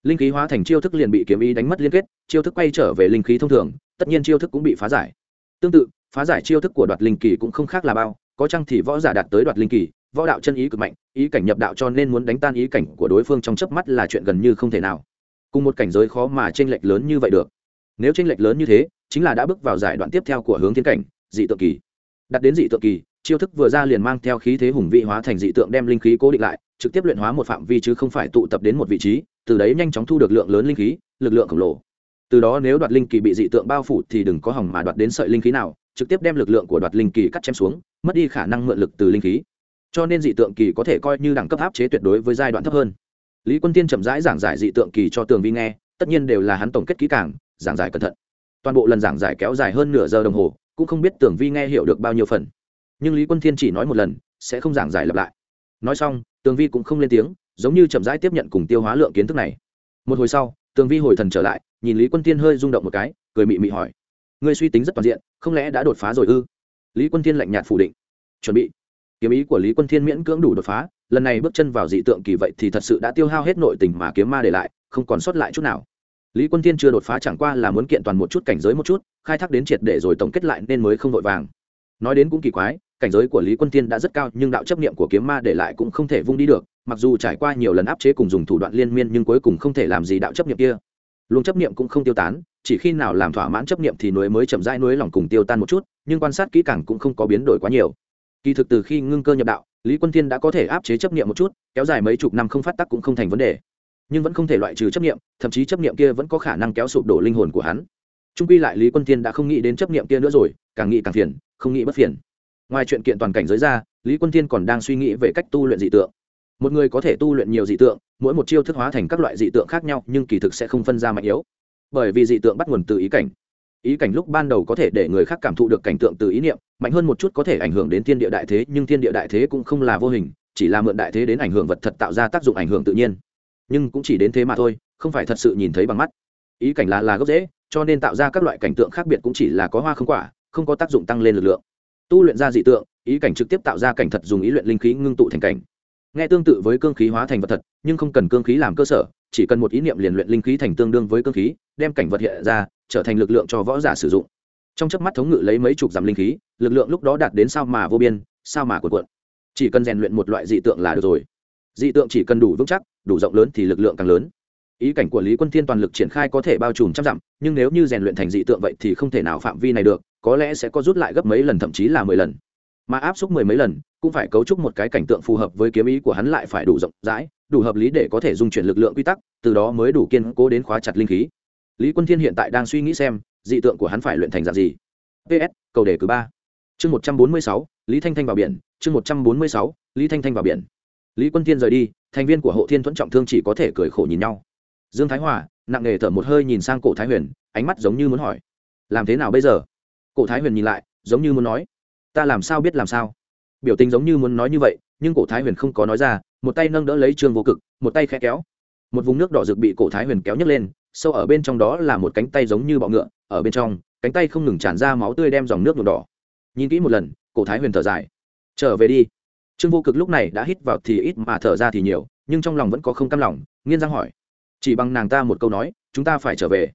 Linh khí hóa thành chiêu thức liền bị kiếm ý đánh mất liên kết, chiêu thức quay trở về linh khí thông thường, tất nhiên chiêu thức cũng bị phá giải. Tương tự, phá giải chiêu thức của đoạt linh kỳ cũng không khác là bao, có chăng thì võ giả đạt tới đoạt linh kỳ, võ đạo chân ý cực mạnh, ý cảnh nhập đạo cho nên muốn đánh tan ý cảnh của đối phương trong chớp mắt là chuyện gần như không thể nào cùng một cảnh giới khó mà tranh lệch lớn như vậy được. Nếu tranh lệch lớn như thế, chính là đã bước vào giải đoạn tiếp theo của hướng thiên cảnh, dị tượng kỳ. Đặt đến dị tượng kỳ, chiêu thức vừa ra liền mang theo khí thế hùng vị hóa thành dị tượng đem linh khí cố định lại, trực tiếp luyện hóa một phạm vi chứ không phải tụ tập đến một vị trí, từ đấy nhanh chóng thu được lượng lớn linh khí, lực lượng khổng lồ. Từ đó nếu đoạt linh kỳ bị dị tượng bao phủ thì đừng có hỏng mà đoạt đến sợi linh khí nào, trực tiếp đem lực lượng của đoạt linh kỳ cắt chém xuống, mất đi khả năng mượn lực từ linh khí. Cho nên dị tượng kỳ có thể coi như đẳng cấp áp chế tuyệt đối với giai đoạn thấp hơn lý quân tiên chậm rãi giảng giải dị tượng kỳ cho tường vi nghe, tất nhiên đều là hắn tổng kết kỹ càng, giảng giải cẩn thận. Toàn bộ lần giảng giải kéo dài hơn nửa giờ đồng hồ, cũng không biết tường vi nghe hiểu được bao nhiêu phần. Nhưng lý quân thiên chỉ nói một lần, sẽ không giảng giải lặp lại. Nói xong, tường vi cũng không lên tiếng, giống như chậm rãi tiếp nhận cùng tiêu hóa lượng kiến thức này. Một hồi sau, tường vi hồi thần trở lại, nhìn lý quân tiên hơi rung động một cái, cười mị mị hỏi, ngươi suy tính rất toàn diện, không lẽ đã đột phá rồi ư? Lý quân thiên lạnh nhạt phủ định, chuẩn bị. Kiếm ý của lý quân thiên miễn cưỡng đủ đột phá lần này bước chân vào dị tượng kỳ vậy thì thật sự đã tiêu hao hết nội tình mà kiếm ma để lại, không còn sót lại chút nào. Lý quân thiên chưa đột phá chẳng qua là muốn kiện toàn một chút cảnh giới một chút, khai thác đến triệt để rồi tổng kết lại nên mới không vội vàng. Nói đến cũng kỳ quái, cảnh giới của lý quân thiên đã rất cao, nhưng đạo chấp niệm của kiếm ma để lại cũng không thể vung đi được, mặc dù trải qua nhiều lần áp chế cùng dùng thủ đoạn liên miên nhưng cuối cùng không thể làm gì đạo chấp niệm kia. Luôn chấp niệm cũng không tiêu tán, chỉ khi nào làm thỏa mãn chấp niệm thì núi mới chậm rãi núi lòng cùng tiêu tan một chút, nhưng quan sát kỹ càng cũng không có biến đổi quá nhiều. Kỳ thực từ khi ngưng cơ nhập đạo lý quân thiên đã có thể áp chế chấp niệm một chút, kéo dài mấy chục năm không phát tắc cũng không thành vấn đề. Nhưng vẫn không thể loại trừ chấp niệm, thậm chí chấp niệm kia vẫn có khả năng kéo sụp đổ linh hồn của hắn. Trung quy lại lý quân thiên đã không nghĩ đến chấp niệm kia nữa rồi, càng nghĩ càng phiền, không nghĩ bất phiền. Ngoài chuyện kiện toàn cảnh giới ra, lý quân thiên còn đang suy nghĩ về cách tu luyện dị tượng. Một người có thể tu luyện nhiều dị tượng, mỗi một chiêu thức hóa thành các loại dị tượng khác nhau, nhưng kỳ thực sẽ không phân ra mạnh yếu. Bởi vì dị tượng bắt nguồn từ ý cảnh ý cảnh lúc ban đầu có thể để người khác cảm thụ được cảnh tượng từ ý niệm, mạnh hơn một chút có thể ảnh hưởng đến thiên địa đại thế, nhưng thiên địa đại thế cũng không là vô hình, chỉ là mượn đại thế đến ảnh hưởng vật thật tạo ra tác dụng ảnh hưởng tự nhiên. Nhưng cũng chỉ đến thế mà thôi, không phải thật sự nhìn thấy bằng mắt. Ý cảnh là là gốc dễ cho nên tạo ra các loại cảnh tượng khác biệt cũng chỉ là có hoa không quả, không có tác dụng tăng lên lực lượng. Tu luyện ra dị tượng, ý cảnh trực tiếp tạo ra cảnh thật dùng ý luyện linh khí ngưng tụ thành cảnh. Nghe tương tự với cương khí hóa thành vật thật, nhưng không cần cương khí làm cơ sở, chỉ cần một ý niệm liền luyện linh khí thành tương đương với cương khí, đem cảnh vật hiện ra trở thành lực lượng cho võ giả sử dụng. Trong chớp mắt thống ngự lấy mấy chục dặm linh khí, lực lượng lúc đó đạt đến sao mà vô biên, sao mà cuộn cuộn. Chỉ cần rèn luyện một loại dị tượng là được rồi. Dị tượng chỉ cần đủ vững chắc, đủ rộng lớn thì lực lượng càng lớn. Ý cảnh của lý quân thiên toàn lực triển khai có thể bao trùm trăm dặm, nhưng nếu như rèn luyện thành dị tượng vậy thì không thể nào phạm vi này được, có lẽ sẽ có rút lại gấp mấy lần, thậm chí là mười lần. Mà áp suất mười mấy lần, cũng phải cấu trúc một cái cảnh tượng phù hợp với kiếm ý của hắn lại phải đủ rộng rãi, đủ hợp lý để có thể dung chuyển lực lượng quy tắc, từ đó mới đủ kiên cố đến khóa chặt linh khí lý quân thiên hiện tại đang suy nghĩ xem, dị tượng của hắn phải luyện thành dạng gì. Ps cầu đề cử ba. Chương một trăm bốn mươi sáu, lý thanh thanh vào biển. Chương một trăm bốn mươi sáu, lý thanh thanh vào biển. Lý quân thiên rời đi, thành viên của hộ thiên thuẫn trọng thương chỉ có thể cười khổ nhìn nhau. Dương thái hòa, nặng nề thở một hơi nhìn sang cổ thái huyền, ánh mắt giống như muốn hỏi. Làm thế nào bây giờ? Cổ thái huyền nhìn lại, giống như muốn nói. Ta làm sao biết làm sao? Biểu tình giống như muốn nói như vậy, nhưng cổ thái huyền không có nói ra, một tay nâng đỡ lấy trương vô cực, một tay khẽ kéo. Một vùng nước đỏ rực bị cổ thái huyền kéo nhấc lên sâu ở bên trong đó là một cánh tay giống như bọ ngựa, ở bên trong, cánh tay không ngừng tràn ra máu tươi đem dòng nước nhuộm đỏ. Nhìn kỹ một lần, cổ thái huyền thở dài. Trở về đi. Trương vô cực lúc này đã hít vào thì ít mà thở ra thì nhiều, nhưng trong lòng vẫn có không cam lòng, nghiên giang hỏi. Chỉ bằng nàng ta một câu nói, chúng ta phải trở về.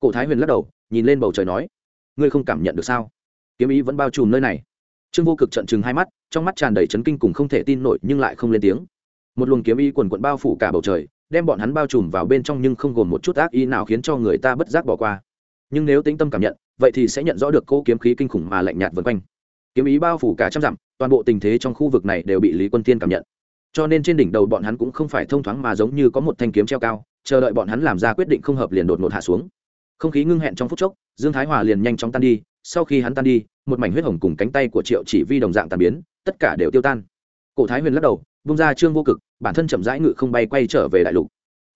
Cổ thái huyền lắc đầu, nhìn lên bầu trời nói. Ngươi không cảm nhận được sao? Kiếm ý vẫn bao trùm nơi này. Trương vô cực trận chừng hai mắt, trong mắt tràn đầy chấn kinh cùng không thể tin nổi nhưng lại không lên tiếng. Một luồng kiếm ý quần quận bao phủ cả bầu trời đem bọn hắn bao trùm vào bên trong nhưng không gồm một chút ác ý nào khiến cho người ta bất giác bỏ qua. Nhưng nếu tĩnh tâm cảm nhận, vậy thì sẽ nhận rõ được cô kiếm khí kinh khủng mà lạnh nhạt vân quanh. Kiếm ý bao phủ cả trăm dặm, toàn bộ tình thế trong khu vực này đều bị lý quân tiên cảm nhận. Cho nên trên đỉnh đầu bọn hắn cũng không phải thông thoáng mà giống như có một thanh kiếm treo cao, chờ đợi bọn hắn làm ra quyết định không hợp liền đột ngột hạ xuống. Không khí ngưng hẹn trong phút chốc, dương thái hòa liền nhanh chóng tan đi, sau khi hắn tan đi, một mảnh huyết hồng cùng cánh tay của triệu chỉ vi đồng dạng tàn biến, tất cả đều tiêu tan. Cổ thái huyền lắc đầu bung ra trương vô cực, bản thân chậm rãi ngự không bay quay trở về đại lục.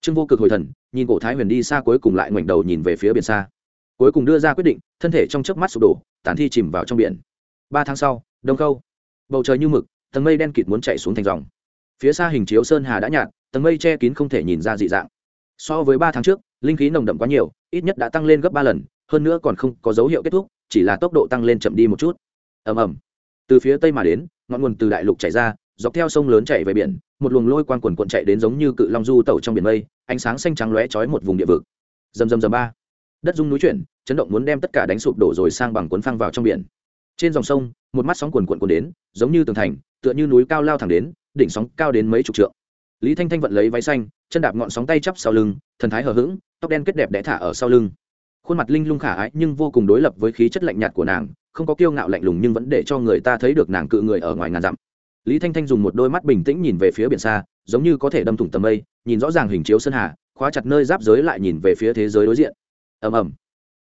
Trương vô cực hồi thần, nhìn cổ thái huyền đi xa cuối cùng lại ngoảnh đầu nhìn về phía biển xa. Cuối cùng đưa ra quyết định, thân thể trong chớp mắt sụp đổ tàn thi chìm vào trong biển. Ba tháng sau, đông khâu. Bầu trời như mực, tầng mây đen kịt muốn chạy xuống thành dòng. Phía xa hình chiếu sơn hà đã nhạt, tầng mây che kín không thể nhìn ra dị dạng. So với ba tháng trước, linh khí nồng đậm quá nhiều, ít nhất đã tăng lên gấp ba lần, hơn nữa còn không có dấu hiệu kết thúc, chỉ là tốc độ tăng lên chậm đi một chút. Ầm ầm. Từ phía tây mà đến, ngọn nguồn từ đại lục chảy ra dọc theo sông lớn chạy về biển, một luồng lôi quang quần quận chạy đến giống như cự long du tẩu trong biển mây, ánh sáng xanh trắng lóe chói một vùng địa vực. Dầm dầm dầm ba. Đất rung núi chuyển, chấn động muốn đem tất cả đánh sụp đổ rồi sang bằng cuốn phăng vào trong biển. Trên dòng sông, một mắt sóng quần quận cuốn đến, giống như tường thành, tựa như núi cao lao thẳng đến, đỉnh sóng cao đến mấy chục trượng. Lý thanh thanh vận lấy váy xanh, chân đạp ngọn sóng tay chắp sau lưng, thần thái hờ hững, tóc đen kết đẹp đẽ thả ở sau lưng. Khuôn mặt linh lung khả ái nhưng vô cùng đối lập với khí chất lạnh nhạt của nàng, không có kiêu ngạo lạnh lùng nhưng vẫn để cho người ta thấy được nàng cự người ở ngoài ngàn dặm lý thanh thanh dùng một đôi mắt bình tĩnh nhìn về phía biển xa, giống như có thể đâm thủng tầm mây, nhìn rõ ràng hình chiếu sơn hà, khóa chặt nơi giáp giới lại nhìn về phía thế giới đối diện. Ầm ầm.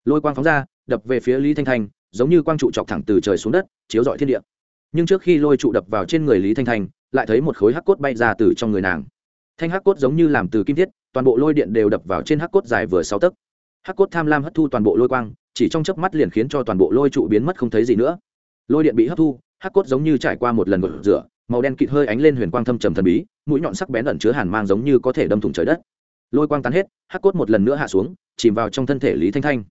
Lôi quang phóng ra, đập về phía lý thanh thanh, giống như quang trụ chọc thẳng từ trời xuống đất, chiếu rọi thiên địa. Nhưng trước khi lôi trụ đập vào trên người lý thanh thanh, lại thấy một khối hắc cốt bay ra từ trong người nàng. Thanh hắc cốt giống như làm từ kim thiết, toàn bộ lôi điện đều đập vào trên hắc cốt dài vừa sáu tấc. Hắc cốt tham lam hấp thu toàn bộ lôi quang, chỉ trong chớp mắt liền khiến cho toàn bộ lôi trụ biến mất không thấy gì nữa. Lôi điện bị hấp thu, hắc cốt giống như trải qua một lần gột rửa màu đen kịt hơi ánh lên huyền quang thâm trầm thần bí, mũi nhọn sắc bén ẩn chứa hàn mang giống như có thể đâm thủng trời đất. Lôi quang tán hết, hắc cốt một lần nữa hạ xuống, chìm vào trong thân thể lý thanh thanh.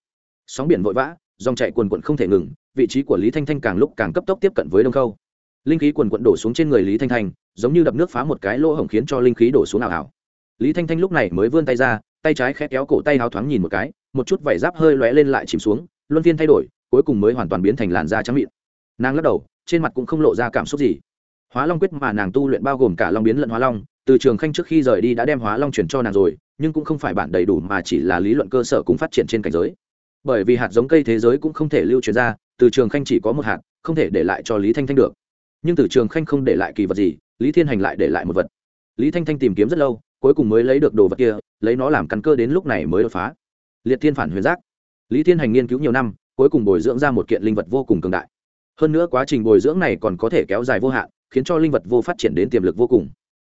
Sóng biển vội vã, dòng chạy quần quận không thể ngừng, vị trí của lý thanh thanh càng lúc càng cấp tốc tiếp cận với đông khâu. Linh khí quần quận đổ xuống trên người lý thanh thanh, giống như đập nước phá một cái lỗ hổng khiến cho linh khí đổ xuống ảo ảo. Lý thanh thanh lúc này mới vươn tay ra, tay trái khẽ kéo cổ tay háo thoáng nhìn một cái, một chút vải giáp hơi lóe lên lại chìm xuống, luân phiên thay đổi, cuối cùng mới hoàn toàn biến thành làn da trắng mịn. Nàng lắc đầu, trên mặt cũng không lộ ra cảm xúc gì hóa long quyết mà nàng tu luyện bao gồm cả long biến lẫn hóa long, từ trường khanh trước khi rời đi đã đem hóa long chuyển cho nàng rồi, nhưng cũng không phải bản đầy đủ mà chỉ là lý luận cơ sở cũng phát triển trên cảnh giới. Bởi vì hạt giống cây thế giới cũng không thể lưu truyền ra, từ trường khanh chỉ có một hạt, không thể để lại cho lý thanh thanh được. Nhưng từ trường khanh không để lại kỳ vật gì, lý thiên hành lại để lại một vật. Lý thanh thanh tìm kiếm rất lâu, cuối cùng mới lấy được đồ vật kia, lấy nó làm căn cơ đến lúc này mới đột phá. Liệt thiên phản huyền giác. Lý thiên hành nghiên cứu nhiều năm, cuối cùng bồi dưỡng ra một kiện linh vật vô cùng cường đại. Hơn nữa quá trình bồi dưỡng này còn có thể kéo dài vô hạn khiến cho linh vật vô phát triển đến tiềm lực vô cùng.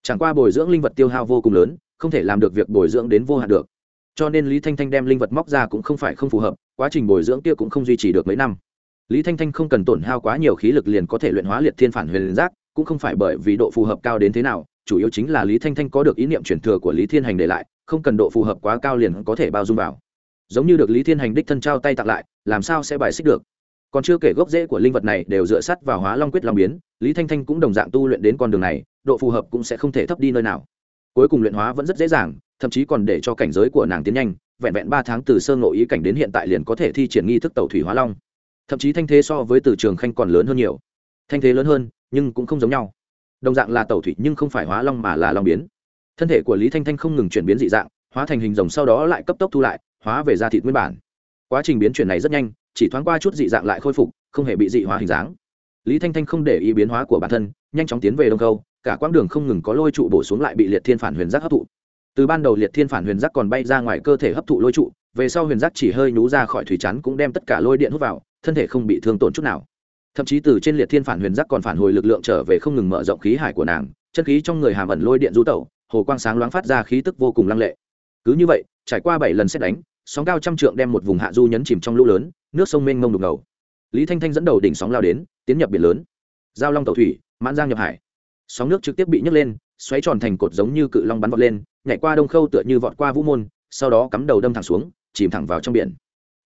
Chẳng qua bồi dưỡng linh vật tiêu hao vô cùng lớn, không thể làm được việc bồi dưỡng đến vô hạn được. Cho nên lý thanh thanh đem linh vật móc ra cũng không phải không phù hợp, quá trình bồi dưỡng kia cũng không duy trì được mấy năm. Lý thanh thanh không cần tổn hao quá nhiều khí lực liền có thể luyện hóa liệt thiên phản huyền giác, cũng không phải bởi vì độ phù hợp cao đến thế nào, chủ yếu chính là lý thanh thanh có được ý niệm truyền thừa của lý thiên hành để lại, không cần độ phù hợp quá cao liền có thể bao dung vào. Giống như được lý thiên hành đích thân trao tay tặng lại, làm sao sẽ bài xích được? Còn chưa kể gốc rễ của linh vật này đều dựa sắt vào hóa long quyết long biến, lý thanh thanh cũng đồng dạng tu luyện đến con đường này, độ phù hợp cũng sẽ không thể thấp đi nơi nào. Cuối cùng luyện hóa vẫn rất dễ dàng, thậm chí còn để cho cảnh giới của nàng tiến nhanh, vẹn vẹn ba tháng từ sơ ngộ ý cảnh đến hiện tại liền có thể thi triển nghi thức tàu thủy hóa long. Thậm chí thanh thế so với từ trường khanh còn lớn hơn nhiều. Thanh thế lớn hơn, nhưng cũng không giống nhau. Đồng dạng là tàu thủy nhưng không phải hóa long mà là long biến. Thân thể của lý thanh thanh không ngừng chuyển biến dị dạng, hóa thành hình rồng sau đó lại cấp tốc thu lại, hóa về da thịt nguyên bản. Quá trình biến chuyển này rất nhanh chỉ thoáng qua chút dị dạng lại khôi phục, không hề bị dị hóa hình dáng. Lý thanh thanh không để ý biến hóa của bản thân, nhanh chóng tiến về đông câu, cả quãng đường không ngừng có lôi trụ bổ xuống lại bị liệt thiên phản huyền giác hấp thụ. Từ ban đầu liệt thiên phản huyền giác còn bay ra ngoài cơ thể hấp thụ lôi trụ, về sau huyền giác chỉ hơi nhú ra khỏi thủy chắn cũng đem tất cả lôi điện hút vào, thân thể không bị thương tổn chút nào. Thậm chí từ trên liệt thiên phản huyền giác còn phản hồi lực lượng trở về không ngừng mở rộng khí hải của nàng, chân khí trong người hàm ẩn lôi điện du tẩu, hồ quang sáng loáng phát ra khí tức vô cùng lăng lệ. Cứ như vậy, trải qua bảy lần xét đánh, sóng cao trăm trượng đem một vùng hạ du nhấn chìm trong lũ lớn nước sông mênh mông đục ngầu. Lý thanh thanh dẫn đầu đỉnh sóng lao đến, tiến nhập biển lớn. Giao long tàu thủy, mãn giang nhập hải. Sóng nước trực tiếp bị nhấc lên, xoáy tròn thành cột giống như cự long bắn vọt lên, nhảy qua đông khâu tựa như vọt qua vũ môn, sau đó cắm đầu đâm thẳng xuống, chìm thẳng vào trong biển.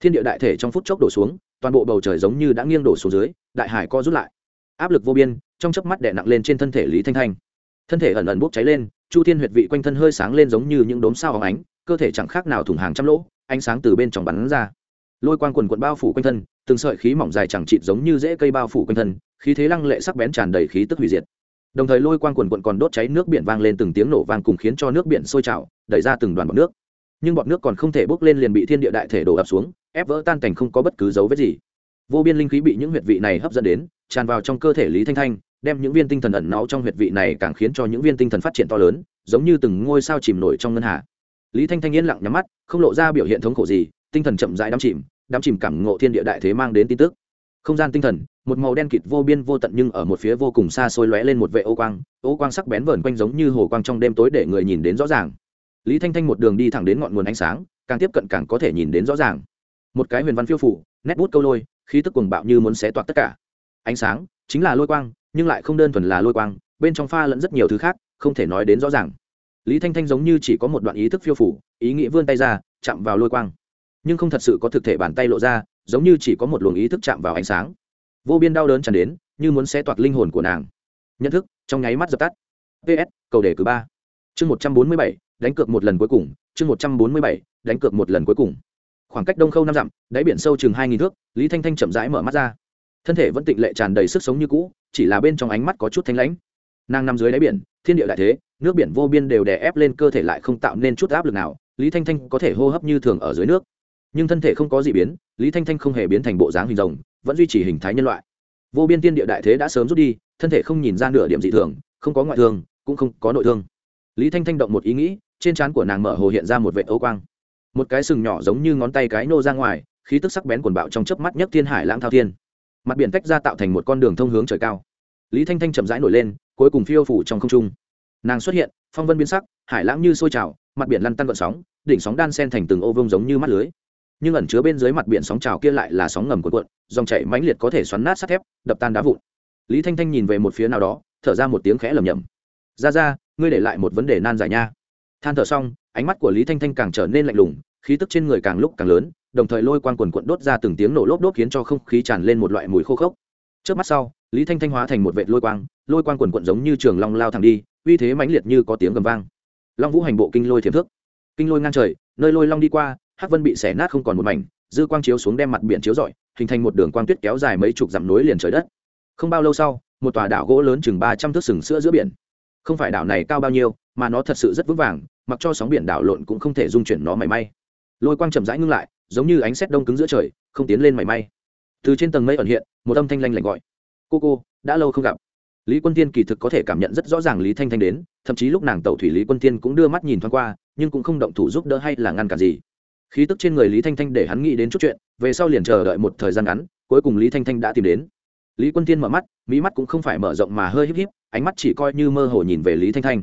Thiên địa đại thể trong phút chốc đổ xuống, toàn bộ bầu trời giống như đã nghiêng đổ xuống dưới, đại hải co rút lại. Áp lực vô biên, trong chớp mắt đè nặng lên trên thân thể lý thanh thanh. Thân thể ẩn ẩn bốc cháy lên, chu thiên huyệt vị quanh thân hơi sáng lên giống như những đốm sao óng ánh, cơ thể chẳng khác nào thủng hàng trăm lỗ, ánh sáng từ bên trong bắn ra lôi quang quần quận bao phủ quanh thân, từng sợi khí mỏng dài chẳng chịt giống như rễ cây bao phủ quanh thân, khí thế lăng lệ sắc bén tràn đầy khí tức hủy diệt. Đồng thời lôi quang quần quận còn đốt cháy nước biển vang lên từng tiếng nổ vang cùng khiến cho nước biển sôi trào, đẩy ra từng đoàn bọt nước. Nhưng bọt nước còn không thể bốc lên liền bị thiên địa đại thể đổ ập xuống, ép vỡ tan cảnh không có bất cứ dấu vết gì. Vô biên linh khí bị những huyệt vị này hấp dẫn đến, tràn vào trong cơ thể lý thanh thanh, đem những viên tinh thần ẩn náu trong huyệt vị này càng khiến cho những viên tinh thần phát triển to lớn, giống như từng ngôi sao chìm nổi trong ngân hà. Lý thanh thanh yên lặng nhắm mắt, không lộ ra biểu hiện thống khổ gì tinh thần chậm rãi đắm chìm đắm chìm cảm ngộ thiên địa đại thế mang đến tin tức. Không gian tinh thần, một màu đen kịt vô biên vô tận nhưng ở một phía vô cùng xa xôi lóe lên một vệ ô quang ô quang sắc bén vờn quanh giống như hồ quang trong đêm tối để người nhìn đến rõ ràng. Lý thanh thanh một đường đi thẳng đến ngọn nguồn ánh sáng, càng tiếp cận càng có thể nhìn đến rõ ràng. Một cái huyền văn phiêu phủ nét bút câu lôi, khí tức cuồng bạo như muốn xé toạc tất cả. Ánh sáng chính là lôi quang, nhưng lại không đơn thuần là lôi quang, bên trong pha lẫn rất nhiều thứ khác, không thể nói đến rõ ràng. Lý thanh thanh giống như chỉ có một đoạn ý thức phiêu phủ ý nghĩ vươn tay ra, chạm vào lôi quang nhưng không thật sự có thực thể bàn tay lộ ra, giống như chỉ có một luồng ý thức chạm vào ánh sáng. Vô biên đau đớn tràn đến, như muốn xé toạc linh hồn của nàng. Nhận thức, trong nháy mắt dập tắt. Ps cầu đề cử ba. Chương một trăm bốn mươi bảy, đánh cược một lần cuối cùng. Chương một trăm bốn mươi bảy, đánh cược một lần cuối cùng. Khoảng cách đông khâu năm dặm, đáy biển sâu chừng hai nghìn thước, lý thanh thanh chậm rãi mở mắt ra. Thân thể vẫn tịnh lệ tràn đầy sức sống như cũ, chỉ là bên trong ánh mắt có chút thanh lãnh. Nàng nằm dưới đáy biển, thiên địa đại thế, nước biển vô biên đều đè ép lên cơ thể lại không tạo nên chút áp lực nào. Lý thanh thanh có thể hô hấp như thường ở dưới nước nhưng thân thể không có gì biến, lý thanh thanh không hề biến thành bộ dáng hình rồng, vẫn duy trì hình thái nhân loại. Vô biên tiên địa đại thế đã sớm rút đi, thân thể không nhìn ra nửa điểm dị thường, không có ngoại thương, cũng không có nội thương. Lý thanh thanh động một ý nghĩ, trên trán của nàng mở hồ hiện ra một vệ ấu quang. Một cái sừng nhỏ giống như ngón tay cái nô ra ngoài, khí tức sắc bén quần bạo trong chớp mắt nhất thiên hải lãng thao thiên. Mặt biển tách ra tạo thành một con đường thông hướng trời cao. Lý thanh thanh chậm rãi nổi lên, cuối cùng phiêu phủ trong không trung. Nàng xuất hiện, phong vân biến sắc, hải lãng như sôi trào, mặt biển lăn tăn vận sóng, đỉnh sóng đan sen thành từng ô vông giống như mắt lưới nhưng ẩn chứa bên dưới mặt biển sóng trào kia lại là sóng ngầm cuộn cuộn, dòng chảy mãnh liệt có thể xoắn nát sắt thép, đập tan đá vụn. Lý thanh thanh nhìn về một phía nào đó, thở ra một tiếng khẽ lầm nhầm ra ra, ngươi để lại một vấn đề nan giải nha. Than thở xong, ánh mắt của lý thanh thanh càng trở nên lạnh lùng, khí tức trên người càng lúc càng lớn, đồng thời lôi quang quần quận đốt ra từng tiếng nổ lốp đốt khiến cho không khí tràn lên một loại mùi khô khốc. Trước mắt sau, lý thanh thanh hóa thành một vệ lôi quang lôi quang quần quận giống như trường long lao thẳng đi, uy thế mãnh liệt như có tiếng gầm vang. Long vũ hành bộ kinh lôi thiềm thước. Kinh lôi ngang trời, nơi lôi long đi qua hắc vân bị xẻ nát không còn một mảnh, dư quang chiếu xuống đem mặt biển chiếu rọi, hình thành một đường quang tuyết kéo dài mấy chục dặm núi liền trời đất. Không bao lâu sau, một tòa đảo gỗ lớn chừng ba trăm thước sừng sữa giữa biển. Không phải đảo này cao bao nhiêu, mà nó thật sự rất vững vàng, mặc cho sóng biển đảo lộn cũng không thể dung chuyển nó mảy may. Lôi quang chậm rãi ngưng lại, giống như ánh xét đông cứng giữa trời, không tiến lên mảy may. Từ trên tầng mây ẩn hiện, một âm thanh lanh lạnh gọi. Cô cô, đã lâu không gặp. Lý quân tiên kỳ thực có thể cảm nhận rất rõ ràng lý thanh thanh đến, thậm chí lúc nàng tàu thủy lý quân tiên cũng đưa mắt nhìn thoáng qua, nhưng cũng không động thủ giúp đỡ hay là ngăn cản gì khí tức trên người lý thanh thanh để hắn nghĩ đến chút chuyện, về sau liền chờ đợi một thời gian ngắn, cuối cùng lý thanh thanh đã tìm đến. Lý quân tiên mở mắt mỹ mắt cũng không phải mở rộng mà hơi híp híp, ánh mắt chỉ coi như mơ hồ nhìn về lý thanh thanh.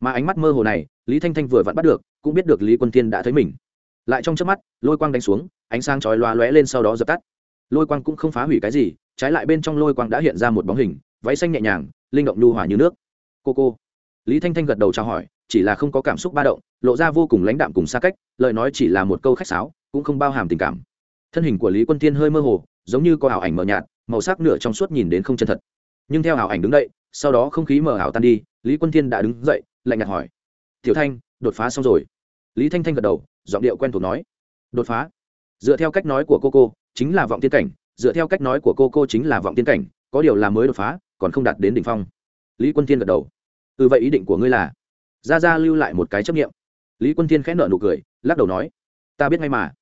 Mà ánh mắt mơ hồ này, lý thanh thanh vừa vặn bắt được, cũng biết được lý quân tiên đã thấy mình. Lại trong chớp mắt, lôi quang đánh xuống, ánh sáng chói loa lóe lên sau đó dập tắt. Lôi quang cũng không phá hủy cái gì, trái lại bên trong lôi quang đã hiện ra một bóng hình, váy xanh nhẹ nhàng, linh động nhu hòa như nước. Cô cô. Lý thanh thanh gật đầu chào hỏi chỉ là không có cảm xúc ba động, lộ ra vô cùng lãnh đạm cùng xa cách, lời nói chỉ là một câu khách sáo, cũng không bao hàm tình cảm. Thân hình của lý quân tiên hơi mơ hồ, giống như có ảo ảnh mờ nhạt, màu sắc nửa trong suốt nhìn đến không chân thật. Nhưng theo ảo ảnh đứng đậy sau đó không khí mờ ảo tan đi, lý quân thiên đã đứng dậy, lạnh nhạt hỏi, tiểu thanh, đột phá xong rồi? Lý thanh thanh gật đầu, giọng điệu quen thuộc nói, đột phá. Dựa theo cách nói của cô cô, chính là vọng tiên cảnh, dựa theo cách nói của cô cô chính là vọng tiên cảnh, có điều là mới đột phá, còn không đạt đến đỉnh phong. Lý quân thiên gật đầu ừ vậy ý định của ngươi là Gia Gia lưu lại một cái chấp nghiệm lý quân thiên khẽ nợ nụ cười, lắc đầu nói, ta biết ngay mà.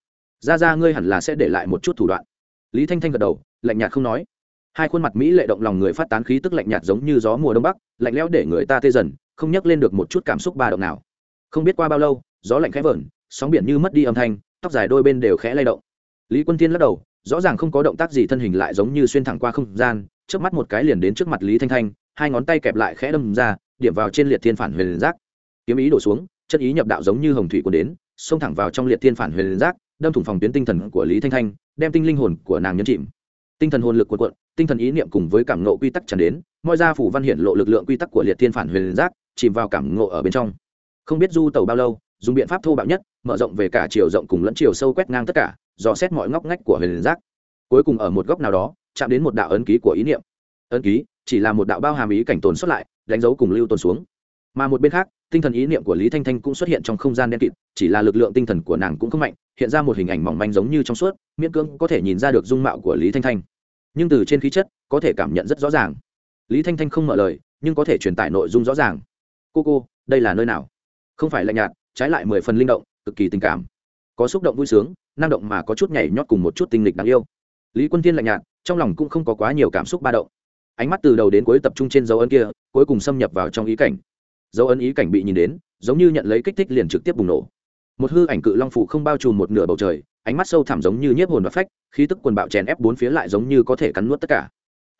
Gia Gia ngươi hẳn là sẽ để lại một chút thủ đoạn. Lý thanh thanh gật đầu, lạnh nhạt không nói. Hai khuôn mặt mỹ lệ động lòng người phát tán khí tức lạnh nhạt giống như gió mùa đông bắc, lạnh lẽo để người ta tê dần, không nhắc lên được một chút cảm xúc ba động nào. Không biết qua bao lâu, gió lạnh khẽ vờn, sóng biển như mất đi âm thanh, tóc dài đôi bên đều khẽ lay động. Lý quân tiên lắc đầu, rõ ràng không có động tác gì thân hình lại giống như xuyên thẳng qua không gian trước mắt một cái liền đến trước mặt lý thanh thanh, hai ngón tay kẹp lại khẽ đâm ra, điểm vào trên liệt thiên phản huyền giác kiếm ý đổ xuống, chân ý nhập đạo giống như hồng thủy quân đến, xông thẳng vào trong liệt thiên phản huyền giác, đâm thủng phòng tuyến tinh thần của lý thanh thanh, đem tinh linh hồn của nàng nhấn chìm. Tinh thần hồn lực cuộn quận tinh thần ý niệm cùng với cảm ngộ quy tắc tràn đến, mọi ra phủ văn hiện lộ lực lượng quy tắc của liệt thiên phản huyền giác, chìm vào cảm ngộ ở bên trong. Không biết du tàu bao lâu, dùng biện pháp thô bạo nhất, mở rộng về cả chiều rộng cùng lẫn chiều sâu quét ngang tất cả, dò xét mọi ngóc ngách của huyền giác. Cuối cùng ở một góc nào đó, chạm đến một đạo ấn ký của ý niệm. Ấn ký chỉ là một đạo bao hàm ý cảnh tồn xuất lại, đánh dấu cùng lưu tồn xuống mà một bên khác, tinh thần ý niệm của lý thanh thanh cũng xuất hiện trong không gian đen kịt, chỉ là lực lượng tinh thần của nàng cũng không mạnh, hiện ra một hình ảnh mỏng manh giống như trong suốt, miễn cưỡng có thể nhìn ra được dung mạo của lý thanh thanh. Nhưng từ trên khí chất, có thể cảm nhận rất rõ ràng. Lý thanh thanh không mở lời, nhưng có thể truyền tải nội dung rõ ràng. Cô cô, đây là nơi nào? Không phải lạnh nhạt, trái lại mười phần linh động, cực kỳ tình cảm. Có xúc động vui sướng, năng động mà có chút nhảy nhót cùng một chút tinh lịch đáng yêu. Lý quân thiên lạnh nhạt, trong lòng cũng không có quá nhiều cảm xúc ba động. Ánh mắt từ đầu đến cuối tập trung trên dấu ấn kia, cuối cùng xâm nhập vào trong ý cảnh dấu ấn ý cảnh bị nhìn đến, giống như nhận lấy kích thích liền trực tiếp bùng nổ. Một hư ảnh cự long phụ không bao trùm một nửa bầu trời, ánh mắt sâu thẳm giống như nhiếp hồn và phách, khí tức quần bạo chèn ép bốn phía lại giống như có thể cắn nuốt tất cả.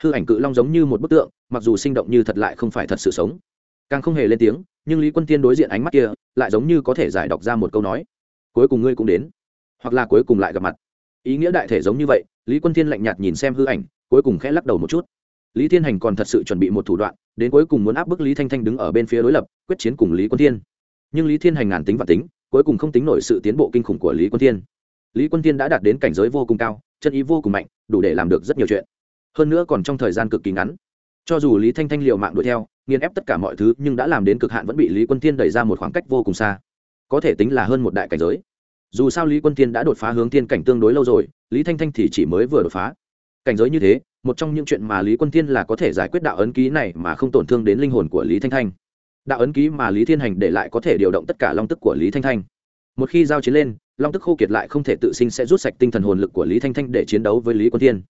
Hư ảnh cự long giống như một bức tượng, mặc dù sinh động như thật lại không phải thật sự sống. Càng không hề lên tiếng, nhưng lý quân tiên đối diện ánh mắt kia, lại giống như có thể giải đọc ra một câu nói. Cuối cùng ngươi cũng đến, hoặc là cuối cùng lại gặp mặt. Ý nghĩa đại thể giống như vậy, lý quân tiên lạnh nhạt nhìn xem hư ảnh, cuối cùng khẽ lắc đầu một chút lý thiên hành còn thật sự chuẩn bị một thủ đoạn, đến cuối cùng muốn áp bức lý thanh thanh đứng ở bên phía đối lập, quyết chiến cùng lý quân thiên. Nhưng lý thiên hành ngàn tính và tính, cuối cùng không tính nổi sự tiến bộ kinh khủng của lý quân thiên. Lý quân thiên đã đạt đến cảnh giới vô cùng cao, chân ý vô cùng mạnh, đủ để làm được rất nhiều chuyện. Hơn nữa còn trong thời gian cực kỳ ngắn. Cho dù lý thanh thanh liều mạng đuổi theo, nghiền ép tất cả mọi thứ, nhưng đã làm đến cực hạn vẫn bị lý quân thiên đẩy ra một khoảng cách vô cùng xa. Có thể tính là hơn một đại cảnh giới. Dù sao lý quân thiên đã đột phá hướng thiên cảnh tương đối lâu rồi, lý thanh thanh thì chỉ mới vừa đột phá. Cảnh giới như thế một trong những chuyện mà lý quân thiên là có thể giải quyết đạo ấn ký này mà không tổn thương đến linh hồn của lý thanh thanh. Đạo ấn ký mà lý thiên hành để lại có thể điều động tất cả long tức của lý thanh thanh. Một khi giao chiến lên, long tức khô kiệt lại không thể tự sinh sẽ rút sạch tinh thần hồn lực của lý thanh thanh để chiến đấu với lý quân thiên.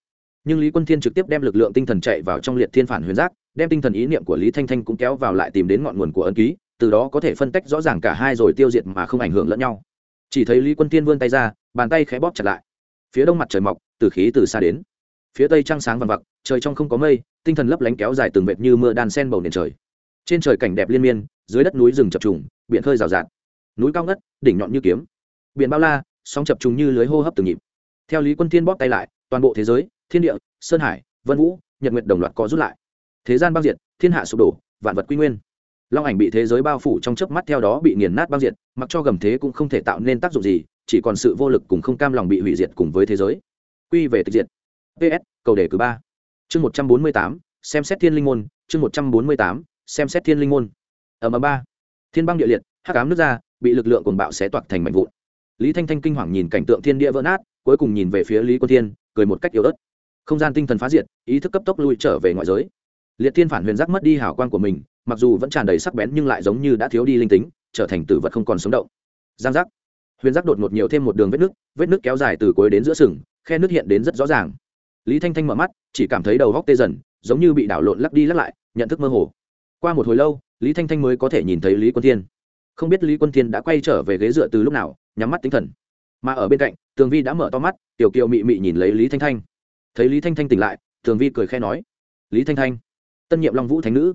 Nhưng lý quân thiên trực tiếp đem lực lượng tinh thần chạy vào trong liệt thiên phản huyền giác, đem tinh thần ý niệm của lý thanh thanh cũng kéo vào lại tìm đến ngọn nguồn của ấn ký, từ đó có thể phân tách rõ ràng cả hai rồi tiêu diệt mà không ảnh hưởng lẫn nhau. Chỉ thấy lý quân thiên vươn tay ra, bàn tay khẽ bóp chặt lại. Phía đông mặt trời mọc, từ khí từ xa đến phía tây trăng sáng vàng vặc, trời trong không có mây, tinh thần lấp lánh kéo dài từng vệt như mưa đan sen bầu nền trời. Trên trời cảnh đẹp liên miên, dưới đất núi rừng chập trùng, biển khơi rào rạt. Núi cao ngất, đỉnh nhọn như kiếm. Biển bao la, sóng chập trùng như lưới hô hấp từng nhịp. Theo lý quân thiên bóp tay lại, toàn bộ thế giới, thiên địa, sơn hải, vân vũ, nhật nguyệt đồng loạt có rút lại. Thế gian băng diệt, thiên hạ sụp đổ, vạn vật quy nguyên. Long ảnh bị thế giới bao phủ trong chớp mắt theo đó bị nghiền nát băng diệt, mặc cho gầm thế cũng không thể tạo nên tác dụng gì, chỉ còn sự vô lực cùng không cam lòng bị hủy diệt cùng với thế giới. Quy về tịch diệt ps cầu đề cử ba. Chương một trăm bốn mươi tám, xem xét thiên linh môn. Chương một trăm bốn mươi tám, xem xét thiên linh môn. Ở ầm ba. Thiên băng địa liệt, hắc ám nước ra, bị lực lượng cuồng bạo xé toạc thành mạnh vụn. Lý thanh thanh kinh hoàng nhìn cảnh tượng thiên địa vỡ nát, cuối cùng nhìn về phía lý quân thiên, cười một cách yếu ớt. Không gian tinh thần phá diệt, ý thức cấp tốc lui trở về ngoại giới. Liệt thiên phản huyền giác mất đi hảo quan của mình, mặc dù vẫn tràn đầy sắc bén nhưng lại giống như đã thiếu đi linh tính, trở thành tử vật không còn sống động. Giang giác. Huyền giác đột ngột nhiều thêm một đường vết nước vết nước kéo dài từ cuối đến giữa sừng, khe nước hiện đến rất rõ ràng lý thanh thanh mở mắt, chỉ cảm thấy đầu góc tê dần, giống như bị đảo lộn lắc đi lắc lại, nhận thức mơ hồ. Qua một hồi lâu, lý thanh thanh mới có thể nhìn thấy lý quân thiên. Không biết lý quân thiên đã quay trở về ghế dựa từ lúc nào, nhắm mắt tinh thần. Mà ở bên cạnh, tường vi đã mở to mắt, tiểu kiều mị mị nhìn lấy lý thanh thanh. Thấy lý thanh thanh tỉnh lại, tường vi cười khe nói, lý thanh thanh, tân nhiệm long vũ thánh nữ.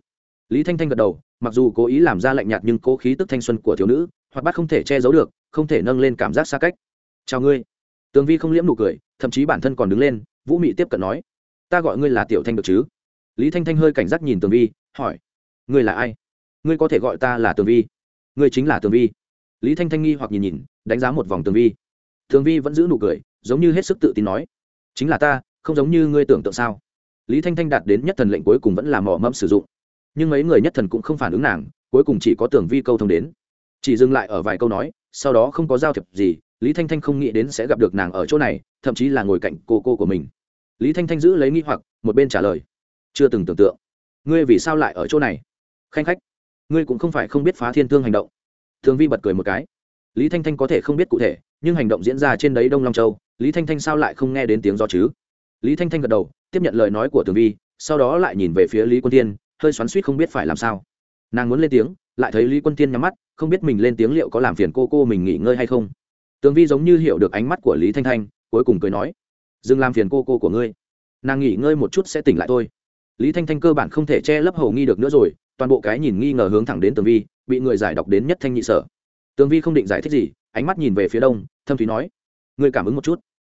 Lý thanh thanh gật đầu, mặc dù cố ý làm ra lạnh nhạt nhưng cố khí tức thanh xuân của thiếu nữ hoặc bắt không thể che giấu được, không thể nâng lên cảm giác xa cách. Chào ngươi. Tường vi không liễm nụ cười, thậm chí bản thân còn đứng lên vũ mị tiếp cận nói, ta gọi ngươi là tiểu thanh được chứ? Lý thanh thanh hơi cảnh giác nhìn tường vi, hỏi, ngươi là ai? Ngươi có thể gọi ta là tường vi? Ngươi chính là tường vi? Lý thanh thanh nghi hoặc nhìn nhìn, đánh giá một vòng tường vi. Tường vi vẫn giữ nụ cười, giống như hết sức tự tin nói, chính là ta, không giống như ngươi tưởng tượng sao? Lý thanh thanh đạt đến nhất thần lệnh cuối cùng vẫn là mỏ mẫm sử dụng. Nhưng mấy người nhất thần cũng không phản ứng nàng, cuối cùng chỉ có tường vi câu thông đến. Chỉ dừng lại ở vài câu nói, sau đó không có giao thiệp gì, lý thanh thanh không nghĩ đến sẽ gặp được nàng ở chỗ này thậm chí là ngồi cạnh cô cô của mình. Lý thanh thanh giữ lấy nghi hoặc, một bên trả lời. Chưa từng tưởng tượng. Ngươi vì sao lại ở chỗ này? Khanh khách, ngươi cũng không phải không biết phá thiên thương hành động. Thường vi bật cười một cái. Lý thanh thanh có thể không biết cụ thể, nhưng hành động diễn ra trên đấy đông long châu, lý thanh thanh sao lại không nghe đến tiếng gió chứ? Lý thanh thanh gật đầu, tiếp nhận lời nói của tường vi, sau đó lại nhìn về phía lý quân tiên hơi xoắn suýt không biết phải làm sao. Nàng muốn lên tiếng, lại thấy lý quân tiên nhắm mắt, không biết mình lên tiếng liệu có làm phiền cô cô mình nghỉ ngơi hay không. Tường vi giống như hiểu được ánh mắt của lý thanh thanh cuối cùng cười nói, dừng làm phiền cô cô của ngươi. Nàng nghỉ ngơi một chút sẽ tỉnh lại thôi. Lý thanh thanh cơ bản không thể che lấp hầu nghi được nữa rồi, toàn bộ cái nhìn nghi ngờ hướng thẳng đến tường vi, bị người giải đọc đến nhất thanh nhị sở. Tường vi không định giải thích gì, ánh mắt nhìn về phía đông, thâm thúy nói, ngươi cảm ứng một chút.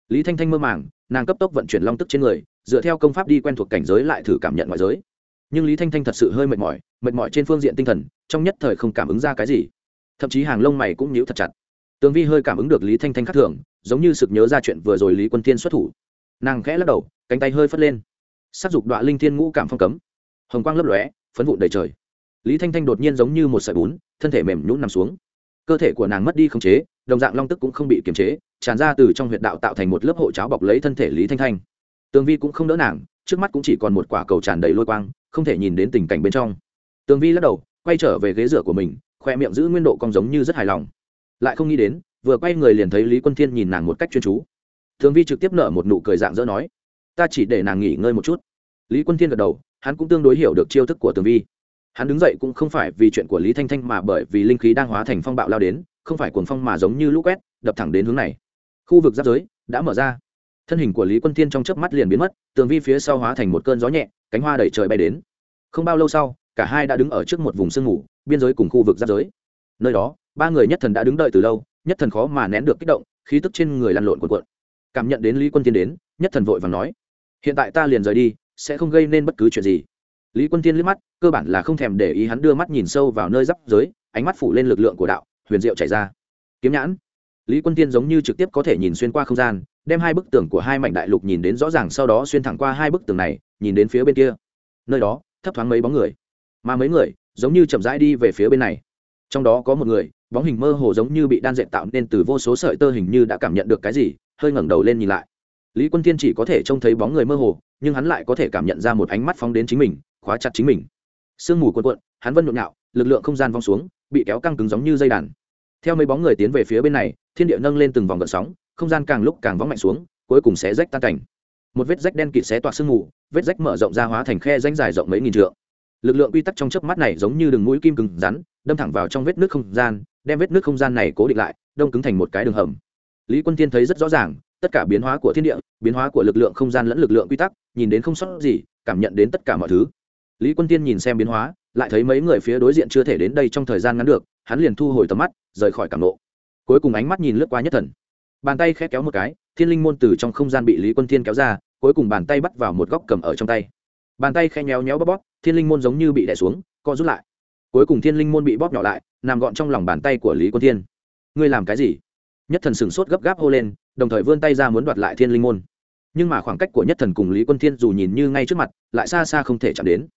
Lý thanh thanh mơ màng, nàng cấp tốc vận chuyển long tức trên người, dựa theo công pháp đi quen thuộc cảnh giới lại thử cảm nhận ngoại giới. Nhưng lý thanh thanh thật sự hơi mệt mỏi mệt mỏi trên phương diện tinh thần, trong nhất thời không cảm ứng ra cái gì. Thậm chí hàng lông mày cũng nhíu thật chặt tường vi hơi cảm ứng được lý thanh thanh khắc thường, giống như sực nhớ ra chuyện vừa rồi lý quân thiên xuất thủ. Nàng khẽ lắc đầu, cánh tay hơi phất lên. S á c dục đoạn linh thiên ngũ cảm phong cấm. Hồng quang lấp lóe, phấn vụn đầy trời. Lý thanh thanh đột nhiên giống như một sợi bún, thân thể mềm nhún nằm xuống. Cơ thể của nàng mất đi khống chế, đồng dạng long tức cũng không bị kiềm chế, tràn ra từ trong huyệt đạo tạo thành một lớp hộ cháo bọc lấy thân thể lý thanh thanh. Tường vi cũng không đỡ nàng, trước mắt cũng chỉ còn một quả cầu tràn đầy lôi quang, không thể nhìn đến tình cảnh bên trong. Tường vi lắc đầu, quay trở về ghế rửa của mình, khoe miệng giữ nguyên độ cong giống như rất hài lòng lại không nghĩ đến, vừa quay người liền thấy lý quân thiên nhìn nàng một cách chuyên chú. Tường vi trực tiếp nở một nụ cười dạng dỡ nói, ta chỉ để nàng nghỉ ngơi một chút. Lý quân thiên gật đầu, hắn cũng tương đối hiểu được chiêu thức của tường vi. Hắn đứng dậy cũng không phải vì chuyện của lý thanh thanh mà bởi vì linh khí đang hóa thành phong bạo lao đến, không phải cuồng phong mà giống như lũ quét, đập thẳng đến hướng này. Khu vực giáp giới đã mở ra. Thân hình của lý quân thiên trong chớp mắt liền biến mất tường vi phía sau hóa thành một cơn gió nhẹ, cánh hoa đẩy trời bay đến. Không bao lâu sau, cả hai đã đứng ở trước một vùng sương mù, biên giới cùng khu vực giáp giới. Nơi đó ba người nhất thần đã đứng đợi từ lâu, nhất thần khó mà nén được kích động, khí tức trên người lăn lộn cuộn cuộn. Cảm nhận đến lý quân thiên đến, nhất thần vội và nói, hiện tại ta liền rời đi, sẽ không gây nên bất cứ chuyện gì. Lý quân thiên liếc mắt, cơ bản là không thèm để ý hắn đưa mắt nhìn sâu vào nơi giáp giới ánh mắt phủ lên lực lượng của đạo, huyền diệu chảy ra. Kiếm nhãn. Lý quân tiên giống như trực tiếp có thể nhìn xuyên qua không gian, đem hai bức tường của hai mảnh đại lục nhìn đến rõ ràng, sau đó xuyên thẳng qua hai bức tường này, nhìn đến phía bên kia. Nơi đó, thấp thoáng mấy bóng người. Mà mấy người, giống như chậm rãi đi về phía bên này. Trong đó có một người bóng hình mơ hồ giống như bị đan dệt tạo nên từ vô số sợi tơ hình như đã cảm nhận được cái gì, hơi ngẩng đầu lên nhìn lại. Lý quân thiên chỉ có thể trông thấy bóng người mơ hồ, nhưng hắn lại có thể cảm nhận ra một ánh mắt phóng đến chính mình, khóa chặt chính mình. Sương mù cuộn cuộn, hắn vân nhộn nhạo, lực lượng không gian vong xuống, bị kéo căng cứng giống như dây đàn. Theo mấy bóng người tiến về phía bên này, thiên địa nâng lên từng vòng gợn sóng, không gian càng lúc càng vóng mạnh xuống, cuối cùng sẽ rách tan cảnh. Một vết rách đen kịt xé toạc sương mù, vết rách mở rộng ra hóa thành khe rãnh dài rộng mấy nghìn trượng. Lực lượng quy tắc trong chớp mắt này giống như đường mũi kim cứng rắn, đâm thẳng vào trong vết nước không gian đem vết nước không gian này cố định lại, đông cứng thành một cái đường hầm. Lý quân tiên thấy rất rõ ràng, tất cả biến hóa của thiên địa, biến hóa của lực lượng không gian lẫn lực lượng quy tắc, nhìn đến không sót gì, cảm nhận đến tất cả mọi thứ. Lý quân tiên nhìn xem biến hóa, lại thấy mấy người phía đối diện chưa thể đến đây trong thời gian ngắn được, hắn liền thu hồi tầm mắt, rời khỏi cảm nộ. Cuối cùng ánh mắt nhìn lướt qua nhất thần. Bàn tay khẽ kéo một cái, thiên linh môn từ trong không gian bị lý quân tiên kéo ra, cuối cùng bàn tay bắt vào một góc cầm ở trong tay. Bàn tay khẽ nhéo nhéo bóp bóp, thiên linh môn giống như bị đẻ xuống, co rút lại. Cuối cùng thiên linh môn bị bóp nhỏ lại nằm gọn trong lòng bàn tay của lý quân thiên. Ngươi làm cái gì? Nhất thần sửng sốt gấp gáp hô lên, đồng thời vươn tay ra muốn đoạt lại thiên linh môn. Nhưng mà khoảng cách của nhất thần cùng lý quân thiên dù nhìn như ngay trước mặt, lại xa xa không thể chạm đến.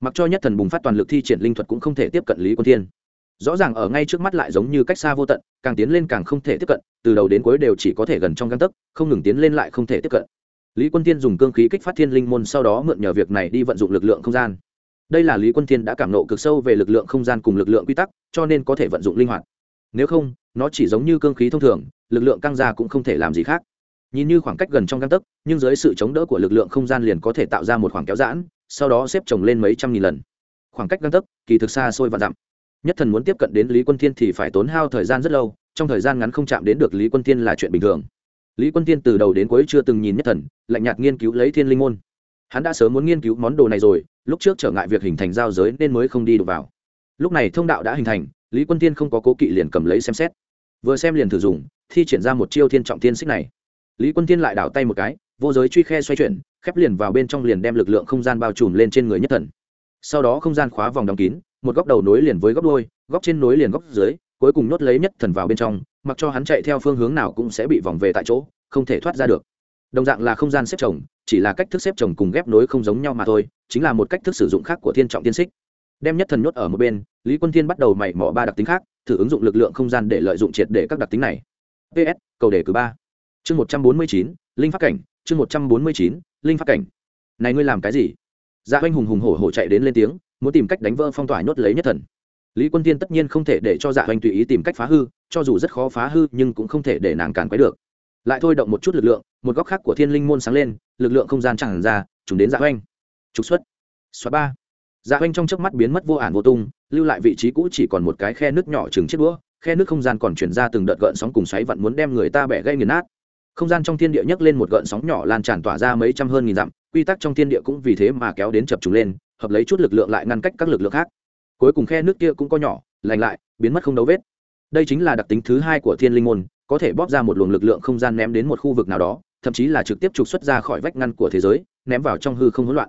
Mặc cho nhất thần bùng phát toàn lực thi triển linh thuật cũng không thể tiếp cận lý quân thiên. Rõ ràng ở ngay trước mắt lại giống như cách xa vô tận, càng tiến lên càng không thể tiếp cận, từ đầu đến cuối đều chỉ có thể gần trong găng tấc, không ngừng tiến lên lại không thể tiếp cận. Lý quân thiên dùng cương khí kích phát thiên linh môn sau đó mượn nhờ việc này đi vận dụng lực lượng không gian đây là lý quân thiên đã cảm nộ cực sâu về lực lượng không gian cùng lực lượng quy tắc, cho nên có thể vận dụng linh hoạt. Nếu không, nó chỉ giống như cương khí thông thường, lực lượng căng ra cũng không thể làm gì khác. Nhìn như khoảng cách gần trong găng tấc, nhưng dưới sự chống đỡ của lực lượng không gian liền có thể tạo ra một khoảng kéo giãn, sau đó xếp chồng lên mấy trăm nghìn lần. Khoảng cách căng tấc, kỳ thực xa xôi và dặm. Nhất thần muốn tiếp cận đến lý quân thiên thì phải tốn hao thời gian rất lâu, trong thời gian ngắn không chạm đến được lý quân thiên là chuyện bình thường. Lý quân thiên từ đầu đến cuối chưa từng nhìn nhất thần, lạnh nhạt nghiên cứu lấy thiên linh môn hắn đã sớm muốn nghiên cứu món đồ này rồi, lúc trước trở ngại việc hình thành giao giới nên mới không đi được vào. Lúc này thông đạo đã hình thành, lý quân thiên không có cố kỵ liền cầm lấy xem xét. Vừa xem liền thử dùng, thi triển ra một chiêu thiên trọng thiên xích này. Lý quân thiên lại đảo tay một cái, vô giới truy khe xoay chuyển, khép liền vào bên trong liền đem lực lượng không gian bao trùm lên trên người nhất thần. Sau đó không gian khóa vòng đóng kín, một góc đầu nối liền với góc đôi góc trên nối liền góc dưới, cuối cùng nốt lấy nhất thần vào bên trong, mặc cho hắn chạy theo phương hướng nào cũng sẽ bị vòng về tại chỗ, không thể thoát ra được đồng dạng là không gian xếp chồng, chỉ là cách thức xếp chồng cùng ghép nối không giống nhau mà thôi, chính là một cách thức sử dụng khác của thiên trọng tiên xích. Đem nhất thần nhốt ở một bên, lý quân thiên bắt đầu mày mỏ ba đặc tính khác, thử ứng dụng lực lượng không gian để lợi dụng triệt để các đặc tính này. Ps cầu đề cử ba. Chương một trăm bốn mươi chín, linh phát cảnh, chương một trăm bốn mươi chín, linh phát cảnh. Này ngươi làm cái gì? Dạ oanh hùng hùng hổ hổ chạy đến lên tiếng, muốn tìm cách đánh vỡ phong tỏa nhốt lấy nhất thần. Lý quân tiên tất nhiên không thể để cho dạ oanh tùy ý tìm cách phá hư, cho dù rất khó phá hư nhưng cũng không thể để nàng càn quấy được lại thôi động một chút lực lượng, một góc khác của thiên linh môn sáng lên, lực lượng không gian tràn ra chúng đến dạ oanh trục xuất. Xóa ba. Dạ oanh trong chớp mắt biến mất vô ản vô tung, lưu lại vị trí cũ chỉ còn một cái khe nước nhỏ chừng chiếc đũa, khe nước không gian còn chuyển ra từng đợt gợn sóng cùng xoáy vặn muốn đem người ta bẻ gây nghiền nát. Không gian trong thiên địa nhấc lên một gợn sóng nhỏ lan tràn tỏa ra mấy trăm hơn nghìn dặm, quy tắc trong thiên địa cũng vì thế mà kéo đến chập trùng lên, hợp lấy chút lực lượng lại ngăn cách các lực lượng khác. Cuối cùng khe nước kia cũng có nhỏ, lành lại, biến mất không đấu vết. Đây chính là đặc tính thứ hai của thiên linh môn có thể bóp ra một luồng lực lượng không gian ném đến một khu vực nào đó, thậm chí là trực tiếp trục xuất ra khỏi vách ngăn của thế giới, ném vào trong hư không hỗn loạn.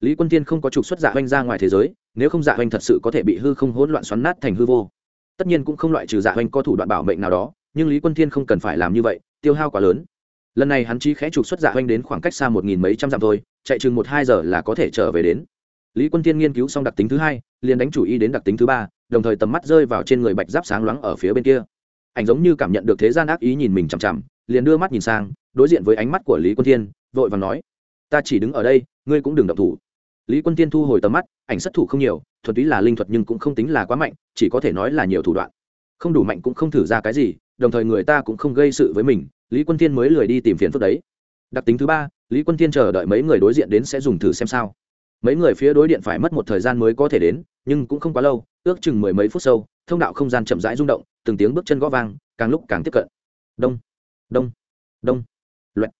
Lý quân tiên không có trục xuất dạ oanh ra ngoài thế giới, nếu không dạ oanh thật sự có thể bị hư không hỗn loạn xoắn nát thành hư vô. Tất nhiên cũng không loại trừ dạ oanh có thủ đoạn bảo mệnh nào đó, nhưng lý quân thiên không cần phải làm như vậy, tiêu hao quá lớn. Lần này hắn chỉ khẽ trục xuất dạ oanh đến khoảng cách xa một nghìn mấy trăm dặm thôi, chạy chừng một hai giờ là có thể trở về đến. Lý quân tiên nghiên cứu xong đặc tính thứ hai, liền đánh chủ ý đến đặc tính thứ ba, đồng thời tầm mắt rơi vào trên người bạch giáp sáng loáng ở phía bên kia ảnh giống như cảm nhận được thế gian ác ý nhìn mình chằm chằm, liền đưa mắt nhìn sang, đối diện với ánh mắt của lý quân thiên, vội và nói, ta chỉ đứng ở đây, ngươi cũng đừng động thủ. Lý quân tiên thu hồi tầm mắt, ảnh sát thủ không nhiều thuật túy là linh thuật nhưng cũng không tính là quá mạnh, chỉ có thể nói là nhiều thủ đoạn. Không đủ mạnh cũng không thử ra cái gì, đồng thời người ta cũng không gây sự với mình, lý quân tiên mới lười đi tìm phiền phức đấy. Đặc tính thứ ba, lý quân tiên chờ đợi mấy người đối diện đến sẽ dùng thử xem sao. Mấy người phía đối điện phải mất một thời gian mới có thể đến, nhưng cũng không quá lâu, ước chừng mười mấy phút sâu thông đạo không gian chậm rãi rung động, từng tiếng bước chân gõ vang, càng lúc càng tiếp cận. Đông đông đông. Loẹt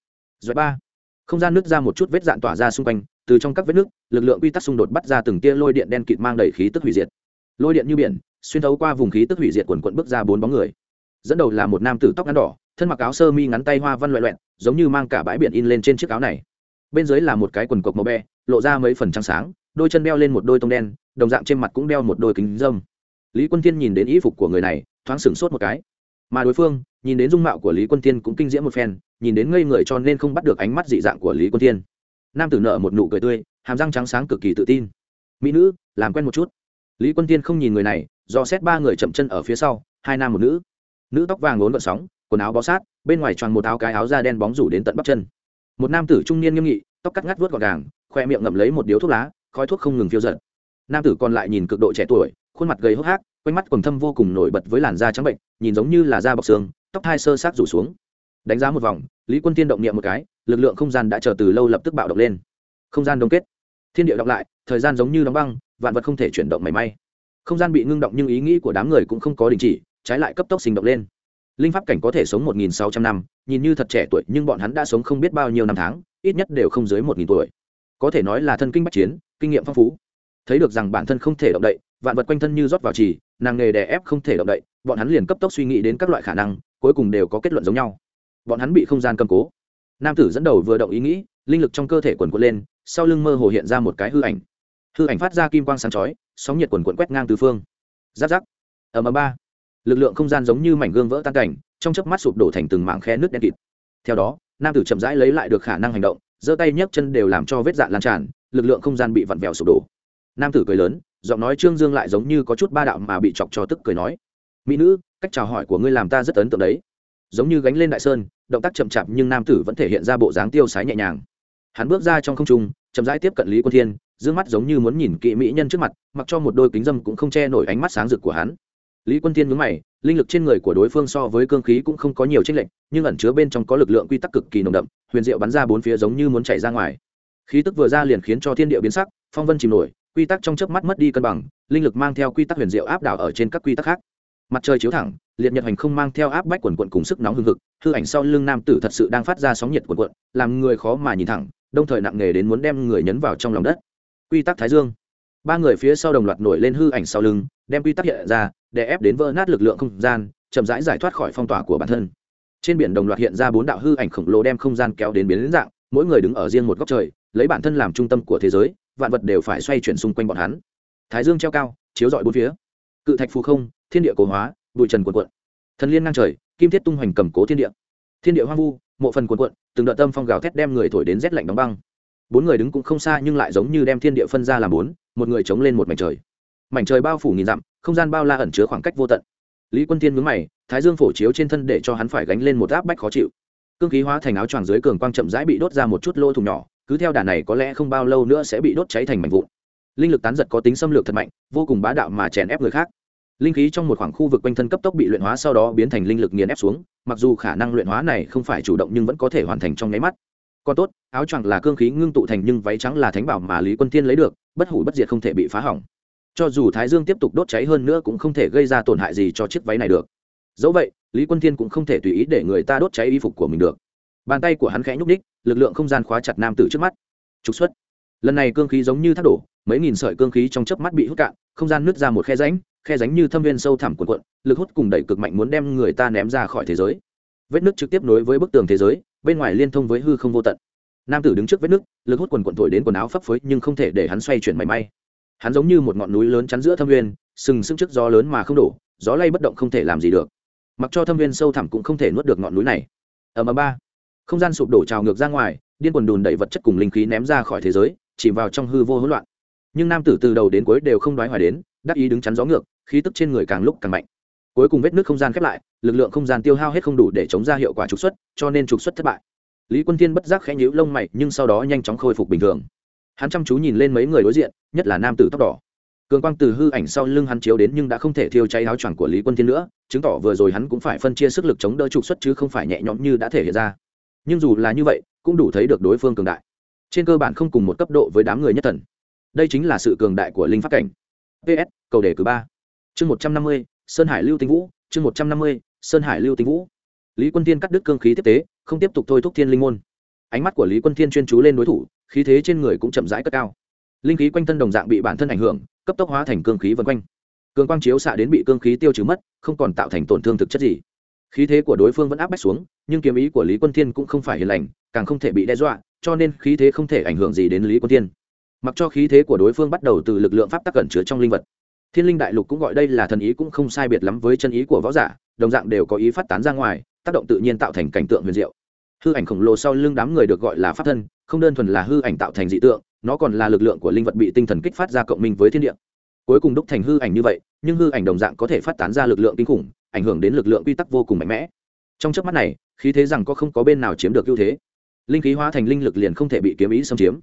doẹt ba. Không gian nứt ra một chút vết dạn tỏa ra xung quanh, từ trong các vết nước lực lượng quy tắc xung đột bắt ra từng tia lôi điện đen kịt mang đầy khí tức hủy diệt. Lôi điện như biển, xuyên thấu qua vùng khí tức hủy diệt quần quận bước ra bốn bóng người. Dẫn đầu là một nam tử tóc ngắn đỏ, thân mặc áo sơ mi ngắn tay hoa văn loại loẹn giống như mang cả bãi biển in lên trên chiếc áo này. Bên dưới là một cái quần cộc màu be, lộ ra mấy phần trắng sáng, đôi chân đeo lên một đôi tông đen, đồng dạng trên mặt cũng đeo một đôi kính dâm lý quân thiên nhìn đến y phục của người này, thoáng sửng sốt một cái. Mà đối phương, nhìn đến dung mạo của lý quân thiên cũng kinh diễm một phen, nhìn đến ngây người cho nên không bắt được ánh mắt dị dạng của lý quân thiên. Nam tử nợ một nụ cười tươi, hàm răng trắng sáng cực kỳ tự tin. Mỹ nữ, làm quen một chút. Lý quân thiên không nhìn người này, do xét ba người chậm chân ở phía sau, hai nam một nữ. Nữ tóc vàng lốn gợn sóng, quần áo bó sát, bên ngoài tròn một áo cái áo da đen bóng rủ đến tận bắp chân. Một nam tử trung niên nghiêm nghị, tóc cắt ngắt vuốt gọn gàng, khoe miệng ngậm lấy một điếu thuốc lá, khói thuốc không ngừng phiêu giận nam tử còn lại nhìn cực độ trẻ tuổi khuôn mặt gầy hốc hác, quanh mắt quần thâm vô cùng nổi bật với làn da trắng bệnh, nhìn giống như là da bọc xương, tóc hai sơ sát rủ xuống. Đánh giá một vòng, lý quân tiên động niệm một cái, lực lượng không gian đã chờ từ lâu lập tức bạo động lên. Không gian đông kết. Thiên địa đọc lại, thời gian giống như đóng băng, vạn vật không thể chuyển động mảy may. Không gian bị ngưng động nhưng ý nghĩ của đám người cũng không có đình chỉ, trái lại cấp tốc sinh động lên. Linh pháp cảnh có thể sống một nghìn sáu trăm năm, nhìn như thật trẻ tuổi nhưng bọn hắn đã sống không biết bao nhiêu năm tháng, ít nhất đều không dưới một nghìn tuổi. Có thể nói là thân kinh bách chiến, kinh nghiệm phong phú. Thấy được rằng bản thân không thể động đậy vạn vật quanh thân như rót vào trì, nàng nghề đè ép không thể động đậy, bọn hắn liền cấp tốc suy nghĩ đến các loại khả năng, cuối cùng đều có kết luận giống nhau. Bọn hắn bị không gian cầm cố. Nam tử dẫn đầu vừa động ý nghĩ, linh lực trong cơ thể quần quật lên, sau lưng mơ hồ hiện ra một cái hư ảnh. Hư ảnh phát ra kim quang sáng chói, sóng nhiệt quần quận quét ngang tứ phương. Giáp giáp. Ở ầm ba. Lực lượng không gian giống như mảnh gương vỡ tan cảnh, trong chớp mắt sụp đổ thành từng mảng khe nước đen kịt. Theo đó, nam tử chậm rãi lấy lại được khả năng hành động, giơ tay nhấc chân đều làm cho vết dạn lan tràn, lực lượng không gian bị vặn vẹo sụp đổ. Nam tử cười lớn giọng nói trương dương lại giống như có chút ba đạo mà bị chọc cho tức cười nói, mỹ nữ, cách chào hỏi của ngươi làm ta rất ấn tượng đấy. Giống như gánh lên đại sơn, động tác chậm chạp nhưng nam tử vẫn thể hiện ra bộ dáng tiêu sái nhẹ nhàng. Hắn bước ra trong không trung, chậm rãi tiếp cận lý quân thiên d mắt giống như muốn nhìn kỵ mỹ nhân trước mặt, mặc cho một đôi kính dâm cũng không che nổi ánh mắt sáng rực của hắn. Lý quân thiên nhướng mày, linh lực trên người của đối phương so với cương khí cũng không có nhiều tranh lệch, nhưng ẩn chứa bên trong có lực lượng quy tắc cực kỳ nồng đậm, huyền diệu bắn ra bốn phía giống như muốn chảy ra ngoài. Khí tức vừa ra liền khiến cho thiên địa biến sắc, phong vân chìm nổi quy tắc trong chớp mắt mất đi cân bằng, linh lực mang theo quy tắc huyền diệu áp đảo ở trên các quy tắc khác. Mặt trời chiếu thẳng, liệt nhật hành không mang theo áp bách quần quận cùng sức nóng hừng hực, hư ảnh sau lưng nam tử thật sự đang phát ra sóng nhiệt quần quận, làm người khó mà nhìn thẳng, đồng thời nặng nề đến muốn đem người nhấn vào trong lòng đất. Quy tắc thái dương. Ba người phía sau đồng loạt nổi lên hư ảnh sau lưng, đem quy tắc hiện ra, để ép đến vỡ nát lực lượng không gian, chậm rãi giải thoát khỏi phong tỏa của bản thân. Trên biển đồng loạt hiện ra bốn đạo hư ảnh khổng lồ đem không gian kéo đến biến đến dạng, mỗi người đứng ở riêng một góc trời, lấy bản thân làm trung tâm của thế giới vạn vật đều phải xoay chuyển xung quanh bọn hắn. Thái dương treo cao, chiếu rọi bốn phía. Cự thạch phù không, thiên địa cố hóa, bụi trần quần quận thần liên ngang trời, kim thiết tung hoành cầm cố thiên địa. Thiên địa hoang vu, mộ phần quần quận từng đợt tâm phong gào thét đem người thổi đến rét lạnh đóng băng. Bốn người đứng cũng không xa nhưng lại giống như đem thiên địa phân ra làm bốn, một người chống lên một mảnh trời. Mảnh trời bao phủ nghìn dặm, không gian bao la ẩn chứa khoảng cách vô tận. Lý quân tiên mướn mày, thái dương phổ chiếu trên thân để cho hắn phải gánh lên một áp bách khó chịu. Cương khí hóa thành áo choàng dưới cường quang chậm rãi bị đốt ra một chút lỗ thủng nhỏ cứ theo đà này có lẽ không bao lâu nữa sẽ bị đốt cháy thành mảnh vụn. Linh lực tán giật có tính xâm lược thật mạnh, vô cùng bá đạo mà chèn ép người khác. Linh khí trong một khoảng khu vực quanh thân cấp tốc bị luyện hóa sau đó biến thành linh lực nghiền ép xuống, mặc dù khả năng luyện hóa này không phải chủ động nhưng vẫn có thể hoàn thành trong nháy mắt. Còn tốt, áo choàng là cương khí ngưng tụ thành nhưng váy trắng là thánh bảo mà lý quân thiên lấy được, bất hủ bất diệt không thể bị phá hỏng. Cho dù thái dương tiếp tục đốt cháy hơn nữa cũng không thể gây ra tổn hại gì cho chiếc váy này được. Dẫu vậy, lý quân thiên cũng không thể tùy ý để người ta đốt cháy y phục của mình được bàn tay của hắn khẽ nhúc ních lực lượng không gian khóa chặt nam tử trước mắt. Trục xuất. Lần này cương khí giống như thác đổ, mấy nghìn sợi cương khí trong chớp mắt bị hút cạn, không gian nứt ra một khe ránh khe ránh như thâm viên sâu thẳm cuộn cuộn, lực hút cùng đẩy cực mạnh muốn đem người ta ném ra khỏi thế giới. Vết nứt trực tiếp nối với bức tường thế giới, bên ngoài liên thông với hư không vô tận. Nam tử đứng trước vết nứt, lực hút quần quần thổi đến quần áo phấp phới nhưng không thể để hắn xoay chuyển mảy may. Hắn giống như một ngọn núi lớn chắn giữa thâm viên, sừng sững trước gió lớn mà không đổ, gió lay bất động không thể làm gì được. Mặc cho thâm viên sâu thẳm cũng không thể nuốt được ngọn núi này. Ở mà ba không gian sụp đổ trào ngược ra ngoài, điên quần đùn đẩy vật chất cùng linh khí ném ra khỏi thế giới, chìm vào trong hư vô hỗn loạn. Nhưng nam tử từ đầu đến cuối đều không đoái hoài đến, đắc ý đứng chắn gió ngược, khí tức trên người càng lúc càng mạnh. Cuối cùng vết nước không gian khép lại, lực lượng không gian tiêu hao hết không đủ để chống ra hiệu quả trục xuất, cho nên trục xuất thất bại. Lý quân thiên bất giác khẽ nhíu lông mày, nhưng sau đó nhanh chóng khôi phục bình thường. Hắn chăm chú nhìn lên mấy người đối diện, nhất là nam tử tóc đỏ. Cường quang từ hư ảnh sau lưng hắn chiếu đến nhưng đã không thể thiêu cháy áo choàng của lý quân thiên nữa, chứng tỏ vừa rồi hắn cũng phải phân chia sức lực chống đỡ trục xuất chứ không phải nhẹ nhõm như đã thể hiện ra nhưng dù là như vậy, cũng đủ thấy được đối phương cường đại. Trên cơ bản không cùng một cấp độ với đám người nhất thần. Đây chính là sự cường đại của linh pháp cảnh. Ps cầu đề cử ba. Chương một trăm năm mươi, sơn hải lưu tinh vũ, chương một trăm năm mươi, sơn hải lưu tinh vũ. Lý quân thiên cắt đứt cương khí tiếp tế, không tiếp tục thôi thúc thiên linh môn. Ánh mắt của lý quân thiên chuyên chú lên đối thủ, khí thế trên người cũng chậm rãi cất cao. Linh khí quanh thân đồng dạng bị bản thân ảnh hưởng, cấp tốc hóa thành cương khí vân quanh. Cường quang chiếu xạ đến bị cương khí tiêu trừ mất, không còn tạo thành tổn thương thực chất gì khí thế của đối phương vẫn áp bách xuống, nhưng kiếm ý của lý quân thiên cũng không phải hiền lành, càng không thể bị đe dọa, cho nên khí thế không thể ảnh hưởng gì đến lý quân thiên. Mặc cho khí thế của đối phương bắt đầu từ lực lượng pháp tắc cẩn chứa trong linh vật. Thiên linh đại lục cũng gọi đây là thần ý cũng không sai biệt lắm với chân ý của võ giả, đồng dạng đều có ý phát tán ra ngoài, tác động tự nhiên tạo thành cảnh tượng huyền diệu. Hư ảnh khổng lồ sau lưng đám người được gọi là pháp thân, không đơn thuần là hư ảnh tạo thành dị tượng, nó còn là lực lượng của linh vật bị tinh thần kích phát ra cộng minh với thiên địa. Cuối cùng đúc thành hư ảnh như vậy, nhưng hư ảnh đồng dạng có thể phát tán ra lực lượng kinh khủng ảnh hưởng đến lực lượng quy tắc vô cùng mạnh mẽ. Trong chớp mắt này, khí thế rằng có không có bên nào chiếm được ưu thế. Linh khí hóa thành linh lực liền không thể bị kiếm ý xâm chiếm.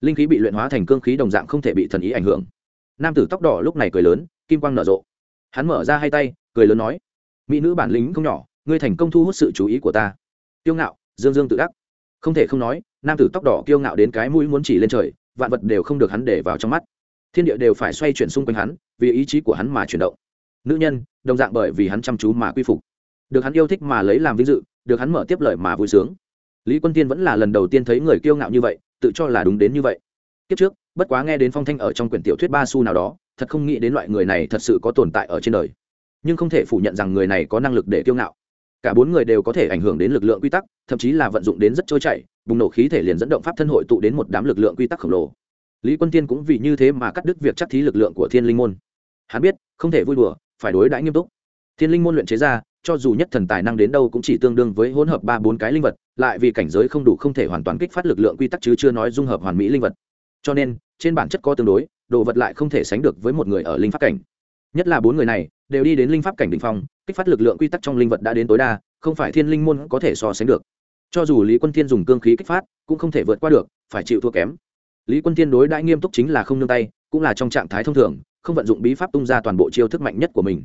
Linh khí bị luyện hóa thành cương khí đồng dạng không thể bị thần ý ảnh hưởng. Nam tử tóc đỏ lúc này cười lớn, kim quang nở rộ. Hắn mở ra hai tay, cười lớn nói, mỹ nữ bản lính không nhỏ, ngươi thành công thu hút sự chú ý của ta. Kiêu ngạo, dương dương tự đắc. Không thể không nói, nam tử tóc đỏ kiêu ngạo đến cái mũi muốn chỉ lên trời, vạn vật đều không được hắn để vào trong mắt. Thiên địa đều phải xoay chuyển xung quanh hắn, vì ý chí của hắn mà chuyển động nữ nhân, đồng dạng bởi vì hắn chăm chú mà quy phục. Được hắn yêu thích mà lấy làm vinh dự, được hắn mở tiếp lời mà vui sướng. Lý quân tiên vẫn là lần đầu tiên thấy người kiêu ngạo như vậy, tự cho là đúng đến như vậy. Kiếp trước, bất quá nghe đến phong thanh ở trong quyển tiểu thuyết ba su nào đó, thật không nghĩ đến loại người này thật sự có tồn tại ở trên đời. Nhưng không thể phủ nhận rằng người này có năng lực để kiêu ngạo. Cả bốn người đều có thể ảnh hưởng đến lực lượng quy tắc, thậm chí là vận dụng đến rất trôi chảy, bùng nổ khí thể liền dẫn động pháp thân hội tụ đến một đám lực lượng quy tắc khổng lồ. Lý quân tiên cũng vì như thế mà cắt đứt việc chắc thí lực lượng của thiên linh môn. Hắn biết, không thể vui đùa phải đối đãi nghiêm túc. Thiên linh môn luyện chế ra, cho dù nhất thần tài năng đến đâu cũng chỉ tương đương với hỗn hợp ba bốn cái linh vật, lại vì cảnh giới không đủ không thể hoàn toàn kích phát lực lượng quy tắc chứ chưa nói dung hợp hoàn mỹ linh vật. Cho nên, trên bản chất có tương đối, đồ vật lại không thể sánh được với một người ở linh pháp cảnh. Nhất là bốn người này, đều đi đến linh pháp cảnh đ ỉ n h phong, kích phát lực lượng quy tắc trong linh vật đã đến tối đa, không phải thiên linh môn có thể so sánh được. Cho dù lý quân thiên dùng cương khí kích phát, cũng không thể vượt qua được, phải chịu thua kém. Lý quân thiên đối đãi nghiêm túc chính là không nương tay, cũng là trong trạng thái thông thường không vận dụng bí pháp tung ra toàn bộ chiêu thức mạnh nhất của mình.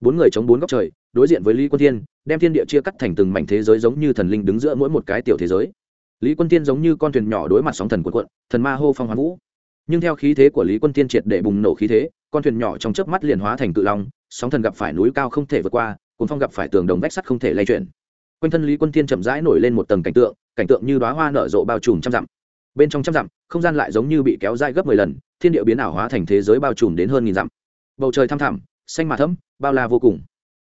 Bốn người chống bốn góc trời, đối diện với lý quân thiên, đem thiên địa chia cắt thành từng mảnh thế giới giống như thần linh đứng giữa mỗi một cái tiểu thế giới. Lý quân thiên giống như con thuyền nhỏ đối mặt sóng thần của quận thần ma hô phong hoán vũ. Nhưng theo khí thế của lý quân thiên triệt để bùng nổ khí thế, con thuyền nhỏ trong chớp mắt liền hóa thành cự long, sóng thần gặp phải núi cao không thể vượt qua cùng phong gặp phải tường đồng vách sắt không thể lay chuyển. Quanh thân lý quân thiên chậm rãi nổi lên một tầng cảnh tượng cảnh tượng như đoá hoa nở rộ bao trùm trăm dặm. Bên trong trăm dặm, không gian lại giống như bị kéo dài gấp mười lần thiên địa biến ảo hóa thành thế giới bao trùm đến hơn nghìn dặm. Bầu trời thăm thẳm, xanh mà thấm bao la vô cùng.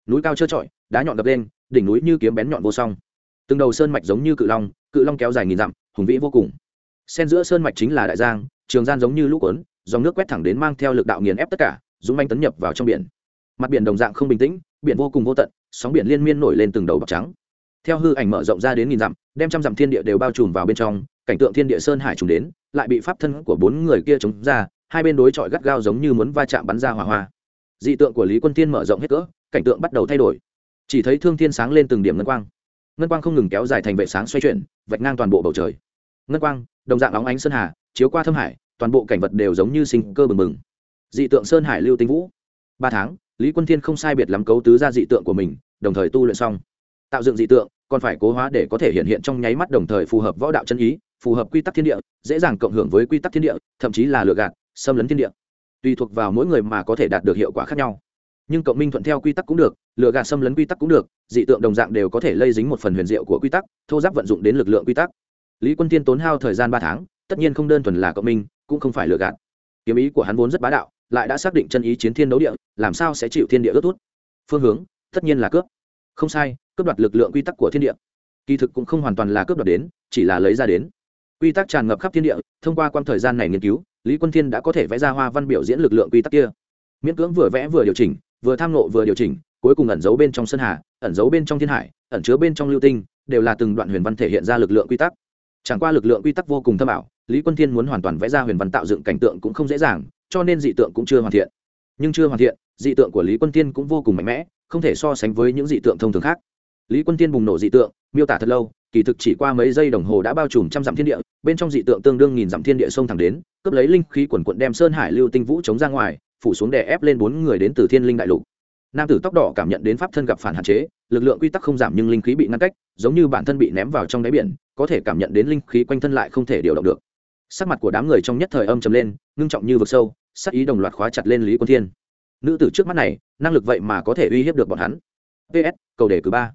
Núi cao trơ trọi, đá nhọn đập lên, đỉnh núi như kiếm bén nhọn vô song. Từng đầu sơn mạch giống như cự long cự long kéo dài nghìn dặm, hùng vĩ vô cùng. Xen giữa sơn mạch chính là đại giang, trường gian giống như lũ cuốn, dòng nước quét thẳng đến mang theo lực đạo nghiền ép tất cả, dũng manh tấn nhập vào trong biển. Mặt biển đồng dạng không bình tĩnh, biển vô cùng vô tận, sóng biển liên miên nổi lên từng đầu bọc trắng. Theo hư ảnh mở rộng ra đến nghìn dặm, đem trăm dặm thiên địa đều bao trùm vào bên trong cảnh tượng thiên địa sơn hải trùng đến, lại bị pháp thân của bốn người kia chống ra, hai bên đối chọi gắt gao giống như muốn va chạm bắn ra hỏa hoa. Dị tượng của lý quân thiên mở rộng hết cỡ, cảnh tượng bắt đầu thay đổi. Chỉ thấy thương thiên sáng lên từng điểm ngân quang. Ngân quang không ngừng kéo dài thành vệ sáng xoay chuyển, vạch ngang toàn bộ bầu trời. Ngân quang, đồng dạng óng ánh sơn hà, chiếu qua thâm hải, toàn bộ cảnh vật đều giống như sinh cơ bừng bừng. Dị tượng sơn hải lưu tinh vũ. Ba tháng, lý quân thiên không sai biệt lắm cấu tứ ra dị tượng của mình, đồng thời tu luyện xong. Tạo dựng dị tượng, còn phải cố hóa để có thể hiện hiện trong nháy mắt đồng thời phù hợp võ đạo chân ý phù hợp quy tắc thiên địa, dễ dàng cộng hưởng với quy tắc thiên địa, thậm chí là lựa gạt, xâm lấn thiên địa. Tùy thuộc vào mỗi người mà có thể đạt được hiệu quả khác nhau. Nhưng cộng minh thuận theo quy tắc cũng được lựa gạt xâm lấn quy tắc cũng được, dị tượng đồng dạng đều có thể lây dính một phần huyền diệu của quy tắc, thô giáp vận dụng đến lực lượng quy tắc. Lý quân tiên tốn hao thời gian ba tháng, tất nhiên không đơn thuần là cộng minh, cũng không phải lựa gạt. Kiếm ý của hắn vốn rất bá đạo, lại đã xác định chân ý chiến thiên đấu địa, làm sao sẽ chịu thiên địa ước thuốc? Phương hướng, tất nhiên là cướp. Không sai, cướp đoạt lực lượng quy tắc của thiên địa. Kỳ thực cũng không hoàn toàn là cướp đoạt đến, chỉ là lấy ra đến quy tắc tràn ngập khắp thiên địa, thông qua quan thời gian này nghiên cứu, lý quân thiên đã có thể vẽ ra hoa văn biểu diễn lực lượng quy tắc kia. Miễn cưỡng vừa vẽ vừa điều chỉnh, vừa tham nộ vừa điều chỉnh, cuối cùng ẩn giấu bên trong sân hà, ẩn giấu bên trong thiên hải, ẩn chứa bên trong lưu tinh, đều là từng đoạn huyền văn thể hiện ra lực lượng quy tắc. Chẳng qua lực lượng quy tắc vô cùng thâm ảo, lý quân thiên muốn hoàn toàn vẽ ra huyền văn tạo dựng cảnh tượng cũng không dễ dàng, cho nên dị tượng cũng chưa hoàn thiện. Nhưng chưa hoàn thiện, dị tượng của lý quân thiên cũng vô cùng mạnh mẽ, không thể so sánh với những dị tượng thông thường khác. Lý quân thiên bùng nổ dị tượng, miêu tả thật lâu kỳ thực chỉ qua mấy giây đồng hồ đã bao trùm trăm dặm thiên địa, bên trong dị tượng tương đương nghìn dặm thiên địa sông thẳng đến, cướp lấy linh khí quần quận đem sơn hải lưu tinh vũ chống ra ngoài, phủ xuống đè ép lên bốn người đến từ thiên linh đại lục. Nam tử tóc đỏ cảm nhận đến pháp thân gặp phản hạn chế, lực lượng quy tắc không giảm nhưng linh khí bị ngăn cách, giống như bản thân bị ném vào trong đáy biển, có thể cảm nhận đến linh khí quanh thân lại không thể điều động được. Sắc mặt của đám người trong nhất thời âm trầm lên, ngưng trọng như vực sâu, sắc ý đồng loạt khóa chặt lên lý quân thiên. Nữ tử trước mắt này, năng lực vậy mà có thể uy hiếp được bọn hắn. Ps cầu đề cử ba.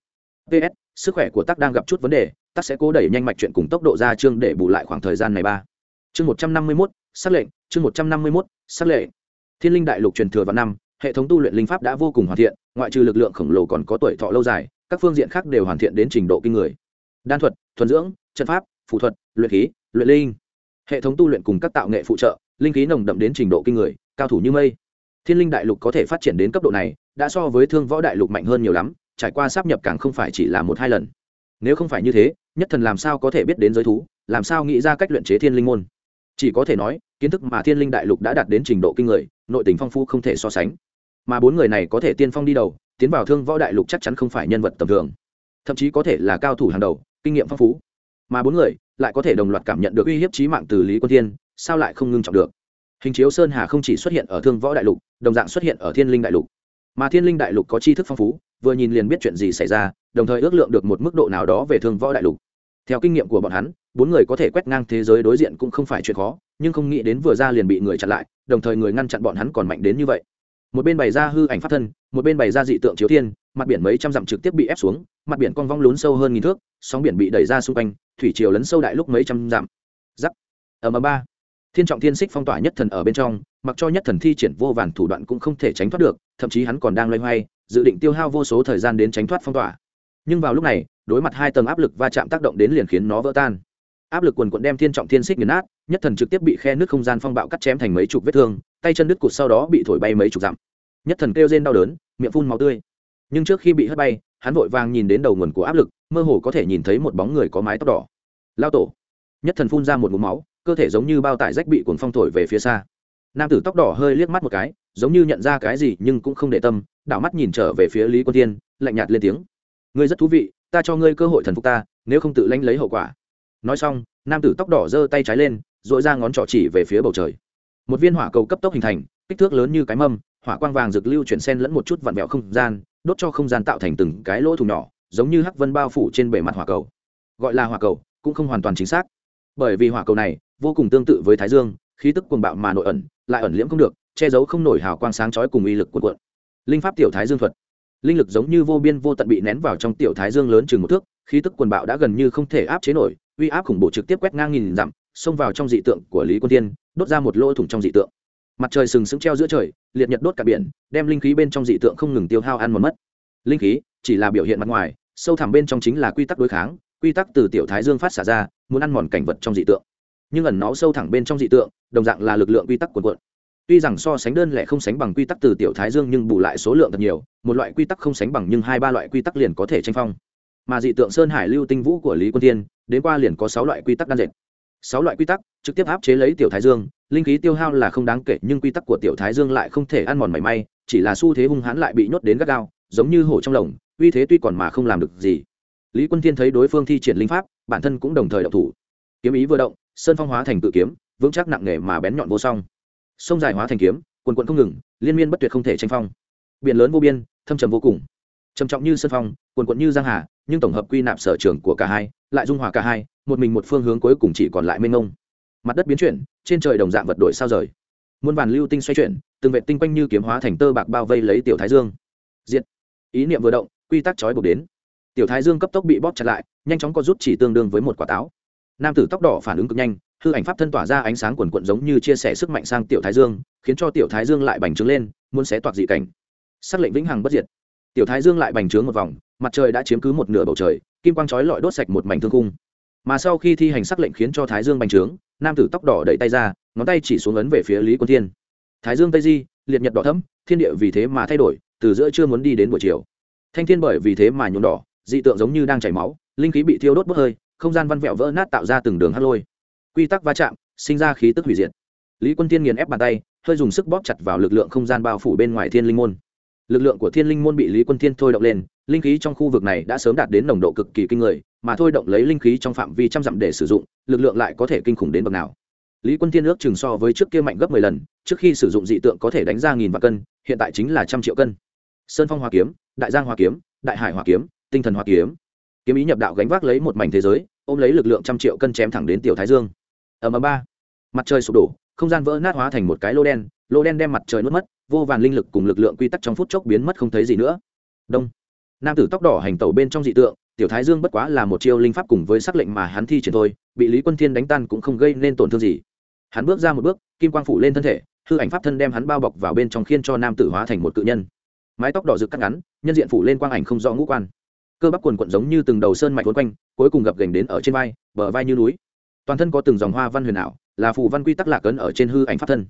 Ps sức khỏe của tác đang gặp chút vấn đề tác sẽ cố đẩy nhanh mạch chuyện cùng tốc độ ra chương để bù lại khoảng thời gian này ba. Chương một trăm năm mươi mốt, xác lệnh, chương một trăm năm mươi mốt, xác lệnh. thiên linh đại lục truyền thừa vào năm, hệ thống tu luyện linh pháp đã vô cùng hoàn thiện, ngoại trừ lực lượng khổng lồ còn có tuổi thọ lâu dài, các phương diện khác đều hoàn thiện đến trình độ kinh người. Đan thuật, thuần dưỡng, trận pháp phụ thuật, luyện khí, luyện linh. Hệ thống tu luyện cùng các tạo nghệ phụ trợ, linh khí nồng đậm đến trình độ kinh người, cao thủ như mây. Thiên linh đại lục có thể phát triển đến cấp độ này, đã so với thương võ đại lục mạnh hơn nhiều lắm trải qua sắp nhập càng không phải chỉ là một hai lần. Nếu không phải như thế, nhất thần làm sao có thể biết đến giới thú, làm sao nghĩ ra cách luyện chế thiên linh môn? Chỉ có thể nói, kiến thức mà thiên linh đại lục đã đạt đến trình độ kinh người, nội tình phong phú không thể so sánh. Mà bốn người này có thể tiên phong đi đầu, tiến vào thương võ đại lục chắc chắn không phải nhân vật tầm thường. Thậm chí có thể là cao thủ hàng đầu, kinh nghiệm phong phú. Mà bốn người lại có thể đồng loạt cảm nhận được uy hiếp trí mạng từ lý quân thiên, sao lại không ngưng trọng được? Hình chiếu sơn hà không chỉ xuất hiện ở thương võ đại lục, đồng dạng xuất hiện ở thiên linh đại lục mà thiên linh đại lục có tri thức phong phú, vừa nhìn liền biết chuyện gì xảy ra, đồng thời ước lượng được một mức độ nào đó về thương võ đại lục. Theo kinh nghiệm của bọn hắn, bốn người có thể quét ngang thế giới đối diện cũng không phải chuyện khó, nhưng không nghĩ đến vừa ra liền bị người chặn lại, đồng thời người ngăn chặn bọn hắn còn mạnh đến như vậy. Một bên bày ra hư ảnh pháp thân, một bên bày ra dị tượng chiếu thiên, mặt biển mấy trăm dặm trực tiếp bị ép xuống, mặt biển con vong lún sâu hơn nghìn thước, sóng biển bị đẩy ra xung quanh, thủy triều lấn sâu đại lúc mấy trăm dặm. Giắc. Ở m ba. Thiên trọng thiên xích phong tỏa nhất thần ở bên trong mặc cho nhất thần thi triển vô vàn thủ đoạn cũng không thể tránh thoát được, thậm chí hắn còn đang loay hoay, dự định tiêu hao vô số thời gian đến tránh thoát phong tỏa. Nhưng vào lúc này, đối mặt hai tầng áp lực va chạm tác động đến liền khiến nó vỡ tan. Áp lực quần quận đem thiên trọng thiên xích nghiền nát, nhất thần trực tiếp bị khe nước không gian phong bạo cắt chém thành mấy chục vết thương, tay chân đứt cụt sau đó bị thổi bay mấy chục dặm. Nhất thần kêu rên đau đớn, miệng phun máu tươi. Nhưng trước khi bị hất bay, hắn vội vàng nhìn đến đầu nguồn của áp lực, mơ hồ có thể nhìn thấy một bóng người có mái tóc đỏ. Lao tổ. Nhất thần phun ra một mũ máu, cơ thể giống như bao tải rách bị cuồng phong thổi về phía xa nam tử tóc đỏ hơi liếc mắt một cái, giống như nhận ra cái gì nhưng cũng không để tâm, đảo mắt nhìn trở về phía lý quân tiên lạnh nhạt lên tiếng. Ngươi rất thú vị, ta cho ngươi cơ hội thần phục ta, nếu không tự lãnh lấy hậu quả. Nói xong, nam tử tóc đỏ giơ tay trái lên dội ra ngón trỏ chỉ về phía bầu trời. Một viên hỏa cầu cấp tốc hình thành, kích thước lớn như cái mâm, hỏa quang vàng rực lưu chuyển sen lẫn một chút vặn vẹo không gian, đốt cho không gian tạo thành từng cái lỗ thủng nhỏ, giống như hắc vân bao phủ trên bề mặt hỏa cầu. Gọi là hỏa cầu, cũng không hoàn toàn chính xác. Bởi vì hỏa cầu này vô cùng tương tự với thái dương, khí tức cuồng bạo mà nội ẩn lại ẩn liễm không được, che giấu không nổi hào quang sáng chói cùng uy lực của cuộn. Linh pháp tiểu thái dương thuật. Linh lực giống như vô biên vô tận bị nén vào trong tiểu thái dương lớn chừng một thước, khí tức quần bạo đã gần như không thể áp chế nổi, uy áp khủng bố trực tiếp quét ngang nghìn dặm, xông vào trong dị tượng của lý quân tiên đốt ra một lỗ thủng trong dị tượng. Mặt trời sừng sững treo giữa trời, liệt nhật đốt cả biển, đem linh khí bên trong dị tượng không ngừng tiêu hao ăn một mất. Linh khí, chỉ là biểu hiện mặt ngoài, sâu thẳm bên trong chính là quy tắc đối kháng, quy tắc từ tiểu thái dương phát xả ra, muốn ăn mòn cảnh vật trong dị tượng. Nhưng ẩn nó sâu thẳng bên trong dị tượng đồng dạng là lực lượng quy tắc quần quận tuy rằng so sánh đơn lẻ không sánh bằng quy tắc từ tiểu thái dương nhưng bù lại số lượng thật nhiều, một loại quy tắc không sánh bằng nhưng hai ba loại quy tắc liền có thể tranh phong. Mà dị tượng sơn hải lưu tinh vũ của lý quân tiên đến qua liền có sáu loại quy tắc đan dệt. Sáu loại quy tắc, trực tiếp áp chế lấy tiểu thái dương, linh khí tiêu hao là không đáng kể nhưng quy tắc của tiểu thái dương lại không thể ăn mòn mảy may, chỉ là xu thế hung hãn lại bị nhốt đến gắt gao, giống như hổ trong lồng, uy thế tuy còn mà không làm được gì. Lý quân thiên thấy đối phương thi triển linh pháp, bản thân cũng đồng thời độc thủ. Kiếm ý vừa động, sơn phong hóa thành tự kiếm vững chắc nặng nề mà bén nhọn vô song. Sông dài hóa thành kiếm, quần quận không ngừng, liên miên bất tuyệt không thể tranh phong. Biển lớn vô biên, thâm trầm vô cùng. Trầm trọng như sơn phong, quần quận như giang hà, nhưng tổng hợp quy nạp sở trường của cả hai, lại dung hòa cả hai, một mình một phương hướng cuối cùng chỉ còn lại mênh mông. Mặt đất biến chuyển, trên trời đồng dạng vật đổi sao rời. Muôn vàn lưu tinh xoay chuyển, từng vệ tinh quanh như kiếm hóa thành tơ bạc bao vây lấy tiểu thái dương. Diệt. Ý niệm vừa động, quy tắc trói buộc đến. Tiểu thái dương cấp tốc bị bóp chặt lại, nhanh chóng có rút chỉ tương đương với một quả táo. Nam tử tóc đỏ phản ứng cực nhanh hư ảnh pháp thân tỏa ra ánh sáng quần quận giống như chia sẻ sức mạnh sang tiểu thái dương, khiến cho tiểu thái dương lại bành trướng lên, muốn xé toạc dị cảnh. Sắc lệnh vĩnh hằng bất diệt. Tiểu thái dương lại bành trướng một vòng, mặt trời đã chiếm cứ một nửa bầu trời, kim quang chói lọi đốt sạch một mảnh thương cung mà sau khi thi hành sắc lệnh khiến cho thái dương bành trướng, nam tử tóc đỏ đẩy tay ra, ngón tay chỉ xuống ấn về phía lý quân thiên. Thái dương tây di, liệt nhật đỏ thấm thiên địa vì thế mà thay đổi, từ giữa chưa muốn đi đến buổi chiều. Thanh thiên bởi vì thế mà nhuộm đỏ, dị tượng giống như đang chảy máu, linh khí bị thiêu đốt bốc hơi, không gian văn vẹo vỡ nát tạo ra từng đường hắt lôi quy tắc va chạm, sinh ra khí tức hủy diệt. Lý quân tiên nghiền ép bàn tay, hơi dùng sức bóp chặt vào lực lượng không gian bao phủ bên ngoài thiên linh môn. Lực lượng của thiên linh môn bị lý quân thiên thôi động lên, linh khí trong khu vực này đã sớm đạt đến nồng độ cực kỳ kinh người, mà thôi động lấy linh khí trong phạm vi trăm dặm để sử dụng, lực lượng lại có thể kinh khủng đến bậc nào. Lý quân thiên ước chừng so với trước kia mạnh gấp mười lần, trước khi sử dụng dị tượng có thể đánh ra nghìn vạn cân, hiện tại chính là trăm triệu cân. Sơn phong hoa kiếm, đại giang hoa kiếm, đại hải hoa kiếm, tinh thần hoa kiếm. Kiếm ý nhập đạo gánh vác lấy một mảnh thế giới, ôm lấy lực lượng trăm triệu cân chém thẳng đến tiểu thái dương ở ầm ba. Mặt trời sụp đổ, không gian vỡ nát hóa thành một cái lô đen lô đen đem mặt trời nuốt mất, vô vàn linh lực cùng lực lượng quy tắc trong phút chốc biến mất không thấy gì nữa. Đông. Nam tử tóc đỏ hành tẩu bên trong dị tượng, tiểu thái dương bất quá là một chiêu linh pháp cùng với sắc lệnh mà hắn thi triển thôi, bị lý quân thiên đánh tan cũng không gây nên tổn thương gì. Hắn bước ra một bước, kim quang phủ lên thân thể, hư ảnh pháp thân đem hắn bao bọc vào bên trong khiên cho nam tử hóa thành một cự nhân. Mái tóc đỏ rực cắt ngắn, nhân diện phủ lên quang ảnh không rõ ngũ quan. Cơ bắp quần quận giống như từng đầu sơn mạch quấn quanh, cuối cùng gập gành đến ở trên vai, bờ vai như núi toàn thân có từng dòng hoa văn huyền ảo, là phù văn quy tắc lạc ấn ở trên hư ảnh pháp thân.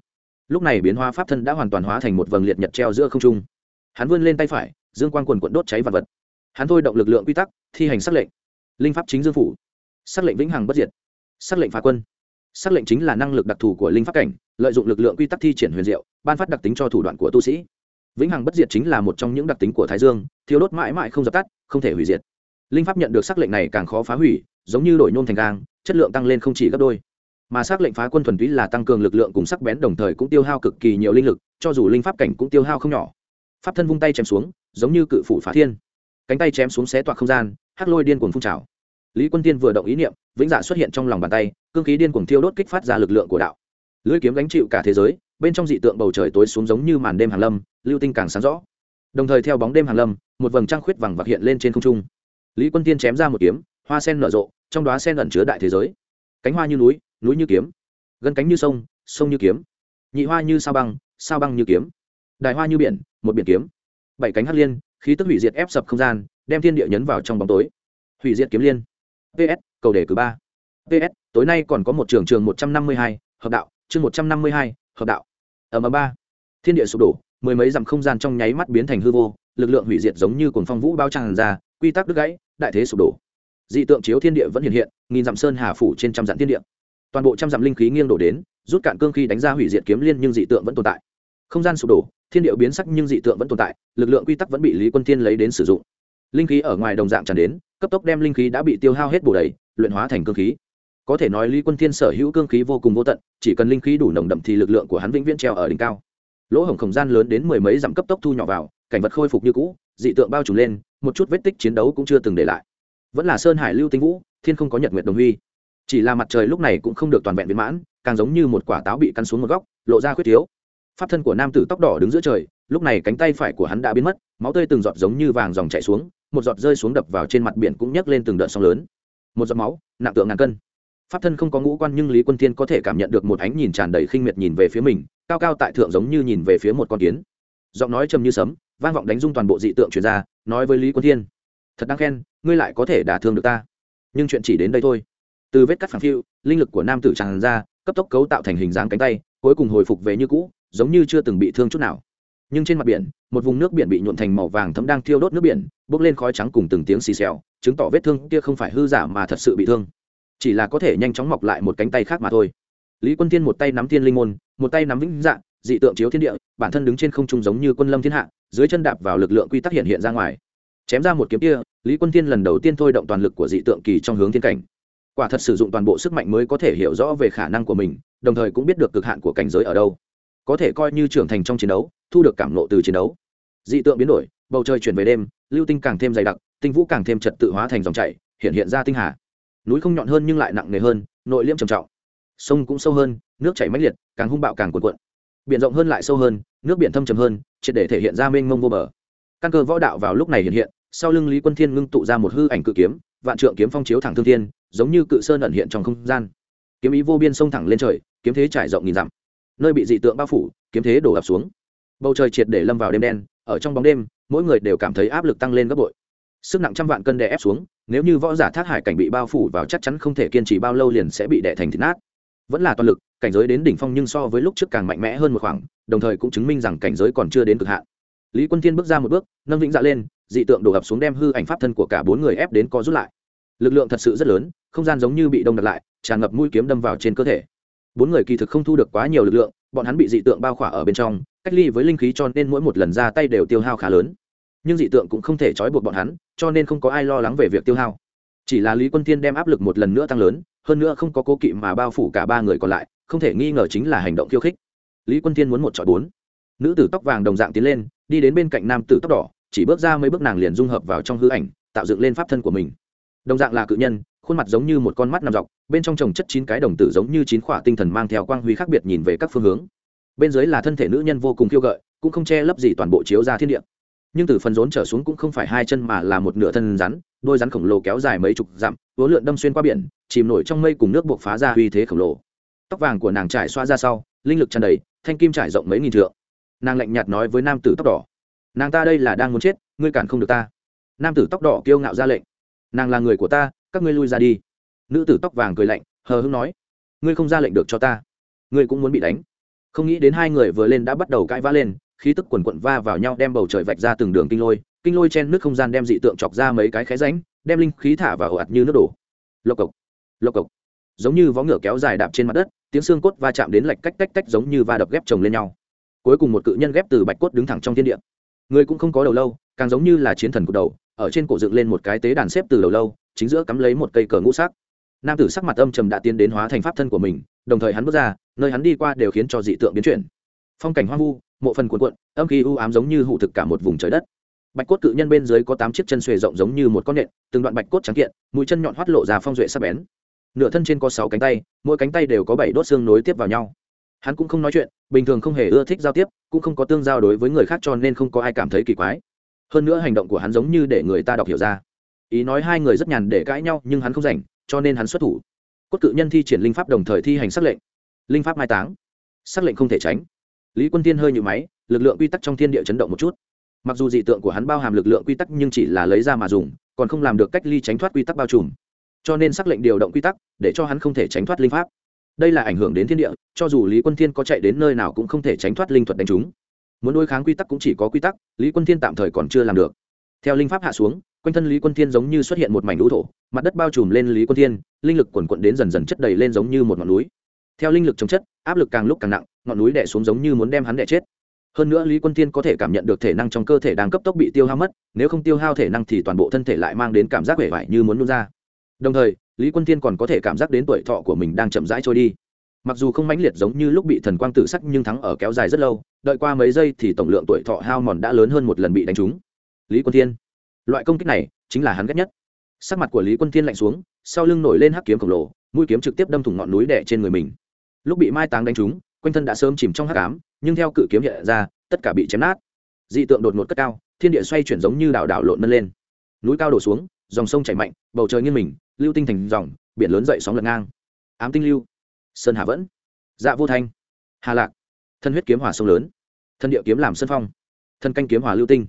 Lúc này biến hoa pháp thân đã hoàn toàn hóa thành một vầng liệt nhật treo giữa không trung. Hắn vươn lên tay phải, dương quang quần quận đốt cháy vật vật. Hắn thôi động lực lượng quy tắc, thi hành sắc lệnh. Linh pháp chính dương phủ. Xác lệnh vĩnh hằng bất diệt. Xác lệnh phá quân. Xác lệnh chính là năng lực đặc thù của linh pháp cảnh, lợi dụng lực lượng quy tắc thi triển huyền diệu, ban phát đặc tính cho thủ đoạn của tu sĩ. Vĩnh hằng bất diệt chính là một trong những đặc tính của thái dương thiếu đốt mãi mãi không dập tắt, không thể hủy diệt. Linh pháp nhận được xác lệnh này càng khó phá hủy giống như đổi nhôm thành gang, chất lượng tăng lên không chỉ gấp đôi. Mà sắc lệnh phá quân thuần túy là tăng cường lực lượng cùng sắc bén đồng thời cũng tiêu hao cực kỳ nhiều linh lực, cho dù linh pháp cảnh cũng tiêu hao không nhỏ. Pháp thân vung tay chém xuống, giống như cự phủ phá thiên. Cánh tay chém xuống xé toạc không gian, hắc lôi điên cuồng phun trào. Lý quân tiên vừa động ý niệm, vĩnh dạ xuất hiện trong lòng bàn tay, cương khí điên cuồng thiêu đốt kích phát ra lực lượng của đạo. Lưỡi kiếm gánh chịu cả thế giới, bên trong dị tượng bầu trời tối xuống giống như màn đêm hàng lâm, lưu tinh càng sáng rõ. Đồng thời theo bóng đêm hàng lâm, một vầng trăng khuyết vàng vạc hiện lên trên không trung. Lý quân tiên chém ra một kiếm hoa sen nở rộ, trong đó sen ẩn chứa đại thế giới. Cánh hoa như núi núi như kiếm. Gân cánh như sông sông như kiếm. Nhị hoa như sao băng sao băng như kiếm. Đại hoa như biển, một biển kiếm. Bảy cánh hắc liên, khí tức hủy diệt ép sập không gian, đem thiên địa nhấn vào trong bóng tối. Hủy diệt kiếm liên. Ps cầu đề cử ba. Ps tối nay còn có một trường trường một trăm năm mươi hai, hợp đạo, chương một trăm năm mươi hai, hợp đạo. Ầm m ba. Thiên địa sụp đổ, mười mấy dặm không gian trong nháy mắt biến thành hư vô, lực lượng hủy diệt giống như cuồng phong vũ bao tràn ra, quy tắc đứt gãy, đại thế sụp đổ dị tượng chiếu thiên địa vẫn hiện hiện, nghìn dặm sơn hà phủ trên trăm dặm thiên địa. Toàn bộ trăm dặm linh khí nghiêng đổ đến, rút cạn cương khí đánh ra hủy diệt kiếm liên nhưng dị tượng vẫn tồn tại. Không gian sụp đổ, thiên địa biến sắc nhưng dị tượng vẫn tồn tại, lực lượng quy tắc vẫn bị lý quân Thiên lấy đến sử dụng. Linh khí ở ngoài đồng dạng tràn đến, cấp tốc đem linh khí đã bị tiêu hao hết bổ đầy, luyện hóa thành cương khí. Có thể nói lý quân thiên sở hữu cương khí vô cùng vô tận, chỉ cần linh khí đủ nồng đậm thì lực lượng của hắn vĩnh viễn treo ở đỉnh cao. Lỗ hổng không gian lớn đến mười mấy dặm cấp tốc thu nhỏ vào, cảnh vật khôi phục như cũ, dị tượng bao trùm lên, một chút vết tích chiến đấu cũng chưa từng để lại vẫn là sơn hải lưu tinh vũ, thiên không có nhật nguyệt đồng huy. Chỉ là mặt trời lúc này cũng không được toàn vẹn viên mãn, càng giống như một quả táo bị căn xuống một góc, lộ ra khuyết thiếu. Pháp thân của nam tử tóc đỏ đứng giữa trời, lúc này cánh tay phải của hắn đã biến mất, máu tươi từng giọt giống như vàng dòng chảy xuống, một giọt rơi xuống đập vào trên mặt biển cũng nhấc lên từng đợt sóng lớn. Một giọt máu, nặng tượng ngàn cân. Pháp thân không có ngũ quan nhưng lý quân thiên có thể cảm nhận được một ánh nhìn tràn đầy khinh miệt nhìn về phía mình, cao cao tại thượng giống như nhìn về phía một con kiến. Giọng nói trầm như sấm, vang vọng đánh rung toàn bộ dị tượng truyền ra, nói với lý quân thiên, thật đáng khen ngươi lại có thể đả thương được ta. Nhưng chuyện chỉ đến đây thôi. Từ vết cắt phản phiu, linh lực của nam tử tràn ra, cấp tốc cấu tạo thành hình dáng cánh tay, cuối cùng hồi phục về như cũ, giống như chưa từng bị thương chút nào. Nhưng trên mặt biển, một vùng nước biển bị nhuộn thành màu vàng thấm đang thiêu đốt nước biển, bốc lên khói trắng cùng từng tiếng xì xèo, chứng tỏ vết thương kia không phải hư giả mà thật sự bị thương. Chỉ là có thể nhanh chóng mọc lại một cánh tay khác mà thôi. Lý quân thiên một tay nắm thiên linh môn, một tay nắm vĩnh dạng dị tượng chiếu thiên địa, bản thân đứng trên không trung giống như quân lâm thiên hạ, dưới chân đạp vào lực lượng quy tắc hiện hiện ra ngoài. Chém ra một kiếm kia lý quân thiên lần đầu tiên thôi động toàn lực của dị tượng kỳ trong hướng thiên cảnh. Quả thật sử dụng toàn bộ sức mạnh mới có thể hiểu rõ về khả năng của mình, đồng thời cũng biết được cực hạn của cảnh giới ở đâu. Có thể coi như trưởng thành trong chiến đấu, thu được cảm nộ từ chiến đấu. Dị tượng biến đổi, bầu trời chuyển về đêm, lưu tinh càng thêm dày đặc, tinh vũ càng thêm trật tự hóa thành dòng chảy, hiện hiện ra tinh hà. Núi không nhọn hơn nhưng lại nặng nề hơn, nội liêm trầm trọng. Sông cũng sâu hơn, nước chảy mãnh liệt, càng hung bạo càng cuộn cuộn. Biển rộng hơn lại sâu hơn, nước biển thâm trầm hơn, triệt để thể hiện ra mênh mông vô bờ. Căn cơ võ đạo vào lúc này hiện hiện sau lưng lý quân thiên ngưng tụ ra một hư ảnh cự kiếm, vạn trượng kiếm phong chiếu thẳng thương thiên, giống như cự sơn ẩn hiện trong không gian. Kiếm ý vô biên sông thẳng lên trời, kiếm thế trải rộng nghìn dặm. Nơi bị dị tượng bao phủ, kiếm thế đổ ập xuống. Bầu trời triệt để lâm vào đêm đen, ở trong bóng đêm, mỗi người đều cảm thấy áp lực tăng lên gấp bội. Sức nặng trăm vạn cân đè ép xuống, nếu như võ giả thác hải cảnh bị bao phủ vào chắc chắn không thể kiên trì bao lâu liền sẽ bị đè thành thịt nát. Vẫn là toàn lực, cảnh giới đến đỉnh phong nhưng so với lúc trước càng mạnh mẽ hơn một khoảng, đồng thời cũng chứng minh rằng cảnh giới còn chưa đến cực hạn. Lý quân thiên bước ra một bước, nâng vĩnh dạ lên dị tượng đổ ập xuống đem hư ảnh pháp thân của cả bốn người ép đến co rút lại. Lực lượng thật sự rất lớn, không gian giống như bị đông đặt lại, tràn ngập mũi kiếm đâm vào trên cơ thể. Bốn người kỳ thực không thu được quá nhiều lực lượng, bọn hắn bị dị tượng bao khỏa ở bên trong, cách ly với linh khí cho nên mỗi một lần ra tay đều tiêu hao khá lớn. Nhưng dị tượng cũng không thể trói buộc bọn hắn, cho nên không có ai lo lắng về việc tiêu hao. Chỉ là lý quân tiên đem áp lực một lần nữa tăng lớn, hơn nữa không có cố kỵ mà bao phủ cả ba người còn lại, không thể nghi ngờ chính là hành động khiêu khích. Lý quân tiên muốn một chọi bốn. Nữ tử tóc vàng đồng dạng tiến lên, đi đến bên cạnh nam tử tóc đỏ chỉ bước ra mấy bước nàng liền dung hợp vào trong hư ảnh, tạo dựng lên pháp thân của mình. Đồng dạng là cự nhân, khuôn mặt giống như một con mắt nằm dọc, bên trong trồng chất chín cái đồng tử giống như chín khỏa tinh thần mang theo quang huy khác biệt nhìn về các phương hướng. Bên dưới là thân thể nữ nhân vô cùng khiêu gợi, cũng không che lấp gì toàn bộ chiếu ra thiên địa. Nhưng từ phần rốn trở xuống cũng không phải hai chân mà là một nửa thân rắn, đôi rắn khổng lồ kéo dài mấy chục dặm vố lượn đâm xuyên qua biển, chìm nổi trong mây cùng nước buộc phá ra uy thế khổng lồ. Tóc vàng của nàng trải xoa ra sau, linh lực tràn đầy, thanh kim trải rộng mấy nghìn trượng. Nàng lạnh nhạt nói với nam tử tóc đỏ nàng ta đây là đang muốn chết, ngươi cản không được ta. Nam tử tóc đỏ kiêu ngạo ra lệnh. Nàng là người của ta, các ngươi lui ra đi. Nữ tử tóc vàng cười lạnh, hờ hưng nói. Ngươi không ra lệnh được cho ta. Ngươi cũng muốn bị đánh. Không nghĩ đến hai người vừa lên đã bắt đầu cãi vã lên, khí tức quần quận va vào nhau đem bầu trời vạch ra từng đường kinh lôi kinh lôi chen nước không gian đem dị tượng chọc ra mấy cái khé ránh đem linh khí thả vào ồ ạt như nước đổ. Lộc cộc lộc cộc. Giống như vó ngựa kéo dài đạp trên mặt đất, tiếng xương cốt va chạm đến lạch cách cách cách giống như va đập ghép chồng lên nhau. Cuối cùng một cự nhân ghép từ bạch cốt đứng thẳng trong thiên địa người cũng không có đầu lâu, càng giống như là chiến thần của đầu, ở trên cổ dựng lên một cái tế đàn xếp từ đầu lâu, chính giữa cắm lấy một cây cờ ngũ sắc. Nam tử sắc mặt âm trầm đã tiến đến hóa thành pháp thân của mình, đồng thời hắn bước ra, nơi hắn đi qua đều khiến cho dị tượng biến chuyển. Phong cảnh hoang vu, mộ phần cuộn cuộn, âm khí u ám giống như hụ thực cả một vùng trời đất. Bạch cốt cự nhân bên dưới có tám chiếc chân xuề rộng giống như một con nện, từng đoạn bạch cốt trắng kiện, mũi chân nhọn hoắt lộ ra phong duệ sắc bén. Nửa thân trên có sáu cánh tay, mỗi cánh tay đều có bảy đốt xương nối tiếp vào nhau hắn cũng không nói chuyện, bình thường không hề ưa thích giao tiếp, cũng không có tương giao đối với người khác cho nên không có ai cảm thấy kỳ quái. Hơn nữa hành động của hắn giống như để người ta đọc hiểu ra. Ý nói hai người rất nhàn để cãi nhau, nhưng hắn không rảnh, cho nên hắn xuất thủ. Cốt cự nhân thi triển linh pháp đồng thời thi hành sắc lệnh. Linh pháp mai táng. Sắc lệnh không thể tránh. Lý quân tiên hơi nhự máy, lực lượng quy tắc trong thiên địa chấn động một chút. Mặc dù dị tượng của hắn bao hàm lực lượng quy tắc nhưng chỉ là lấy ra mà dùng, còn không làm được cách ly tránh thoát quy tắc bao trùm. Cho nên sắc lệnh điều động quy tắc, để cho hắn không thể tránh thoát linh pháp đây là ảnh hưởng đến thiên địa, cho dù lý quân thiên có chạy đến nơi nào cũng không thể tránh thoát linh thuật đánh chúng. Muốn đối kháng quy tắc cũng chỉ có quy tắc, lý quân thiên tạm thời còn chưa làm được. Theo linh pháp hạ xuống, quanh thân lý quân thiên giống như xuất hiện một mảnh lũ thổ, mặt đất bao trùm lên lý quân thiên, linh lực quần quận đến dần dần chất đầy lên giống như một ngọn núi. Theo linh lực chống chất, áp lực càng lúc càng nặng, ngọn núi đè xuống giống như muốn đem hắn đè chết. Hơn nữa lý quân thiên có thể cảm nhận được thể năng trong cơ thể đang cấp tốc bị tiêu hao mất, nếu không tiêu hao thể năng thì toàn bộ thân thể lại mang đến cảm giác vẻ vải như muốn nôn ra. Đồng thời lý quân thiên còn có thể cảm giác đến tuổi thọ của mình đang chậm rãi trôi đi. Mặc dù không mãnh liệt giống như lúc bị thần quang tử sắc nhưng thắng ở kéo dài rất lâu, đợi qua mấy giây thì tổng lượng tuổi thọ hao mòn đã lớn hơn một lần bị đánh trúng. Lý quân thiên, loại công kích này chính là hắn ghét nhất. Sắc mặt của lý quân thiên lạnh xuống, sau lưng nổi lên hắc kiếm khổng lồ, mũi kiếm trực tiếp đâm thủng ngọn núi đẻ trên người mình. Lúc bị mai táng đánh trúng, quanh thân đã sớm chìm trong hắc ám, nhưng theo cự kiếm hiện ra, tất cả bị chém nát. Dị tượng đột ngột cất cao, thiên địa xoay chuyển giống như đảo đảo lộn nâng lên. Núi cao đổ xuống, dòng sông chảy mạnh, bầu trời nghiêng mình lưu tinh thành dòng, biển lớn dậy sóng lật ngang. Ám tinh lưu. Sơn hà vẫn. Dạ vô thanh. Hà lạc. Thân huyết kiếm hỏa sông lớn. Thân địa kiếm làm sân phong. Thân canh kiếm hỏa lưu tinh.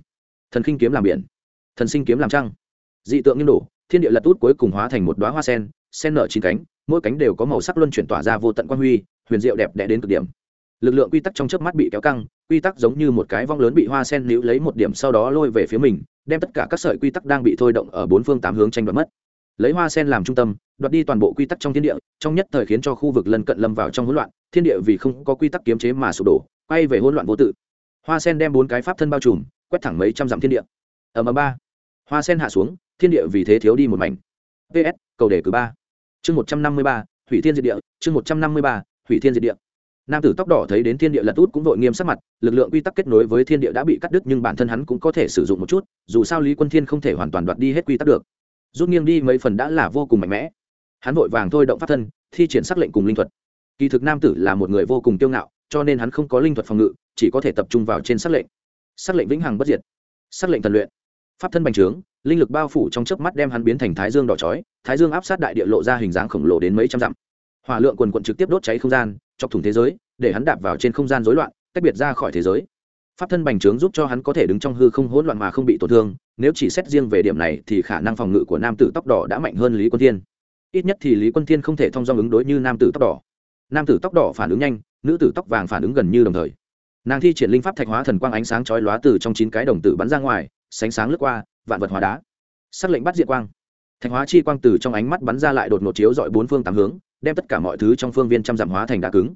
Thần khinh kiếm làm biển. Thần sinh kiếm làm trăng. Dị tượng như nổ thiên địa lật út cuối cùng hóa thành một đoá hoa sen sen nở chín cánh, mỗi cánh đều có màu sắc luân chuyển tỏa ra vô tận quan huy, huyền diệu đẹp đẽ đến cực điểm. Lực lượng quy tắc trong chớp mắt bị kéo căng, quy tắc giống như một cái vong lớn bị hoa sen níu lấy một điểm sau đó lôi về phía mình, đem tất cả các sợi quy tắc đang bị thôi động ở bốn phương tám hướng tranh đoạt mất lấy hoa sen làm trung tâm, đoạt đi toàn bộ quy tắc trong thiên địa, trong nhất thời khiến cho khu vực lân cận lâm vào trong hỗn loạn, thiên địa vì không có quy tắc kiếm chế mà sụp đổ, quay về hỗn loạn vô tự. Hoa sen đem bốn cái pháp thân bao trùm, quét thẳng mấy trăm dặm thiên địa. Ở ầm ba. Hoa sen hạ xuống, thiên địa vì thế thiếu đi một mảnh. Ps cầu đề cử ba. Chương một trăm năm mươi ba, hủy thiên diệt địa, chương một trăm năm mươi ba, hủy thiên diệt địa. Nam tử tóc đỏ thấy đến thiên địa lật út cũng vội nghiêm sắc mặt, lực lượng quy tắc kết nối với thiên địa đã bị cắt đứt nhưng bản thân hắn cũng có thể sử dụng một chút, dù sao lý quân thiên không thể hoàn toàn đoạt đi hết quy tắc được rút nghiêng đi mấy phần đã là vô cùng mạnh mẽ. Hắn vội vàng thôi động pháp thân, thi triển sắc lệnh cùng linh thuật. Kỳ thực nam tử là một người vô cùng kiêu ngạo, cho nên hắn không có linh thuật phòng ngự, chỉ có thể tập trung vào trên sắc lệnh. Sắc lệnh vĩnh hằng bất diệt. Sắc lệnh thần luyện. Pháp thân bành trướng, linh lực bao phủ trong chớp mắt đem hắn biến thành thái dương đỏ chói, thái dương áp sát đại địa lộ ra hình dáng khổng lồ đến mấy trăm dặm. Hỏa lượng quần quận trực tiếp đốt cháy không gian, chọc thủng thế giới, để hắn đạp vào trên không gian rối loạn tách biệt ra khỏi thế giới pháp thân bành trướng giúp cho hắn có thể đứng trong hư không hỗn loạn mà không bị tổn thương, nếu chỉ xét riêng về điểm này thì khả năng phòng ngự của nam tử tóc đỏ đã mạnh hơn lý quân thiên. Ít nhất thì lý quân thiên không thể thông do ứng đối như nam tử tóc đỏ. Nam tử tóc đỏ phản ứng nhanh, nữ tử tóc vàng phản ứng gần như đồng thời. Nàng thi triển linh pháp thạch hóa thần quang ánh sáng chói lóa từ trong chín cái đồng tử bắn ra ngoài, sánh sáng lướt qua, vạn vật hóa đá. Sắc lệnh bắt diện quang. Thạch hóa chi quang từ trong ánh mắt bắn ra lại đột ngột chiếu dọi bốn phương tám hướng, đem tất cả mọi thứ trong phương viên trăm dặm hóa thành đá cứng.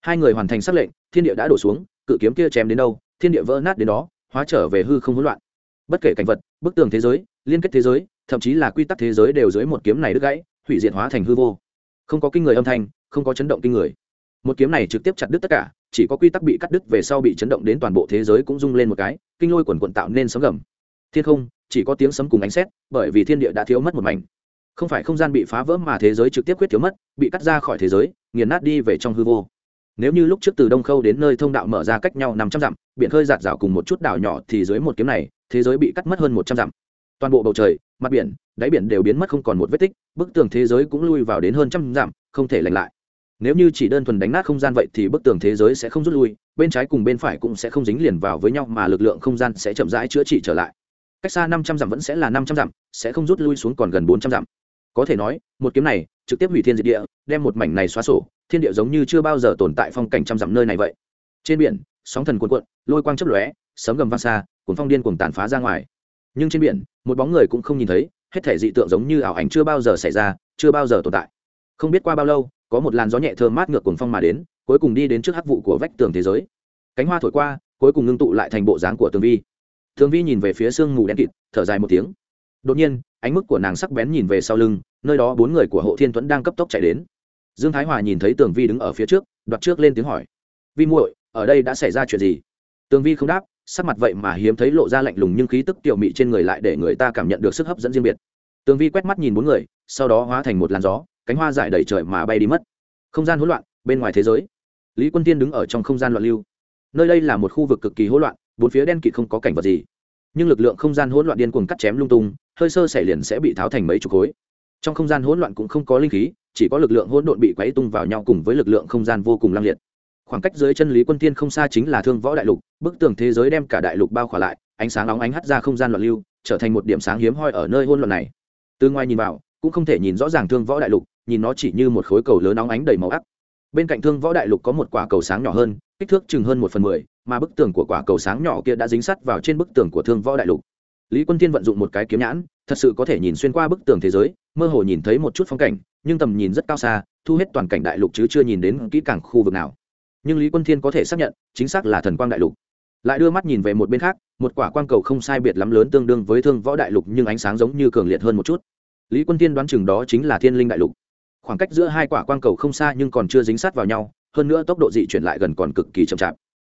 Hai người hoàn thành sắc lệnh, thiên địa đã đổ xuống, cự kiếm kia chém đến đâu thiên địa vỡ nát đến đó, hóa trở về hư không hỗn loạn. Bất kể cảnh vật, bức tường thế giới, liên kết thế giới, thậm chí là quy tắc thế giới đều dưới một kiếm này đứt gãy, hủy diệt hóa thành hư vô. Không có kinh người âm thanh, không có chấn động kinh người. Một kiếm này trực tiếp chặt đứt tất cả, chỉ có quy tắc bị cắt đứt về sau bị chấn động đến toàn bộ thế giới cũng rung lên một cái, kinh lôi quần quận tạo nên sấm gầm. Thiên không, chỉ có tiếng sấm cùng ánh xét bởi vì thiên địa đã thiếu mất một mảnh. Không phải không gian bị phá vỡ mà thế giới trực tiếp quyết thiếu mất, bị cắt ra khỏi thế giới, nghiền nát đi về trong hư vô nếu như lúc trước từ đông khâu đến nơi thông đạo mở ra cách nhau năm trăm dặm, biển khơi giạt rào cùng một chút đảo nhỏ thì dưới một kiếm này, thế giới bị cắt mất hơn một trăm dặm. Toàn bộ bầu trời, mặt biển, đáy biển đều biến mất không còn một vết tích, bức tường thế giới cũng lui vào đến hơn trăm dặm, không thể lành lại. Nếu như chỉ đơn thuần đánh nát không gian vậy thì bức tường thế giới sẽ không rút lui, bên trái cùng bên phải cũng sẽ không dính liền vào với nhau mà lực lượng không gian sẽ chậm rãi chữa trị trở lại. Cách xa năm trăm dặm vẫn sẽ là năm trăm dặm, sẽ không rút lui xuống còn gần bốn trăm dặm. Có thể nói, một kiếm này trực tiếp hủy thiên diệt địa, đem một mảnh này xóa sổ thiên địa giống như chưa bao giờ tồn tại phong cảnh trăm dặm nơi này vậy. Trên biển, sóng thần cuộn cuộn, lôi quang chấp lóe, sấm gầm vang xa, cuốn phong điên cuồng tàn phá ra ngoài. Nhưng trên biển, một bóng người cũng không nhìn thấy, hết thể dị tượng giống như ảo ảnh chưa bao giờ xảy ra, chưa bao giờ tồn tại. Không biết qua bao lâu, có một làn gió nhẹ thơm mát ngược cuồng phong mà đến, cuối cùng đi đến trước hắc vụ của vách tường thế giới. Cánh hoa thổi qua, cuối cùng ngưng tụ lại thành bộ dáng của tường vi. Tường vi nhìn về phía sương mù đen kịt, thở dài một tiếng. Đột nhiên, ánh mức của nàng sắc bén nhìn về sau lưng, nơi đó bốn người của hộ thiên tuấn đang cấp tốc chạy đến dương thái hòa nhìn thấy tường vi đứng ở phía trước, đoạt trước lên tiếng hỏi. Vi muội, ở đây đã xảy ra chuyện gì? Tường vi không đáp, sắc mặt vậy mà hiếm thấy lộ ra lạnh lùng nhưng khí tức tiểu mị trên người lại để người ta cảm nhận được sức hấp dẫn riêng biệt. Tường vi quét mắt nhìn bốn người, sau đó hóa thành một làn gió, cánh hoa dại đầy trời mà bay đi mất. Không gian hỗn loạn, bên ngoài thế giới. Lý quân tiên đứng ở trong không gian loạn lưu. Nơi đây là một khu vực cực kỳ hỗn loạn, bốn phía đen kịt không có cảnh vật gì. Nhưng lực lượng không gian hỗn loạn điên cuồng cắt chém lung tung, hơi sơ xảy liền sẽ bị tháo thành mấy chục khối. Trong không gian hỗn loạn cũng không có linh khí chỉ có lực lượng hỗn độn bị quấy tung vào nhau cùng với lực lượng không gian vô cùng lăng liệt. Khoảng cách dưới chân lý quân Thiên không xa chính là thương võ đại lục, bức tường thế giới đem cả đại lục bao khỏa lại, ánh sáng nóng ánh hắt ra không gian loạn lưu, trở thành một điểm sáng hiếm hoi ở nơi hỗn loạn này. Từ ngoài nhìn vào, cũng không thể nhìn rõ ràng thương võ đại lục, nhìn nó chỉ như một khối cầu lớn nóng ánh đầy màu ác bên cạnh thương võ đại lục có một quả cầu sáng nhỏ hơn, kích thước chừng hơn một phần mười, mà bức tường của quả cầu sáng nhỏ kia đã dính sắt vào trên bức tường của thương võ đại lục. Lý quân thiên vận dụng một cái kiếm nhãn, thật sự có thể nhìn xuyên qua bức tường thế giới, mơ hồ nhìn thấy một chút phong cảnh nhưng tầm nhìn rất cao xa, thu hết toàn cảnh đại lục chứ chưa nhìn đến kỹ càng khu vực nào. Nhưng lý quân thiên có thể xác nhận, chính xác là thần quang đại lục. Lại đưa mắt nhìn về một bên khác, một quả quang cầu không sai biệt lắm lớn tương đương với thương võ đại lục nhưng ánh sáng giống như cường liệt hơn một chút. Lý quân thiên đoán chừng đó chính là thiên linh đại lục. Khoảng cách giữa hai quả quang cầu không xa nhưng còn chưa dính sát vào nhau, hơn nữa tốc độ dị chuyển lại gần còn cực kỳ chậm chạp.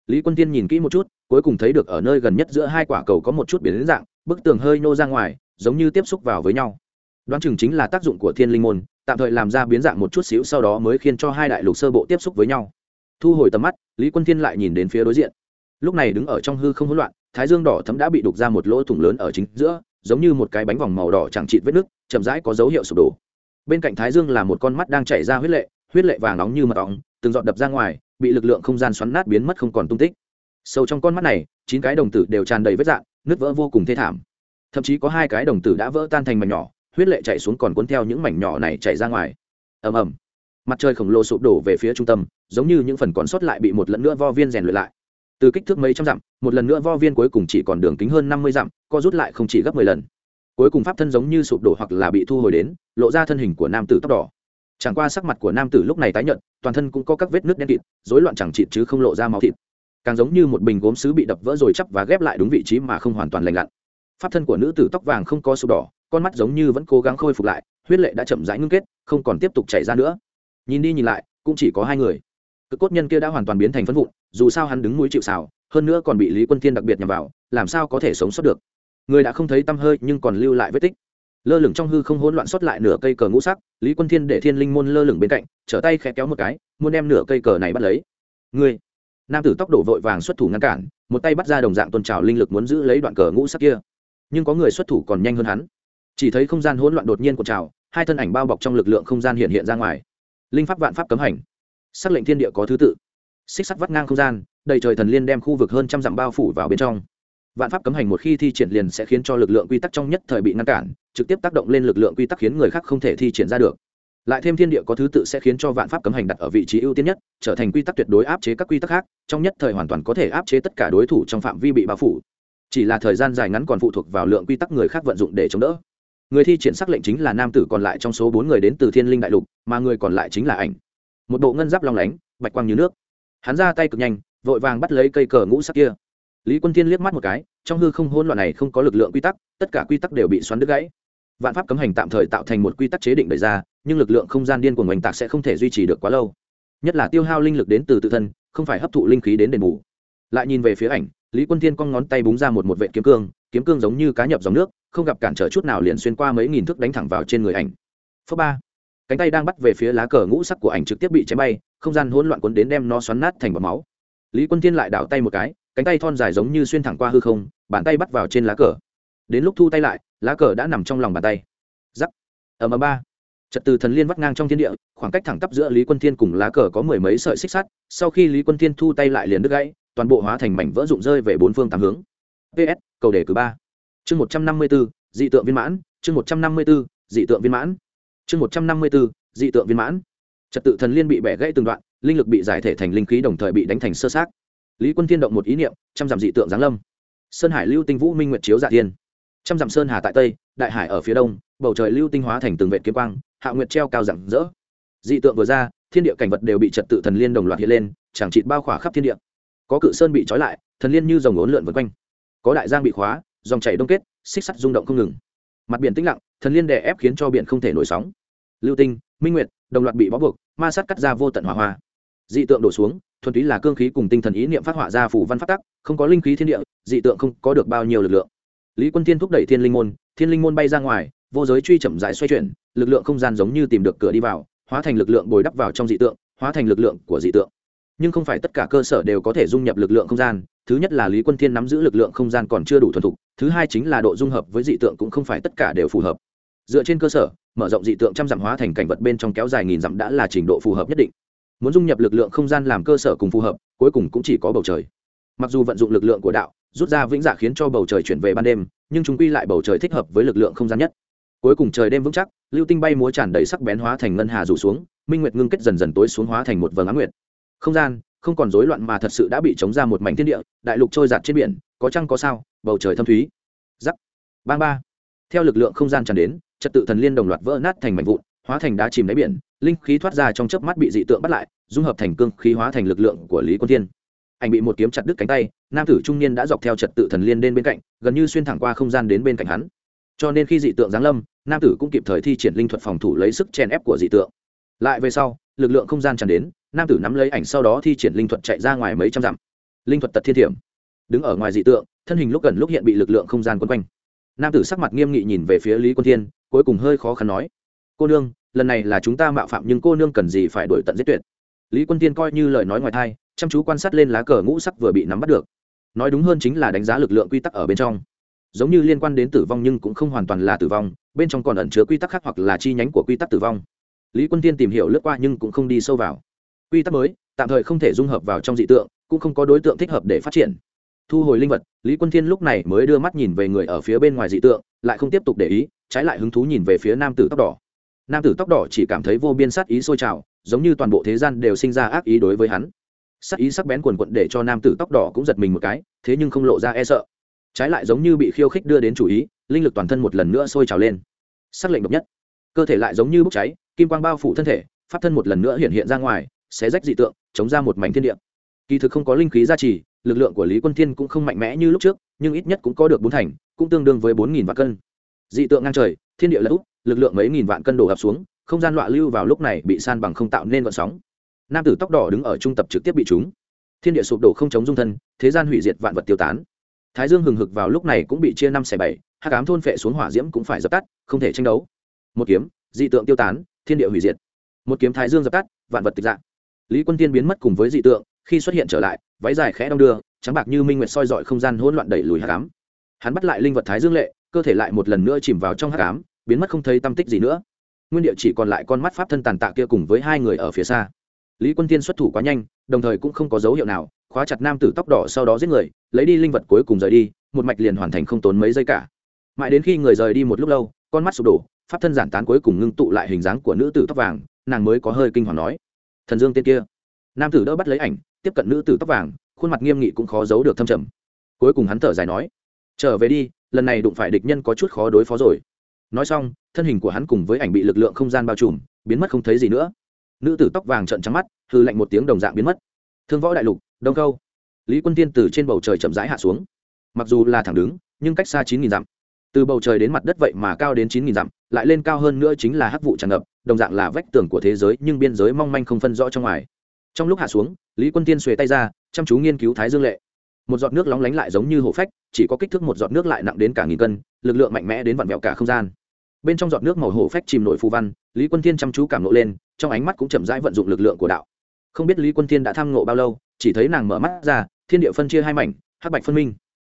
Lý quân tiên nhìn kỹ một chút, cuối cùng thấy được ở nơi gần nhất giữa hai quả cầu có một chút biến dạng, bức tường hơi nô ra ngoài, giống như tiếp xúc vào với nhau. Đoán chừng chính là tác dụng của thiên linh môn tạm thời làm ra biến dạng một chút xíu sau đó mới khiến cho hai đại lục sơ bộ tiếp xúc với nhau. Thu hồi tầm mắt, lý quân thiên lại nhìn đến phía đối diện. Lúc này đứng ở trong hư không hỗn loạn, thái dương đỏ thấm đã bị đục ra một lỗ thủng lớn ở chính giữa, giống như một cái bánh vòng màu đỏ chẳng chịt vết nứt, chậm rãi có dấu hiệu sụp đổ. Bên cạnh thái dương là một con mắt đang chảy ra huyết lệ huyết lệ vàng nóng như mật ong, từng giọt đập ra ngoài, bị lực lượng không gian xoắn nát biến mất không còn tung tích. Sâu trong con mắt này, chín cái đồng tử đều tràn đầy vết dạn nứt vỡ vô cùng thê thảm. Thậm chí có hai cái đồng tử đã vỡ tan thành mảnh nhỏ huyết lệ chạy xuống còn cuốn theo những mảnh nhỏ này chạy ra ngoài. Ầm ầm. Mặt trời khổng lồ sụp đổ về phía trung tâm, giống như những phần còn sót lại bị một lần nữa vo viên rèn luyện lại. Từ kích thước mấy trăm dặm, một lần nữa vo viên cuối cùng chỉ còn đường kính hơn năm mươi dặm, co rút lại không chỉ gấp mười lần. Cuối cùng pháp thân giống như sụp đổ hoặc là bị thu hồi đến, lộ ra thân hình của nam tử tóc đỏ. Chẳng qua sắc mặt của nam tử lúc này tái nhợt, toàn thân cũng có các vết nước đen kịt, rối loạn chẳng chịt chứ không lộ ra máu thịt. Càng giống như một bình gốm sứ bị đập vỡ rồi chắp và ghép lại đúng vị trí mà không hoàn toàn lành lặn. Pháp thân của nữ tử tóc vàng không có sụp đỏ con mắt giống như vẫn cố gắng khôi phục lại, huyết lệ đã chậm rãi ngưng kết, không còn tiếp tục chảy ra nữa. Nhìn đi nhìn lại, cũng chỉ có hai người. Cực cốt nhân kia đã hoàn toàn biến thành phân vụn, dù sao hắn đứng mũi chịu xào hơn nữa còn bị lý quân thiên đặc biệt nhằm vào, làm sao có thể sống sót được? Người đã không thấy tăm hơi nhưng còn lưu lại vết tích. Lơ lửng trong hư không hỗn loạn xuất lại nửa cây cờ ngũ sắc, lý quân thiên để thiên linh môn lơ lửng bên cạnh, trở tay khẽ kéo một cái, muốn đem nửa cây cờ này bắt lấy. Người! Nam tử tóc đổ vội vàng xuất thủ ngăn cản, một tay bắt ra đồng dạng tôn trào linh lực muốn giữ lấy đoạn cờ ngũ sắc kia. Nhưng có người xuất thủ còn nhanh hơn hắn chỉ thấy không gian hỗn loạn đột nhiên của trào, hai thân ảnh bao bọc trong lực lượng không gian hiện hiện ra ngoài. Linh pháp vạn pháp cấm hành. Sắc lệnh thiên địa có thứ tự. Xích sắt vắt ngang không gian, đầy trời thần liên đem khu vực hơn trăm dặm bao phủ vào bên trong. Vạn pháp cấm hành một khi thi triển liền sẽ khiến cho lực lượng quy tắc trong nhất thời bị ngăn cản, trực tiếp tác động lên lực lượng quy tắc khiến người khác không thể thi triển ra được. Lại thêm thiên địa có thứ tự sẽ khiến cho vạn pháp cấm hành đặt ở vị trí ưu tiên nhất, trở thành quy tắc tuyệt đối áp chế các quy tắc khác, trong nhất thời hoàn toàn có thể áp chế tất cả đối thủ trong phạm vi bị bao phủ. Chỉ là thời gian dài ngắn còn phụ thuộc vào lượng quy tắc người khác vận dụng để chống đỡ người thi triển sắc lệnh chính là nam tử còn lại trong số bốn người đến từ thiên linh đại lục, mà người còn lại chính là ảnh. Một bộ ngân giáp long lánh, bạch quang như nước. Hắn ra tay cực nhanh, vội vàng bắt lấy cây cờ ngũ sắc kia. Lý quân thiên liếc mắt một cái, trong hư không hỗn loạn này không có lực lượng quy tắc, tất cả quy tắc đều bị xoắn đứt gãy. Vạn pháp cấm hành tạm thời tạo thành một quy tắc chế định đề ra, nhưng lực lượng không gian điên của ngoành tạc sẽ không thể duy trì được quá lâu. Nhất là tiêu hao linh lực đến từ tự thân, không phải hấp thụ linh khí đến đền bù. Lại nhìn về phía ảnh, lý quân thiên cong ngón tay búng ra một một vệ kiếm cương kiếm cương giống như cá nhập dòng nước không gặp cản trở chút nào liền xuyên qua mấy nghìn thước đánh thẳng vào trên người ảnh. Phớ ba, cánh tay đang bắt về phía lá cờ ngũ sắc của ảnh trực tiếp bị chém bay, không gian hỗn loạn cuốn đến đem nó xoắn nát thành bọt máu. Lý quân thiên lại đảo tay một cái, cánh tay thon dài giống như xuyên thẳng qua hư không, bàn tay bắt vào trên lá cờ. Đến lúc thu tay lại, lá cờ đã nằm trong lòng bàn tay. Giắc ở ầm ba. Trật từ thần liên vắt ngang trong thiên địa, khoảng cách thẳng tắp giữa lý quân thiên cùng lá cờ có mười mấy sợi xích sắt, sau khi lý quân thiên thu tay lại liền đứt gãy, toàn bộ hóa thành mảnh vỡ rụng rơi về bốn phương tám hướng. Ps cầu đề cử ba chương một trăm năm mươi b ố dị tượng viên mãn, chương một trăm năm mươi b ố dị tượng viên mãn. Chương một trăm năm mươi b ố dị tượng viên mãn. Trật tự thần liên bị bẻ gãy từng đoạn, linh lực bị giải thể thành linh khí đồng thời bị đánh thành sơ sát lý quân thiên động một ý niệm, trăm dặm dị tượng giáng lâm. Sơn hải lưu tinh vũ minh nguyệt chiếu dạ thiên. Trăm dặm sơn hà tại tây, đại hải ở phía đông, bầu trời lưu tinh hóa thành từng vệ kiếm quang, hạ nguyệt treo cao rạng rỡ. Dị tượng vừa ra, thiên địa cảnh vật đều bị trật tự thần liên đồng loạt hiện lên, chẳng chịt bao khỏa khắp thiên địa. Có cự sơn bị trói lại, thần liên như dòng ốn lượn vân quanh. Có đại giang bị khóa dòng chảy đông kết, xích sắt rung động không ngừng. Mặt biển tĩnh lặng, thần liên đè ép khiến cho biển không thể nổi sóng. Lưu tinh, minh nguyệt, đồng loạt bị bó buộc, ma sát cắt ra vô tận hỏa hoa. Dị tượng đổ xuống, thuần túy là cương khí cùng tinh thần ý niệm phát họa ra phủ văn phát tắc, không có linh khí thiên địa, dị tượng không có được bao nhiêu lực lượng. Lý quân thiên thúc đẩy thiên linh môn, thiên linh môn bay ra ngoài, vô giới truy chậm rãi xoay chuyển, lực lượng không gian giống như tìm được cửa đi vào, hóa thành lực lượng bồi đắp vào trong dị tượng, hóa thành lực lượng của dị tượng nhưng không phải tất cả cơ sở đều có thể dung nhập lực lượng không gian. Thứ nhất là lý quân thiên nắm giữ lực lượng không gian còn chưa đủ thuần thục, thứ hai chính là độ dung hợp với dị tượng cũng không phải tất cả đều phù hợp. Dựa trên cơ sở, mở rộng dị tượng trăm dặm hóa thành cảnh vật bên trong kéo dài nghìn dặm đã là trình độ phù hợp nhất định. Muốn dung nhập lực lượng không gian làm cơ sở cùng phù hợp, cuối cùng cũng chỉ có bầu trời. Mặc dù vận dụng lực lượng của đạo, rút ra vĩnh dạ khiến cho bầu trời chuyển về ban đêm, nhưng chúng quy lại bầu trời thích hợp với lực lượng không gian nhất. Cuối cùng trời đêm vững chắc, lưu tinh bay múa tràn đầy sắc bén hóa thành ngân hà rủ xuống, minh nguyệt ngưng kết dần dần tối xuống hóa thành một vầng á nguyệt không gian, không còn rối loạn mà thật sự đã bị chống ra một mảnh thiên địa, đại lục trôi giạt trên biển, có trăng có sao, bầu trời thâm thúy. Giắc bang ba. Theo lực lượng không gian tràn đến, trật tự thần liên đồng loạt vỡ nát thành mảnh vụn, hóa thành đá chìm đáy biển, linh khí thoát ra trong chớp mắt bị dị tượng bắt lại, dung hợp thành cương khí hóa thành lực lượng của lý quân thiên. Anh bị một kiếm chặt đứt cánh tay, nam tử trung niên đã dọc theo trật tự thần liên đến bên cạnh, gần như xuyên thẳng qua không gian đến bên cạnh hắn. Cho nên khi dị tượng giáng lâm, nam tử cũng kịp thời thi triển linh thuật phòng thủ lấy sức chèn ép của dị tượng. Lại về sau, lực lượng không gian tràn đến nam tử nắm lấy ảnh sau đó thi triển linh thuật chạy ra ngoài mấy trăm dặm. Linh thuật tật thiên thiểm. Đứng ở ngoài dị tượng, thân hình lúc gần lúc hiện bị lực lượng không gian quấn quanh. Nam tử sắc mặt nghiêm nghị nhìn về phía lý quân thiên, cuối cùng hơi khó khăn nói, cô nương, lần này là chúng ta mạo phạm nhưng cô nương cần gì phải đổi tận giết tuyệt? Lý quân thiên coi như lời nói ngoài thai chăm chú quan sát lên lá cờ ngũ sắc vừa bị nắm bắt được. Nói đúng hơn chính là đánh giá lực lượng quy tắc ở bên trong. Giống như liên quan đến tử vong nhưng cũng không hoàn toàn là tử vong, bên trong còn ẩn chứa quy tắc khác hoặc là chi nhánh của quy tắc tử vong. Lý quân tiên tìm hiểu lướt qua nhưng cũng không đi sâu vào quy tắc mới, tạm thời không thể dung hợp vào trong dị tượng, cũng không có đối tượng thích hợp để phát triển. Thu hồi linh vật, lý quân thiên lúc này mới đưa mắt nhìn về người ở phía bên ngoài dị tượng, lại không tiếp tục để ý, trái lại hứng thú nhìn về phía nam tử tóc đỏ. Nam tử tóc đỏ chỉ cảm thấy vô biên sát ý sôi trào, giống như toàn bộ thế gian đều sinh ra ác ý đối với hắn. Sát ý sắc bén quần quận để cho nam tử tóc đỏ cũng giật mình một cái, thế nhưng không lộ ra e sợ. Trái lại giống như bị khiêu khích đưa đến chủ ý, linh lực toàn thân một lần nữa sôi trào lên. Sắc lệnh độc nhất. Cơ thể lại giống như bốc cháy, kim quang bao phủ thân thể, pháp thân một lần nữa hiện hiện ra ngoài xé rách dị tượng, chống ra một mảnh thiên địa. Kỳ thực không có linh khí gia trì, lực lượng của lý quân thiên cũng không mạnh mẽ như lúc trước, nhưng ít nhất cũng có được bốn thành, cũng tương đương với bốn nghìn vạn cân. Dị tượng ngang trời, thiên địa lỡ úp, lực lượng mấy nghìn vạn cân đổ ập xuống, không gian loạn lưu vào lúc này bị san bằng không tạo nên vận sóng. Nam tử tóc đỏ đứng ở trung tập trực tiếp bị trúng. Thiên địa sụp đổ không chống dung thân, thế gian hủy diệt vạn vật tiêu tán. Thái dương hừng hực vào lúc này cũng bị chia năm xẻ bảy hát cám thôn phệ xuống hỏa diễm cũng phải dập tắt, không thể tranh đấu. Một kiếm, dị tượng tiêu tán, thiên địa hủy diệt. Một kiếm thái dương dập tắt, vạn vật tịch dạng lý quân tiên biến mất cùng với dị tượng, khi xuất hiện trở lại, váy dài khẽ đong đưa, trắng bạc như minh nguyệt soi dọi không gian hỗn loạn đẩy lùi hạ cám hắn bắt lại linh vật thái dương lệ, cơ thể lại một lần nữa chìm vào trong hạ cám biến mất không thấy tâm tích gì nữa. Nguyên địa chỉ còn lại con mắt pháp thân tàn tạ kia cùng với hai người ở phía xa. Lý quân tiên xuất thủ quá nhanh, đồng thời cũng không có dấu hiệu nào, khóa chặt nam tử tóc đỏ sau đó giết người, lấy đi linh vật cuối cùng rời đi, một mạch liền hoàn thành không tốn mấy giây cả. Mãi đến khi người rời đi một lúc lâu, con mắt sụp đổ, pháp thân giản tán cuối cùng ngưng tụ lại hình dáng của nữ tử tóc vàng, nàng mới có hơi kinh hoàng nói thần dương tên kia. Nam tử đỡ bắt lấy ảnh, tiếp cận nữ tử tóc vàng, khuôn mặt nghiêm nghị cũng khó giấu được thâm trầm. Cuối cùng hắn thở dài nói, trở về đi, lần này đụng phải địch nhân có chút khó đối phó rồi. Nói xong, thân hình của hắn cùng với ảnh bị lực lượng không gian bao trùm, biến mất không thấy gì nữa. Nữ tử tóc vàng trận trắng mắt hư lạnh một tiếng đồng dạng biến mất. Thương võ đại lục, đông câu lý quân tiên từ trên bầu trời chậm rãi hạ xuống. Mặc dù là thẳng đứng, nhưng cách xa chín nghìn dặm. Từ bầu trời đến mặt đất vậy mà cao đến chín nghìn dặm lại lên cao hơn nữa chính là hắc vụ tràn ngập, đồng dạng là vách tường của thế giới, nhưng biên giới mong manh không phân rõ trong ngoài. Trong lúc hạ xuống, lý quân tiên xuề tay ra, chăm chú nghiên cứu thái dương lệ. Một giọt nước lóng lánh lại giống như hổ phách, chỉ có kích thước một giọt nước lại nặng đến cả nghìn cân, lực lượng mạnh mẽ đến vặn vẹo cả không gian. Bên trong giọt nước màu hổ phách chìm nổi phù văn, lý quân thiên chăm chú cảm nộ lên, trong ánh mắt cũng chậm rãi vận dụng lực lượng của đạo. Không biết lý quân thiên đã tham ngộ bao lâu, chỉ thấy nàng mở mắt ra, thiên địa phân chia hai mảnh, hắc bạch phân minh.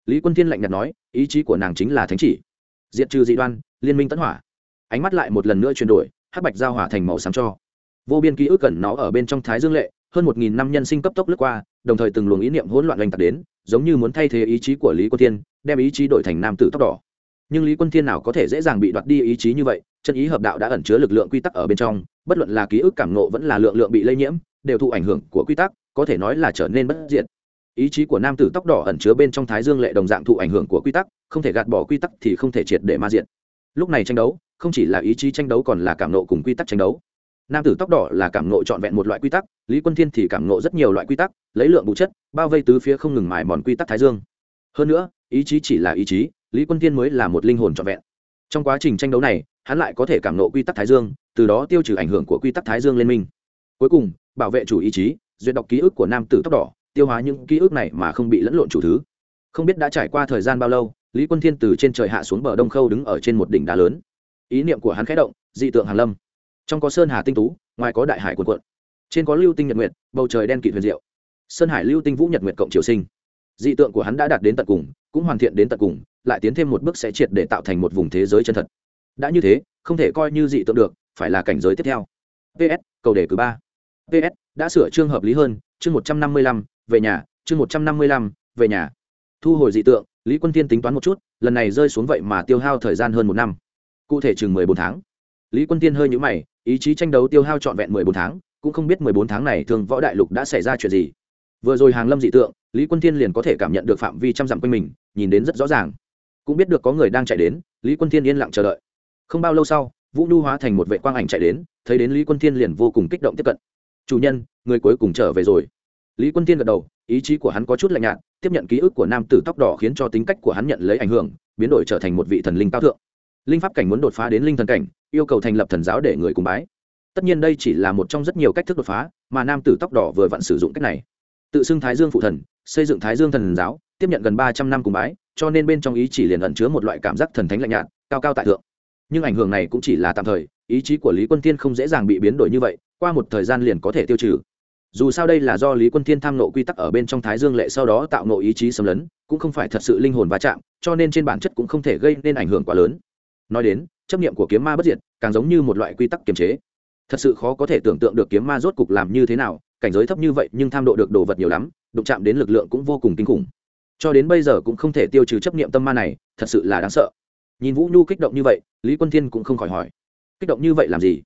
Lý quân thiên lạnh nhạt nói, ý chí của nàng chính là thánh chỉ. Diệt trừ dị đoan, liên minh tấn hỏa ánh mắt lại một lần nữa chuyển đổi, hắc bạch giao hỏa thành màu sáng cho. Vô biên ký ức cẩn nó ở bên trong thái dương lệ, hơn một nghìn năm nhân sinh cấp tốc lướt qua, đồng thời từng luồng ý niệm hỗn loạn oanh tạc đến, giống như muốn thay thế ý chí của lý quân thiên, đem ý chí đổi thành nam tử tóc đỏ. Nhưng lý quân thiên nào có thể dễ dàng bị đoạt đi ý chí như vậy, chân ý hợp đạo đã ẩn chứa lực lượng quy tắc ở bên trong, bất luận là ký ức cảm nộ vẫn là lượng lượng bị lây nhiễm, đều thụ ảnh hưởng của quy tắc, có thể nói là trở nên bất diệt. Ý chí của nam tử tóc đỏ ẩn chứa bên trong thái dương lệ đồng dạng thụ ảnh hưởng của quy tắc, không thể gạt bỏ quy tắc thì không thể triệt để ma diện lúc này tranh đấu không chỉ là ý chí tranh đấu còn là cảm nộ cùng quy tắc tranh đấu. Nam tử tóc đỏ là cảm nộ trọn vẹn một loại quy tắc, lý quân thiên thì cảm nộ rất nhiều loại quy tắc, lấy lượng bù chất, bao vây tứ phía không ngừng mài mòn quy tắc thái dương. Hơn nữa, ý chí chỉ là ý chí, lý quân thiên mới là một linh hồn trọn vẹn. Trong quá trình tranh đấu này, hắn lại có thể cảm nộ quy tắc thái dương, từ đó tiêu trừ ảnh hưởng của quy tắc thái dương lên mình. cuối cùng, bảo vệ chủ ý chí, duyệt đọc ký ức của nam tử tóc đỏ, tiêu hóa những ký ức này mà không bị lẫn lộn chủ thứ. Không biết đã trải qua thời gian bao lâu, lý quân thiên từ trên trời hạ xuống bờ đông khâu đứng ở trên một đỉnh đá lớn ý niệm của hắn khẽ động, dị tượng hàn lâm. Trong có sơn hà tinh tú, ngoài có đại hải quần quận trên có lưu tinh nhật nguyệt, bầu trời đen kịt huyền diệu. Sơn hải, lưu tinh vũ nhật nguyệt cộng triều sinh. Dị tượng của hắn đã đạt đến tận cùng, cũng hoàn thiện đến tận cùng, lại tiến thêm một bước sẽ triệt để tạo thành một vùng thế giới chân thật. Đã như thế, không thể coi như dị tượng được, phải là cảnh giới tiếp theo. Ps cầu đề cử ba. Ps đã sửa chương hợp lý hơn, chương một trăm năm mươi lăm, về nhà, chương một trăm năm mươi lăm, về nhà. Thu hồi dị tượng, lý quân tiên tính toán một chút, lần này rơi xuống vậy mà tiêu hao thời gian hơn một năm cụ thể chừng mười bốn tháng. Lý quân tiên hơi nhũ mày, ý chí tranh đấu tiêu hao trọn vẹn mười bốn tháng, cũng không biết mười bốn tháng này thường võ đại lục đã xảy ra chuyện gì. Vừa rồi hàng lâm dị tượng, lý quân thiên liền có thể cảm nhận được phạm vi trăm dặm quanh mình, nhìn đến rất rõ ràng. Cũng biết được có người đang chạy đến, lý quân thiên yên lặng chờ đợi. Không bao lâu sau, vũ nhu hóa thành một vệ quang ảnh chạy đến, thấy đến lý quân thiên liền vô cùng kích động tiếp cận. Chủ nhân, người cuối cùng trở về rồi. Lý quân thiên gật đầu, ý chí của hắn có chút lạnh nhạt, tiếp nhận ký ức của nam tử tóc đỏ khiến cho tính cách của hắn nhận lấy ảnh hưởng, biến đổi trở thành một vị thần linh cao thượng linh pháp cảnh muốn đột phá đến linh thần cảnh, yêu cầu thành lập thần giáo để người cùng bái. Tất nhiên đây chỉ là một trong rất nhiều cách thức đột phá, mà nam tử tóc đỏ vừa vặn sử dụng cách này. Tự xưng thái dương phụ thần, xây dựng thái dương thần giáo, tiếp nhận gần ba trăm năm cùng bái, cho nên bên trong ý chỉ liền ẩn chứa một loại cảm giác thần thánh lạnh nhạt, cao cao tại thượng. Nhưng ảnh hưởng này cũng chỉ là tạm thời, ý chí của lý quân thiên không dễ dàng bị biến đổi như vậy, qua một thời gian liền có thể tiêu trừ. Dù sao đây là do lý quân thiên tham nộ quy tắc ở bên trong thái dương lệ sau đó tạo nộ ý chí xâm lấn, cũng không phải thật sự linh hồn va chạm, cho nên trên bản chất cũng không thể gây nên ảnh hưởng quá lớn nói đến, chấp niệm của kiếm ma bất diệt, càng giống như một loại quy tắc kiềm chế. Thật sự khó có thể tưởng tượng được kiếm ma rốt cục làm như thế nào, cảnh giới thấp như vậy nhưng tham độ được đồ vật nhiều lắm, đụng chạm đến lực lượng cũng vô cùng kinh khủng. Cho đến bây giờ cũng không thể tiêu trừ chấp niệm tâm ma này, thật sự là đáng sợ. Nhìn vũ nhu kích động như vậy, lý quân thiên cũng không khỏi hỏi. Kích động như vậy làm gì?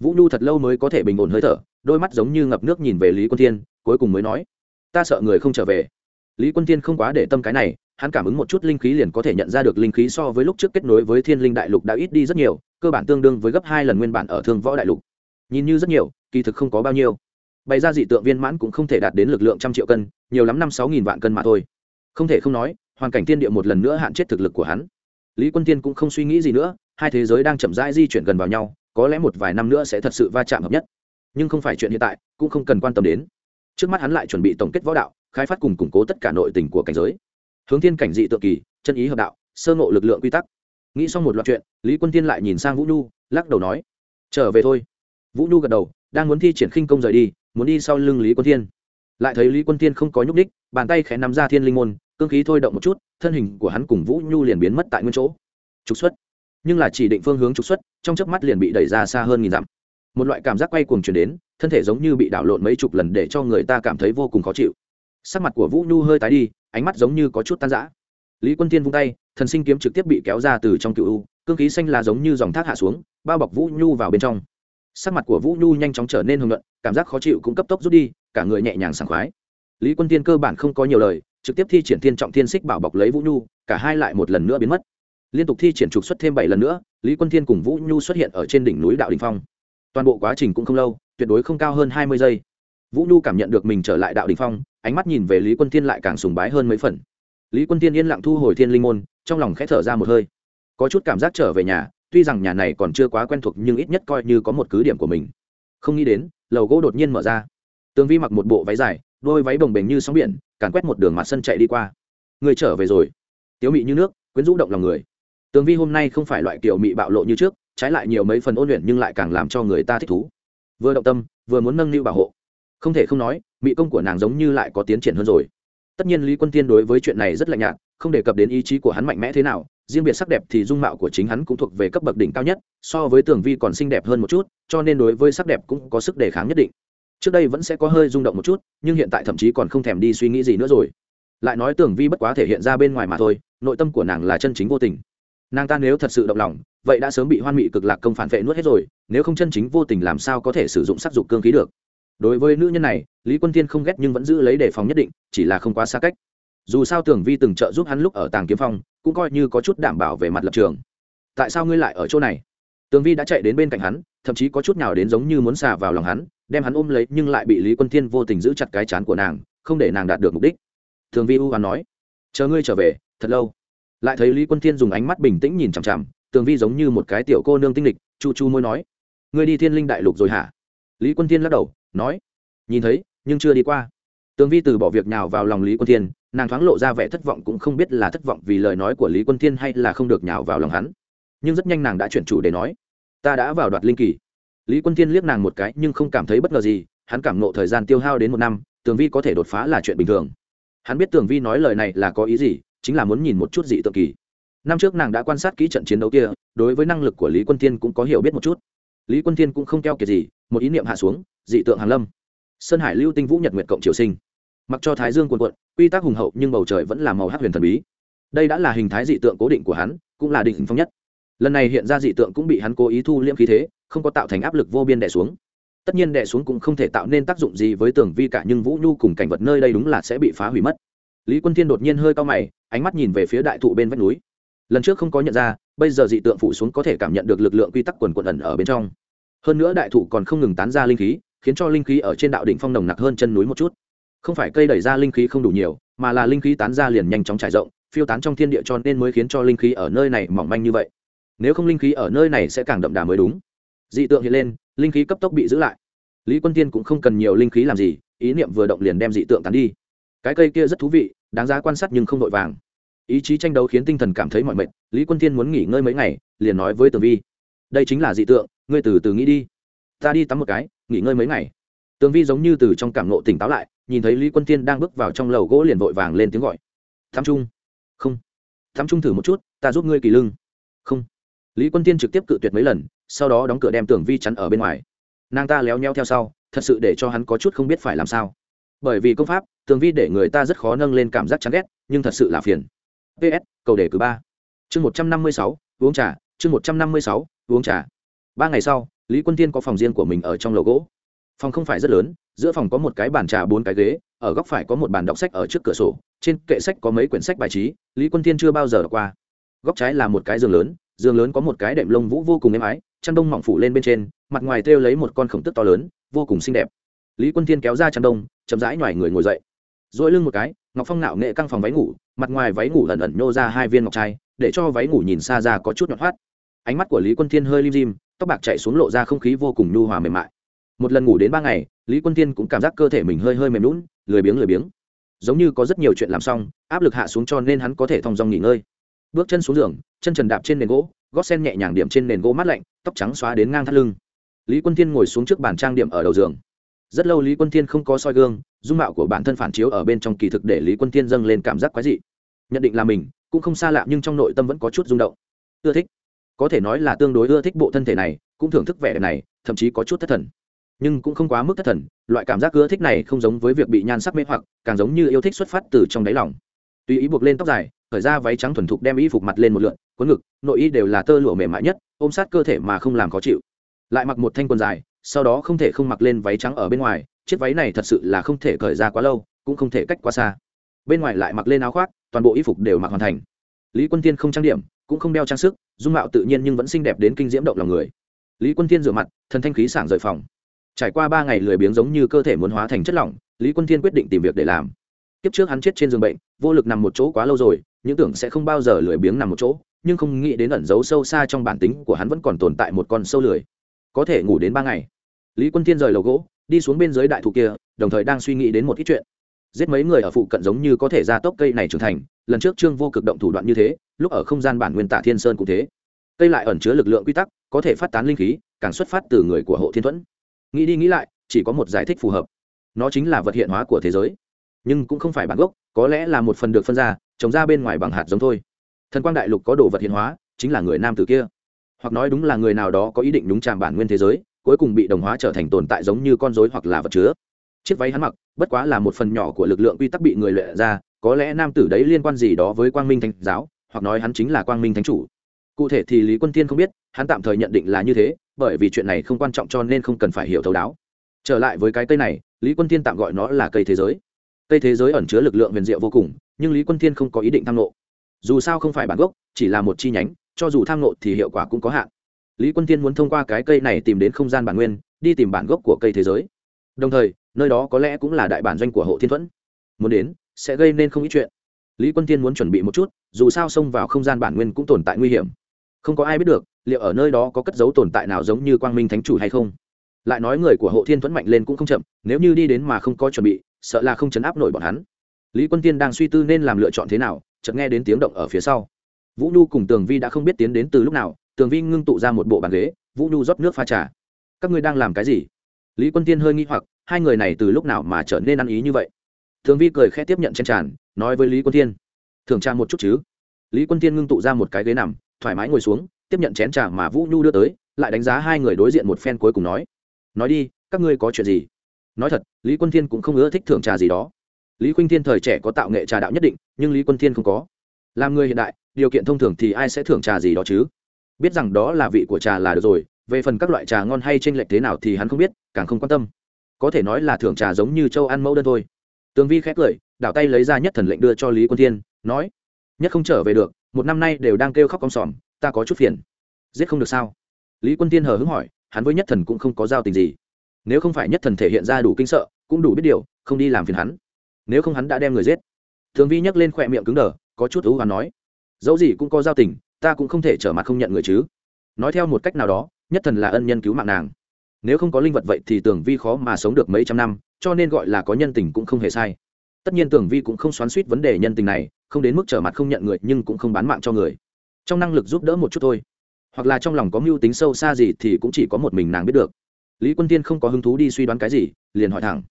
Vũ nhu thật lâu mới có thể bình ổn hơi thở, đôi mắt giống như ngập nước nhìn về lý quân thiên, cuối cùng mới nói. Ta sợ người không trở về. Lý quân thiên không quá để tâm cái này hắn cảm ứng một chút linh khí liền có thể nhận ra được linh khí so với lúc trước kết nối với thiên linh đại lục đã ít đi rất nhiều, cơ bản tương đương với gấp hai lần nguyên bản ở thương võ đại lục. Nhìn như rất nhiều, kỳ thực không có bao nhiêu. Bày ra dị tượng viên mãn cũng không thể đạt đến lực lượng trăm triệu cân, nhiều lắm năm sáu nghìn vạn cân mà thôi. Không thể không nói, hoàn cảnh thiên địa một lần nữa hạn chết thực lực của hắn. Lý quân tiên cũng không suy nghĩ gì nữa, hai thế giới đang chậm rãi di chuyển gần vào nhau, có lẽ một vài năm nữa sẽ thật sự va chạm hợp nhất. Nhưng không phải chuyện hiện tại, cũng không cần quan tâm đến. Trước mắt hắn lại chuẩn bị tổng kết võ đạo, khai phát cùng củng cố tất cả nội tình của cảnh giới hướng thiên cảnh dị tượng kỳ, chân ý hợp đạo, sơ ngộ lực lượng quy tắc. Nghĩ xong một loạt chuyện, lý quân tiên lại nhìn sang vũ nhu, lắc đầu nói, trở về thôi. Vũ nhu gật đầu, đang muốn thi triển khinh công rời đi, muốn đi sau lưng lý quân thiên. Lại thấy lý quân thiên không có nhúc ních bàn tay khẽ nắm ra thiên linh môn, cương khí thôi động một chút, thân hình của hắn cùng vũ nhu liền biến mất tại nguyên chỗ. Trục xuất. Nhưng là chỉ định phương hướng trục xuất, trong chớp mắt liền bị đẩy ra xa hơn nghìn dặm. Một loại cảm giác quay cuồng chuyển đến, thân thể giống như bị đảo lộn mấy chục lần để cho người ta cảm thấy vô cùng khó chịu. Sắc mặt của vũ nhu hơi tái đi ánh mắt giống như có chút tan rã. Lý quân thiên vung tay, thần sinh kiếm trực tiếp bị kéo ra từ trong cựu u, cương khí xanh là giống như dòng thác hạ xuống, bao bọc vũ nhu vào bên trong. Sắc mặt của vũ nhu nhanh chóng trở nên hưng luận cảm giác khó chịu cũng cấp tốc rút đi, cả người nhẹ nhàng sảng khoái. Lý quân tiên cơ bản không có nhiều lời, trực tiếp thi triển thiên trọng thiên xích bảo bọc lấy vũ nhu, cả hai lại một lần nữa biến mất. Liên tục thi triển trục xuất thêm bảy lần nữa, lý quân thiên cùng vũ nhu xuất hiện ở trên đỉnh núi đạo đình phong. Toàn bộ quá trình cũng không lâu, tuyệt đối không cao hơn hai mươi giây vũ nhu cảm nhận được mình trở lại đạo đình phong, ánh mắt nhìn về lý quân thiên lại càng sùng bái hơn mấy phần. Lý quân thiên yên lặng thu hồi thiên linh môn, trong lòng khẽ thở ra một hơi. Có chút cảm giác trở về nhà, tuy rằng nhà này còn chưa quá quen thuộc nhưng ít nhất coi như có một cứ điểm của mình. Không nghĩ đến, lầu gỗ đột nhiên mở ra. Tường vi mặc một bộ váy dài, đôi váy bồng bềnh như sóng biển, càn quét một đường mặt sân chạy đi qua. Người trở về rồi. Tiếu mị như nước, quyến rũ động lòng người. Tường vi hôm nay không phải loại kiểu mị bạo lộ như trước, trái lại nhiều mấy phần ôn luyện nhưng lại càng làm cho người ta thích thú. Vừa động tâm, vừa muốn nâng niu bảo hộ không thể không nói mỹ công của nàng giống như lại có tiến triển hơn rồi. Tất nhiên lý quân tiên đối với chuyện này rất lạnh nhạt, không đề cập đến ý chí của hắn mạnh mẽ thế nào, riêng biệt sắc đẹp thì dung mạo của chính hắn cũng thuộc về cấp bậc đỉnh cao nhất, so với tường vi còn xinh đẹp hơn một chút, cho nên đối với sắc đẹp cũng có sức đề kháng nhất định. Trước đây vẫn sẽ có hơi rung động một chút, nhưng hiện tại thậm chí còn không thèm đi suy nghĩ gì nữa rồi. Lại nói tường vi bất quá thể hiện ra bên ngoài mà thôi, nội tâm của nàng là chân chính vô tình. Nàng ta nếu thật sự động lòng, vậy đã sớm bị hoan mị cực lạc công phản vệ nuốt hết rồi, nếu không chân chính vô tình làm sao có thể sử dụng sắc dục cương khí được? Đối với nữ nhân này, lý quân tiên không ghét nhưng vẫn giữ lấy đề phòng nhất định, chỉ là không quá xa cách. Dù sao tưởng vi từng trợ giúp hắn lúc ở tàng kiếm phong, cũng coi như có chút đảm bảo về mặt lập trường. Tại sao ngươi lại ở chỗ này? Tường vi đã chạy đến bên cạnh hắn, thậm chí có chút nào đến giống như muốn xả vào lòng hắn, đem hắn ôm lấy nhưng lại bị lý quân thiên vô tình giữ chặt cái chán của nàng, không để nàng đạt được mục đích. Thường vi u hoán nói, chờ ngươi trở về, thật lâu. Lại thấy lý quân thiên dùng ánh mắt bình tĩnh nhìn chằm chằm tường vi giống như một cái tiểu cô nương tinh lịch, chu chu môi nói, ngươi đi thiên linh đại lục rồi hả? Lý quân thiên lắc đầu nói, nhìn thấy, nhưng chưa đi qua. Tường vi từ bỏ việc nào vào lòng lý quân thiên, nàng thoáng lộ ra vẻ thất vọng cũng không biết là thất vọng vì lời nói của lý quân thiên hay là không được nhào vào lòng hắn. Nhưng rất nhanh nàng đã chuyển chủ để nói, ta đã vào đoạt linh kỳ. Lý quân thiên liếc nàng một cái nhưng không cảm thấy bất ngờ gì, hắn cảm nộ thời gian tiêu hao đến một năm, tường vi có thể đột phá là chuyện bình thường. Hắn biết tường vi nói lời này là có ý gì, chính là muốn nhìn một chút dị tượng kỳ. Năm trước nàng đã quan sát kỹ trận chiến đấu kia, đối với năng lực của lý quân thiên cũng có hiểu biết một chút. Lý quân thiên cũng không keo kiệt gì một ý niệm hạ xuống, dị tượng hàn lâm. Sơn hải lưu tinh vũ nhật nguyệt cộng triều sinh. Mặc cho thái dương cuồn cuộn, quy tắc hùng hậu nhưng bầu trời vẫn là màu hát huyền thần bí. Đây đã là hình thái dị tượng cố định của hắn, cũng là định phong nhất. Lần này hiện ra dị tượng cũng bị hắn cố ý thu liễm khí thế, không có tạo thành áp lực vô biên đè xuống. Tất nhiên đè xuống cũng không thể tạo nên tác dụng gì với tường vi cả, nhưng vũ nhu cùng cảnh vật nơi đây đúng là sẽ bị phá hủy mất. Lý quân thiên đột nhiên hơi cao mày, ánh mắt nhìn về phía đại thụ bên vách núi. Lần trước không có nhận ra, bây giờ dị tượng phụ xuống có thể cảm nhận được lực lượng quy tắc quần quần ẩn ở bên trong hơn nữa đại thụ còn không ngừng tán ra linh khí, khiến cho linh khí ở trên đạo đỉnh phong nồng nặc hơn chân núi một chút. Không phải cây đẩy ra linh khí không đủ nhiều, mà là linh khí tán ra liền nhanh chóng trải rộng, phiêu tán trong thiên địa cho nên mới khiến cho linh khí ở nơi này mỏng manh như vậy. Nếu không linh khí ở nơi này sẽ càng đậm đà mới đúng. Dị tượng hiện lên, linh khí cấp tốc bị giữ lại. Lý quân tiên cũng không cần nhiều linh khí làm gì, ý niệm vừa động liền đem dị tượng tán đi. Cái cây kia rất thú vị, đáng giá quan sát nhưng không vội vàng. Ý chí tranh đấu khiến tinh thần cảm thấy mọi mệt, lý quân thiên muốn nghỉ ngơi mấy ngày, liền nói với tường vi, đây chính là dị tượng ngươi từ từ nghĩ đi. Ta đi tắm một cái, nghỉ ngơi mấy ngày. Tường vi giống như từ trong cảm nộ tỉnh táo lại, nhìn thấy lý quân thiên đang bước vào trong lầu gỗ liền vội vàng lên tiếng gọi. Thắm trung không. Thắm trung thử một chút, ta giúp ngươi kỳ lưng. Không. Lý quân tiên trực tiếp cự tuyệt mấy lần, sau đó đóng cửa đem tường vi chắn ở bên ngoài. Nàng ta léo nheo theo sau, thật sự để cho hắn có chút không biết phải làm sao. Bởi vì công pháp, tường vi để người ta rất khó nâng lên cảm giác chán ghét, nhưng thật sự là phiền. Ps cầu đề cử ba. Chương một trăm năm mươi sáu, uống trà. Chương một trăm năm mươi sáu, uống trà ba ngày sau, lý quân tiên có phòng riêng của mình ở trong lầu gỗ. Phòng không phải rất lớn, giữa phòng có một cái bàn trà bốn cái ghế, ở góc phải có một bàn đọc sách ở trước cửa sổ, trên kệ sách có mấy quyển sách bài trí, lý quân tiên chưa bao giờ đọc qua. Góc trái là một cái giường lớn giường lớn có một cái đệm lông vũ vô cùng êm ái, chăn đông mỏng phủ lên bên trên, mặt ngoài thêu lấy một con khổng tức to lớn, vô cùng xinh đẹp. Lý quân thiên kéo ra chăn đông, chậm rãi ngoài người ngồi dậy. Dội lưng một cái, ngọc phong nạo nghệ căng phòng váy ngủ, mặt ngoài váy ngủ ẩn ẩn nhô ra hai viên ngọc trai, để cho váy ngủ nhìn xa ra có chút nhọn hoắt. Ánh mắt của lý quân thiên hơi lim dim tóc bạc chạy xuống lộ ra không khí vô cùng nhu hòa mềm mại. Một lần ngủ đến ba ngày, lý quân thiên cũng cảm giác cơ thể mình hơi hơi mềm lún lười biếng lười biếng. Giống như có rất nhiều chuyện làm xong, áp lực hạ xuống cho nên hắn có thể thong dong nghỉ ngơi. Bước chân xuống giường, chân trần đạp trên nền gỗ, gót sen nhẹ nhàng điểm trên nền gỗ mát lạnh, tóc trắng xóa đến ngang thắt lưng. Lý quân thiên ngồi xuống trước bàn trang điểm ở đầu giường. Rất lâu lý quân thiên không có soi gương, dung mạo của bản thân phản chiếu ở bên trong kỳ thực để lý quân thiên dâng lên cảm giác quái dị. Nhận định là mình, cũng không xa lạ nhưng trong nội tâm vẫn có chút rung động. Ưa thích có thể nói là tương đối ưa thích bộ thân thể này, cũng thưởng thức vẻ đẹp này, thậm chí có chút thất thần. Nhưng cũng không quá mức thất thần, loại cảm giác ưa thích này không giống với việc bị nhan sắc mê hoặc, càng giống như yêu thích xuất phát từ trong đáy lòng. Tùy ý buộc lên tóc dài khởi ra váy trắng thuần thục đem y phục mặt lên một lượn, cuốn ngực, nội y đều là tơ lụa mềm mại nhất, ôm sát cơ thể mà không làm khó chịu. Lại mặc một thanh quần dài, sau đó không thể không mặc lên váy trắng ở bên ngoài, chiếc váy này thật sự là không thể cởi ra quá lâu, cũng không thể cách quá xa. Bên ngoài lại mặc lên áo khoác, toàn bộ y phục đều mặc hoàn thành lý quân tiên không trang điểm, cũng không đeo trang sức, dung mạo tự nhiên nhưng vẫn xinh đẹp đến kinh diễm động lòng người. Lý quân tiên rửa mặt, thần thanh khí sảng rời phòng. Trải qua ba ngày lười biếng giống như cơ thể muốn hóa thành chất lỏng, lý quân tiên quyết định tìm việc để làm. Kiếp trước hắn chết trên giường bệnh, vô lực nằm một chỗ quá lâu rồi, những tưởng sẽ không bao giờ lười biếng nằm một chỗ, nhưng không nghĩ đến ẩn giấu sâu xa trong bản tính của hắn vẫn còn tồn tại một con sâu lười. Có thể ngủ đến ba ngày. Lý quân thiên rời lầu gỗ, đi xuống bên dưới đại thụ kia, đồng thời đang suy nghĩ đến một ít chuyện. Giết mấy người ở phụ cận giống như có thể ra tốc cây này trưởng thành lần trước trương vô cực động thủ đoạn như thế, lúc ở không gian bản nguyên tả thiên sơn cũng thế. Cây lại ẩn chứa lực lượng quy tắc, có thể phát tán linh khí, càng xuất phát từ người của hộ thiên thuẫn. Nghĩ đi nghĩ lại, chỉ có một giải thích phù hợp. Nó chính là vật hiện hóa của thế giới. Nhưng cũng không phải bản gốc, có lẽ là một phần được phân ra, trồng ra bên ngoài bằng hạt giống thôi. Thần quang đại lục có đồ vật hiện hóa, chính là người nam tử kia. Hoặc nói đúng là người nào đó có ý định đúng tràm bản nguyên thế giới, cuối cùng bị đồng hóa trở thành tồn tại giống như con dối hoặc là vật chứa. Chiếc váy hắn mặc, bất quá là một phần nhỏ của lực lượng quy tắc bị người luyện ra có lẽ nam tử đấy liên quan gì đó với quang minh thánh giáo, hoặc nói hắn chính là quang minh thánh chủ. Cụ thể thì lý quân tiên không biết, hắn tạm thời nhận định là như thế, bởi vì chuyện này không quan trọng cho nên không cần phải hiểu thấu đáo. Trở lại với cái cây này, lý quân tiên tạm gọi nó là cây thế giới. Cây thế giới ẩn chứa lực lượng huyền diệu vô cùng, nhưng lý quân thiên không có ý định tham nộ dù sao không phải bản gốc, chỉ là một chi nhánh, cho dù tham nộ thì hiệu quả cũng có hạn. Lý quân tiên muốn thông qua cái cây này tìm đến không gian bản nguyên, đi tìm bản gốc của cây thế giới. Đồng thời, nơi đó có lẽ cũng là đại bản doanh của hộ thiên thuẫn. Muốn đến sẽ gây nên không ít chuyện. Lý quân tiên muốn chuẩn bị một chút, dù sao xông vào không gian bản nguyên cũng tồn tại nguy hiểm. Không có ai biết được, liệu ở nơi đó có cất dấu tồn tại nào giống như quang minh thánh chủ hay không. Lại nói người của hộ thiên thuẫn mạnh lên cũng không chậm, nếu như đi đến mà không có chuẩn bị, sợ là không chấn áp nổi bọn hắn. Lý quân tiên đang suy tư nên làm lựa chọn thế nào, chợt nghe đến tiếng động ở phía sau. Vũ nhu cùng tường vi đã không biết tiến đến từ lúc nào, tường vi ngưng tụ ra một bộ bàn ghế, vũ nhu rót nước pha trà. Các ngươi đang làm cái gì? Lý quân tiên hơi nghi hoặc, hai người này từ lúc nào mà trở nên ăn ý như vậy? Thường vi cười khẽ tiếp nhận trên tràn nói với lý quân thiên, thường trà một chút chứ? Lý quân thiên ngưng tụ ra một cái ghế nằm thoải mái ngồi xuống tiếp nhận chén trà mà vũ nhu đưa tới lại đánh giá hai người đối diện một phen cuối cùng nói nói đi các ngươi có chuyện gì? Nói thật lý quân thiên cũng không ưa thích thưởng trà gì đó. Lý khuynh thiên thời trẻ có tạo nghệ trà đạo nhất định nhưng lý quân thiên không có. Làm người hiện đại điều kiện thông thường thì ai sẽ thưởng trà gì đó chứ? Biết rằng đó là vị của trà là được rồi về phần các loại trà ngon hay tranh lệch thế nào thì hắn không biết càng không quan tâm. Có thể nói là thưởng trà giống như châu ăn mẫu đơn thôi tường vi khép cười, đảo tay lấy ra nhất thần lệnh đưa cho lý quân thiên, nói, nhất không trở về được, một năm nay đều đang kêu khóc con sòm, ta có chút phiền. Giết không được sao? Lý quân thiên hờ hứng hỏi, hắn với nhất thần cũng không có giao tình gì. Nếu không phải nhất thần thể hiện ra đủ kinh sợ, cũng đủ biết điều, không đi làm phiền hắn. Nếu không hắn đã đem người giết. Thường vi nhắc lên khỏe miệng cứng đờ, có chút ưu và nói, dẫu gì cũng có giao tình, ta cũng không thể trở mặt không nhận người chứ. Nói theo một cách nào đó, nhất thần là ân nhân cứu mạng nàng nếu không có linh vật vậy thì tưởng vi khó mà sống được mấy trăm năm, cho nên gọi là có nhân tình cũng không hề sai. Tất nhiên tưởng vi cũng không xoắn suýt vấn đề nhân tình này, không đến mức trở mặt không nhận người nhưng cũng không bán mạng cho người. Trong năng lực giúp đỡ một chút thôi. Hoặc là trong lòng có mưu tính sâu xa gì thì cũng chỉ có một mình nàng biết được. Lý quân tiên không có hứng thú đi suy đoán cái gì, liền hỏi thẳng.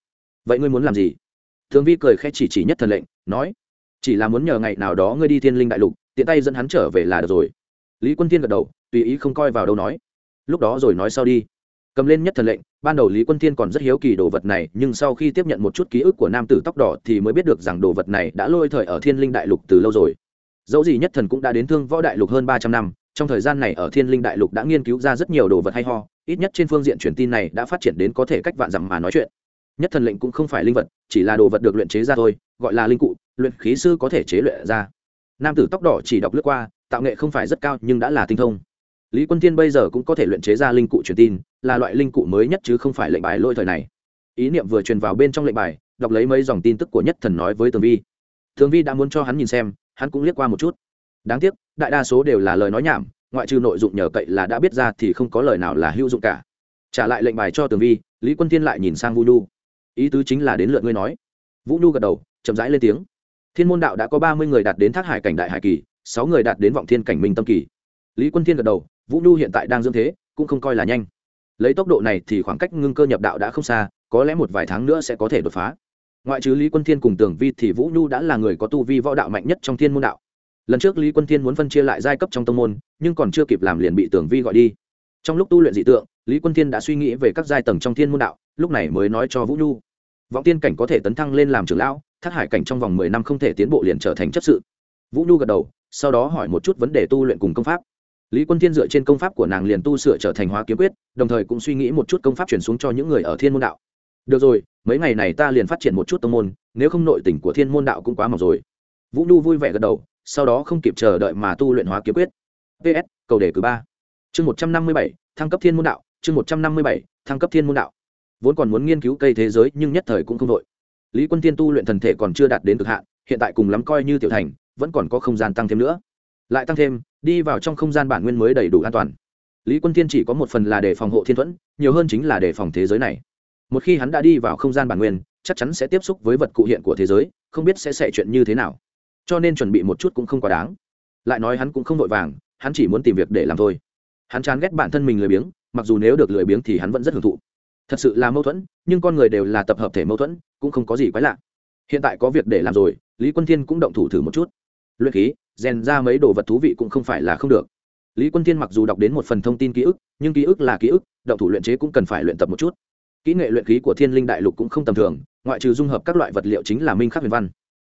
Vậy ngươi muốn làm gì? Thường vi cười khẽ chỉ chỉ nhất thần lệnh, nói, chỉ là muốn nhờ ngày nào đó ngươi đi thiên linh đại lục, tiện tay dẫn hắn trở về là được rồi. Lý quân tiên gật đầu, tùy ý không coi vào đâu nói, lúc đó rồi nói sau đi cầm lên nhất thần lệnh, ban đầu lý quân thiên còn rất hiếu kỳ đồ vật này, nhưng sau khi tiếp nhận một chút ký ức của nam tử tóc đỏ thì mới biết được rằng đồ vật này đã lôi thời ở thiên linh đại lục từ lâu rồi. Dẫu gì nhất thần cũng đã đến thương võ đại lục hơn ba trăm năm, trong thời gian này ở thiên linh đại lục đã nghiên cứu ra rất nhiều đồ vật hay ho, ít nhất trên phương diện truyền tin này đã phát triển đến có thể cách vạn dặm mà nói chuyện. Nhất thần lệnh cũng không phải linh vật, chỉ là đồ vật được luyện chế ra thôi, gọi là linh cụ, luyện khí sư có thể chế luyện ra. Nam tử tóc đỏ chỉ đọc lướt qua, tạo nghệ không phải rất cao nhưng đã là tinh thông lý quân thiên bây giờ cũng có thể luyện chế ra linh cụ truyền tin, là loại linh cụ mới nhất chứ không phải lệnh bài lôi thời này. Ý niệm vừa truyền vào bên trong lệnh bài, đọc lấy mấy dòng tin tức của nhất thần nói với tường vi. Tường vi đã muốn cho hắn nhìn xem, hắn cũng liếc qua một chút. Đáng tiếc, đại đa số đều là lời nói nhảm, ngoại trừ nội dụng nhờ cậy là đã biết ra thì không có lời nào là hữu dụng cả. Trả lại lệnh bài cho tường vi, lý quân thiên lại nhìn sang vũ nhu. Ý tứ chính là đến lượt ngươi nói. Vũ nhu gật đầu, chậm rãi lên tiếng. Thiên môn đạo đã có ba mươi người đạt đến thác hải cảnh đại hải kỳ, sáu người đạt đến vọng thiên cảnh minh tâm kỳ. Lý quân thiên gật đầu vũ nhu hiện tại đang dưỡng thế, cũng không coi là nhanh. Lấy tốc độ này thì khoảng cách ngưng cơ nhập đạo đã không xa, có lẽ một vài tháng nữa sẽ có thể đột phá. Ngoại trừ lý quân thiên cùng tưởng vi thì vũ nhu đã là người có tu vi võ đạo mạnh nhất trong thiên môn đạo. Lần trước lý quân thiên muốn phân chia lại giai cấp trong tông môn, nhưng còn chưa kịp làm liền bị tưởng vi gọi đi. Trong lúc tu luyện dị tượng, lý quân thiên đã suy nghĩ về các giai tầng trong thiên môn đạo, lúc này mới nói cho vũ nhu. Vọng tiên cảnh có thể tấn thăng lên làm trưởng lão, thác hải cảnh trong vòng mười năm không thể tiến bộ liền trở thành chấp sự. Vũ nhu gật đầu, sau đó hỏi một chút vấn đề tu luyện cùng công pháp lý quân thiên dựa trên công pháp của nàng liền tu sửa trở thành hóa kiếm quyết, đồng thời cũng suy nghĩ một chút công pháp chuyển xuống cho những người ở thiên môn đạo. Được rồi, mấy ngày này ta liền phát triển một chút tông môn, nếu không nội tình của thiên môn đạo cũng quá mỏng rồi. Vũ nhu vui vẻ gật đầu, sau đó không kịp chờ đợi mà tu luyện hóa kiếm quyết. Ps cầu đề cử ba. Chương một trăm năm mươi bảy, thăng cấp thiên môn đạo, chương một trăm năm mươi bảy, thăng cấp thiên môn đạo. Vốn còn muốn nghiên cứu cây thế giới, nhưng nhất thời cũng không đội lý quân tiên tu luyện thần thể còn chưa đạt đến cực hạn, hiện tại cùng lắm coi như tiểu thành, vẫn còn có không gian tăng thêm nữa lại tăng thêm, đi vào trong không gian bản nguyên mới đầy đủ an toàn. Lý quân tiên chỉ có một phần là để phòng hộ thiên thuẫn, nhiều hơn chính là để phòng thế giới này. Một khi hắn đã đi vào không gian bản nguyên, chắc chắn sẽ tiếp xúc với vật cụ hiện của thế giới, không biết sẽ xảy chuyện như thế nào. Cho nên chuẩn bị một chút cũng không quá đáng. Lại nói hắn cũng không vội vàng, hắn chỉ muốn tìm việc để làm thôi. Hắn chán ghét bản thân mình lười biếng, mặc dù nếu được lười biếng thì hắn vẫn rất hưởng thụ. Thật sự là mâu thuẫn, nhưng con người đều là tập hợp thể mâu thuẫn, cũng không có gì quái lạ. Hiện tại có việc để làm rồi, lý quân thiên cũng động thủ thử một chút. Luyện khí rèn ra mấy đồ vật thú vị cũng không phải là không được. Lý quân thiên mặc dù đọc đến một phần thông tin ký ức, nhưng ký ức là ký ức, động thủ luyện chế cũng cần phải luyện tập một chút. Kỹ nghệ luyện khí của thiên linh đại lục cũng không tầm thường, ngoại trừ dung hợp các loại vật liệu chính là minh khắc huyền văn.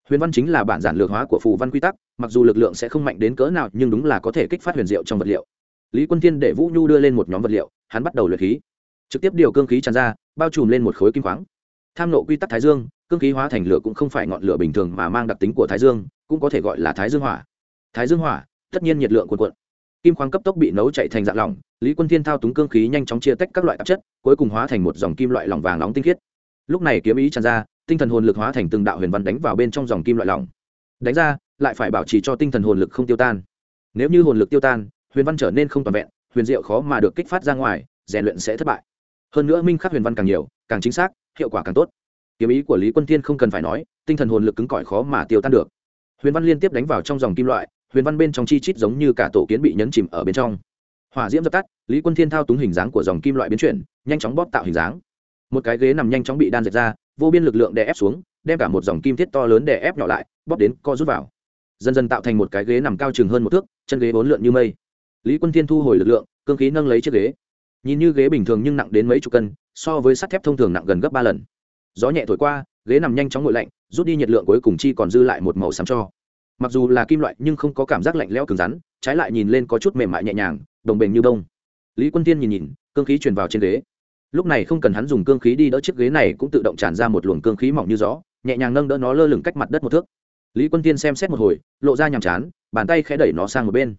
Huyền văn chính là bản giản lược hóa của phù văn quy tắc, mặc dù lực lượng sẽ không mạnh đến cỡ nào, nhưng đúng là có thể kích phát huyền diệu trong vật liệu. Lý quân thiên để vũ nhu đưa lên một nhóm vật liệu, hắn bắt đầu luyện khí. Trực tiếp điều cương khí tràn ra, bao trùm lên một khối kim khoáng. Tham nộ quy tắc thái dương, cương khí hóa thành lửa cũng không phải ngọn lửa bình thường mà mang đặc tính của thái dương, cũng có thể gọi là thái dương hỏa thái dương hỏa, tất nhiên nhiệt lượng cuồn cuộn. Kim khoáng cấp tốc bị nấu chạy thành dạng lỏng, lý quân thiên thao túng cương khí nhanh chóng chia tách các loại tạp chất, cuối cùng hóa thành một dòng kim loại lỏng vàng nóng tinh khiết. Lúc này kiếm ý tràn ra, tinh thần hồn lực hóa thành từng đạo huyền văn đánh vào bên trong dòng kim loại lỏng. Đánh ra, lại phải bảo trì cho tinh thần hồn lực không tiêu tan. Nếu như hồn lực tiêu tan, huyền văn trở nên không toàn vẹn, huyền diệu khó mà được kích phát ra ngoài, rèn luyện sẽ thất bại. Hơn nữa minh khắc huyền văn càng nhiều, càng chính xác, hiệu quả càng tốt. Kiếm ý của lý quân thiên không cần phải nói, tinh thần hồn lực cứng cỏi khó mà tiêu tan được. Huyền văn liên tiếp đánh vào trong dòng kim loại huyền văn bên trong chi chít giống như cả tổ kiến bị nhấn chìm ở bên trong. Hỏa diễm dập tắt, lý quân thiên thao túng hình dáng của dòng kim loại biến chuyển, nhanh chóng bóp tạo hình dáng. Một cái ghế nằm nhanh chóng bị đan dệt ra, vô biên lực lượng đè ép xuống, đem cả một dòng kim thiết to lớn đè ép nhỏ lại, bóp đến co rút vào. Dần dần tạo thành một cái ghế nằm cao chừng hơn một thước, chân ghế bốn lượn như mây. Lý quân thiên thu hồi lực lượng, cương khí nâng lấy chiếc ghế. Nhìn như ghế bình thường nhưng nặng đến mấy chục cân, so với sắt thép thông thường nặng gần gấp ba lần. Gió nhẹ thổi qua, ghế nằm nhanh chóng nguội lạnh, rút đi nhiệt lượng cuối cùng chi còn dư lại một màu xám cho mặc dù là kim loại nhưng không có cảm giác lạnh lẽo cứng rắn, trái lại nhìn lên có chút mềm mại nhẹ nhàng, đồng bền như bông. Lý quân tiên nhìn nhìn, cương khí truyền vào trên ghế. Lúc này không cần hắn dùng cương khí đi đỡ chiếc ghế này cũng tự động tràn ra một luồng cương khí mỏng như gió, nhẹ nhàng nâng đỡ nó lơ lửng cách mặt đất một thước. Lý quân tiên xem xét một hồi, lộ ra nhàm chán, bàn tay khẽ đẩy nó sang một bên.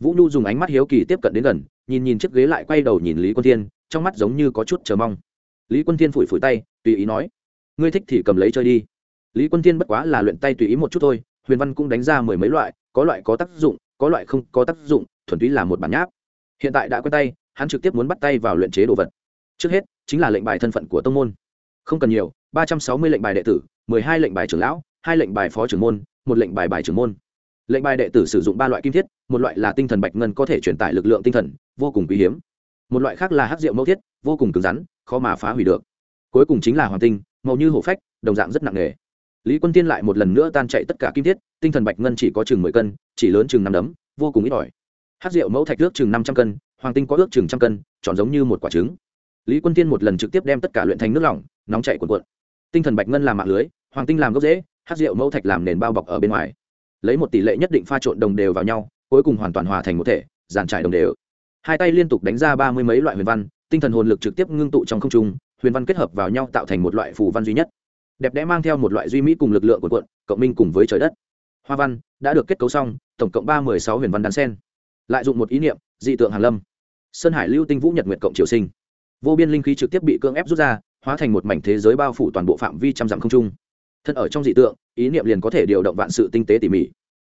Vũ nhu dùng ánh mắt hiếu kỳ tiếp cận đến gần, nhìn nhìn chiếc ghế lại quay đầu nhìn lý quân tiên trong mắt giống như có chút chờ mong. Lý quân tiên phủi phủi tay, tùy ý nói, ngươi thích thì cầm lấy chơi đi. Lý quân tiên bất quá là luyện tay tùy ý một chút thôi huyền văn cũng đánh ra mười mấy loại, có loại có tác dụng, có loại không có tác dụng, thuần túy là một bản nháp. Hiện tại đã quen tay, hắn trực tiếp muốn bắt tay vào luyện chế đồ vật. Trước hết, chính là lệnh bài thân phận của tông môn. Không cần nhiều, ba trăm sáu mươi lệnh bài đệ tử, mười hai lệnh bài trưởng lão, hai lệnh bài phó trưởng môn, một lệnh bài bài trưởng môn. Lệnh bài đệ tử sử dụng ba loại kim thiết, một loại là tinh thần bạch ngân có thể truyền tải lực lượng tinh thần, vô cùng quý hiếm. Một loại khác là hắc rượu mẫu thiết, vô cùng cứng rắn, khó mà phá hủy được. Cuối cùng chính là hoàng tinh, màu như hổ phách, đồng dạng rất nặng nề lý quân tiên lại một lần nữa tan chạy tất cả kim thiết, tinh thần bạch ngân chỉ có chừng mười cân, chỉ lớn chừng năm đấm, vô cùng ít ỏi. Hát rượu mẫu thạch ước chừng năm trăm cân, hoàng tinh có ước chừng trăm cân, tròn giống như một quả trứng. Lý quân tiên một lần trực tiếp đem tất cả luyện thành nước lỏng, nóng chạy cuộn cuộn. Tinh thần bạch ngân làm mạng lưới, hoàng tinh làm gốc rễ, hát rượu mẫu thạch làm nền bao bọc ở bên ngoài. Lấy một tỷ lệ nhất định pha trộn đồng đều vào nhau, cuối cùng hoàn toàn hòa thành một thể, giàn trải đồng đều. Hai tay liên tục đánh ra ba mươi mấy loại huyền văn, tinh thần hồn lực trực tiếp ngưng tụ trong không trung, huyền văn kết hợp vào nhau tạo thành một loại phù văn duy nhất đẹp đẽ mang theo một loại duy mỹ cùng lực lượng của quận cộng minh cùng với trời đất. Hoa văn đã được kết cấu xong, tổng cộng ba mươi sáu huyền văn đan sen. Lại dụng một ý niệm, dị tượng hàn lâm. Sơn hải lưu tinh vũ nhật nguyệt cộng triều sinh. Vô biên linh khí trực tiếp bị cưỡng ép rút ra, hóa thành một mảnh thế giới bao phủ toàn bộ phạm vi trăm dặm không trung. Thân ở trong dị tượng, ý niệm liền có thể điều động vạn sự tinh tế tỉ mỉ.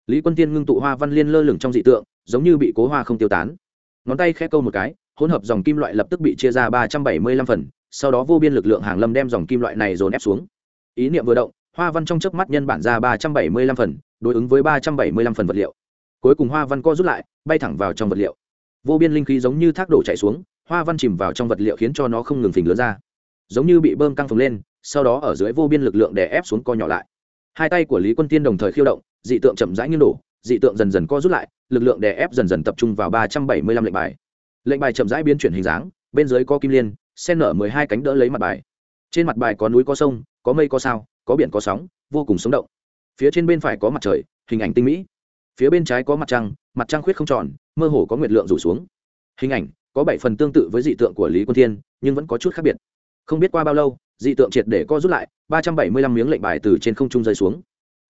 Lý quân tiên ngưng tụ hoa văn liên lơ lửng trong dị tượng, giống như bị cố hoa không tiêu tán. Ngón tay khẽ câu một cái, hỗn hợp dòng kim loại lập tức bị chia ra ba trăm bảy mươi lăm phần, sau đó vô biên lực lượng hàng lâm đem dòng kim loại này dồn ép xuống ý niệm vừa động, hoa văn trong chớp mắt nhân bản ra ba trăm bảy mươi lăm phần, đối ứng với ba trăm bảy mươi lăm phần vật liệu. Cuối cùng hoa văn co rút lại, bay thẳng vào trong vật liệu. Vô biên linh khí giống như thác đổ chạy xuống, hoa văn chìm vào trong vật liệu khiến cho nó không ngừng phình lớn ra. Giống như bị bơm căng phồng lên, sau đó ở dưới vô biên lực lượng đè ép xuống co nhỏ lại. Hai tay của lý quân tiên đồng thời khiêu động, dị tượng chậm rãi nghiêng đổ, dị tượng dần dần co rút lại, lực lượng đè ép dần dần tập trung vào ba trăm bảy mươi lăm lệnh bài. Lệnh bài chậm rãi biến chuyển hình dáng, bên dưới có kim liên, sen nở mười hai cánh đỡ lấy mặt bài. Trên mặt bài có núi có sông có mây có sao, có biển có sóng, vô cùng sống động. Phía trên bên phải có mặt trời, hình ảnh tinh mỹ. Phía bên trái có mặt trăng mặt trăng khuyết không tròn, mơ hồ có nguyệt lượng rủ xuống. Hình ảnh, có bảy phần tương tự với dị tượng của lý quân thiên, nhưng vẫn có chút khác biệt. Không biết qua bao lâu, dị tượng triệt để co rút lại, ba trăm bảy mươi lăm miếng lệnh bài từ trên không trung rơi xuống.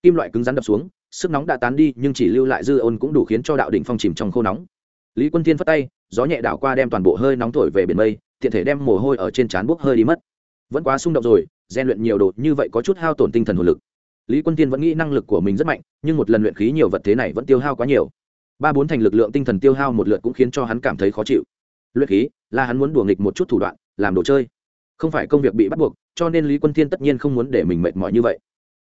Kim loại cứng rắn đập xuống, sức nóng đã tán đi, nhưng chỉ lưu lại dư ôn cũng đủ khiến cho đạo đỉnh phong chìm trong khô nóng. Lý quân thiên phất tay, gió nhẹ đảo qua đem toàn bộ hơi nóng thổi về biển mây, tiện thể đem mồ hôi ở trên trán bốc hơi đi mất. Vẫn quá xung động rồi gian luyện nhiều đồ, như vậy có chút hao tổn tinh thần hồn lực. Lý quân tiên vẫn nghĩ năng lực của mình rất mạnh, nhưng một lần luyện khí nhiều vật thế này vẫn tiêu hao quá nhiều. Ba bốn thành lực lượng tinh thần tiêu hao một lượt cũng khiến cho hắn cảm thấy khó chịu. Luyện khí là hắn muốn đùa nghịch một chút thủ đoạn, làm đồ chơi. Không phải công việc bị bắt buộc, cho nên lý quân thiên tất nhiên không muốn để mình mệt mỏi như vậy.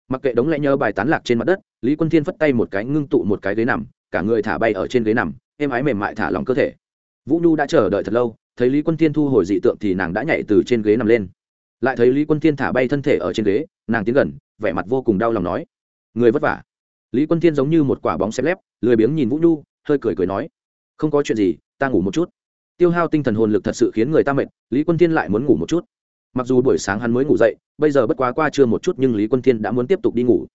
Mặc kệ đống lẽ nhớ bài tán lạc trên mặt đất, lý quân thiên phất tay một cái ngưng tụ một cái ghế nằm, cả người thả bay ở trên ghế nằm, êm ái mềm mại thả lỏng cơ thể. Vũ nhu đã chờ đợi thật lâu, thấy lý quân thiên thu hồi dị tượng thì nàng đã nhảy từ trên ghế nằm lên lại thấy lý quân thiên thả bay thân thể ở trên ghế, nàng tiến gần, vẻ mặt vô cùng đau lòng nói. Người vất vả. Lý quân thiên giống như một quả bóng xếp lép, lười biếng nhìn vũ nhu, hơi cười cười nói. Không có chuyện gì, ta ngủ một chút. Tiêu hao tinh thần hồn lực thật sự khiến người ta mệt, lý quân thiên lại muốn ngủ một chút. Mặc dù buổi sáng hắn mới ngủ dậy, bây giờ bất quá qua trưa một chút nhưng lý quân thiên đã muốn tiếp tục đi ngủ.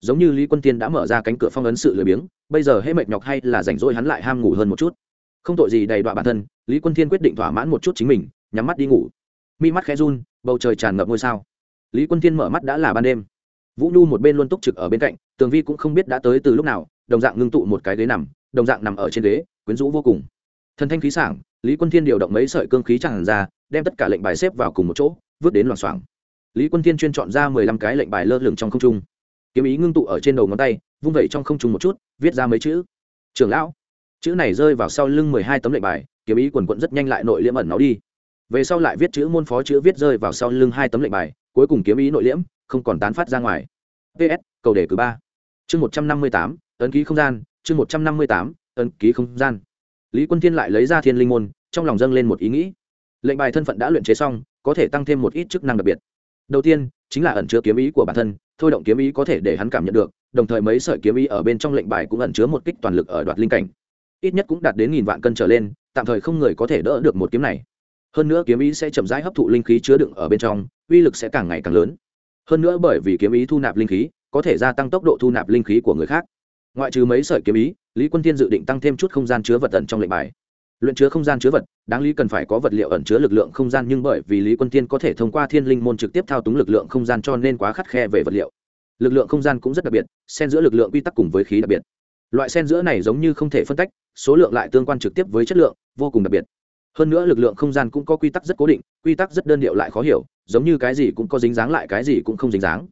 Giống như lý quân thiên đã mở ra cánh cửa phong ấn sự lười biếng, bây giờ hễ mệt nhọc hay là rảnh rỗi hắn lại ham ngủ hơn một chút. Không tội gì đầy đọa bản thân, lý quân thiên quyết định thỏa mãn một chút chính mình, nhắm mắt đi ngủ. Mi mắt khẽ run bầu trời tràn ngập ngôi sao. Lý quân thiên mở mắt đã là ban đêm. Vũ nhu một bên luôn túc trực ở bên cạnh, tường vi cũng không biết đã tới từ lúc nào, đồng dạng ngưng tụ một cái ghế nằm, đồng dạng nằm ở trên ghế, quyến rũ vô cùng. Thần thanh khí sảng, lý quân thiên điều động mấy sợi cương khí tràn ra, đem tất cả lệnh bài xếp vào cùng một chỗ, vứt đến loảng xoảng. Lý quân thiên chuyên chọn ra mười lăm cái lệnh bài lơ lửng trong không trung. Kiếm ý ngưng tụ ở trên đầu ngón tay, vung vẩy trong không trung một chút, viết ra mấy chữ. Trưởng lão. Chữ này rơi vào sau lưng mười hai tấm lệnh bài, kiếm ý quần quận rất nhanh lại nội liễm ẩn nó đi về sau lại viết chữ môn phó chữ viết rơi vào sau lưng hai tấm lệnh bài, cuối cùng kiếm ý nội liễm, không còn tán phát ra ngoài. Ps cầu đề cử ba. Chương một trăm năm mươi tám, ấn ký không gian, chương một trăm năm mươi tám, ấn ký không gian. Lý quân thiên lại lấy ra thiên linh môn, trong lòng dâng lên một ý nghĩ. Lệnh bài thân phận đã luyện chế xong, có thể tăng thêm một ít chức năng đặc biệt. Đầu tiên, chính là ẩn chứa kiếm ý của bản thân, thôi động kiếm ý có thể để hắn cảm nhận được, đồng thời mấy sợi kiếm ý ở bên trong lệnh bài cũng ẩn chứa một kích toàn lực ở đoạt linh cảnh. Ít nhất cũng đạt đến nghìn vạn cân trở lên, tạm thời không người có thể đỡ được một kiếm này hơn nữa kiếm ý sẽ chậm rãi hấp thụ linh khí chứa đựng ở bên trong, uy lực sẽ càng ngày càng lớn. Hơn nữa bởi vì kiếm ý thu nạp linh khí, có thể gia tăng tốc độ thu nạp linh khí của người khác. Ngoại trừ mấy sợi kiếm ý, lý quân thiên dự định tăng thêm chút không gian chứa vật tận trong lệnh bài. Luyện chứa không gian chứa vật, đáng lý cần phải có vật liệu ẩn chứa lực lượng không gian nhưng bởi vì lý quân thiên có thể thông qua thiên linh môn trực tiếp thao túng lực lượng không gian cho nên quá khắt khe về vật liệu. Lực lượng không gian cũng rất đặc biệt, xen giữa lực lượng quy tắc cùng với khí đặc biệt. Loại xen giữa này giống như không thể phân tách, số lượng lại tương quan trực tiếp với chất lượng, vô cùng đặc biệt hơn nữa lực lượng không gian cũng có quy tắc rất cố định, quy tắc rất đơn điệu lại khó hiểu, giống như cái gì cũng có dính dáng lại cái gì cũng không dính dáng.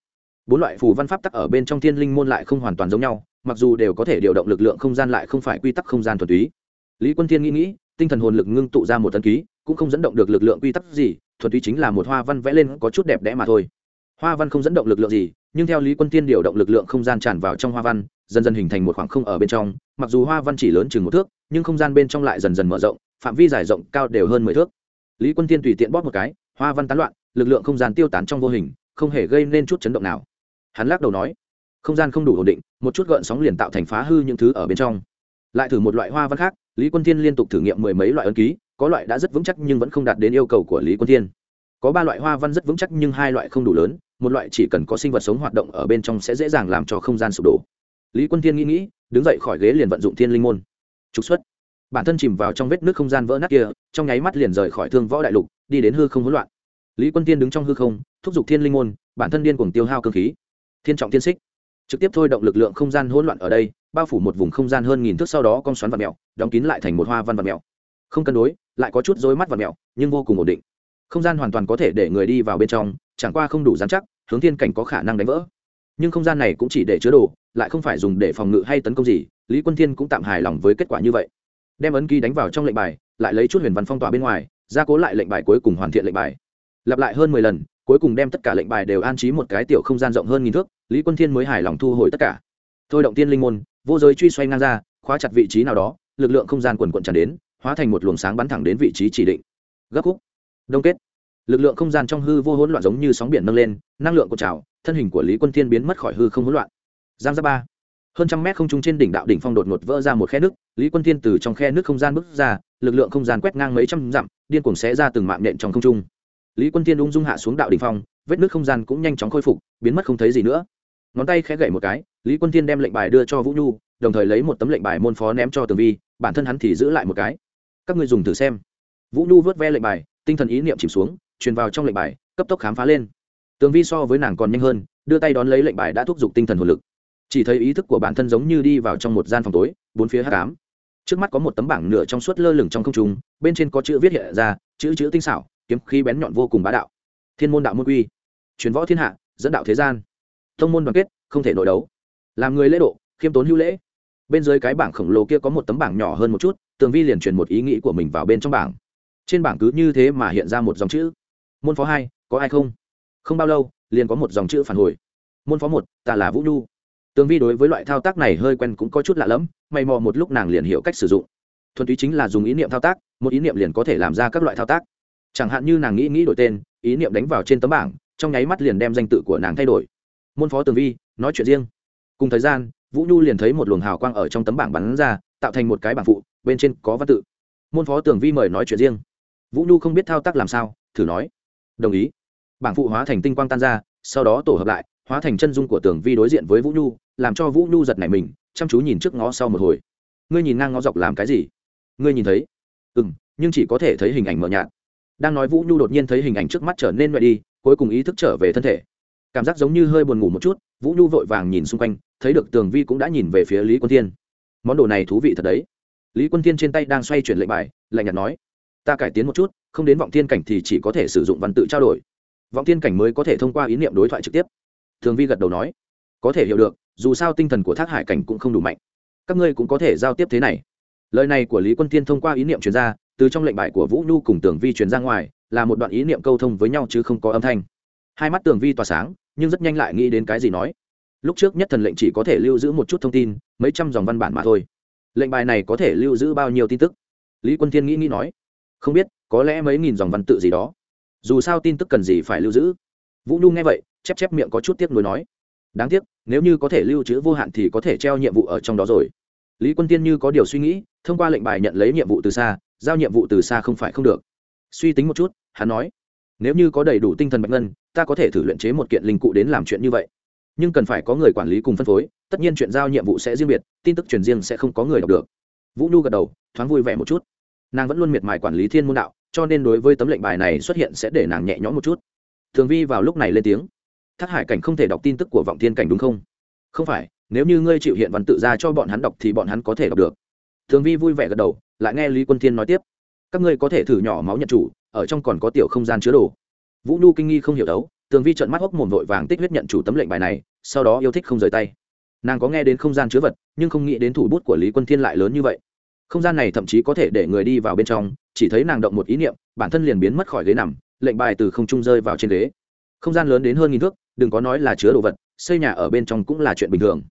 Bốn loại phù văn pháp tắc ở bên trong thiên linh môn lại không hoàn toàn giống nhau, mặc dù đều có thể điều động lực lượng không gian lại không phải quy tắc không gian thuần túy. Lý quân thiên nghĩ nghĩ, tinh thần hồn lực ngưng tụ ra một tân ký, cũng không dẫn động được lực lượng quy tắc gì, thuần túy chính là một hoa văn vẽ lên có chút đẹp đẽ mà thôi. Hoa văn không dẫn động lực lượng gì, nhưng theo lý quân thiên điều động lực lượng không gian tràn vào trong hoa văn, dần dần hình thành một khoảng không ở bên trong, mặc dù hoa văn chỉ lớn chừng một thước, nhưng không gian bên trong lại dần dần mở rộng phạm vi giải rộng cao đều hơn mười thước. Lý quân thiên tùy tiện bóp một cái, hoa văn tán loạn, lực lượng không gian tiêu tán trong vô hình, không hề gây nên chút chấn động nào. Hắn lắc đầu nói, không gian không đủ ổn định, một chút gợn sóng liền tạo thành phá hư những thứ ở bên trong. Lại thử một loại hoa văn khác, lý quân thiên liên tục thử nghiệm mười mấy loại ấn ký, có loại đã rất vững chắc nhưng vẫn không đạt đến yêu cầu của lý quân thiên. Có ba loại hoa văn rất vững chắc nhưng hai loại không đủ lớn, một loại chỉ cần có sinh vật sống hoạt động ở bên trong sẽ dễ dàng làm cho không gian sụp đổ. Lý quân thiên nghĩ nghĩ, đứng dậy khỏi ghế liền vận dụng thiên linh môn. Trục xuất bản thân chìm vào trong vết nước không gian vỡ nát kia, trong nháy mắt liền rời khỏi thương võ đại lục, đi đến hư không hỗn loạn. Lý quân tiên đứng trong hư không, thúc giục thiên linh môn, bản thân điên cuồng tiêu hao cơ khí. Thiên trọng thiên xích. Trực tiếp thôi động lực lượng không gian hỗn loạn ở đây, bao phủ một vùng không gian hơn nghìn thước sau đó con xoắn vật mèo, đóng kín lại thành một hoa văn vật mèo. Không cân đối, lại có chút rối mắt vật mèo, nhưng vô cùng ổn định. Không gian hoàn toàn có thể để người đi vào bên trong, chẳng qua không đủ dán chắc, hướng thiên cảnh có khả năng đánh vỡ. Nhưng không gian này cũng chỉ để chứa đồ, lại không phải dùng để phòng ngự hay tấn công gì, lý quân thiên cũng tạm hài lòng với kết quả như vậy đem ấn ký đánh vào trong lệnh bài, lại lấy chút huyền văn phong tỏa bên ngoài, gia cố lại lệnh bài cuối cùng hoàn thiện lệnh bài. Lặp lại hơn mười lần, cuối cùng đem tất cả lệnh bài đều an trí một cái tiểu không gian rộng hơn nghìn thước, lý quân thiên mới hài lòng thu hồi tất cả. Thôi động tiên linh môn, vô giới truy xoay ngang ra, khóa chặt vị trí nào đó, lực lượng không gian quần quận tràn đến, hóa thành một luồng sáng bắn thẳng đến vị trí chỉ định. Gấp khúc. Đông kết. Lực lượng không gian trong hư vô hỗn loạn giống như sóng biển nâng lên, năng lượng của trào, thân hình của lý quân thiên biến mất khỏi hư không hỗn loạn. Giang gia ba hơn trăm mét không trung trên đỉnh đạo đỉnh phong đột ngột vỡ ra một khe nước, lý quân thiên từ trong khe nước không gian bước ra, lực lượng không gian quét ngang mấy trăm dặm, điên cuồng xé ra từng mạng nện trong không trung. Lý quân thiên ung dung hạ xuống đạo đỉnh phong, vết nước không gian cũng nhanh chóng khôi phục, biến mất không thấy gì nữa. Ngón tay khẽ gậy một cái, lý quân thiên đem lệnh bài đưa cho vũ nhu, đồng thời lấy một tấm lệnh bài môn phó ném cho tường vi, bản thân hắn thì giữ lại một cái. Các ngươi dùng thử xem. Vũ nhu vớt ve lệnh bài, tinh thần ý niệm chìm xuống, truyền vào trong lệnh bài, cấp tốc khám phá lên. Tường vi so với nàng còn nhanh hơn, đưa tay đón lấy lệnh bài đã thúc giục tinh thần hồn lực chỉ thấy ý thức của bản thân giống như đi vào trong một gian phòng tối, bốn phía hát cám trước mắt có một tấm bảng nửa trong suốt lơ lửng trong không trung, bên trên có chữ viết hiện ra, chữ chữ tinh xảo, kiếm khí bén nhọn vô cùng bá đạo. Thiên môn đạo môn quy, truyền võ thiên hạ, dẫn đạo thế gian. Thông môn đoàn kết, không thể nội đấu. Làm người lễ độ, khiêm tốn hữu lễ. Bên dưới cái bảng khổng lồ kia có một tấm bảng nhỏ hơn một chút, tường vi liền truyền một ý nghĩ của mình vào bên trong bảng. Trên bảng cứ như thế mà hiện ra một dòng chữ. Môn phó hai, có ai không? Không bao lâu, liền có một dòng chữ phản hồi. Môn phó một, ta là vũ nhu. Tương vi đối với loại thao tác này hơi quen cũng có chút lạ lẫm, Mày mò một lúc nàng liền hiểu cách sử dụng. Thuần túy chính là dùng ý niệm thao tác, một ý niệm liền có thể làm ra các loại thao tác. Chẳng hạn như nàng nghĩ nghĩ đổi tên, ý niệm đánh vào trên tấm bảng, trong nháy mắt liền đem danh tự của nàng thay đổi. Môn phó tường vi, nói chuyện riêng. Cùng thời gian, vũ nhu liền thấy một luồng hào quang ở trong tấm bảng bắn ra, tạo thành một cái bảng phụ, bên trên có văn tự. Môn phó tường vi mời nói chuyện riêng. Vũ nhu không biết thao tác làm sao, thử nói. Đồng ý. Bảng phụ hóa thành tinh quang tan ra, sau đó tổ hợp lại hóa thành chân dung của tường vi đối diện với vũ nhu, làm cho vũ nhu giật nảy mình, chăm chú nhìn trước ngó sau một hồi. Ngươi nhìn ngang ngó dọc làm cái gì? Ngươi nhìn thấy? Ừ m nhưng chỉ có thể thấy hình ảnh mờ nhạt. Đang nói vũ nhu đột nhiên thấy hình ảnh trước mắt trở nên loại đi, cuối cùng ý thức trở về thân thể. Cảm giác giống như hơi buồn ngủ một chút, vũ nhu vội vàng nhìn xung quanh, thấy được tường vi cũng đã nhìn về phía lý quân thiên. Món đồ này thú vị thật đấy. Lý quân thiên trên tay đang xoay chuyển lệnh bài, lạnh nhạt nói, ta cải tiến một chút, không đến vọng thiên cảnh thì chỉ có thể sử dụng văn tự trao đổi. Vọng thiên cảnh mới có thể thông qua ý niệm đối thoại trực tiếp thường vi gật đầu nói, có thể hiểu được, dù sao tinh thần của thác hải cảnh cũng không đủ mạnh. Các ngươi cũng có thể giao tiếp thế này. Lời này của lý quân thiên thông qua ý niệm truyền ra, từ trong lệnh bài của vũ nhu cùng tường vi truyền ra ngoài, là một đoạn ý niệm câu thông với nhau chứ không có âm thanh. Hai mắt tường vi tỏa sáng, nhưng rất nhanh lại nghĩ đến cái gì nói. Lúc trước nhất thần lệnh chỉ có thể lưu giữ một chút thông tin, mấy trăm dòng văn bản mà thôi. Lệnh bài này có thể lưu giữ bao nhiêu tin tức? Lý quân thiên nghĩ nghĩ nói. Không biết, có lẽ mấy nghìn dòng văn tự gì đó. Dù sao tin tức cần gì phải lưu giữ? Vũ nhu nghe vậy, chép chép miệng có chút tiếc nuối nói, đáng tiếc, nếu như có thể lưu trữ vô hạn thì có thể treo nhiệm vụ ở trong đó rồi. Lý quân tiên như có điều suy nghĩ, thông qua lệnh bài nhận lấy nhiệm vụ từ xa, giao nhiệm vụ từ xa không phải không được. Suy tính một chút, hắn nói, nếu như có đầy đủ tinh thần bạch ngân, ta có thể thử luyện chế một kiện linh cụ đến làm chuyện như vậy. Nhưng cần phải có người quản lý cùng phân phối, tất nhiên chuyện giao nhiệm vụ sẽ riêng biệt, tin tức truyền riêng sẽ không có người đọc được. Vũ nhu gật đầu, thoáng vui vẻ một chút. Nàng vẫn luôn miệt mài quản lý thiên môn đạo, cho nên đối với tấm lệnh bài này xuất hiện sẽ để nàng nhẹ nhõm một chút thường vi vào lúc này lên tiếng. Thác hải cảnh không thể đọc tin tức của vọng thiên cảnh đúng không? Không phải, nếu như ngươi chịu hiện văn tự ra cho bọn hắn đọc thì bọn hắn có thể đọc được. Thường vi vui vẻ gật đầu, lại nghe lý quân thiên nói tiếp. Các ngươi có thể thử nhỏ máu nhận chủ, ở trong còn có tiểu không gian chứa đồ. Vũ nhu kinh nghi không hiểu đấu tường vi trợn mắt hốc mồm vội vàng tích huyết nhận chủ tấm lệnh bài này, sau đó yêu thích không rời tay. Nàng có nghe đến không gian chứa vật, nhưng không nghĩ đến thủ bút của lý quân thiên lại lớn như vậy. Không gian này thậm chí có thể để người đi vào bên trong, chỉ thấy nàng động một ý niệm, bản thân liền biến mất khỏi ghế nằm lệnh bài từ không trung rơi vào trên ghế. Không gian lớn đến hơn nghìn thước, đừng có nói là chứa đồ vật, xây nhà ở bên trong cũng là chuyện bình thường.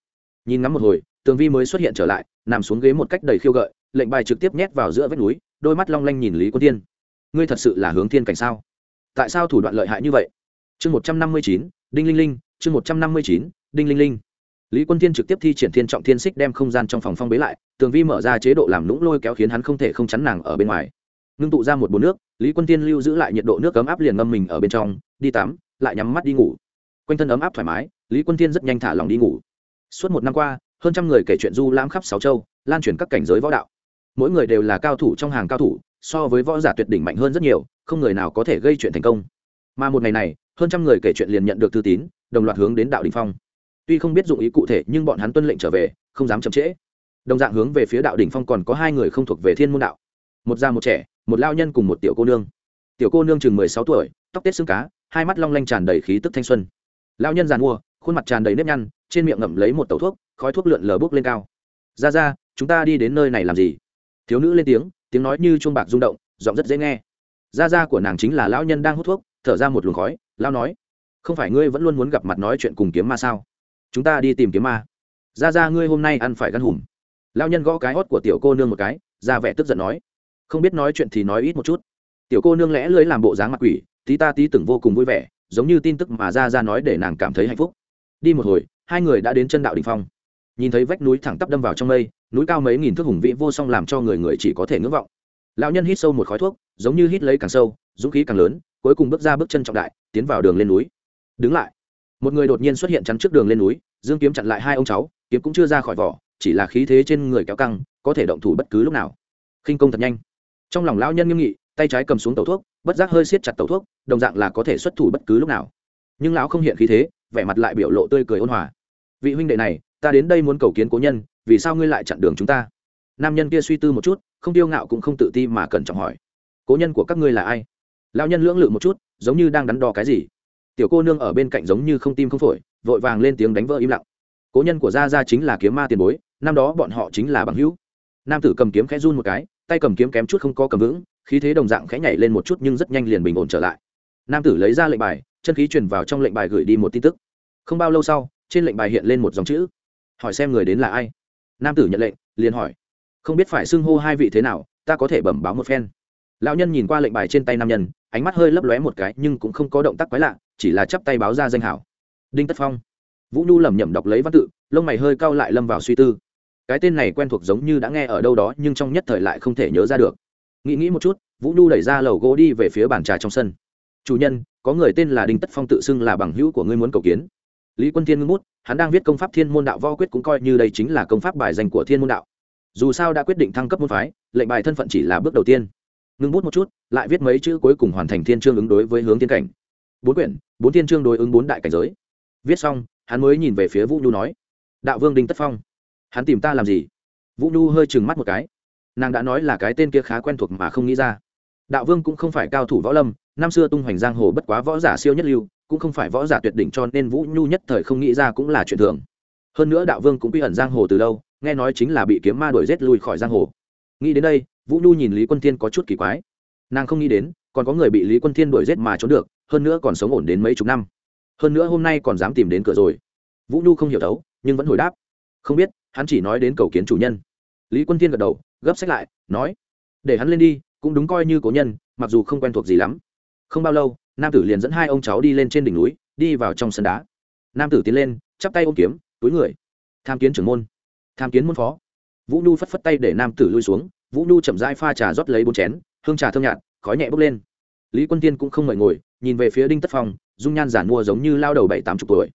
Nhìn ngắm một hồi, tường vi mới xuất hiện trở lại, nằm xuống ghế một cách đầy khiêu gợi, lệnh bài trực tiếp nhét vào giữa vách núi, đôi mắt long lanh nhìn lý quân tiên ngươi thật sự là hướng thiên cảnh sao? Tại sao thủ đoạn lợi hại như vậy? Chương một trăm năm mươi chín, đinh linh linh, chương một trăm năm mươi chín, đinh linh linh. Lý quân thiên trực tiếp thi triển thiên trọng thiên xích đem không gian trong phòng phong bế lại, tường vi mở ra chế độ làm lũng lôi kéo khiến hắn không thể không chắn nàng ở bên ngoài ngưng tụ ra một bồn nước, lý quân thiên lưu giữ lại nhiệt độ nước ấm áp liền ngâm mình ở bên trong, đi tắm, lại nhắm mắt đi ngủ. Quanh thân ấm áp thoải mái, lý quân thiên rất nhanh thả lòng đi ngủ. Suốt một năm qua, hơn trăm người kể chuyện du lãm khắp sáu châu, lan truyền các cảnh giới võ đạo. Mỗi người đều là cao thủ trong hàng cao thủ, so với võ giả tuyệt đỉnh mạnh hơn rất nhiều, không người nào có thể gây chuyện thành công. Mà một ngày này, hơn trăm người kể chuyện liền nhận được thư tín, đồng loạt hướng đến đạo đình phong. Tuy không biết dụng ý cụ thể, nhưng bọn hắn tuân lệnh trở về, không dám chậm trễ. Đồng dạng hướng về phía đạo đình phong còn có hai người không thuộc về thiên môn đạo. Một già một trẻ một lao nhân cùng một tiểu cô nương. Tiểu cô nương chừng mười sáu tuổi, tóc tết xương cá, hai mắt long lanh tràn đầy khí tức thanh xuân. Lao nhân giàn mua khuôn mặt tràn đầy nếp nhăn, trên miệng ngậm lấy một tẩu thuốc, khói thuốc lượn lờ bốc lên cao. Ra ra, chúng ta đi đến nơi này làm gì? Thiếu nữ lên tiếng tiếng nói như chuông bạc rung động, giọng rất dễ nghe. Ra ra của nàng chính là lão nhân đang hút thuốc, thở ra một luồng khói, lao nói, không phải ngươi vẫn luôn muốn gặp mặt nói chuyện cùng kiếm ma sao? Chúng ta đi tìm kiếm ma. Ra ra, ngươi hôm nay ăn phải gắn hùm. Lao nhân gõ cái hót của tiểu cô nương một cái, ra vẻ tức giận nói không biết nói chuyện thì nói ít một chút. Tiểu cô nương lẽ lưới làm bộ dáng mặt quỷ, tí ta tí từng vô cùng vui vẻ, giống như tin tức mà ra ra nói để nàng cảm thấy hạnh phúc. Đi một hồi, hai người đã đến chân đạo đình phong. Nhìn thấy vách núi thẳng tắp đâm vào trong mây, núi cao mấy nghìn thước hùng vĩ vô song làm cho người người chỉ có thể ngưỡng vọng. Lão nhân hít sâu một khói thuốc, giống như hít lấy càng sâu, dũng khí càng lớn, cuối cùng bước ra bước chân trọng đại, tiến vào đường lên núi. Đứng lại. Một người đột nhiên xuất hiện chắn trước đường lên núi, dương kiếm chặn lại hai ông cháu, kiếm cũng chưa ra khỏi vỏ, chỉ là khí thế trên người kéo căng, có thể động thủ bất cứ lúc nào. Khinh công thật nhanh trong lòng lão nhân nghiêm nghị, tay trái cầm xuống tẩu thuốc, bất giác hơi siết chặt tẩu thuốc, đồng dạng là có thể xuất thủ bất cứ lúc nào. Nhưng lão không hiện khí thế, vẻ mặt lại biểu lộ tươi cười ôn hòa. Vị huynh đệ này, ta đến đây muốn cầu kiến cố nhân, vì sao ngươi lại chặn đường chúng ta? Nam nhân kia suy tư một chút, không tiêu ngạo cũng không tự ti mà cẩn trọng hỏi. Cố nhân của các ngươi là ai? Lão nhân lưỡng lự một chút, giống như đang đắn đo cái gì. Tiểu cô nương ở bên cạnh giống như không tim không phổi, vội vàng lên tiếng đánh vỡ im lặng. Cố nhân của gia gia chính là kiếm ma tiền bối, năm đó bọn họ chính là bằng hữu nam tử cầm kiếm khẽ run một cái, tay cầm kiếm kém chút không có cầm vững, khí thế đồng dạng khẽ nhảy lên một chút nhưng rất nhanh liền bình ổn trở lại. Nam tử lấy ra lệnh bài, chân khí truyền vào trong lệnh bài gửi đi một tin tức. Không bao lâu sau, trên lệnh bài hiện lên một dòng chữ. Hỏi xem người đến là ai? Nam tử nhận lệnh, liền hỏi. Không biết phải xưng hô hai vị thế nào, ta có thể bẩm báo một phen. Lão nhân nhìn qua lệnh bài trên tay nam nhân, ánh mắt hơi lấp lóe một cái nhưng cũng không có động tác quái lạ, chỉ là chắp tay báo ra danh hảo. Đinh tất phong. Vũ nhu lẩm nhẩm đọc lấy văn tự, lông mày hơi cau lại lâm vào suy tư cái tên này quen thuộc giống như đã nghe ở đâu đó nhưng trong nhất thời lại không thể nhớ ra được. Nghĩ nghĩ một chút, vũ nhu đẩy ra lầu gỗ đi về phía bàn trà trong sân. Chủ nhân, có người tên là đinh tất phong tự xưng là bằng hữu của ngươi muốn cầu kiến. Lý quân thiên ngưng bút, hắn đang viết công pháp thiên môn đạo vo quyết cũng coi như đây chính là công pháp bài dành của thiên môn đạo. Dù sao đã quyết định thăng cấp môn phái, lệnh bài thân phận chỉ là bước đầu tiên. Ngưng bút một chút, lại viết mấy chữ cuối cùng hoàn thành thiên chương ứng đối với hướng tiên cảnh. Bốn quyển, bốn thiên chương đối ứng bốn đại cảnh giới. Viết xong, hắn mới nhìn về phía vũ nhu nói, đạo vương đinh tất phong hắn tìm ta làm gì? Vũ nhu hơi trừng mắt một cái. Nàng đã nói là cái tên kia khá quen thuộc mà không nghĩ ra. Đạo vương cũng không phải cao thủ võ lâm, năm xưa tung hoành giang hồ bất quá võ giả siêu nhất lưu, cũng không phải võ giả tuyệt đỉnh cho nên vũ nhu nhất thời không nghĩ ra cũng là chuyện thường. Hơn nữa đạo vương cũng quy ẩn giang hồ từ lâu nghe nói chính là bị kiếm ma đuổi rét lui khỏi giang hồ. Nghĩ đến đây, vũ nhu nhìn lý quân thiên có chút kỳ quái. Nàng không nghĩ đến, còn có người bị lý quân thiên đuổi rét mà trốn được, hơn nữa còn sống ổn đến mấy chục năm. Hơn nữa hôm nay còn dám tìm đến cửa rồi. Vũ nhu không hiểu thấu, nhưng vẫn hồi đáp. Không biết hắn chỉ nói đến cầu kiến chủ nhân. Lý quân thiên gật đầu, gấp sách lại, nói, để hắn lên đi, cũng đúng coi như cố nhân, mặc dù không quen thuộc gì lắm. Không bao lâu, nam tử liền dẫn hai ông cháu đi lên trên đỉnh núi, đi vào trong sân đá. Nam tử tiến lên, chắp tay ôm kiếm, túi người. Tham kiến trưởng môn. Tham kiến môn phó. Vũ nhu phất phất tay để nam tử lui xuống, vũ nhu chậm rãi pha trà rót lấy bốn chén, hương trà thơm nhạt, khói nhẹ bốc lên. Lý quân tiên cũng không mời ngồi, nhìn về phía đinh tất phong, dung nhan giản mua giống như lao đầu bảy tám chục tuổi.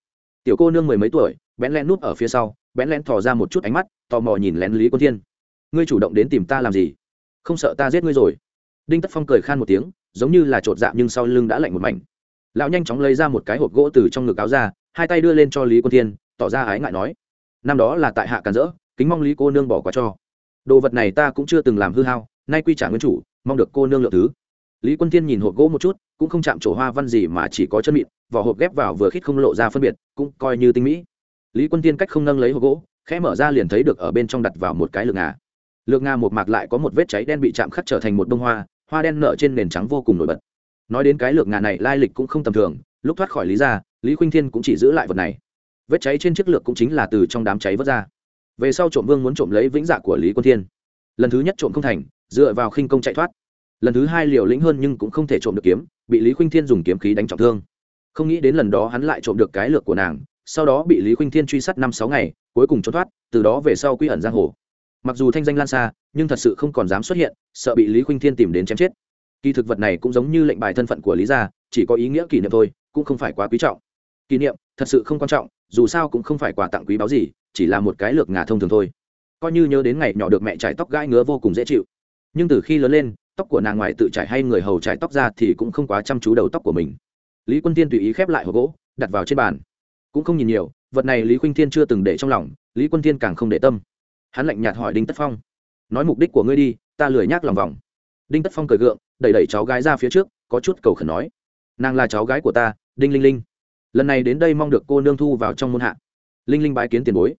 Tiểu cô nương mười mấy tuổi bén len núp ở phía sau bén lén thò ra một chút ánh mắt, tò mò nhìn lén lý quân Thiên. ngươi chủ động đến tìm ta làm gì? Không sợ ta giết ngươi rồi? Đinh tất phong cười khan một tiếng, giống như là chột dạ nhưng sau lưng đã lạnh một mảnh. Lão nhanh chóng lấy ra một cái hộp gỗ từ trong ngực áo ra, hai tay đưa lên cho lý quân thiên, tỏ ra ái ngại nói, năm đó là tại hạ càn rỡ kính mong lý cô nương bỏ qua cho. Đồ vật này ta cũng chưa từng làm hư hao, nay quy trả nguyên chủ, mong được cô nương lượng thứ. Lý quân thiên nhìn hộp gỗ một chút, cũng không chạm trổ hoa văn gì mà chỉ có chân mịn, vỏ hộp ghép vào vừa khít không lộ ra phân biệt, cũng coi như tinh mỹ lý quân thiên cách không nâng lấy hộp gỗ, khẽ mở ra liền thấy được ở bên trong đặt vào một cái lược ngà. Lược ngà một mạc lại có một vết cháy đen bị chạm khắc trở thành một bông hoa hoa đen nở trên nền trắng vô cùng nổi bật. Nói đến cái lược ngà này, lai lịch cũng không tầm thường, lúc thoát khỏi lý ra lý khuynh thiên cũng chỉ giữ lại vật này. Vết cháy trên chiếc lược cũng chính là từ trong đám cháy vớt ra. Về sau trộm vương muốn trộm lấy vĩnh dạ của lý quân thiên. Lần thứ nhất trộm không thành, dựa vào khinh công chạy thoát. Lần thứ hai liều lĩnh hơn nhưng cũng không thể trộm được kiếm, bị lý khuynh thiên dùng kiếm khí đánh trọng thương. Không nghĩ đến lần đó hắn lại trộm được cái lược của nàng sau đó bị lý khuynh thiên truy sát năm sáu ngày, cuối cùng trốn thoát, từ đó về sau quy ẩn giang hồ. Mặc dù thanh danh lan xa, nhưng thật sự không còn dám xuất hiện, sợ bị lý khuynh thiên tìm đến chém chết. Kỳ thực vật này cũng giống như lệnh bài thân phận của lý gia, chỉ có ý nghĩa kỷ niệm thôi, cũng không phải quá quý trọng. Kỷ niệm, thật sự không quan trọng, dù sao cũng không phải quà tặng quý báu gì, chỉ là một cái lược ngà thông thường thôi. Coi như nhớ đến ngày nhỏ được mẹ trải tóc gãi ngứa vô cùng dễ chịu. Nhưng từ khi lớn lên, tóc của nàng ngoài tự trải hay người hầu trải tóc ra thì cũng không quá chăm chú đầu tóc của mình. Lý quân tiên tùy ý khép lại hộp gỗ, đặt vào trên bàn cũng không nhìn nhiều, vật này lý khuynh thiên chưa từng để trong lòng, lý quân Thiên càng không để tâm. Hắn lạnh nhạt hỏi đinh tất phong, nói mục đích của ngươi đi, ta lười nhác lòng vòng. Đinh tất phong cười gượng, đẩy đẩy cháu gái ra phía trước, có chút cầu khẩn nói, nàng là cháu gái của ta, đinh linh linh. Lần này đến đây mong được cô nương thu vào trong môn hạ. Linh linh bái kiến tiền bối.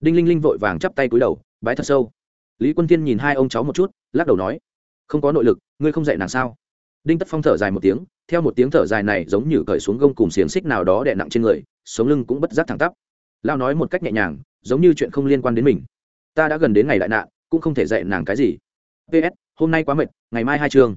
Đinh linh linh vội vàng chắp tay cúi đầu, bái thật sâu. Lý quân thiên nhìn hai ông cháu một chút, lắc đầu nói, không có nội lực, ngươi không dạy nàng sao? Đinh tất phong thở dài một tiếng, theo một tiếng thở dài này giống như cởi xuống gông cùng xiềng xích nào đó đè nặng trên người, sống lưng cũng bất giác thẳng tắp. Lao nói một cách nhẹ nhàng, giống như chuyện không liên quan đến mình. Ta đã gần đến ngày đại nạn, cũng không thể dạy nàng cái gì. Ps hôm nay quá mệt, ngày mai hai chương.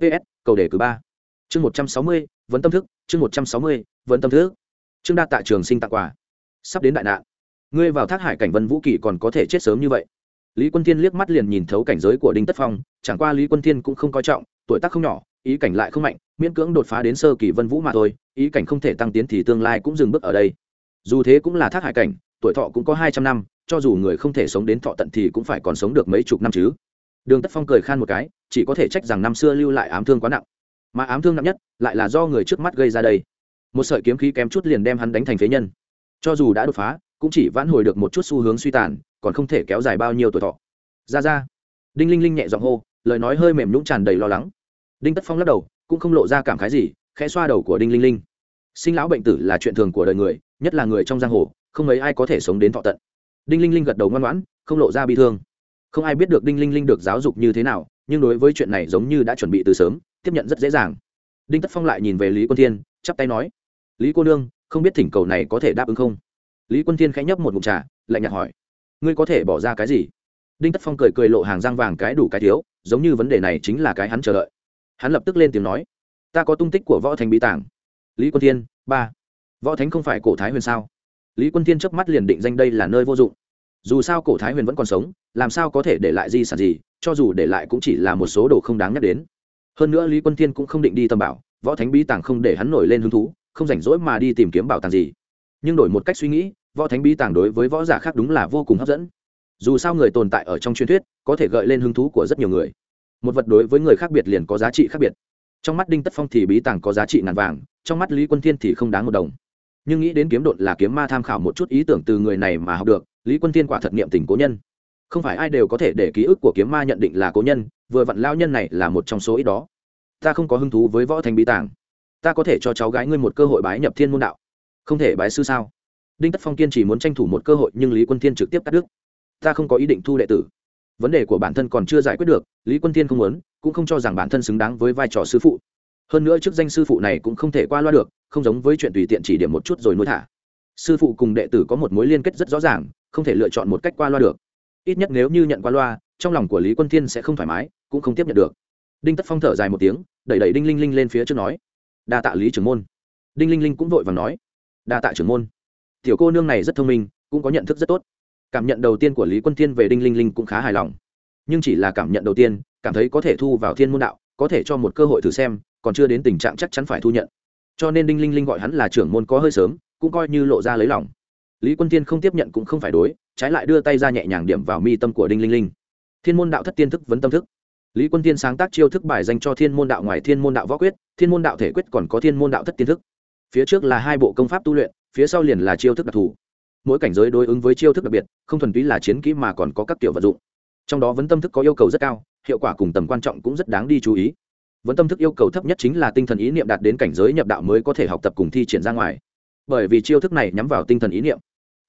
Ps cầu đề cử ba. Chương một trăm sáu mươi, vấn tâm thức, chương một trăm sáu mươi, vấn tâm thức. Chương đa tạ trường sinh tặng quà. Sắp đến đại nạn. Ngươi vào thác hải cảnh vân vũ kỳ còn có thể chết sớm như vậy. Lý quân thiên liếc mắt liền nhìn thấu cảnh giới của đinh tất phong, chẳng qua lý quân thiên cũng không coi trọng, tuổi tác không nhỏ ý cảnh lại không mạnh, miễn cưỡng đột phá đến sơ kỳ vân vũ mà thôi, ý cảnh không thể tăng tiến thì tương lai cũng dừng bước ở đây. Dù thế cũng là thác hải cảnh, tuổi thọ cũng có hai trăm năm, cho dù người không thể sống đến thọ tận thì cũng phải còn sống được mấy chục năm chứ. Đường tất phong cười khan một cái, chỉ có thể trách rằng năm xưa lưu lại ám thương quá nặng. Mà ám thương nặng nhất lại là do người trước mắt gây ra đây. Một sợi kiếm khí kém chút liền đem hắn đánh thành phế nhân. Cho dù đã đột phá, cũng chỉ vãn hồi được một chút xu hướng suy tàn, còn không thể kéo dài bao nhiêu tuổi thọ. Ra ra. Đinh linh linh nhẹ giọng hô, lời nói hơi mềm nhũng tràn đầy lo lắng đinh tất phong lắc đầu, cũng không lộ ra cảm khái gì, khẽ xoa đầu của đinh linh linh. Sinh lão bệnh tử là chuyện thường của đời người, nhất là người trong giang hồ, không mấy ai có thể sống đến thọ tận. Đinh linh linh gật đầu ngoan ngoãn, không lộ ra bi thương. Không ai biết được đinh linh linh được giáo dục như thế nào, nhưng đối với chuyện này giống như đã chuẩn bị từ sớm, tiếp nhận rất dễ dàng. Đinh tất phong lại nhìn về lý quân thiên, chắp tay nói, lý cô nương, không biết thỉnh cầu này có thể đáp ứng không? Lý quân thiên khẽ nhấp một mục trà, lạnh nhạt hỏi, ngươi có thể bỏ ra cái gì? Đinh tất phong cười cười lộ hàng răng vàng cái đủ cái thiếu, giống như vấn đề này chính là cái hắn chờ đợi hắn lập tức lên tiếng nói, ta có tung tích của võ thành bí tảng lý quân thiên, ba, võ thánh không phải cổ thái huyền sao? Lý quân thiên chớp mắt liền định danh đây là nơi vô dụng. Dù sao cổ thái huyền vẫn còn sống, làm sao có thể để lại di sản gì, cho dù để lại cũng chỉ là một số đồ không đáng nhắc đến. Hơn nữa lý quân thiên cũng không định đi tầm bảo, võ thánh bí tàng không để hắn nổi lên hứng thú, không rảnh rỗi mà đi tìm kiếm bảo tàng gì. Nhưng đổi một cách suy nghĩ, võ thánh bí tàng đối với võ giả khác đúng là vô cùng hấp dẫn. Dù sao người tồn tại ở trong truyền thuyết, có thể gợi lên hứng thú của rất nhiều người một vật đối với người khác biệt liền có giá trị khác biệt. Trong mắt đinh tất phong thì bí tàng có giá trị ngàn vàng, trong mắt lý quân thiên thì không đáng một đồng. Nhưng nghĩ đến kiếm đột là kiếm ma tham khảo một chút ý tưởng từ người này mà học được, lý quân thiên quả thật niệm tình cố nhân. Không phải ai đều có thể để ký ức của kiếm ma nhận định là cố nhân, vừa vặn lao nhân này là một trong số ít đó. Ta không có hứng thú với võ thành bí tàng. Ta có thể cho cháu gái ngươi một cơ hội bái nhập thiên môn đạo. Không thể bái sư sao? Đinh tất phong kiên chỉ muốn tranh thủ một cơ hội nhưng lý quân thiên trực tiếp cắt đứt. Ta không có ý định thu đệ tử vấn đề của bản thân còn chưa giải quyết được, lý quân thiên không muốn, cũng không cho rằng bản thân xứng đáng với vai trò sư phụ. Hơn nữa chức danh sư phụ này cũng không thể qua loa được, không giống với chuyện tùy tiện chỉ điểm một chút rồi nuôi thả. Sư phụ cùng đệ tử có một mối liên kết rất rõ ràng, không thể lựa chọn một cách qua loa được. Ít nhất nếu như nhận qua loa, trong lòng của lý quân thiên sẽ không thoải mái, cũng không tiếp nhận được. Đinh tất phong thở dài một tiếng, đẩy đẩy đinh linh linh lên phía trước nói, đa tạ lý trưởng môn. Đinh linh linh cũng vội và nói, đa tạ trưởng môn. Tiểu cô nương này rất thông minh, cũng có nhận thức rất tốt cảm nhận đầu tiên của lý quân thiên về đinh linh linh cũng khá hài lòng. Nhưng chỉ là cảm nhận đầu tiên, cảm thấy có thể thu vào thiên môn đạo, có thể cho một cơ hội thử xem, còn chưa đến tình trạng chắc chắn phải thu nhận. Cho nên đinh linh linh gọi hắn là trưởng môn có hơi sớm, cũng coi như lộ ra lấy lòng. Lý quân thiên không tiếp nhận cũng không phải đối, trái lại đưa tay ra nhẹ nhàng điểm vào mi tâm của đinh linh linh. Thiên môn đạo thất tiên thức vấn tâm thức. Lý quân tiên sáng tác chiêu thức bài dành cho thiên môn đạo ngoài thiên môn đạo võ quyết, thiên môn đạo thể quyết còn có thiên môn đạo thất tiên thức. Phía trước là hai bộ công pháp tu luyện, phía sau liền là chiêu thức đặc thù. Mỗi cảnh giới đối ứng với chiêu thức đặc biệt không thuần túy là chiến kỹ mà còn có các kiểu vật dụng. Trong đó vấn tâm thức có yêu cầu rất cao, hiệu quả cùng tầm quan trọng cũng rất đáng đi chú ý. Vấn tâm thức yêu cầu thấp nhất chính là tinh thần ý niệm đạt đến cảnh giới nhập đạo mới có thể học tập cùng thi triển ra ngoài. Bởi vì chiêu thức này nhắm vào tinh thần ý niệm,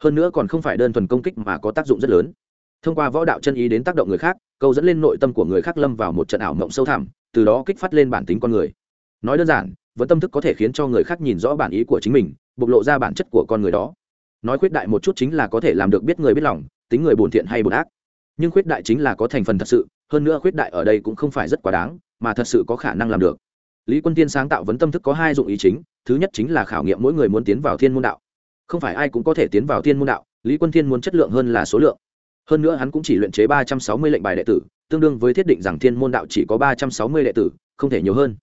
hơn nữa còn không phải đơn thuần công kích mà có tác dụng rất lớn. Thông qua võ đạo chân ý đến tác động người khác, câu dẫn lên nội tâm của người khác lâm vào một trận ảo mộng sâu thẳm, từ đó kích phát lên bản tính con người. Nói đơn giản vẫn tâm thức có thể khiến cho người khác nhìn rõ bản ý của chính mình, bộc lộ ra bản chất của con người đó nói khuyết đại một chút chính là có thể làm được biết người biết lòng, tính người bổn thiện hay bổn ác. Nhưng khuyết đại chính là có thành phần thật sự, hơn nữa khuyết đại ở đây cũng không phải rất quá đáng, mà thật sự có khả năng làm được. Lý quân tiên sáng tạo vấn tâm thức có hai dụng ý chính, thứ nhất chính là khảo nghiệm mỗi người muốn tiến vào thiên môn đạo. Không phải ai cũng có thể tiến vào thiên môn đạo, lý quân thiên muốn chất lượng hơn là số lượng. Hơn nữa hắn cũng chỉ luyện chế ba trăm sáu mươi lệnh bài đệ tử, tương đương với thiết định rằng thiên môn đạo chỉ có ba trăm sáu mươi đệ tử, không thể nhiều hơn.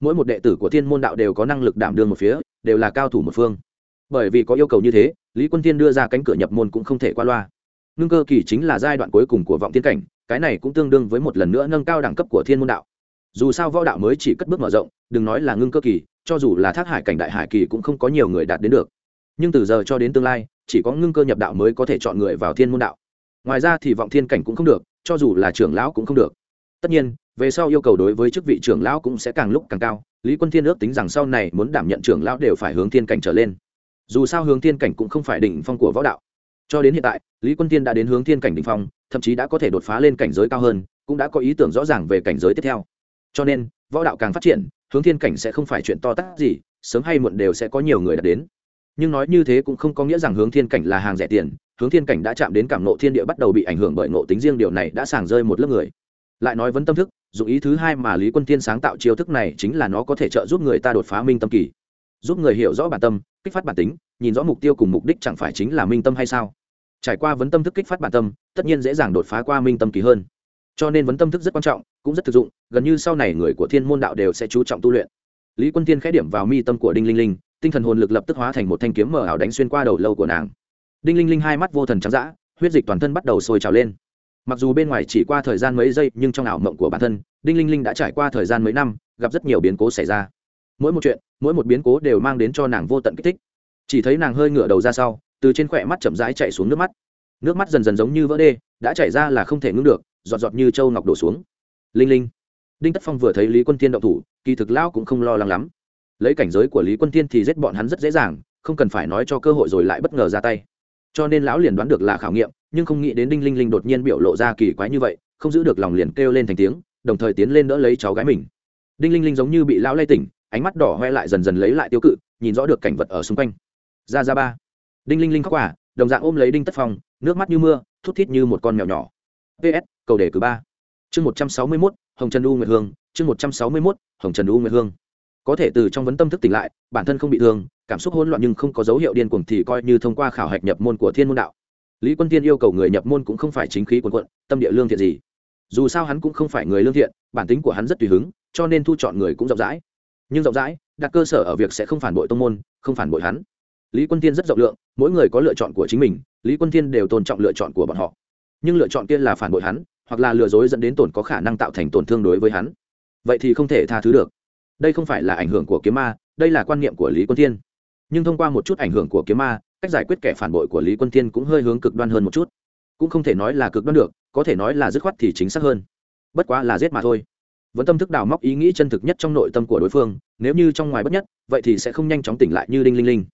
Mỗi một đệ tử của thiên môn đạo đều có năng lực đảm đương một phía, đều là cao thủ một phương. Bởi vì có yêu cầu như thế lý quân thiên đưa ra cánh cửa nhập môn cũng không thể qua loa. Ngưng cơ kỳ chính là giai đoạn cuối cùng của vọng thiên cảnh, cái này cũng tương đương với một lần nữa nâng cao đẳng cấp của thiên môn đạo. Dù sao võ đạo mới chỉ cất bước mở rộng, đừng nói là ngưng cơ kỳ, cho dù là thác hải cảnh đại hải kỳ cũng không có nhiều người đạt đến được. Nhưng từ giờ cho đến tương lai, chỉ có ngưng cơ nhập đạo mới có thể chọn người vào thiên môn đạo. Ngoài ra thì vọng thiên cảnh cũng không được, cho dù là trưởng lão cũng không được. Tất nhiên, về sau yêu cầu đối với chức vị trưởng lão cũng sẽ càng lúc càng cao, lý quân thiên ước tính rằng sau này muốn đảm nhận trưởng lão đều phải hướng thiên cảnh trở lên dù sao hướng thiên cảnh cũng không phải đỉnh phong của võ đạo. Cho đến hiện tại, lý quân thiên đã đến hướng thiên cảnh đỉnh phong, thậm chí đã có thể đột phá lên cảnh giới cao hơn, cũng đã có ý tưởng rõ ràng về cảnh giới tiếp theo. Cho nên, võ đạo càng phát triển, hướng thiên cảnh sẽ không phải chuyện to tát gì, sớm hay muộn đều sẽ có nhiều người đạt đến. Nhưng nói như thế cũng không có nghĩa rằng hướng thiên cảnh là hàng rẻ tiền, hướng thiên cảnh đã chạm đến cảm nộ thiên địa bắt đầu bị ảnh hưởng bởi nộ tính riêng điều này đã sàng rơi một lớp người. Lại nói vấn tâm thức, dụng ý thứ hai mà lý quân thiên sáng tạo chiêu thức này chính là nó có thể trợ giúp người ta đột phá minh tâm kỳ, giúp người hiểu rõ bản tâm kích phát bản tính, nhìn rõ mục tiêu cùng mục đích chẳng phải chính là minh tâm hay sao? Trải qua vấn tâm thức kích phát bản tâm, tất nhiên dễ dàng đột phá qua minh tâm kỳ hơn. Cho nên vấn tâm thức rất quan trọng, cũng rất thực dụng, gần như sau này người của thiên môn đạo đều sẽ chú trọng tu luyện. Lý quân thiên khẽ điểm vào mi tâm của đinh linh linh, tinh thần hồn lực lập tức hóa thành một thanh kiếm mở ảo đánh xuyên qua đầu lâu của nàng. Đinh linh linh hai mắt vô thần trắng dã, huyết dịch toàn thân bắt đầu sôi trào lên. Mặc dù bên ngoài chỉ qua thời gian mấy giây, nhưng trong ảo mộng của bản thân, đinh linh linh đã trải qua thời gian mấy năm, gặp rất nhiều biến cố xảy ra. Mỗi một chuyện mỗi một biến cố đều mang đến cho nàng vô tận kích thích. Chỉ thấy nàng hơi ngửa đầu ra sau, từ trên khỏe mắt chậm rãi chạy xuống nước mắt. Nước mắt dần dần giống như vỡ đê, đã chảy ra là không thể ngưng được, giọt giọt như châu ngọc đổ xuống. Linh linh. Đinh tất phong vừa thấy lý quân tiên động thủ, kỳ thực lão cũng không lo lắng lắm. Lấy cảnh giới của lý quân tiên thì giết bọn hắn rất dễ dàng, không cần phải nói cho cơ hội rồi lại bất ngờ ra tay. Cho nên lão liền đoán được là khảo nghiệm, nhưng không nghĩ đến đinh linh linh đột nhiên biểu lộ ra kỳ quái như vậy, không giữ được lòng liền kêu lên thành tiếng, đồng thời tiến lên đỡ lấy cháu gái mình. Đinh linh linh giống như bị lão lay tỉnh ánh mắt đỏ hoe lại dần dần lấy lại tiêu cự, nhìn rõ được cảnh vật ở xung quanh. Ra ra ba. Đinh linh linh khóc quả đồng dạng ôm lấy đinh tất phong, nước mắt như mưa, thút thít như một con mèo nhỏ. Ps cầu đề cử ba. Chương một trăm sáu mươi mốt, hồng trần u nguyệt hương. Chương một trăm sáu mươi mốt, hồng trần u nguyệt hương. Có thể từ trong vấn tâm thức tỉnh lại, bản thân không bị thương, cảm xúc hỗn loạn nhưng không có dấu hiệu điên cuồng thì coi như thông qua khảo hạch nhập môn của thiên môn đạo. Lý quân tiên yêu cầu người nhập môn cũng không phải chính khí quần quận tâm địa lương thiện gì. Dù sao hắn cũng không phải người lương thiện, bản tính của hắn rất tùy hứng, cho nên thu chọn người cũng rộng rãi nhưng rộng rãi, đặt cơ sở ở việc sẽ không phản bội tông môn, không phản bội hắn. Lý quân tiên rất rộng lượng, mỗi người có lựa chọn của chính mình, lý quân tiên đều tôn trọng lựa chọn của bọn họ. Nhưng lựa chọn kia là phản bội hắn, hoặc là lừa dối dẫn đến tổn có khả năng tạo thành tổn thương đối với hắn. Vậy thì không thể tha thứ được. Đây không phải là ảnh hưởng của kiếm ma, đây là quan niệm của lý quân thiên. Nhưng thông qua một chút ảnh hưởng của kiếm ma, cách giải quyết kẻ phản bội của lý quân thiên cũng hơi hướng cực đoan hơn một chút. Cũng không thể nói là cực đoan được, có thể nói là dứt khoát thì chính xác hơn. Bất quá là giết mà thôi vẫn tâm thức đào móc ý nghĩ chân thực nhất trong nội tâm của đối phương, nếu như trong ngoài bất nhất, vậy thì sẽ không nhanh chóng tỉnh lại như đinh linh linh.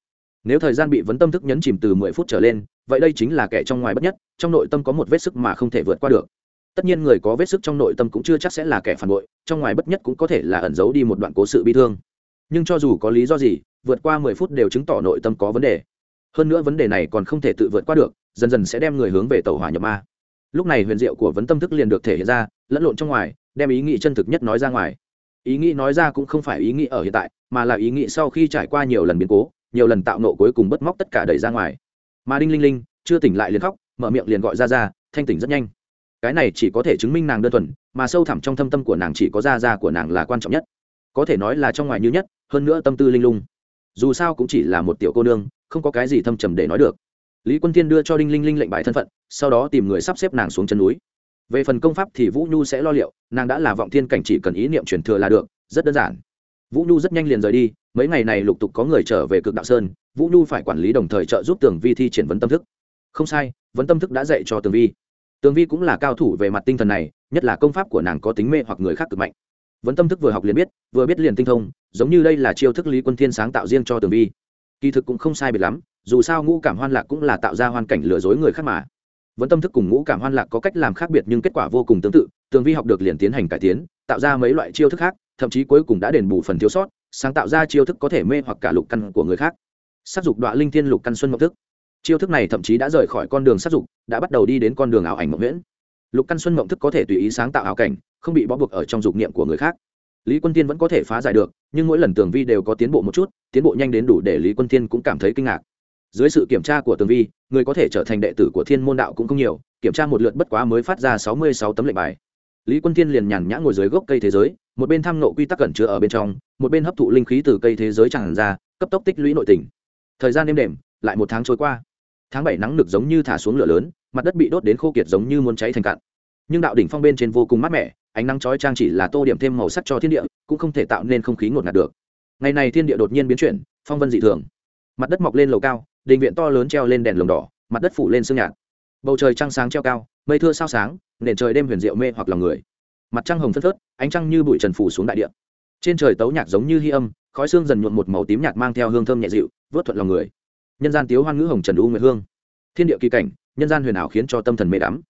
Nếu thời gian bị vấn tâm thức nhấn chìm từ mười phút trở lên, vậy đây chính là kẻ trong ngoài bất nhất, trong nội tâm có một vết sức mà không thể vượt qua được. Tất nhiên người có vết sức trong nội tâm cũng chưa chắc sẽ là kẻ phản bội, trong ngoài bất nhất cũng có thể là ẩn giấu đi một đoạn cố sự bi thương. Nhưng cho dù có lý do gì, vượt qua mười phút đều chứng tỏ nội tâm có vấn đề. Hơn nữa vấn đề này còn không thể tự vượt qua được, dần dần sẽ đem người hướng về tàu hỏa nhập ma. Lúc này huyền diệu của vấn tâm thức liền được thể hiện ra, lẫn lộn trong ngoài đem ý nghĩ chân thực nhất nói ra ngoài. Ý nghĩ nói ra cũng không phải ý nghĩ ở hiện tại, mà là ý nghĩ sau khi trải qua nhiều lần biến cố, nhiều lần tạo nộ cuối cùng bớt móc tất cả đẩy ra ngoài. Mà đinh linh linh chưa tỉnh lại liền khóc, mở miệng liền gọi ra ra, thanh tỉnh rất nhanh. Cái này chỉ có thể chứng minh nàng đơn thuần, mà sâu thẳm trong thâm tâm của nàng chỉ có Ra Ra của nàng là quan trọng nhất. Có thể nói là trong ngoài như nhất, hơn nữa tâm tư linh lung. Dù sao cũng chỉ là một tiểu cô nương, không có cái gì thâm trầm để nói được. Lý quân Thiên đưa cho đinh linh linh lệnh bài thân phận, sau đó tìm người sắp xếp nàng xuống chân núi về phần công pháp thì vũ nhu sẽ lo liệu, nàng đã là vọng thiên cảnh chỉ cần ý niệm truyền thừa là được, rất đơn giản. Vũ nhu rất nhanh liền rời đi, mấy ngày này lục tục có người trở về cực đạo sơn, vũ nhu phải quản lý đồng thời trợ giúp tường vi thi triển vấn tâm thức. Không sai, vấn tâm thức đã dạy cho tường vi. Tường vi cũng là cao thủ về mặt tinh thần này, nhất là công pháp của nàng có tính mê hoặc người khác cực mạnh. Vấn tâm thức vừa học liền biết, vừa biết liền tinh thông, giống như đây là chiêu thức lý quân thiên sáng tạo riêng cho tường vi. Kỳ thực cũng không sai biệt lắm, dù sao ngũ cảm hoan lạc cũng là tạo ra hoàn cảnh lừa dối người khác mà vẫn tâm thức cùng ngũ cảm hoan lạc có cách làm khác biệt nhưng kết quả vô cùng tương tự, tường vi học được liền tiến hành cải tiến, tạo ra mấy loại chiêu thức khác, thậm chí cuối cùng đã đền bù phần thiếu sót, sáng tạo ra chiêu thức có thể mê hoặc cả lục căn của người khác. S á dục đoạn linh thiên lục căn xuân mộng thức. Chiêu thức này thậm chí đã rời khỏi con đường s á dục, đã bắt đầu đi đến con đường ảo ảnh mộng nguyễn lục căn xuân mộng thức có thể tùy ý sáng tạo ảo cảnh, không bị bó buộc ở trong dục niệm của người khác. Lý quân tiên vẫn có thể phá giải được, nhưng mỗi lần tường vi đều có tiến bộ một chút, tiến bộ nhanh đến đủ để lý quân tiên cũng cảm thấy kinh ngạc dưới sự kiểm tra của tường vi, người có thể trở thành đệ tử của thiên môn đạo cũng không nhiều, kiểm tra một lượt bất quá mới phát ra sáu mươi sáu tấm lệnh bài. Lý quân thiên liền nhàn nhã ngồi dưới gốc cây thế giới, một bên tham nộ quy tắc cẩn chứa ở bên trong, một bên hấp thụ linh khí từ cây thế giới tràn ra, cấp tốc tích lũy nội tình. Thời gian êm đềm, lại một tháng trôi qua. Tháng bảy nắng nực giống như thả xuống lửa lớn, mặt đất bị đốt đến khô kiệt giống như muốn cháy thành cạn. Nhưng đạo đỉnh phong bên trên vô cùng mát mẻ, ánh nắng chói trang chỉ là tô điểm thêm màu sắc cho thiên địa, cũng không thể tạo nên không khí ngột ngạt được. Ngày này thiên địa đột nhiên biến chuyển, phong vân dị thường. Mặt đất mọc lên lầu cao đình viện to lớn treo lên đèn lồng đỏ, mặt đất phủ lên sương nhạt. Bầu trời trăng sáng treo cao, mây thưa sao sáng, nền trời đêm huyền diệu mê hoặc lòng người. Mặt trăng hồng phất phớt, ánh trăng như bụi trần phủ xuống đại địa. Trên trời tấu nhạc giống như hy âm, khói xương dần nhuộm một màu tím nhạt mang theo hương thơm nhẹ dịu, vớt thuận lòng người. Nhân gian tiếu hoan ngữ hồng trần u nguyệt hương. Thiên địa kỳ cảnh, nhân gian huyền ảo khiến cho tâm thần mê đắm.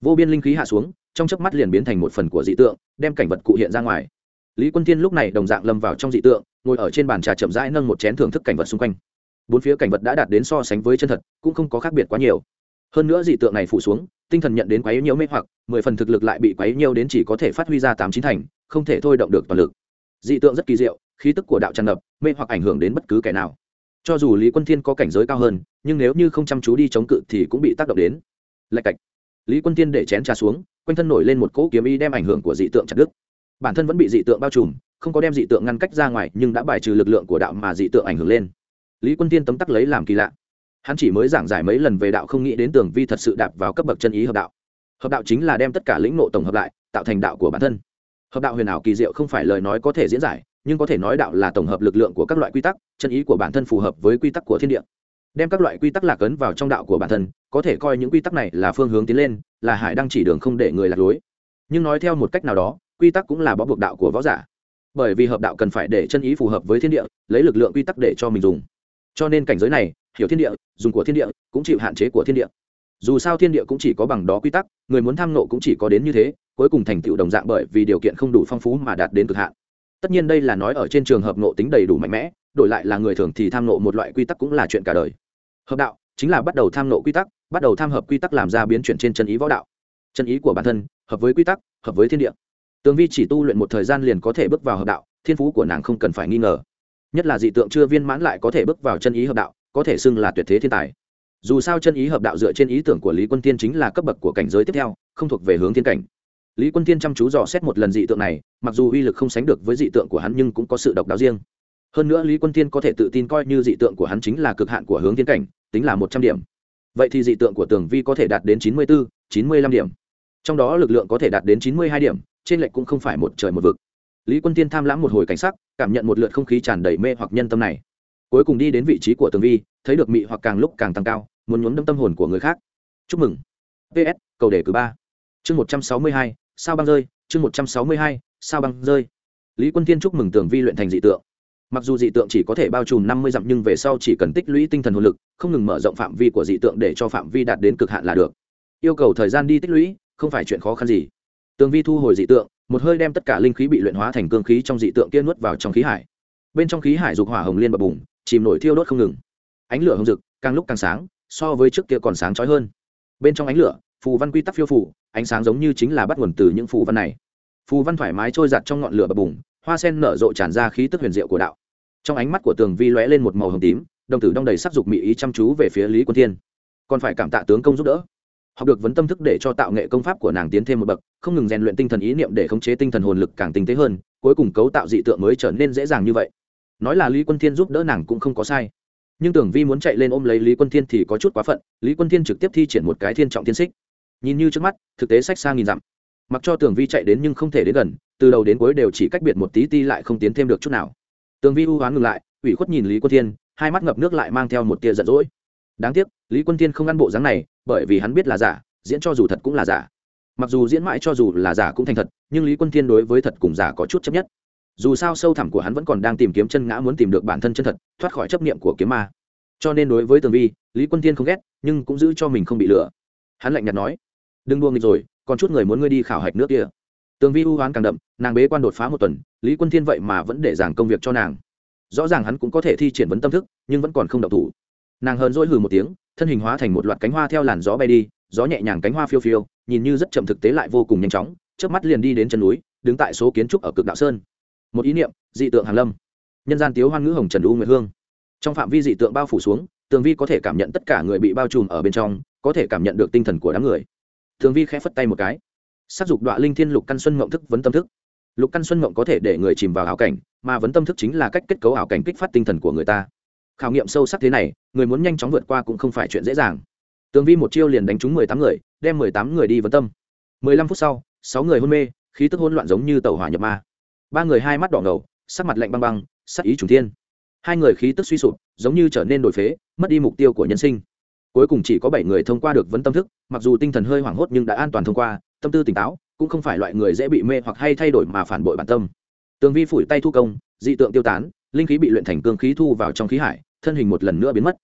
Vô biên linh khí hạ xuống, trong chớp mắt liền biến thành một phần của dị tượng, đem cảnh vật cụ hiện ra ngoài. Lý quân tiên lúc này đồng dạng lâm vào trong dị tượng, ngồi ở trên bàn trà chậm rãi nâng một chén thưởng thức cảnh vật xung quanh bốn phía cảnh vật đã đạt đến so sánh với chân thật, cũng không có khác biệt quá nhiều. Hơn nữa dị tượng này phủ xuống, tinh thần nhận đến quấy nhiễu mê hoặc, mười phần thực lực lại bị quấy nhiễu đến chỉ có thể phát huy ra tám chín thành, không thể thôi động được toàn lực. Dị tượng rất kỳ diệu, khí tức của đạo tràn ngập, mê hoặc ảnh hưởng đến bất cứ kẻ nào. Cho dù lý quân thiên có cảnh giới cao hơn, nhưng nếu như không chăm chú đi chống cự thì cũng bị tác động đến. Lạch cạch. Lý quân thiên để chén trà xuống, quanh thân nổi lên một cỗ kiếm ý đem ảnh hưởng của dị tượng chặt đứt. Bản thân vẫn bị dị tượng bao trùm, không có đem dị tượng ngăn cách ra ngoài, nhưng đã bài trừ lực lượng của đạo mà dị tượng ảnh hưởng lên lý quân tiên tấm tắc lấy làm kỳ lạ. Hắn chỉ mới giảng giải mấy lần về đạo không nghĩ đến tường vi thật sự đạp vào cấp bậc chân ý hợp đạo. Hợp đạo chính là đem tất cả lĩnh nộ tổng hợp lại, tạo thành đạo của bản thân. Hợp đạo huyền ảo kỳ diệu không phải lời nói có thể diễn giải, nhưng có thể nói đạo là tổng hợp lực lượng của các loại quy tắc, chân ý của bản thân phù hợp với quy tắc của thiên địa. Đem các loại quy tắc lạc ấn vào trong đạo của bản thân, có thể coi những quy tắc này là phương hướng tiến lên, là hải đang chỉ đường không để người lạc lối. Nhưng nói theo một cách nào đó, quy tắc cũng là bó buộc đạo của võ giả. Bởi vì hợp đạo cần phải để chân ý phù hợp với thiên địa, lấy lực lượng quy tắc để cho mình dùng cho nên cảnh giới này, hiểu thiên địa, dùng của thiên địa, cũng chịu hạn chế của thiên địa. Dù sao thiên địa cũng chỉ có bằng đó quy tắc, người muốn tham nộ cũng chỉ có đến như thế, cuối cùng thành tựu đồng dạng bởi vì điều kiện không đủ phong phú mà đạt đến cực hạn. Tất nhiên đây là nói ở trên trường hợp nộ tính đầy đủ mạnh mẽ, đổi lại là người thường thì tham nộ một loại quy tắc cũng là chuyện cả đời. Hợp đạo chính là bắt đầu tham nộ quy tắc, bắt đầu tham hợp quy tắc làm ra biến chuyển trên chân ý võ đạo. Chân ý của bản thân, hợp với quy tắc, hợp với thiên địa. Tường vi chỉ tu luyện một thời gian liền có thể bước vào hợp đạo, thiên phú của nàng không cần phải nghi ngờ nhất là dị tượng chưa viên mãn lại có thể bước vào chân ý hợp đạo, có thể xưng là tuyệt thế thiên tài. Dù sao chân ý hợp đạo dựa trên ý tưởng của lý quân tiên chính là cấp bậc của cảnh giới tiếp theo, không thuộc về hướng thiên cảnh. Lý quân tiên chăm chú dò xét một lần dị tượng này, mặc dù uy lực không sánh được với dị tượng của hắn nhưng cũng có sự độc đáo riêng. Hơn nữa lý quân tiên có thể tự tin coi như dị tượng của hắn chính là cực hạn của hướng thiên cảnh, tính là một trăm điểm. Vậy thì dị tượng của tường vi có thể đạt đến chín mươi bốn chín mươi lăm điểm. Trong đó lực lượng có thể đạt đến chín mươi hai điểm, trên lệch cũng không phải một trời một vực lý quân tiên tham lãm một hồi cảnh sắc, cảm nhận một lượt không khí tràn đầy mê hoặc nhân tâm này. Cuối cùng đi đến vị trí của tường vi, thấy được mị hoặc càng lúc càng tăng cao, muốn nhuốm đâm tâm hồn của người khác. Chúc mừng. Ps cầu đề cử ba. Chương một trăm sáu mươi hai, sao băng rơi? Chương một trăm sáu mươi hai, sao băng rơi? Lý quân tiên chúc mừng tường vi luyện thành dị tượng. Mặc dù dị tượng chỉ có thể bao trùm năm mươi dặm nhưng về sau chỉ cần tích lũy tinh thần hồn lực, không ngừng mở rộng phạm vi của dị tượng để cho phạm vi đạt đến cực hạn là được. Yêu cầu thời gian đi tích lũy, không phải chuyện khó khăn gì. Tường vi thu hồi dị tượng một hơi đem tất cả linh khí bị luyện hóa thành cương khí trong dị tượng kia nuốt vào trong khí hải. Bên trong khí hải dục hỏa hồng liên bập bùng, chìm nổi thiêu đốt không ngừng. Ánh lửa hồng rực, càng lúc càng sáng, so với trước kia còn sáng chói hơn. Bên trong ánh lửa, phù văn quy tắc phiêu phủ ánh sáng giống như chính là bắt nguồn từ những phù văn này. Phù văn thoải mái trôi giặt trong ngọn lửa bập bùng, hoa sen nở rộ tràn ra khí tức huyền diệu của đạo. Trong ánh mắt của tường vi lóe lên một màu hồng tím, đồng tử đong đầy sắc dục mỹ ý chăm chú về phía lý quân thiên. Còn phải cảm tạ tướng công giúp đỡ học được vấn tâm thức để cho tạo nghệ công pháp của nàng tiến thêm một bậc, không ngừng rèn luyện tinh thần ý niệm để khống chế tinh thần hồn lực càng tinh tế hơn, cuối cùng cấu tạo dị tượng mới trở nên dễ dàng như vậy. Nói là lý quân thiên giúp đỡ nàng cũng không có sai. Nhưng tưởng vi muốn chạy lên ôm lấy lý quân thiên thì có chút quá phận, lý quân thiên trực tiếp thi triển một cái thiên trọng thiên xích. Nhìn như trước mắt, thực tế sách xa nghìn dặm. Mặc cho tưởng vi chạy đến nhưng không thể đến gần, từ đầu đến cuối đều chỉ cách biệt một tí ti lại không tiến thêm được chút nào. Tường vi u hoán ngừng lại, ủy khuất nhìn lý quân thiên, hai mắt ngập nước lại mang theo một tia giận dỗi. Đáng tiếc lý quân thiên không ăn bộ dáng này, bởi vì hắn biết là giả, diễn cho dù thật cũng là giả. Mặc dù diễn mãi cho dù là giả cũng thành thật, nhưng lý quân thiên đối với thật cùng giả có chút chấp nhất. Dù sao sâu thẳm của hắn vẫn còn đang tìm kiếm chân ngã muốn tìm được bản thân chân thật, thoát khỏi chấp niệm của kiếm ma. Cho nên đối với tường vi, lý quân thiên không ghét, nhưng cũng giữ cho mình không bị lừa. Hắn lạnh nhạt nói, đừng đua nghịch rồi, còn chút người muốn ngươi đi khảo hạch nước kia. Tường vi u hoán càng đậm, nàng bế quan đột phá một tuần, lý quân thiên vậy mà vẫn để giảng công việc cho nàng. Rõ ràng hắn cũng có thể thi triển vấn tâm thức, nhưng vẫn còn không độc thủ. Nàng hờn dỗi hừ một tiếng thân hình hóa thành một loạt cánh hoa theo làn gió bay đi, gió nhẹ nhàng cánh hoa phiêu phiêu, nhìn như rất chậm thực tế lại vô cùng nhanh chóng trước mắt liền đi đến chân núi, đứng tại số kiến trúc ở cực đạo sơn. Một ý niệm, dị tượng hàn lâm. Nhân gian tiếu hoan ngữ hồng trần u nguyệt hương. Trong phạm vi dị tượng bao phủ xuống, tường vi có thể cảm nhận tất cả người bị bao trùm ở bên trong, có thể cảm nhận được tinh thần của đám người. Tường vi khẽ phất tay một cái. S á c dục đoạn linh thiên lục căn xuân ngộng thức vấn tâm thức. Lục căn xuân ngộng có thể để người chìm vào ảo cảnh, mà vấn tâm thức chính là cách kết cấu ảo cảnh kích phát tinh thần của người ta khảo nghiệm sâu sắc thế này, người muốn nhanh chóng vượt qua cũng không phải chuyện dễ dàng. Tường vi một chiêu liền đánh trúng mười tám người, đem mười tám người đi vấn tâm. mười lăm phút sau, sáu người hôn mê, khí tức hôn loạn giống như tàu hỏa nhập ma. Ba người hai mắt đỏ ngầu, sắc mặt lạnh băng băng, sắc ý trùng thiên. Hai người khí tức suy sụp, giống như trở nên đổi phế, mất đi mục tiêu của nhân sinh. Cuối cùng chỉ có bảy người thông qua được vấn tâm thức, mặc dù tinh thần hơi hoảng hốt nhưng đã an toàn thông qua, tâm tư tỉnh táo, cũng không phải loại người dễ bị mê hoặc hay thay đổi mà phản bội bản tâm. Tường vi phủi tay thu công, dị tượng tiêu tán, linh khí bị luyện thành cương khí thu vào trong khí hải thân hình một lần nữa biến mất.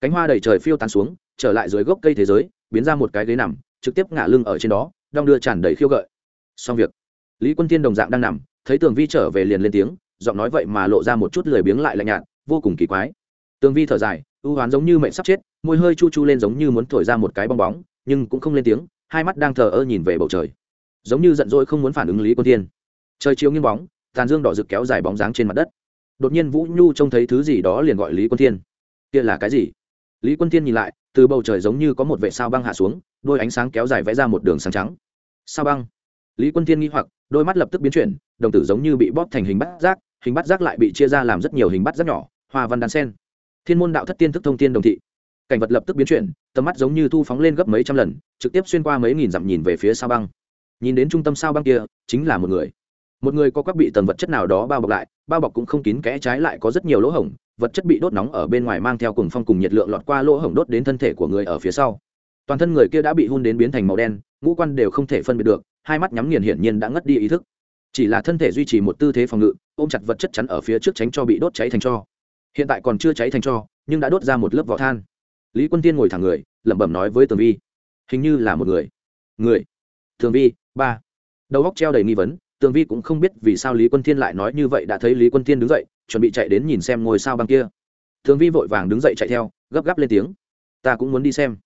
Cánh hoa đầy trời phiêu tán xuống, trở lại dưới gốc cây thế giới, biến ra một cái ghế nằm, trực tiếp ngả lưng ở trên đó, đong đưa tràn đầy khiêu gợi. Xong việc. Lý quân tiên đồng dạng đang nằm, thấy tường vi trở về liền lên tiếng, giọng nói vậy mà lộ ra một chút lười biếng lại lạnh nhạt, vô cùng kỳ quái. Tường vi thở dài ưu hoán giống như mệnh sắp chết, môi hơi chu chu lên giống như muốn thổi ra một cái bong bóng, nhưng cũng không lên tiếng, hai mắt đang thờ ơ nhìn về bầu trời. Giống như giận dỗi không muốn phản ứng lý quân tiên trời chiếu nghiêng bóng, tàn dương đỏ rực kéo dài bóng dáng trên mặt đất đột nhiên vũ nhu trông thấy thứ gì đó liền gọi lý quân thiên. Kia là cái gì? Lý quân thiên nhìn lại, từ bầu trời giống như có một vệ sao băng hạ xuống, đôi ánh sáng kéo dài vẽ ra một đường sáng trắng. Sao băng? Lý quân thiên nghi hoặc, đôi mắt lập tức biến chuyển, đồng tử giống như bị bóp thành hình bát giác, hình bát giác lại bị chia ra làm rất nhiều hình bát giác nhỏ, hoa văn đan sen. Thiên môn đạo thất tiên thức thông tiên đồng thị. Cảnh vật lập tức biến chuyển, tầm mắt giống như thu phóng lên gấp mấy trăm lần, trực tiếp xuyên qua mấy nghìn dặm nhìn về phía sao băng. Nhìn đến trung tâm sao băng kia, chính là một người một người có các bị tầng vật chất nào đó bao bọc lại, bao bọc cũng không kín kẽ trái lại có rất nhiều lỗ hổng, vật chất bị đốt nóng ở bên ngoài mang theo cùng phong cùng nhiệt lượng lọt qua lỗ hổng đốt đến thân thể của người ở phía sau. Toàn thân người kia đã bị hun đến biến thành màu đen, ngũ quan đều không thể phân biệt được, hai mắt nhắm nghiền hiển nhiên đã ngất đi ý thức. Chỉ là thân thể duy trì một tư thế phòng ngự, ôm chặt vật chất chắn ở phía trước tránh cho bị đốt cháy thành cho. Hiện tại còn chưa cháy thành cho, nhưng đã đốt ra một lớp vỏ than. Lý quân tiên ngồi thẳng người, lẩm bẩm nói với tường vi. Hình như là một người. Người. Tường vi, ba. Đầu góc treo đầy nghi vấn tường vi cũng không biết vì sao lý quân thiên lại nói như vậy đã thấy lý quân thiên đứng dậy, chuẩn bị chạy đến nhìn xem ngôi sao băng kia. Tường vi vội vàng đứng dậy chạy theo, gấp gáp lên tiếng. Ta cũng muốn đi xem.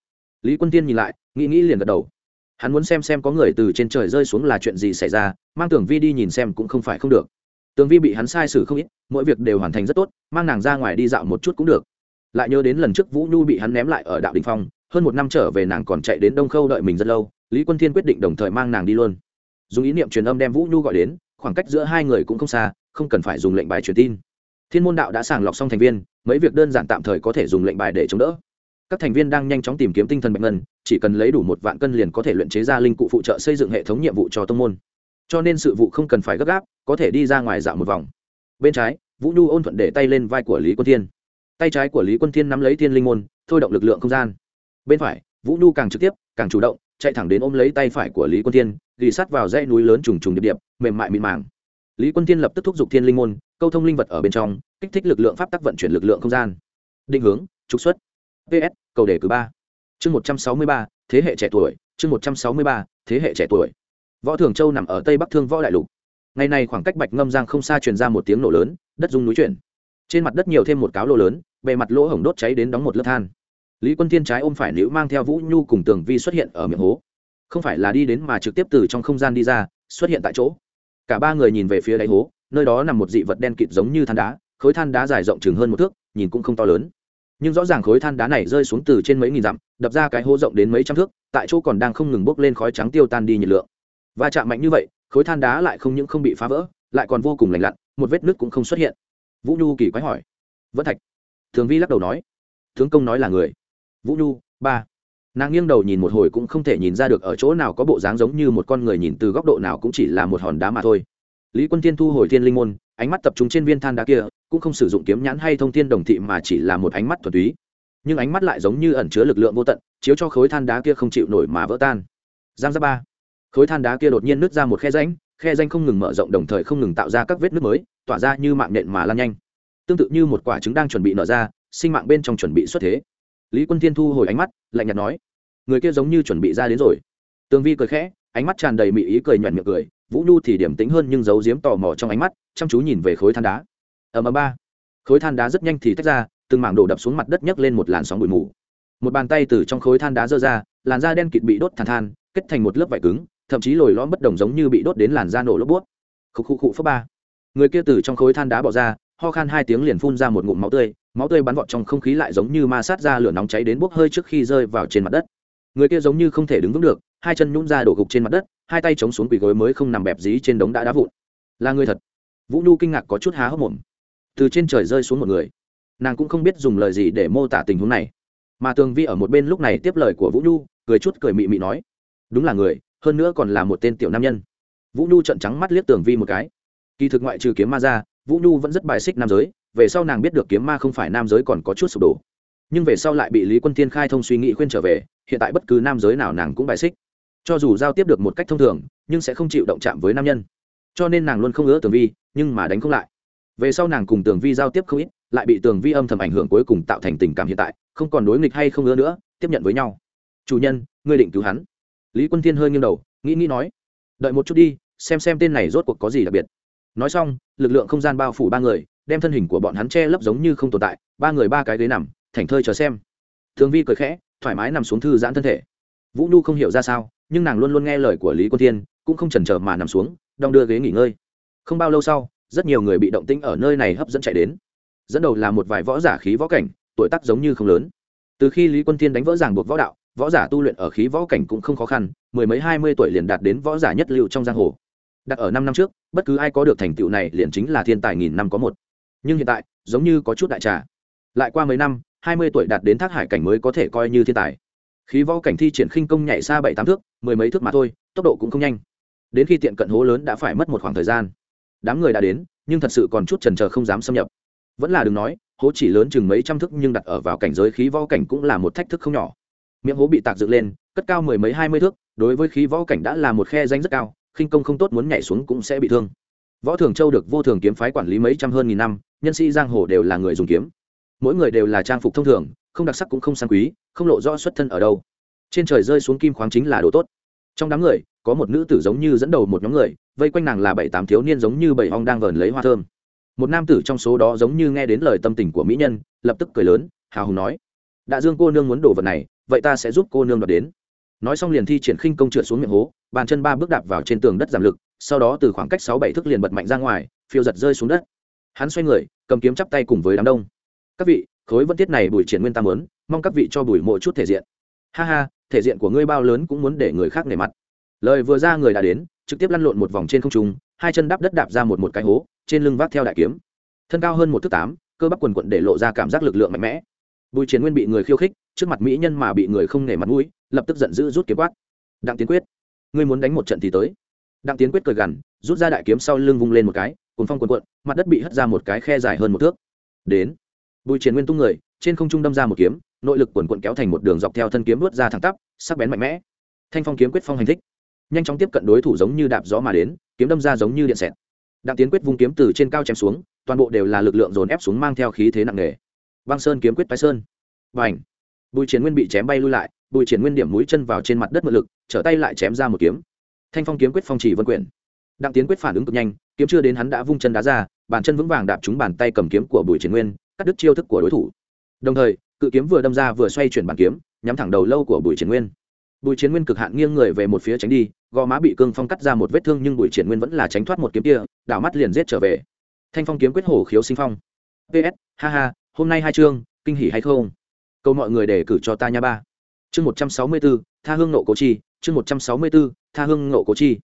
Lý quân thiên nhìn lại, nghĩ nghĩ liền gật đầu. Hắn muốn xem xem có người từ trên trời rơi xuống là chuyện gì xảy ra, mang tường vi đi nhìn xem cũng không phải không được. Tường vi bị hắn sai sử không ít, mỗi việc đều hoàn thành rất tốt, mang nàng ra ngoài đi dạo một chút cũng được. Lại nhớ đến lần trước vũ nhu bị hắn ném lại ở đạo đình phong, hơn một năm trở về nàng còn chạy đến đông khâu đợi mình rất lâu, lý quân thiên quyết định đồng thời mang nàng đi luôn dùng ý niệm truyền âm đem vũ nhu gọi đến, khoảng cách giữa hai người cũng không xa, không cần phải dùng lệnh bài truyền tin. Thiên môn đạo đã sàng lọc xong thành viên, mấy việc đơn giản tạm thời có thể dùng lệnh bài để chống đỡ. Các thành viên đang nhanh chóng tìm kiếm tinh thần bạch ngân, chỉ cần lấy đủ một vạn cân liền có thể luyện chế ra linh cụ phụ trợ xây dựng hệ thống nhiệm vụ cho tông môn. Cho nên sự vụ không cần phải gấp gáp, có thể đi ra ngoài dạo một vòng. Bên trái, vũ nhu ôn thuận để tay lên vai của lý quân thiên. Tay trái của lý quân thiên nắm lấy thiên linh môn, thôi động lực lượng không gian. Bên phải, vũ nhu càng trực tiếp, càng chủ động chạy thẳng đến ôm lấy tay phải của lý quân thiên, ghi sát vào dãy núi lớn trùng trùng điệp điệp, mềm mại mịn màng. Lý quân thiên lập tức thúc giục thiên linh môn, câu thông linh vật ở bên trong, kích thích lực lượng pháp tắc vận chuyển lực lượng không gian. Định hướng, trục xuất. Ps cầu đề cử ba. Chương một trăm sáu mươi ba, thế hệ trẻ tuổi, chương một trăm sáu mươi ba, thế hệ trẻ tuổi. Võ thường châu nằm ở tây bắc thương võ đại lục. Ngày này khoảng cách bạch ngâm giang không xa truyền ra một tiếng nổ lớn, đất rung núi chuyển. Trên mặt đất nhiều thêm một cáo lô lớn, bề mặt lỗ hổng đốt cháy đến đóng một lớp than lý quân thiên trái ôm phải nữ mang theo vũ nhu cùng tường vi xuất hiện ở miệng hố. Không phải là đi đến mà trực tiếp từ trong không gian đi ra, xuất hiện tại chỗ. Cả ba người nhìn về phía đáy hố, nơi đó nằm một dị vật đen kịt giống như than đá, khối than đá dài rộng chừng hơn một thước, nhìn cũng không to lớn. Nhưng rõ ràng khối than đá này rơi xuống từ trên mấy nghìn dặm, đập ra cái hố rộng đến mấy trăm thước, tại chỗ còn đang không ngừng bốc lên khói trắng tiêu tan đi nhiệt lượng. Và chạm mạnh như vậy, khối than đá lại không những không bị phá vỡ, lại còn vô cùng lành lặn, một vết nứt cũng không xuất hiện. Vũ nhu kỳ quái hỏi. Vẫn thạch? Thường vi lắc đầu nói. Tướng công nói là người vũ nhu, ba. Nàng nghiêng đầu nhìn một hồi cũng không thể nhìn ra được ở chỗ nào có bộ dáng giống như một con người nhìn từ góc độ nào cũng chỉ là một hòn đá mà thôi. Lý quân thiên thu hồi thiên linh môn, ánh mắt tập trung trên viên than đá kia, cũng không sử dụng kiếm nhãn hay thông thiên đồng thị mà chỉ là một ánh mắt thuần túy. Nhưng ánh mắt lại giống như ẩn chứa lực lượng vô tận, chiếu cho khối than đá kia không chịu nổi mà vỡ tan. Giang ra ba. Khối than đá kia đột nhiên nứt ra một khe rãnh khe rãnh không ngừng mở rộng đồng thời không ngừng tạo ra các vết nứt mới, tỏa ra như mạng nhện mà lan nhanh. Tương tự như một quả trứng đang chuẩn bị nở ra, sinh mạng bên trong chuẩn bị xuất thế lý quân thiên thu hồi ánh mắt, lạnh nhạt nói, người kia giống như chuẩn bị ra đến rồi. Tường vi cười khẽ, ánh mắt tràn đầy mị ý cười nhoẻn miệng cười, vũ nhu thì điểm tính hơn nhưng giấu giếm tò mò trong ánh mắt, chăm chú nhìn về khối than đá. Ở ầm ba. Khối than đá rất nhanh thì tách ra, từng mảng đổ đập xuống mặt đất nhấc lên một làn sóng bụi mù. Một bàn tay từ trong khối than đá dơ ra, làn da đen kịt bị đốt than than, kết thành một lớp vải cứng, thậm chí lồi lõm bất đồng giống như bị đốt đến làn da nổ lốp buốt khúc khúc khúc phấp ba. Người kia từ trong khối than đá bỏ ra, ho khan hai tiếng liền phun ra một ngụm máu tươi máu tươi bắn vọt trong không khí lại giống như ma sát ra lửa nóng cháy đến bốc hơi trước khi rơi vào trên mặt đất. Người kia giống như không thể đứng vững được, hai chân nhún ra đổ gục trên mặt đất, hai tay chống xuống quỳ gối mới không nằm bẹp dí trên đống đã đá vụn. Là người thật. Vũ nhu kinh ngạc có chút há hốc mồm. Từ trên trời rơi xuống một người. Nàng cũng không biết dùng lời gì để mô tả tình huống này. Mà tường vi ở một bên lúc này tiếp lời của vũ nhu, cười chút cười mị mị nói, đúng là người, hơn nữa còn là một tên tiểu nam nhân. Vũ nhu trận trắng mắt liếc tường vi một cái. Kỳ thực ngoại trừ kiếm ma ra, vũ nhu vẫn rất bài xích nam giới về sau nàng biết được kiếm ma không phải nam giới còn có chút sụp đổ. Nhưng về sau lại bị lý quân thiên khai thông suy nghĩ khuyên trở về, hiện tại bất cứ nam giới nào nàng cũng bài xích. Cho dù giao tiếp được một cách thông thường, nhưng sẽ không chịu động chạm với nam nhân. Cho nên nàng luôn không ứa tường vi, nhưng mà đánh không lại. Về sau nàng cùng tường vi giao tiếp không ít, lại bị tường vi âm thầm ảnh hưởng cuối cùng tạo thành tình cảm hiện tại, không còn đối nghịch hay không ứa nữa, tiếp nhận với nhau. Chủ nhân, ngươi định cứu hắn? Lý quân thiên hơi nghiêng đầu, nghĩ nghĩ nói. Đợi một chút đi, xem xem tên này rốt cuộc có gì đặc biệt. Nói xong, lực lượng không gian bao phủ ba người đem thân hình của bọn hắn che lấp giống như không tồn tại, ba người ba cái ghế nằm, thảnh thơi chờ xem. Thường vi cười khẽ, thoải mái nằm xuống thư giãn thân thể. Vũ nhu không hiểu ra sao, nhưng nàng luôn luôn nghe lời của lý quân thiên, cũng không chần chờ mà nằm xuống, đong đưa ghế nghỉ ngơi. Không bao lâu sau, rất nhiều người bị động tĩnh ở nơi này hấp dẫn chạy đến. Dẫn đầu là một vài võ giả khí võ cảnh, tuổi tác giống như không lớn. Từ khi lý quân thiên đánh vỡ giảng buộc võ đạo, võ giả tu luyện ở khí võ cảnh cũng không khó khăn, mười mấy hai mươi tuổi liền đạt đến võ giả nhất liệu trong giang hồ. Đặt ở năm năm trước, bất cứ ai có được thành tựu này liền chính là thiên tài nghìn năm có một nhưng hiện tại, giống như có chút đại trà. Lại qua mấy năm, hai mươi tuổi đạt đến thác hải cảnh mới có thể coi như thiên tài. Khí võ cảnh thi triển khinh công nhảy xa bảy tám thước, mười mấy thước mà thôi, tốc độ cũng không nhanh. Đến khi tiện cận hố lớn đã phải mất một khoảng thời gian. Đám người đã đến, nhưng thật sự còn chút trần trờ không dám xâm nhập. Vẫn là đừng nói, hố chỉ lớn chừng mấy trăm thước nhưng đặt ở vào cảnh giới khí võ cảnh cũng là một thách thức không nhỏ. Miệng hố bị tạc dựng lên, cất cao mười mấy hai mươi thước, đối với khí võ cảnh đã là một khe danh rất cao, khinh công không tốt muốn nhảy xuống cũng sẽ bị thương võ thường châu được vô thường kiếm phái quản lý mấy trăm hơn nghìn năm, nhân sĩ giang hồ đều là người dùng kiếm. Mỗi người đều là trang phục thông thường, không đặc sắc cũng không sang quý, không lộ rõ xuất thân ở đâu. Trên trời rơi xuống kim khoáng chính là đồ tốt. Trong đám người, có một nữ tử giống như dẫn đầu một nhóm người, vây quanh nàng là bảy tám thiếu niên giống như bảy ong đang vờn lấy hoa thơm. Một nam tử trong số đó giống như nghe đến lời tâm tình của mỹ nhân, lập tức cười lớn, hào hùng nói đại dương cô nương muốn đồ vật này, vậy ta sẽ giúp cô nương đoạt đến. Nói xong liền thi triển khinh công trượt xuống miệng hố, bàn chân ba bước đạp vào trên tường đất giảm lực sau đó từ khoảng cách sáu bảy thước liền bật mạnh ra ngoài, phiêu giật rơi xuống đất. Hắn xoay người, cầm kiếm chắp tay cùng với đám đông. Các vị, khối vân tiết này bùi triển nguyên tam lớn mong các vị cho bùi mộ chút thể diện. Ha ha, thể diện của ngươi bao lớn cũng muốn để người khác nể mặt. Lời vừa ra người đã đến, trực tiếp lăn lộn một vòng trên không trung, hai chân đắp đất đạp ra một một cái hố, trên lưng vác theo đại kiếm. Thân cao hơn một thước tám, cơ bắp quần quận để lộ ra cảm giác lực lượng mạnh mẽ. Bùi triển nguyên bị người khiêu khích, trước mặt mỹ nhân mà bị người không nể mặt mũi, lập tức giận dữ rút kiếm quát. Đặng tiến quyết, ngươi muốn đánh một trận thì tới đặng tiến quyết cười gằn, rút ra đại kiếm sau lưng vung lên một cái, cuốn phong quần quận mặt đất bị hất ra một cái khe dài hơn một thước. Đến, bùi triển nguyên tung người, trên không trung đâm ra một kiếm, nội lực quần quận kéo thành một đường dọc theo thân kiếm vớt ra thẳng tắp, sắc bén mạnh mẽ. Thanh phong kiếm quyết phong hành thích. Nhanh chóng tiếp cận đối thủ giống như đạp gió mà đến, kiếm đâm ra giống như điện xẹt. Đặng tiến quyết vung kiếm từ trên cao chém xuống, toàn bộ đều là lực lượng dồn ép xuống mang theo khí thế nặng nề. Băng sơn kiếm quyết tái sơn. Và ảnh bùi triển nguyên bị chém bay lui lại, bùi triển nguyên điểm mũi chân vào trên mặt đất mượn lực, trở tay lại chém ra một kiếm thanh phong kiếm quyết phong chỉ vân quyển. Đặng tiến quyết phản ứng cực nhanh, kiếm chưa đến hắn đã vung chân đá ra, bàn chân vững vàng đạp trúng bàn tay cầm kiếm của bùi triển nguyên, cắt đứt chiêu thức của đối thủ. Đồng thời, cự kiếm vừa đâm ra vừa xoay chuyển bàn kiếm, nhắm thẳng đầu lâu của bùi triển nguyên. Bùi triển nguyên cực hạn nghiêng người về một phía tránh đi, gò má bị cương phong cắt ra một vết thương nhưng bùi triển nguyên vẫn là tránh thoát một kiếm kia, đảo mắt liền giết trở về. Thanh phong kiếm quyết hổ khiếu sinh phong. Ps ha ha, hôm nay hai chương, kinh hỉ hay không? Câu mọi người để cử cho ta nha ba. Chương một trăm sáu mươi bốn tha hương nộ cố chi chương một trăm sáu mươi bốn, tha hương nộ cố chi.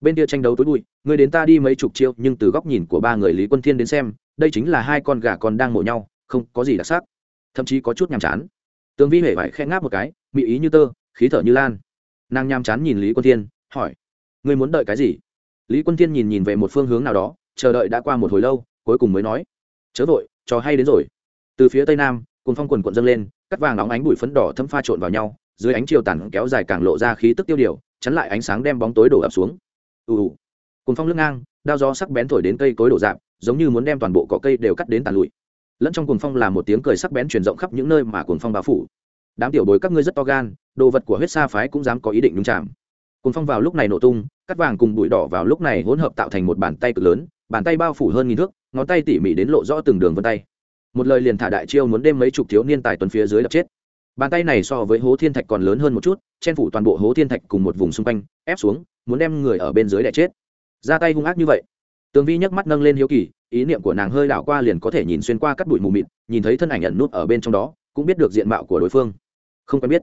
Bên kia tranh đấu tối bụi người đến ta đi mấy chục chiêu, nhưng từ góc nhìn của ba người lý quân thiên đến xem, đây chính là hai con gà còn đang mổ nhau, không có gì đặc sắc. Thậm chí có chút nhàm chán. Tướng vi hề vải khẽ ngáp một cái, mị ý như tơ, khí thở như lan. Nàng nhàm chán nhìn lý quân thiên, hỏi, ngươi muốn đợi cái gì? Lý quân thiên nhìn nhìn về một phương hướng nào đó, chờ đợi đã qua một hồi lâu, cuối cùng mới nói, chớ vội, trò hay đến rồi. Từ phía tây nam cùng phong quần quận dâng lên, cắt vàng nóng ánh bụi phấn đỏ thấm pha trộn vào nhau dưới ánh chiều tàn kéo dài càng lộ ra khí tức tiêu điều, chắn lại ánh sáng đem bóng tối đổ ập xuống. Ù ù. Cùng phong lưng ngang, đao gió sắc bén thổi đến cây cối đổ dạp, giống như muốn đem toàn bộ cỏ cây đều cắt đến tàn lụi. Lẫn trong cuồng phong là một tiếng cười sắc bén truyền rộng khắp những nơi mà cuồng phong bao phủ. Đám tiểu bối các ngươi rất to gan, đồ vật của huyết sa phái cũng dám có ý định nhúng chạm cuồng phong vào lúc này nổ tung, cắt vàng cùng bụi đỏ vào lúc này hỗn hợp tạo thành một bàn tay cực lớn, bàn tay bao phủ hơn nghìn thước, ngón tay tỉ mỉ đến lộ rõ từng đường vân tay. Một lời liền thả đại chiêu muốn đem mấy chục thiếu niên tài tuần phía dưới đập chết bàn tay này so với hố thiên thạch còn lớn hơn một chút, chen phủ toàn bộ hố thiên thạch cùng một vùng xung quanh, ép xuống, muốn đem người ở bên dưới đẻ chết. Ra tay hung ác như vậy. Tường vi nhấc mắt nâng lên hiếu kỳ, ý niệm của nàng hơi đảo qua liền có thể nhìn xuyên qua các bụi mù mịt, nhìn thấy thân ảnh ẩn nút ở bên trong đó, cũng biết được diện mạo của đối phương. Không quen biết.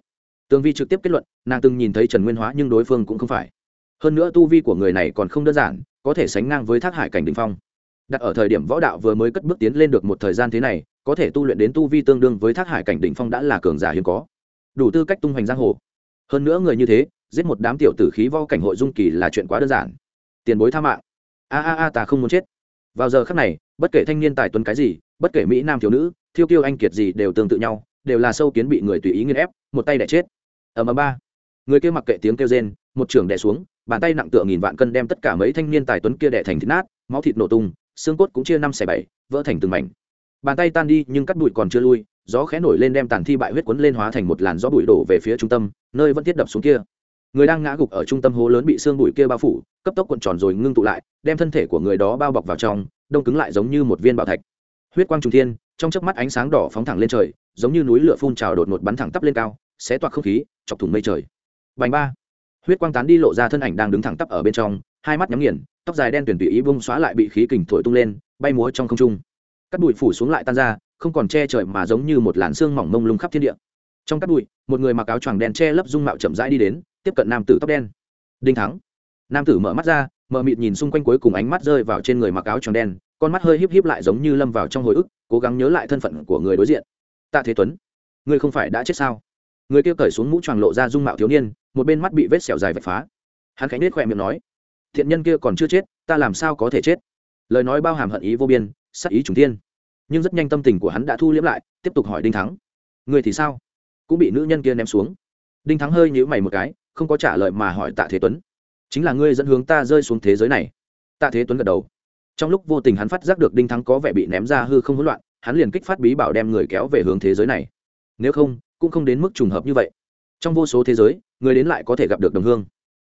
Tường vi trực tiếp kết luận, nàng từng nhìn thấy trần nguyên hóa nhưng đối phương cũng không phải. Hơn nữa tu vi của người này còn không đơn giản, có thể sánh ngang với thác hải cảnh đình phong. Đặt ở thời điểm võ đạo vừa mới cất bước tiến lên được một thời gian thế này có thể tu luyện đến tu vi tương đương với thác hải cảnh đỉnh phong đã là cường giả hiếm có. Đủ tư cách tung hoành giang hồ. Hơn nữa người như thế, giết một đám tiểu tử khí vo cảnh hội dung kỳ là chuyện quá đơn giản. Tiền bối tha mạng. A a a, ta không muốn chết. Vào giờ khắc này, bất kể thanh niên tài tuấn cái gì, bất kể mỹ nam thiếu nữ, thiêu kiêu anh kiệt gì đều tương tự nhau, đều là sâu kiến bị người tùy ý nghiên ép, một tay đẻ chết. Ở ầm ba. Người kia mặc kệ tiếng kêu rên, một trường đẻ xuống, bàn tay nặng tựa nghìn vạn cân đem tất cả mấy thanh niên tài tuấn kia đẻ thành thịt nát, máu thịt nổ tung, xương cốt cũng chia năm xẻ bảy, vỡ thành từng mảnh bàn tay tan đi, nhưng cắt bụi còn chưa lui, gió khẽ nổi lên đem tàn thi bại huyết quấn lên hóa thành một làn gió bụi đổ về phía trung tâm, nơi vẫn thiết đập xuống kia. Người đang ngã gục ở trung tâm hố lớn bị xương bụi kia bao phủ, cấp tốc cuộn tròn rồi ngưng tụ lại, đem thân thể của người đó bao bọc vào trong, đông cứng lại giống như một viên bảo thạch. Huyết quang trung thiên, trong chớp mắt ánh sáng đỏ phóng thẳng lên trời, giống như núi lửa phun trào đột ngột bắn thẳng tắp lên cao, xé toạc không khí, chọc thủng mây trời. Bành ba. Huyết quang tán đi lộ ra thân ảnh đang đứng thẳng tắp ở bên trong, hai mắt nhắm nghiền, tóc dài đen tuyển tùy ý bung xóa lại bị khí kình thổi tung lên, bay múa trong không trung cắt bụi phủ xuống lại tan ra, không còn che trời mà giống như một làn xương mỏng mông lung khắp thiên địa. Trong cắt bụi một người mặc áo choàng đen che lấp dung mạo chậm rãi đi đến, tiếp cận nam tử tóc đen. Đinh thắng. Nam tử mở mắt ra, mở mịt nhìn xung quanh cuối cùng ánh mắt rơi vào trên người mặc áo choàng đen, con mắt hơi híp híp lại giống như lâm vào trong hồi ức, cố gắng nhớ lại thân phận của người đối diện. Tạ thế tuấn, ngươi không phải đã chết sao? Người kia cởi xuống mũ choàng lộ ra dung mạo thiếu niên, một bên mắt bị vết sẹo dài vạch phá. Hắn khánh nết khỏe miệng nói, thiện nhân kia còn chưa chết, ta làm sao có thể chết? Lời nói bao hàm hận ý vô biên sắc ý trùng thiên. Nhưng rất nhanh tâm tình của hắn đã thu liễm lại, tiếp tục hỏi đinh thắng. Người thì sao? Cũng bị nữ nhân kia ném xuống. Đinh thắng hơi nhíu mày một cái, không có trả lời mà hỏi tạ thế tuấn. Chính là ngươi dẫn hướng ta rơi xuống thế giới này. Tạ thế tuấn gật đầu. Trong lúc vô tình hắn phát giác được đinh thắng có vẻ bị ném ra hư không hỗn loạn, hắn liền kích phát bí bảo đem người kéo về hướng thế giới này. Nếu không, cũng không đến mức trùng hợp như vậy. Trong vô số thế giới, người đến lại có thể gặp được đồng hương.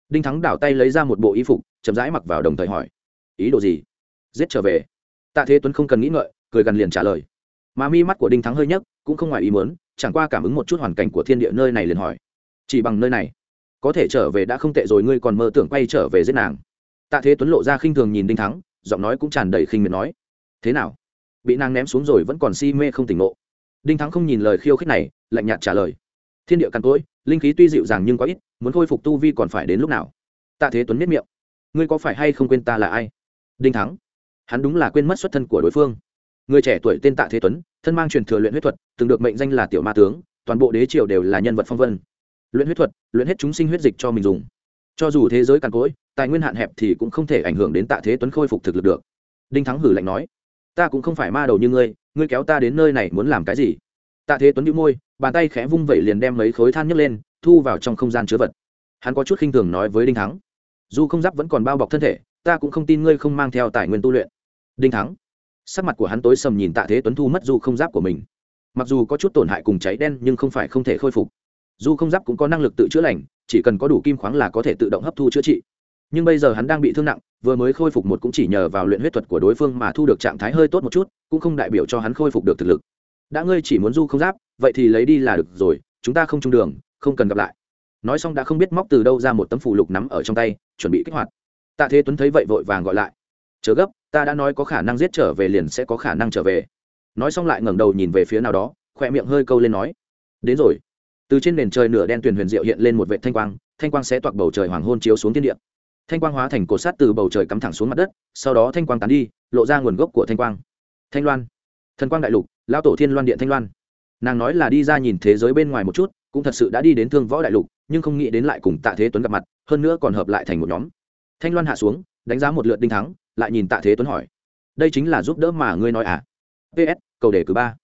Đinh thắng đảo tay lấy ra một bộ y phục, chậm rãi mặc vào đồng thời hỏi, ý đồ gì? Giết trở về tạ thế tuấn không cần nghĩ ngợi, cười gần liền trả lời. Mà mi mắt của đinh thắng hơi nhấc, cũng không ngoài ý muốn, chẳng qua cảm ứng một chút hoàn cảnh của thiên địa nơi này liền hỏi. Chỉ bằng nơi này, có thể trở về đã không tệ rồi, ngươi còn mơ tưởng quay trở về giết nàng. Tạ thế tuấn lộ ra khinh thường nhìn đinh thắng, giọng nói cũng tràn đầy khinh miệt nói. Thế nào? Bị nàng ném xuống rồi vẫn còn si mê không tỉnh ngộ. Đinh thắng không nhìn lời khiêu khích này, lạnh nhạt trả lời. Thiên địa càn cỗi, linh khí tuy dịu dàng nhưng quá ít, muốn khôi phục tu vi còn phải đến lúc nào? Tạ thế tuấn miết miệng. Ngươi có phải hay không quên ta là ai? Đinh thắng hắn đúng là quên mất xuất thân của đối phương. Người trẻ tuổi tên tạ thế tuấn, thân mang truyền thừa luyện huyết thuật, từng được mệnh danh là tiểu ma tướng, toàn bộ đế triều đều là nhân vật phong vân. Luyện huyết thuật, luyện hết chúng sinh huyết dịch cho mình dùng. Cho dù thế giới càn cỗi, tài nguyên hạn hẹp thì cũng không thể ảnh hưởng đến tạ thế tuấn khôi phục thực lực được. Đinh thắng hử lạnh nói, ta cũng không phải ma đầu như ngươi ngươi kéo ta đến nơi này muốn làm cái gì? Tạ thế tuấn đĩu môi, bàn tay khẽ vung vẩy liền đem mấy khối than nhấc lên, thu vào trong không gian chứa vật. Hắn có chút khinh thường nói với đinh thắng, dù không giáp vẫn còn bao bọc thân thể, ta cũng không tin ngươi không mang theo tài nguyên tu luyện đinh thắng. Sắc mặt của hắn tối sầm nhìn tạ thế tuấn thu mất du không giáp của mình. Mặc dù có chút tổn hại cùng cháy đen, nhưng không phải không thể khôi phục. Du không giáp cũng có năng lực tự chữa lành, chỉ cần có đủ kim khoáng là có thể tự động hấp thu chữa trị. Nhưng bây giờ hắn đang bị thương nặng, vừa mới khôi phục một cũng chỉ nhờ vào luyện huyết thuật của đối phương mà thu được trạng thái hơi tốt một chút, cũng không đại biểu cho hắn khôi phục được thực lực. Đã ngươi chỉ muốn du không giáp, vậy thì lấy đi là được rồi, chúng ta không chung đường, không cần gặp lại. Nói xong đã không biết móc từ đâu ra một tấm phụ lục nắm ở trong tay, chuẩn bị kích hoạt. Tạ thế tuấn thấy vậy vội vàng gọi lại chớ gấp, ta đã nói có khả năng giết trở về liền sẽ có khả năng trở về. Nói xong lại ngẩng đầu nhìn về phía nào đó, khỏe miệng hơi câu lên nói, đến rồi. Từ trên nền trời nửa đen tuyền huyền diệu hiện lên một vệ thanh quang thanh quang sẽ toạc bầu trời hoàng hôn chiếu xuống thiên địa. Thanh quang hóa thành cột sát từ bầu trời cắm thẳng xuống mặt đất, sau đó thanh quang tán đi, lộ ra nguồn gốc của thanh quang. Thanh loan. Thần quang đại lục, lão tổ thiên loan điện thanh loan. Nàng nói là đi ra nhìn thế giới bên ngoài một chút, cũng thật sự đã đi đến thương võ đại lục, nhưng không nghĩ đến lại cùng tạ thế tuấn gặp mặt, hơn nữa còn hợp lại thành một nhóm. Thanh loan hạ xuống, đánh giá một lượt đinh thắng lại nhìn tạ thế tuấn hỏi. Đây chính là giúp đỡ mà ngươi nói à? Ps cầu đề cử ba.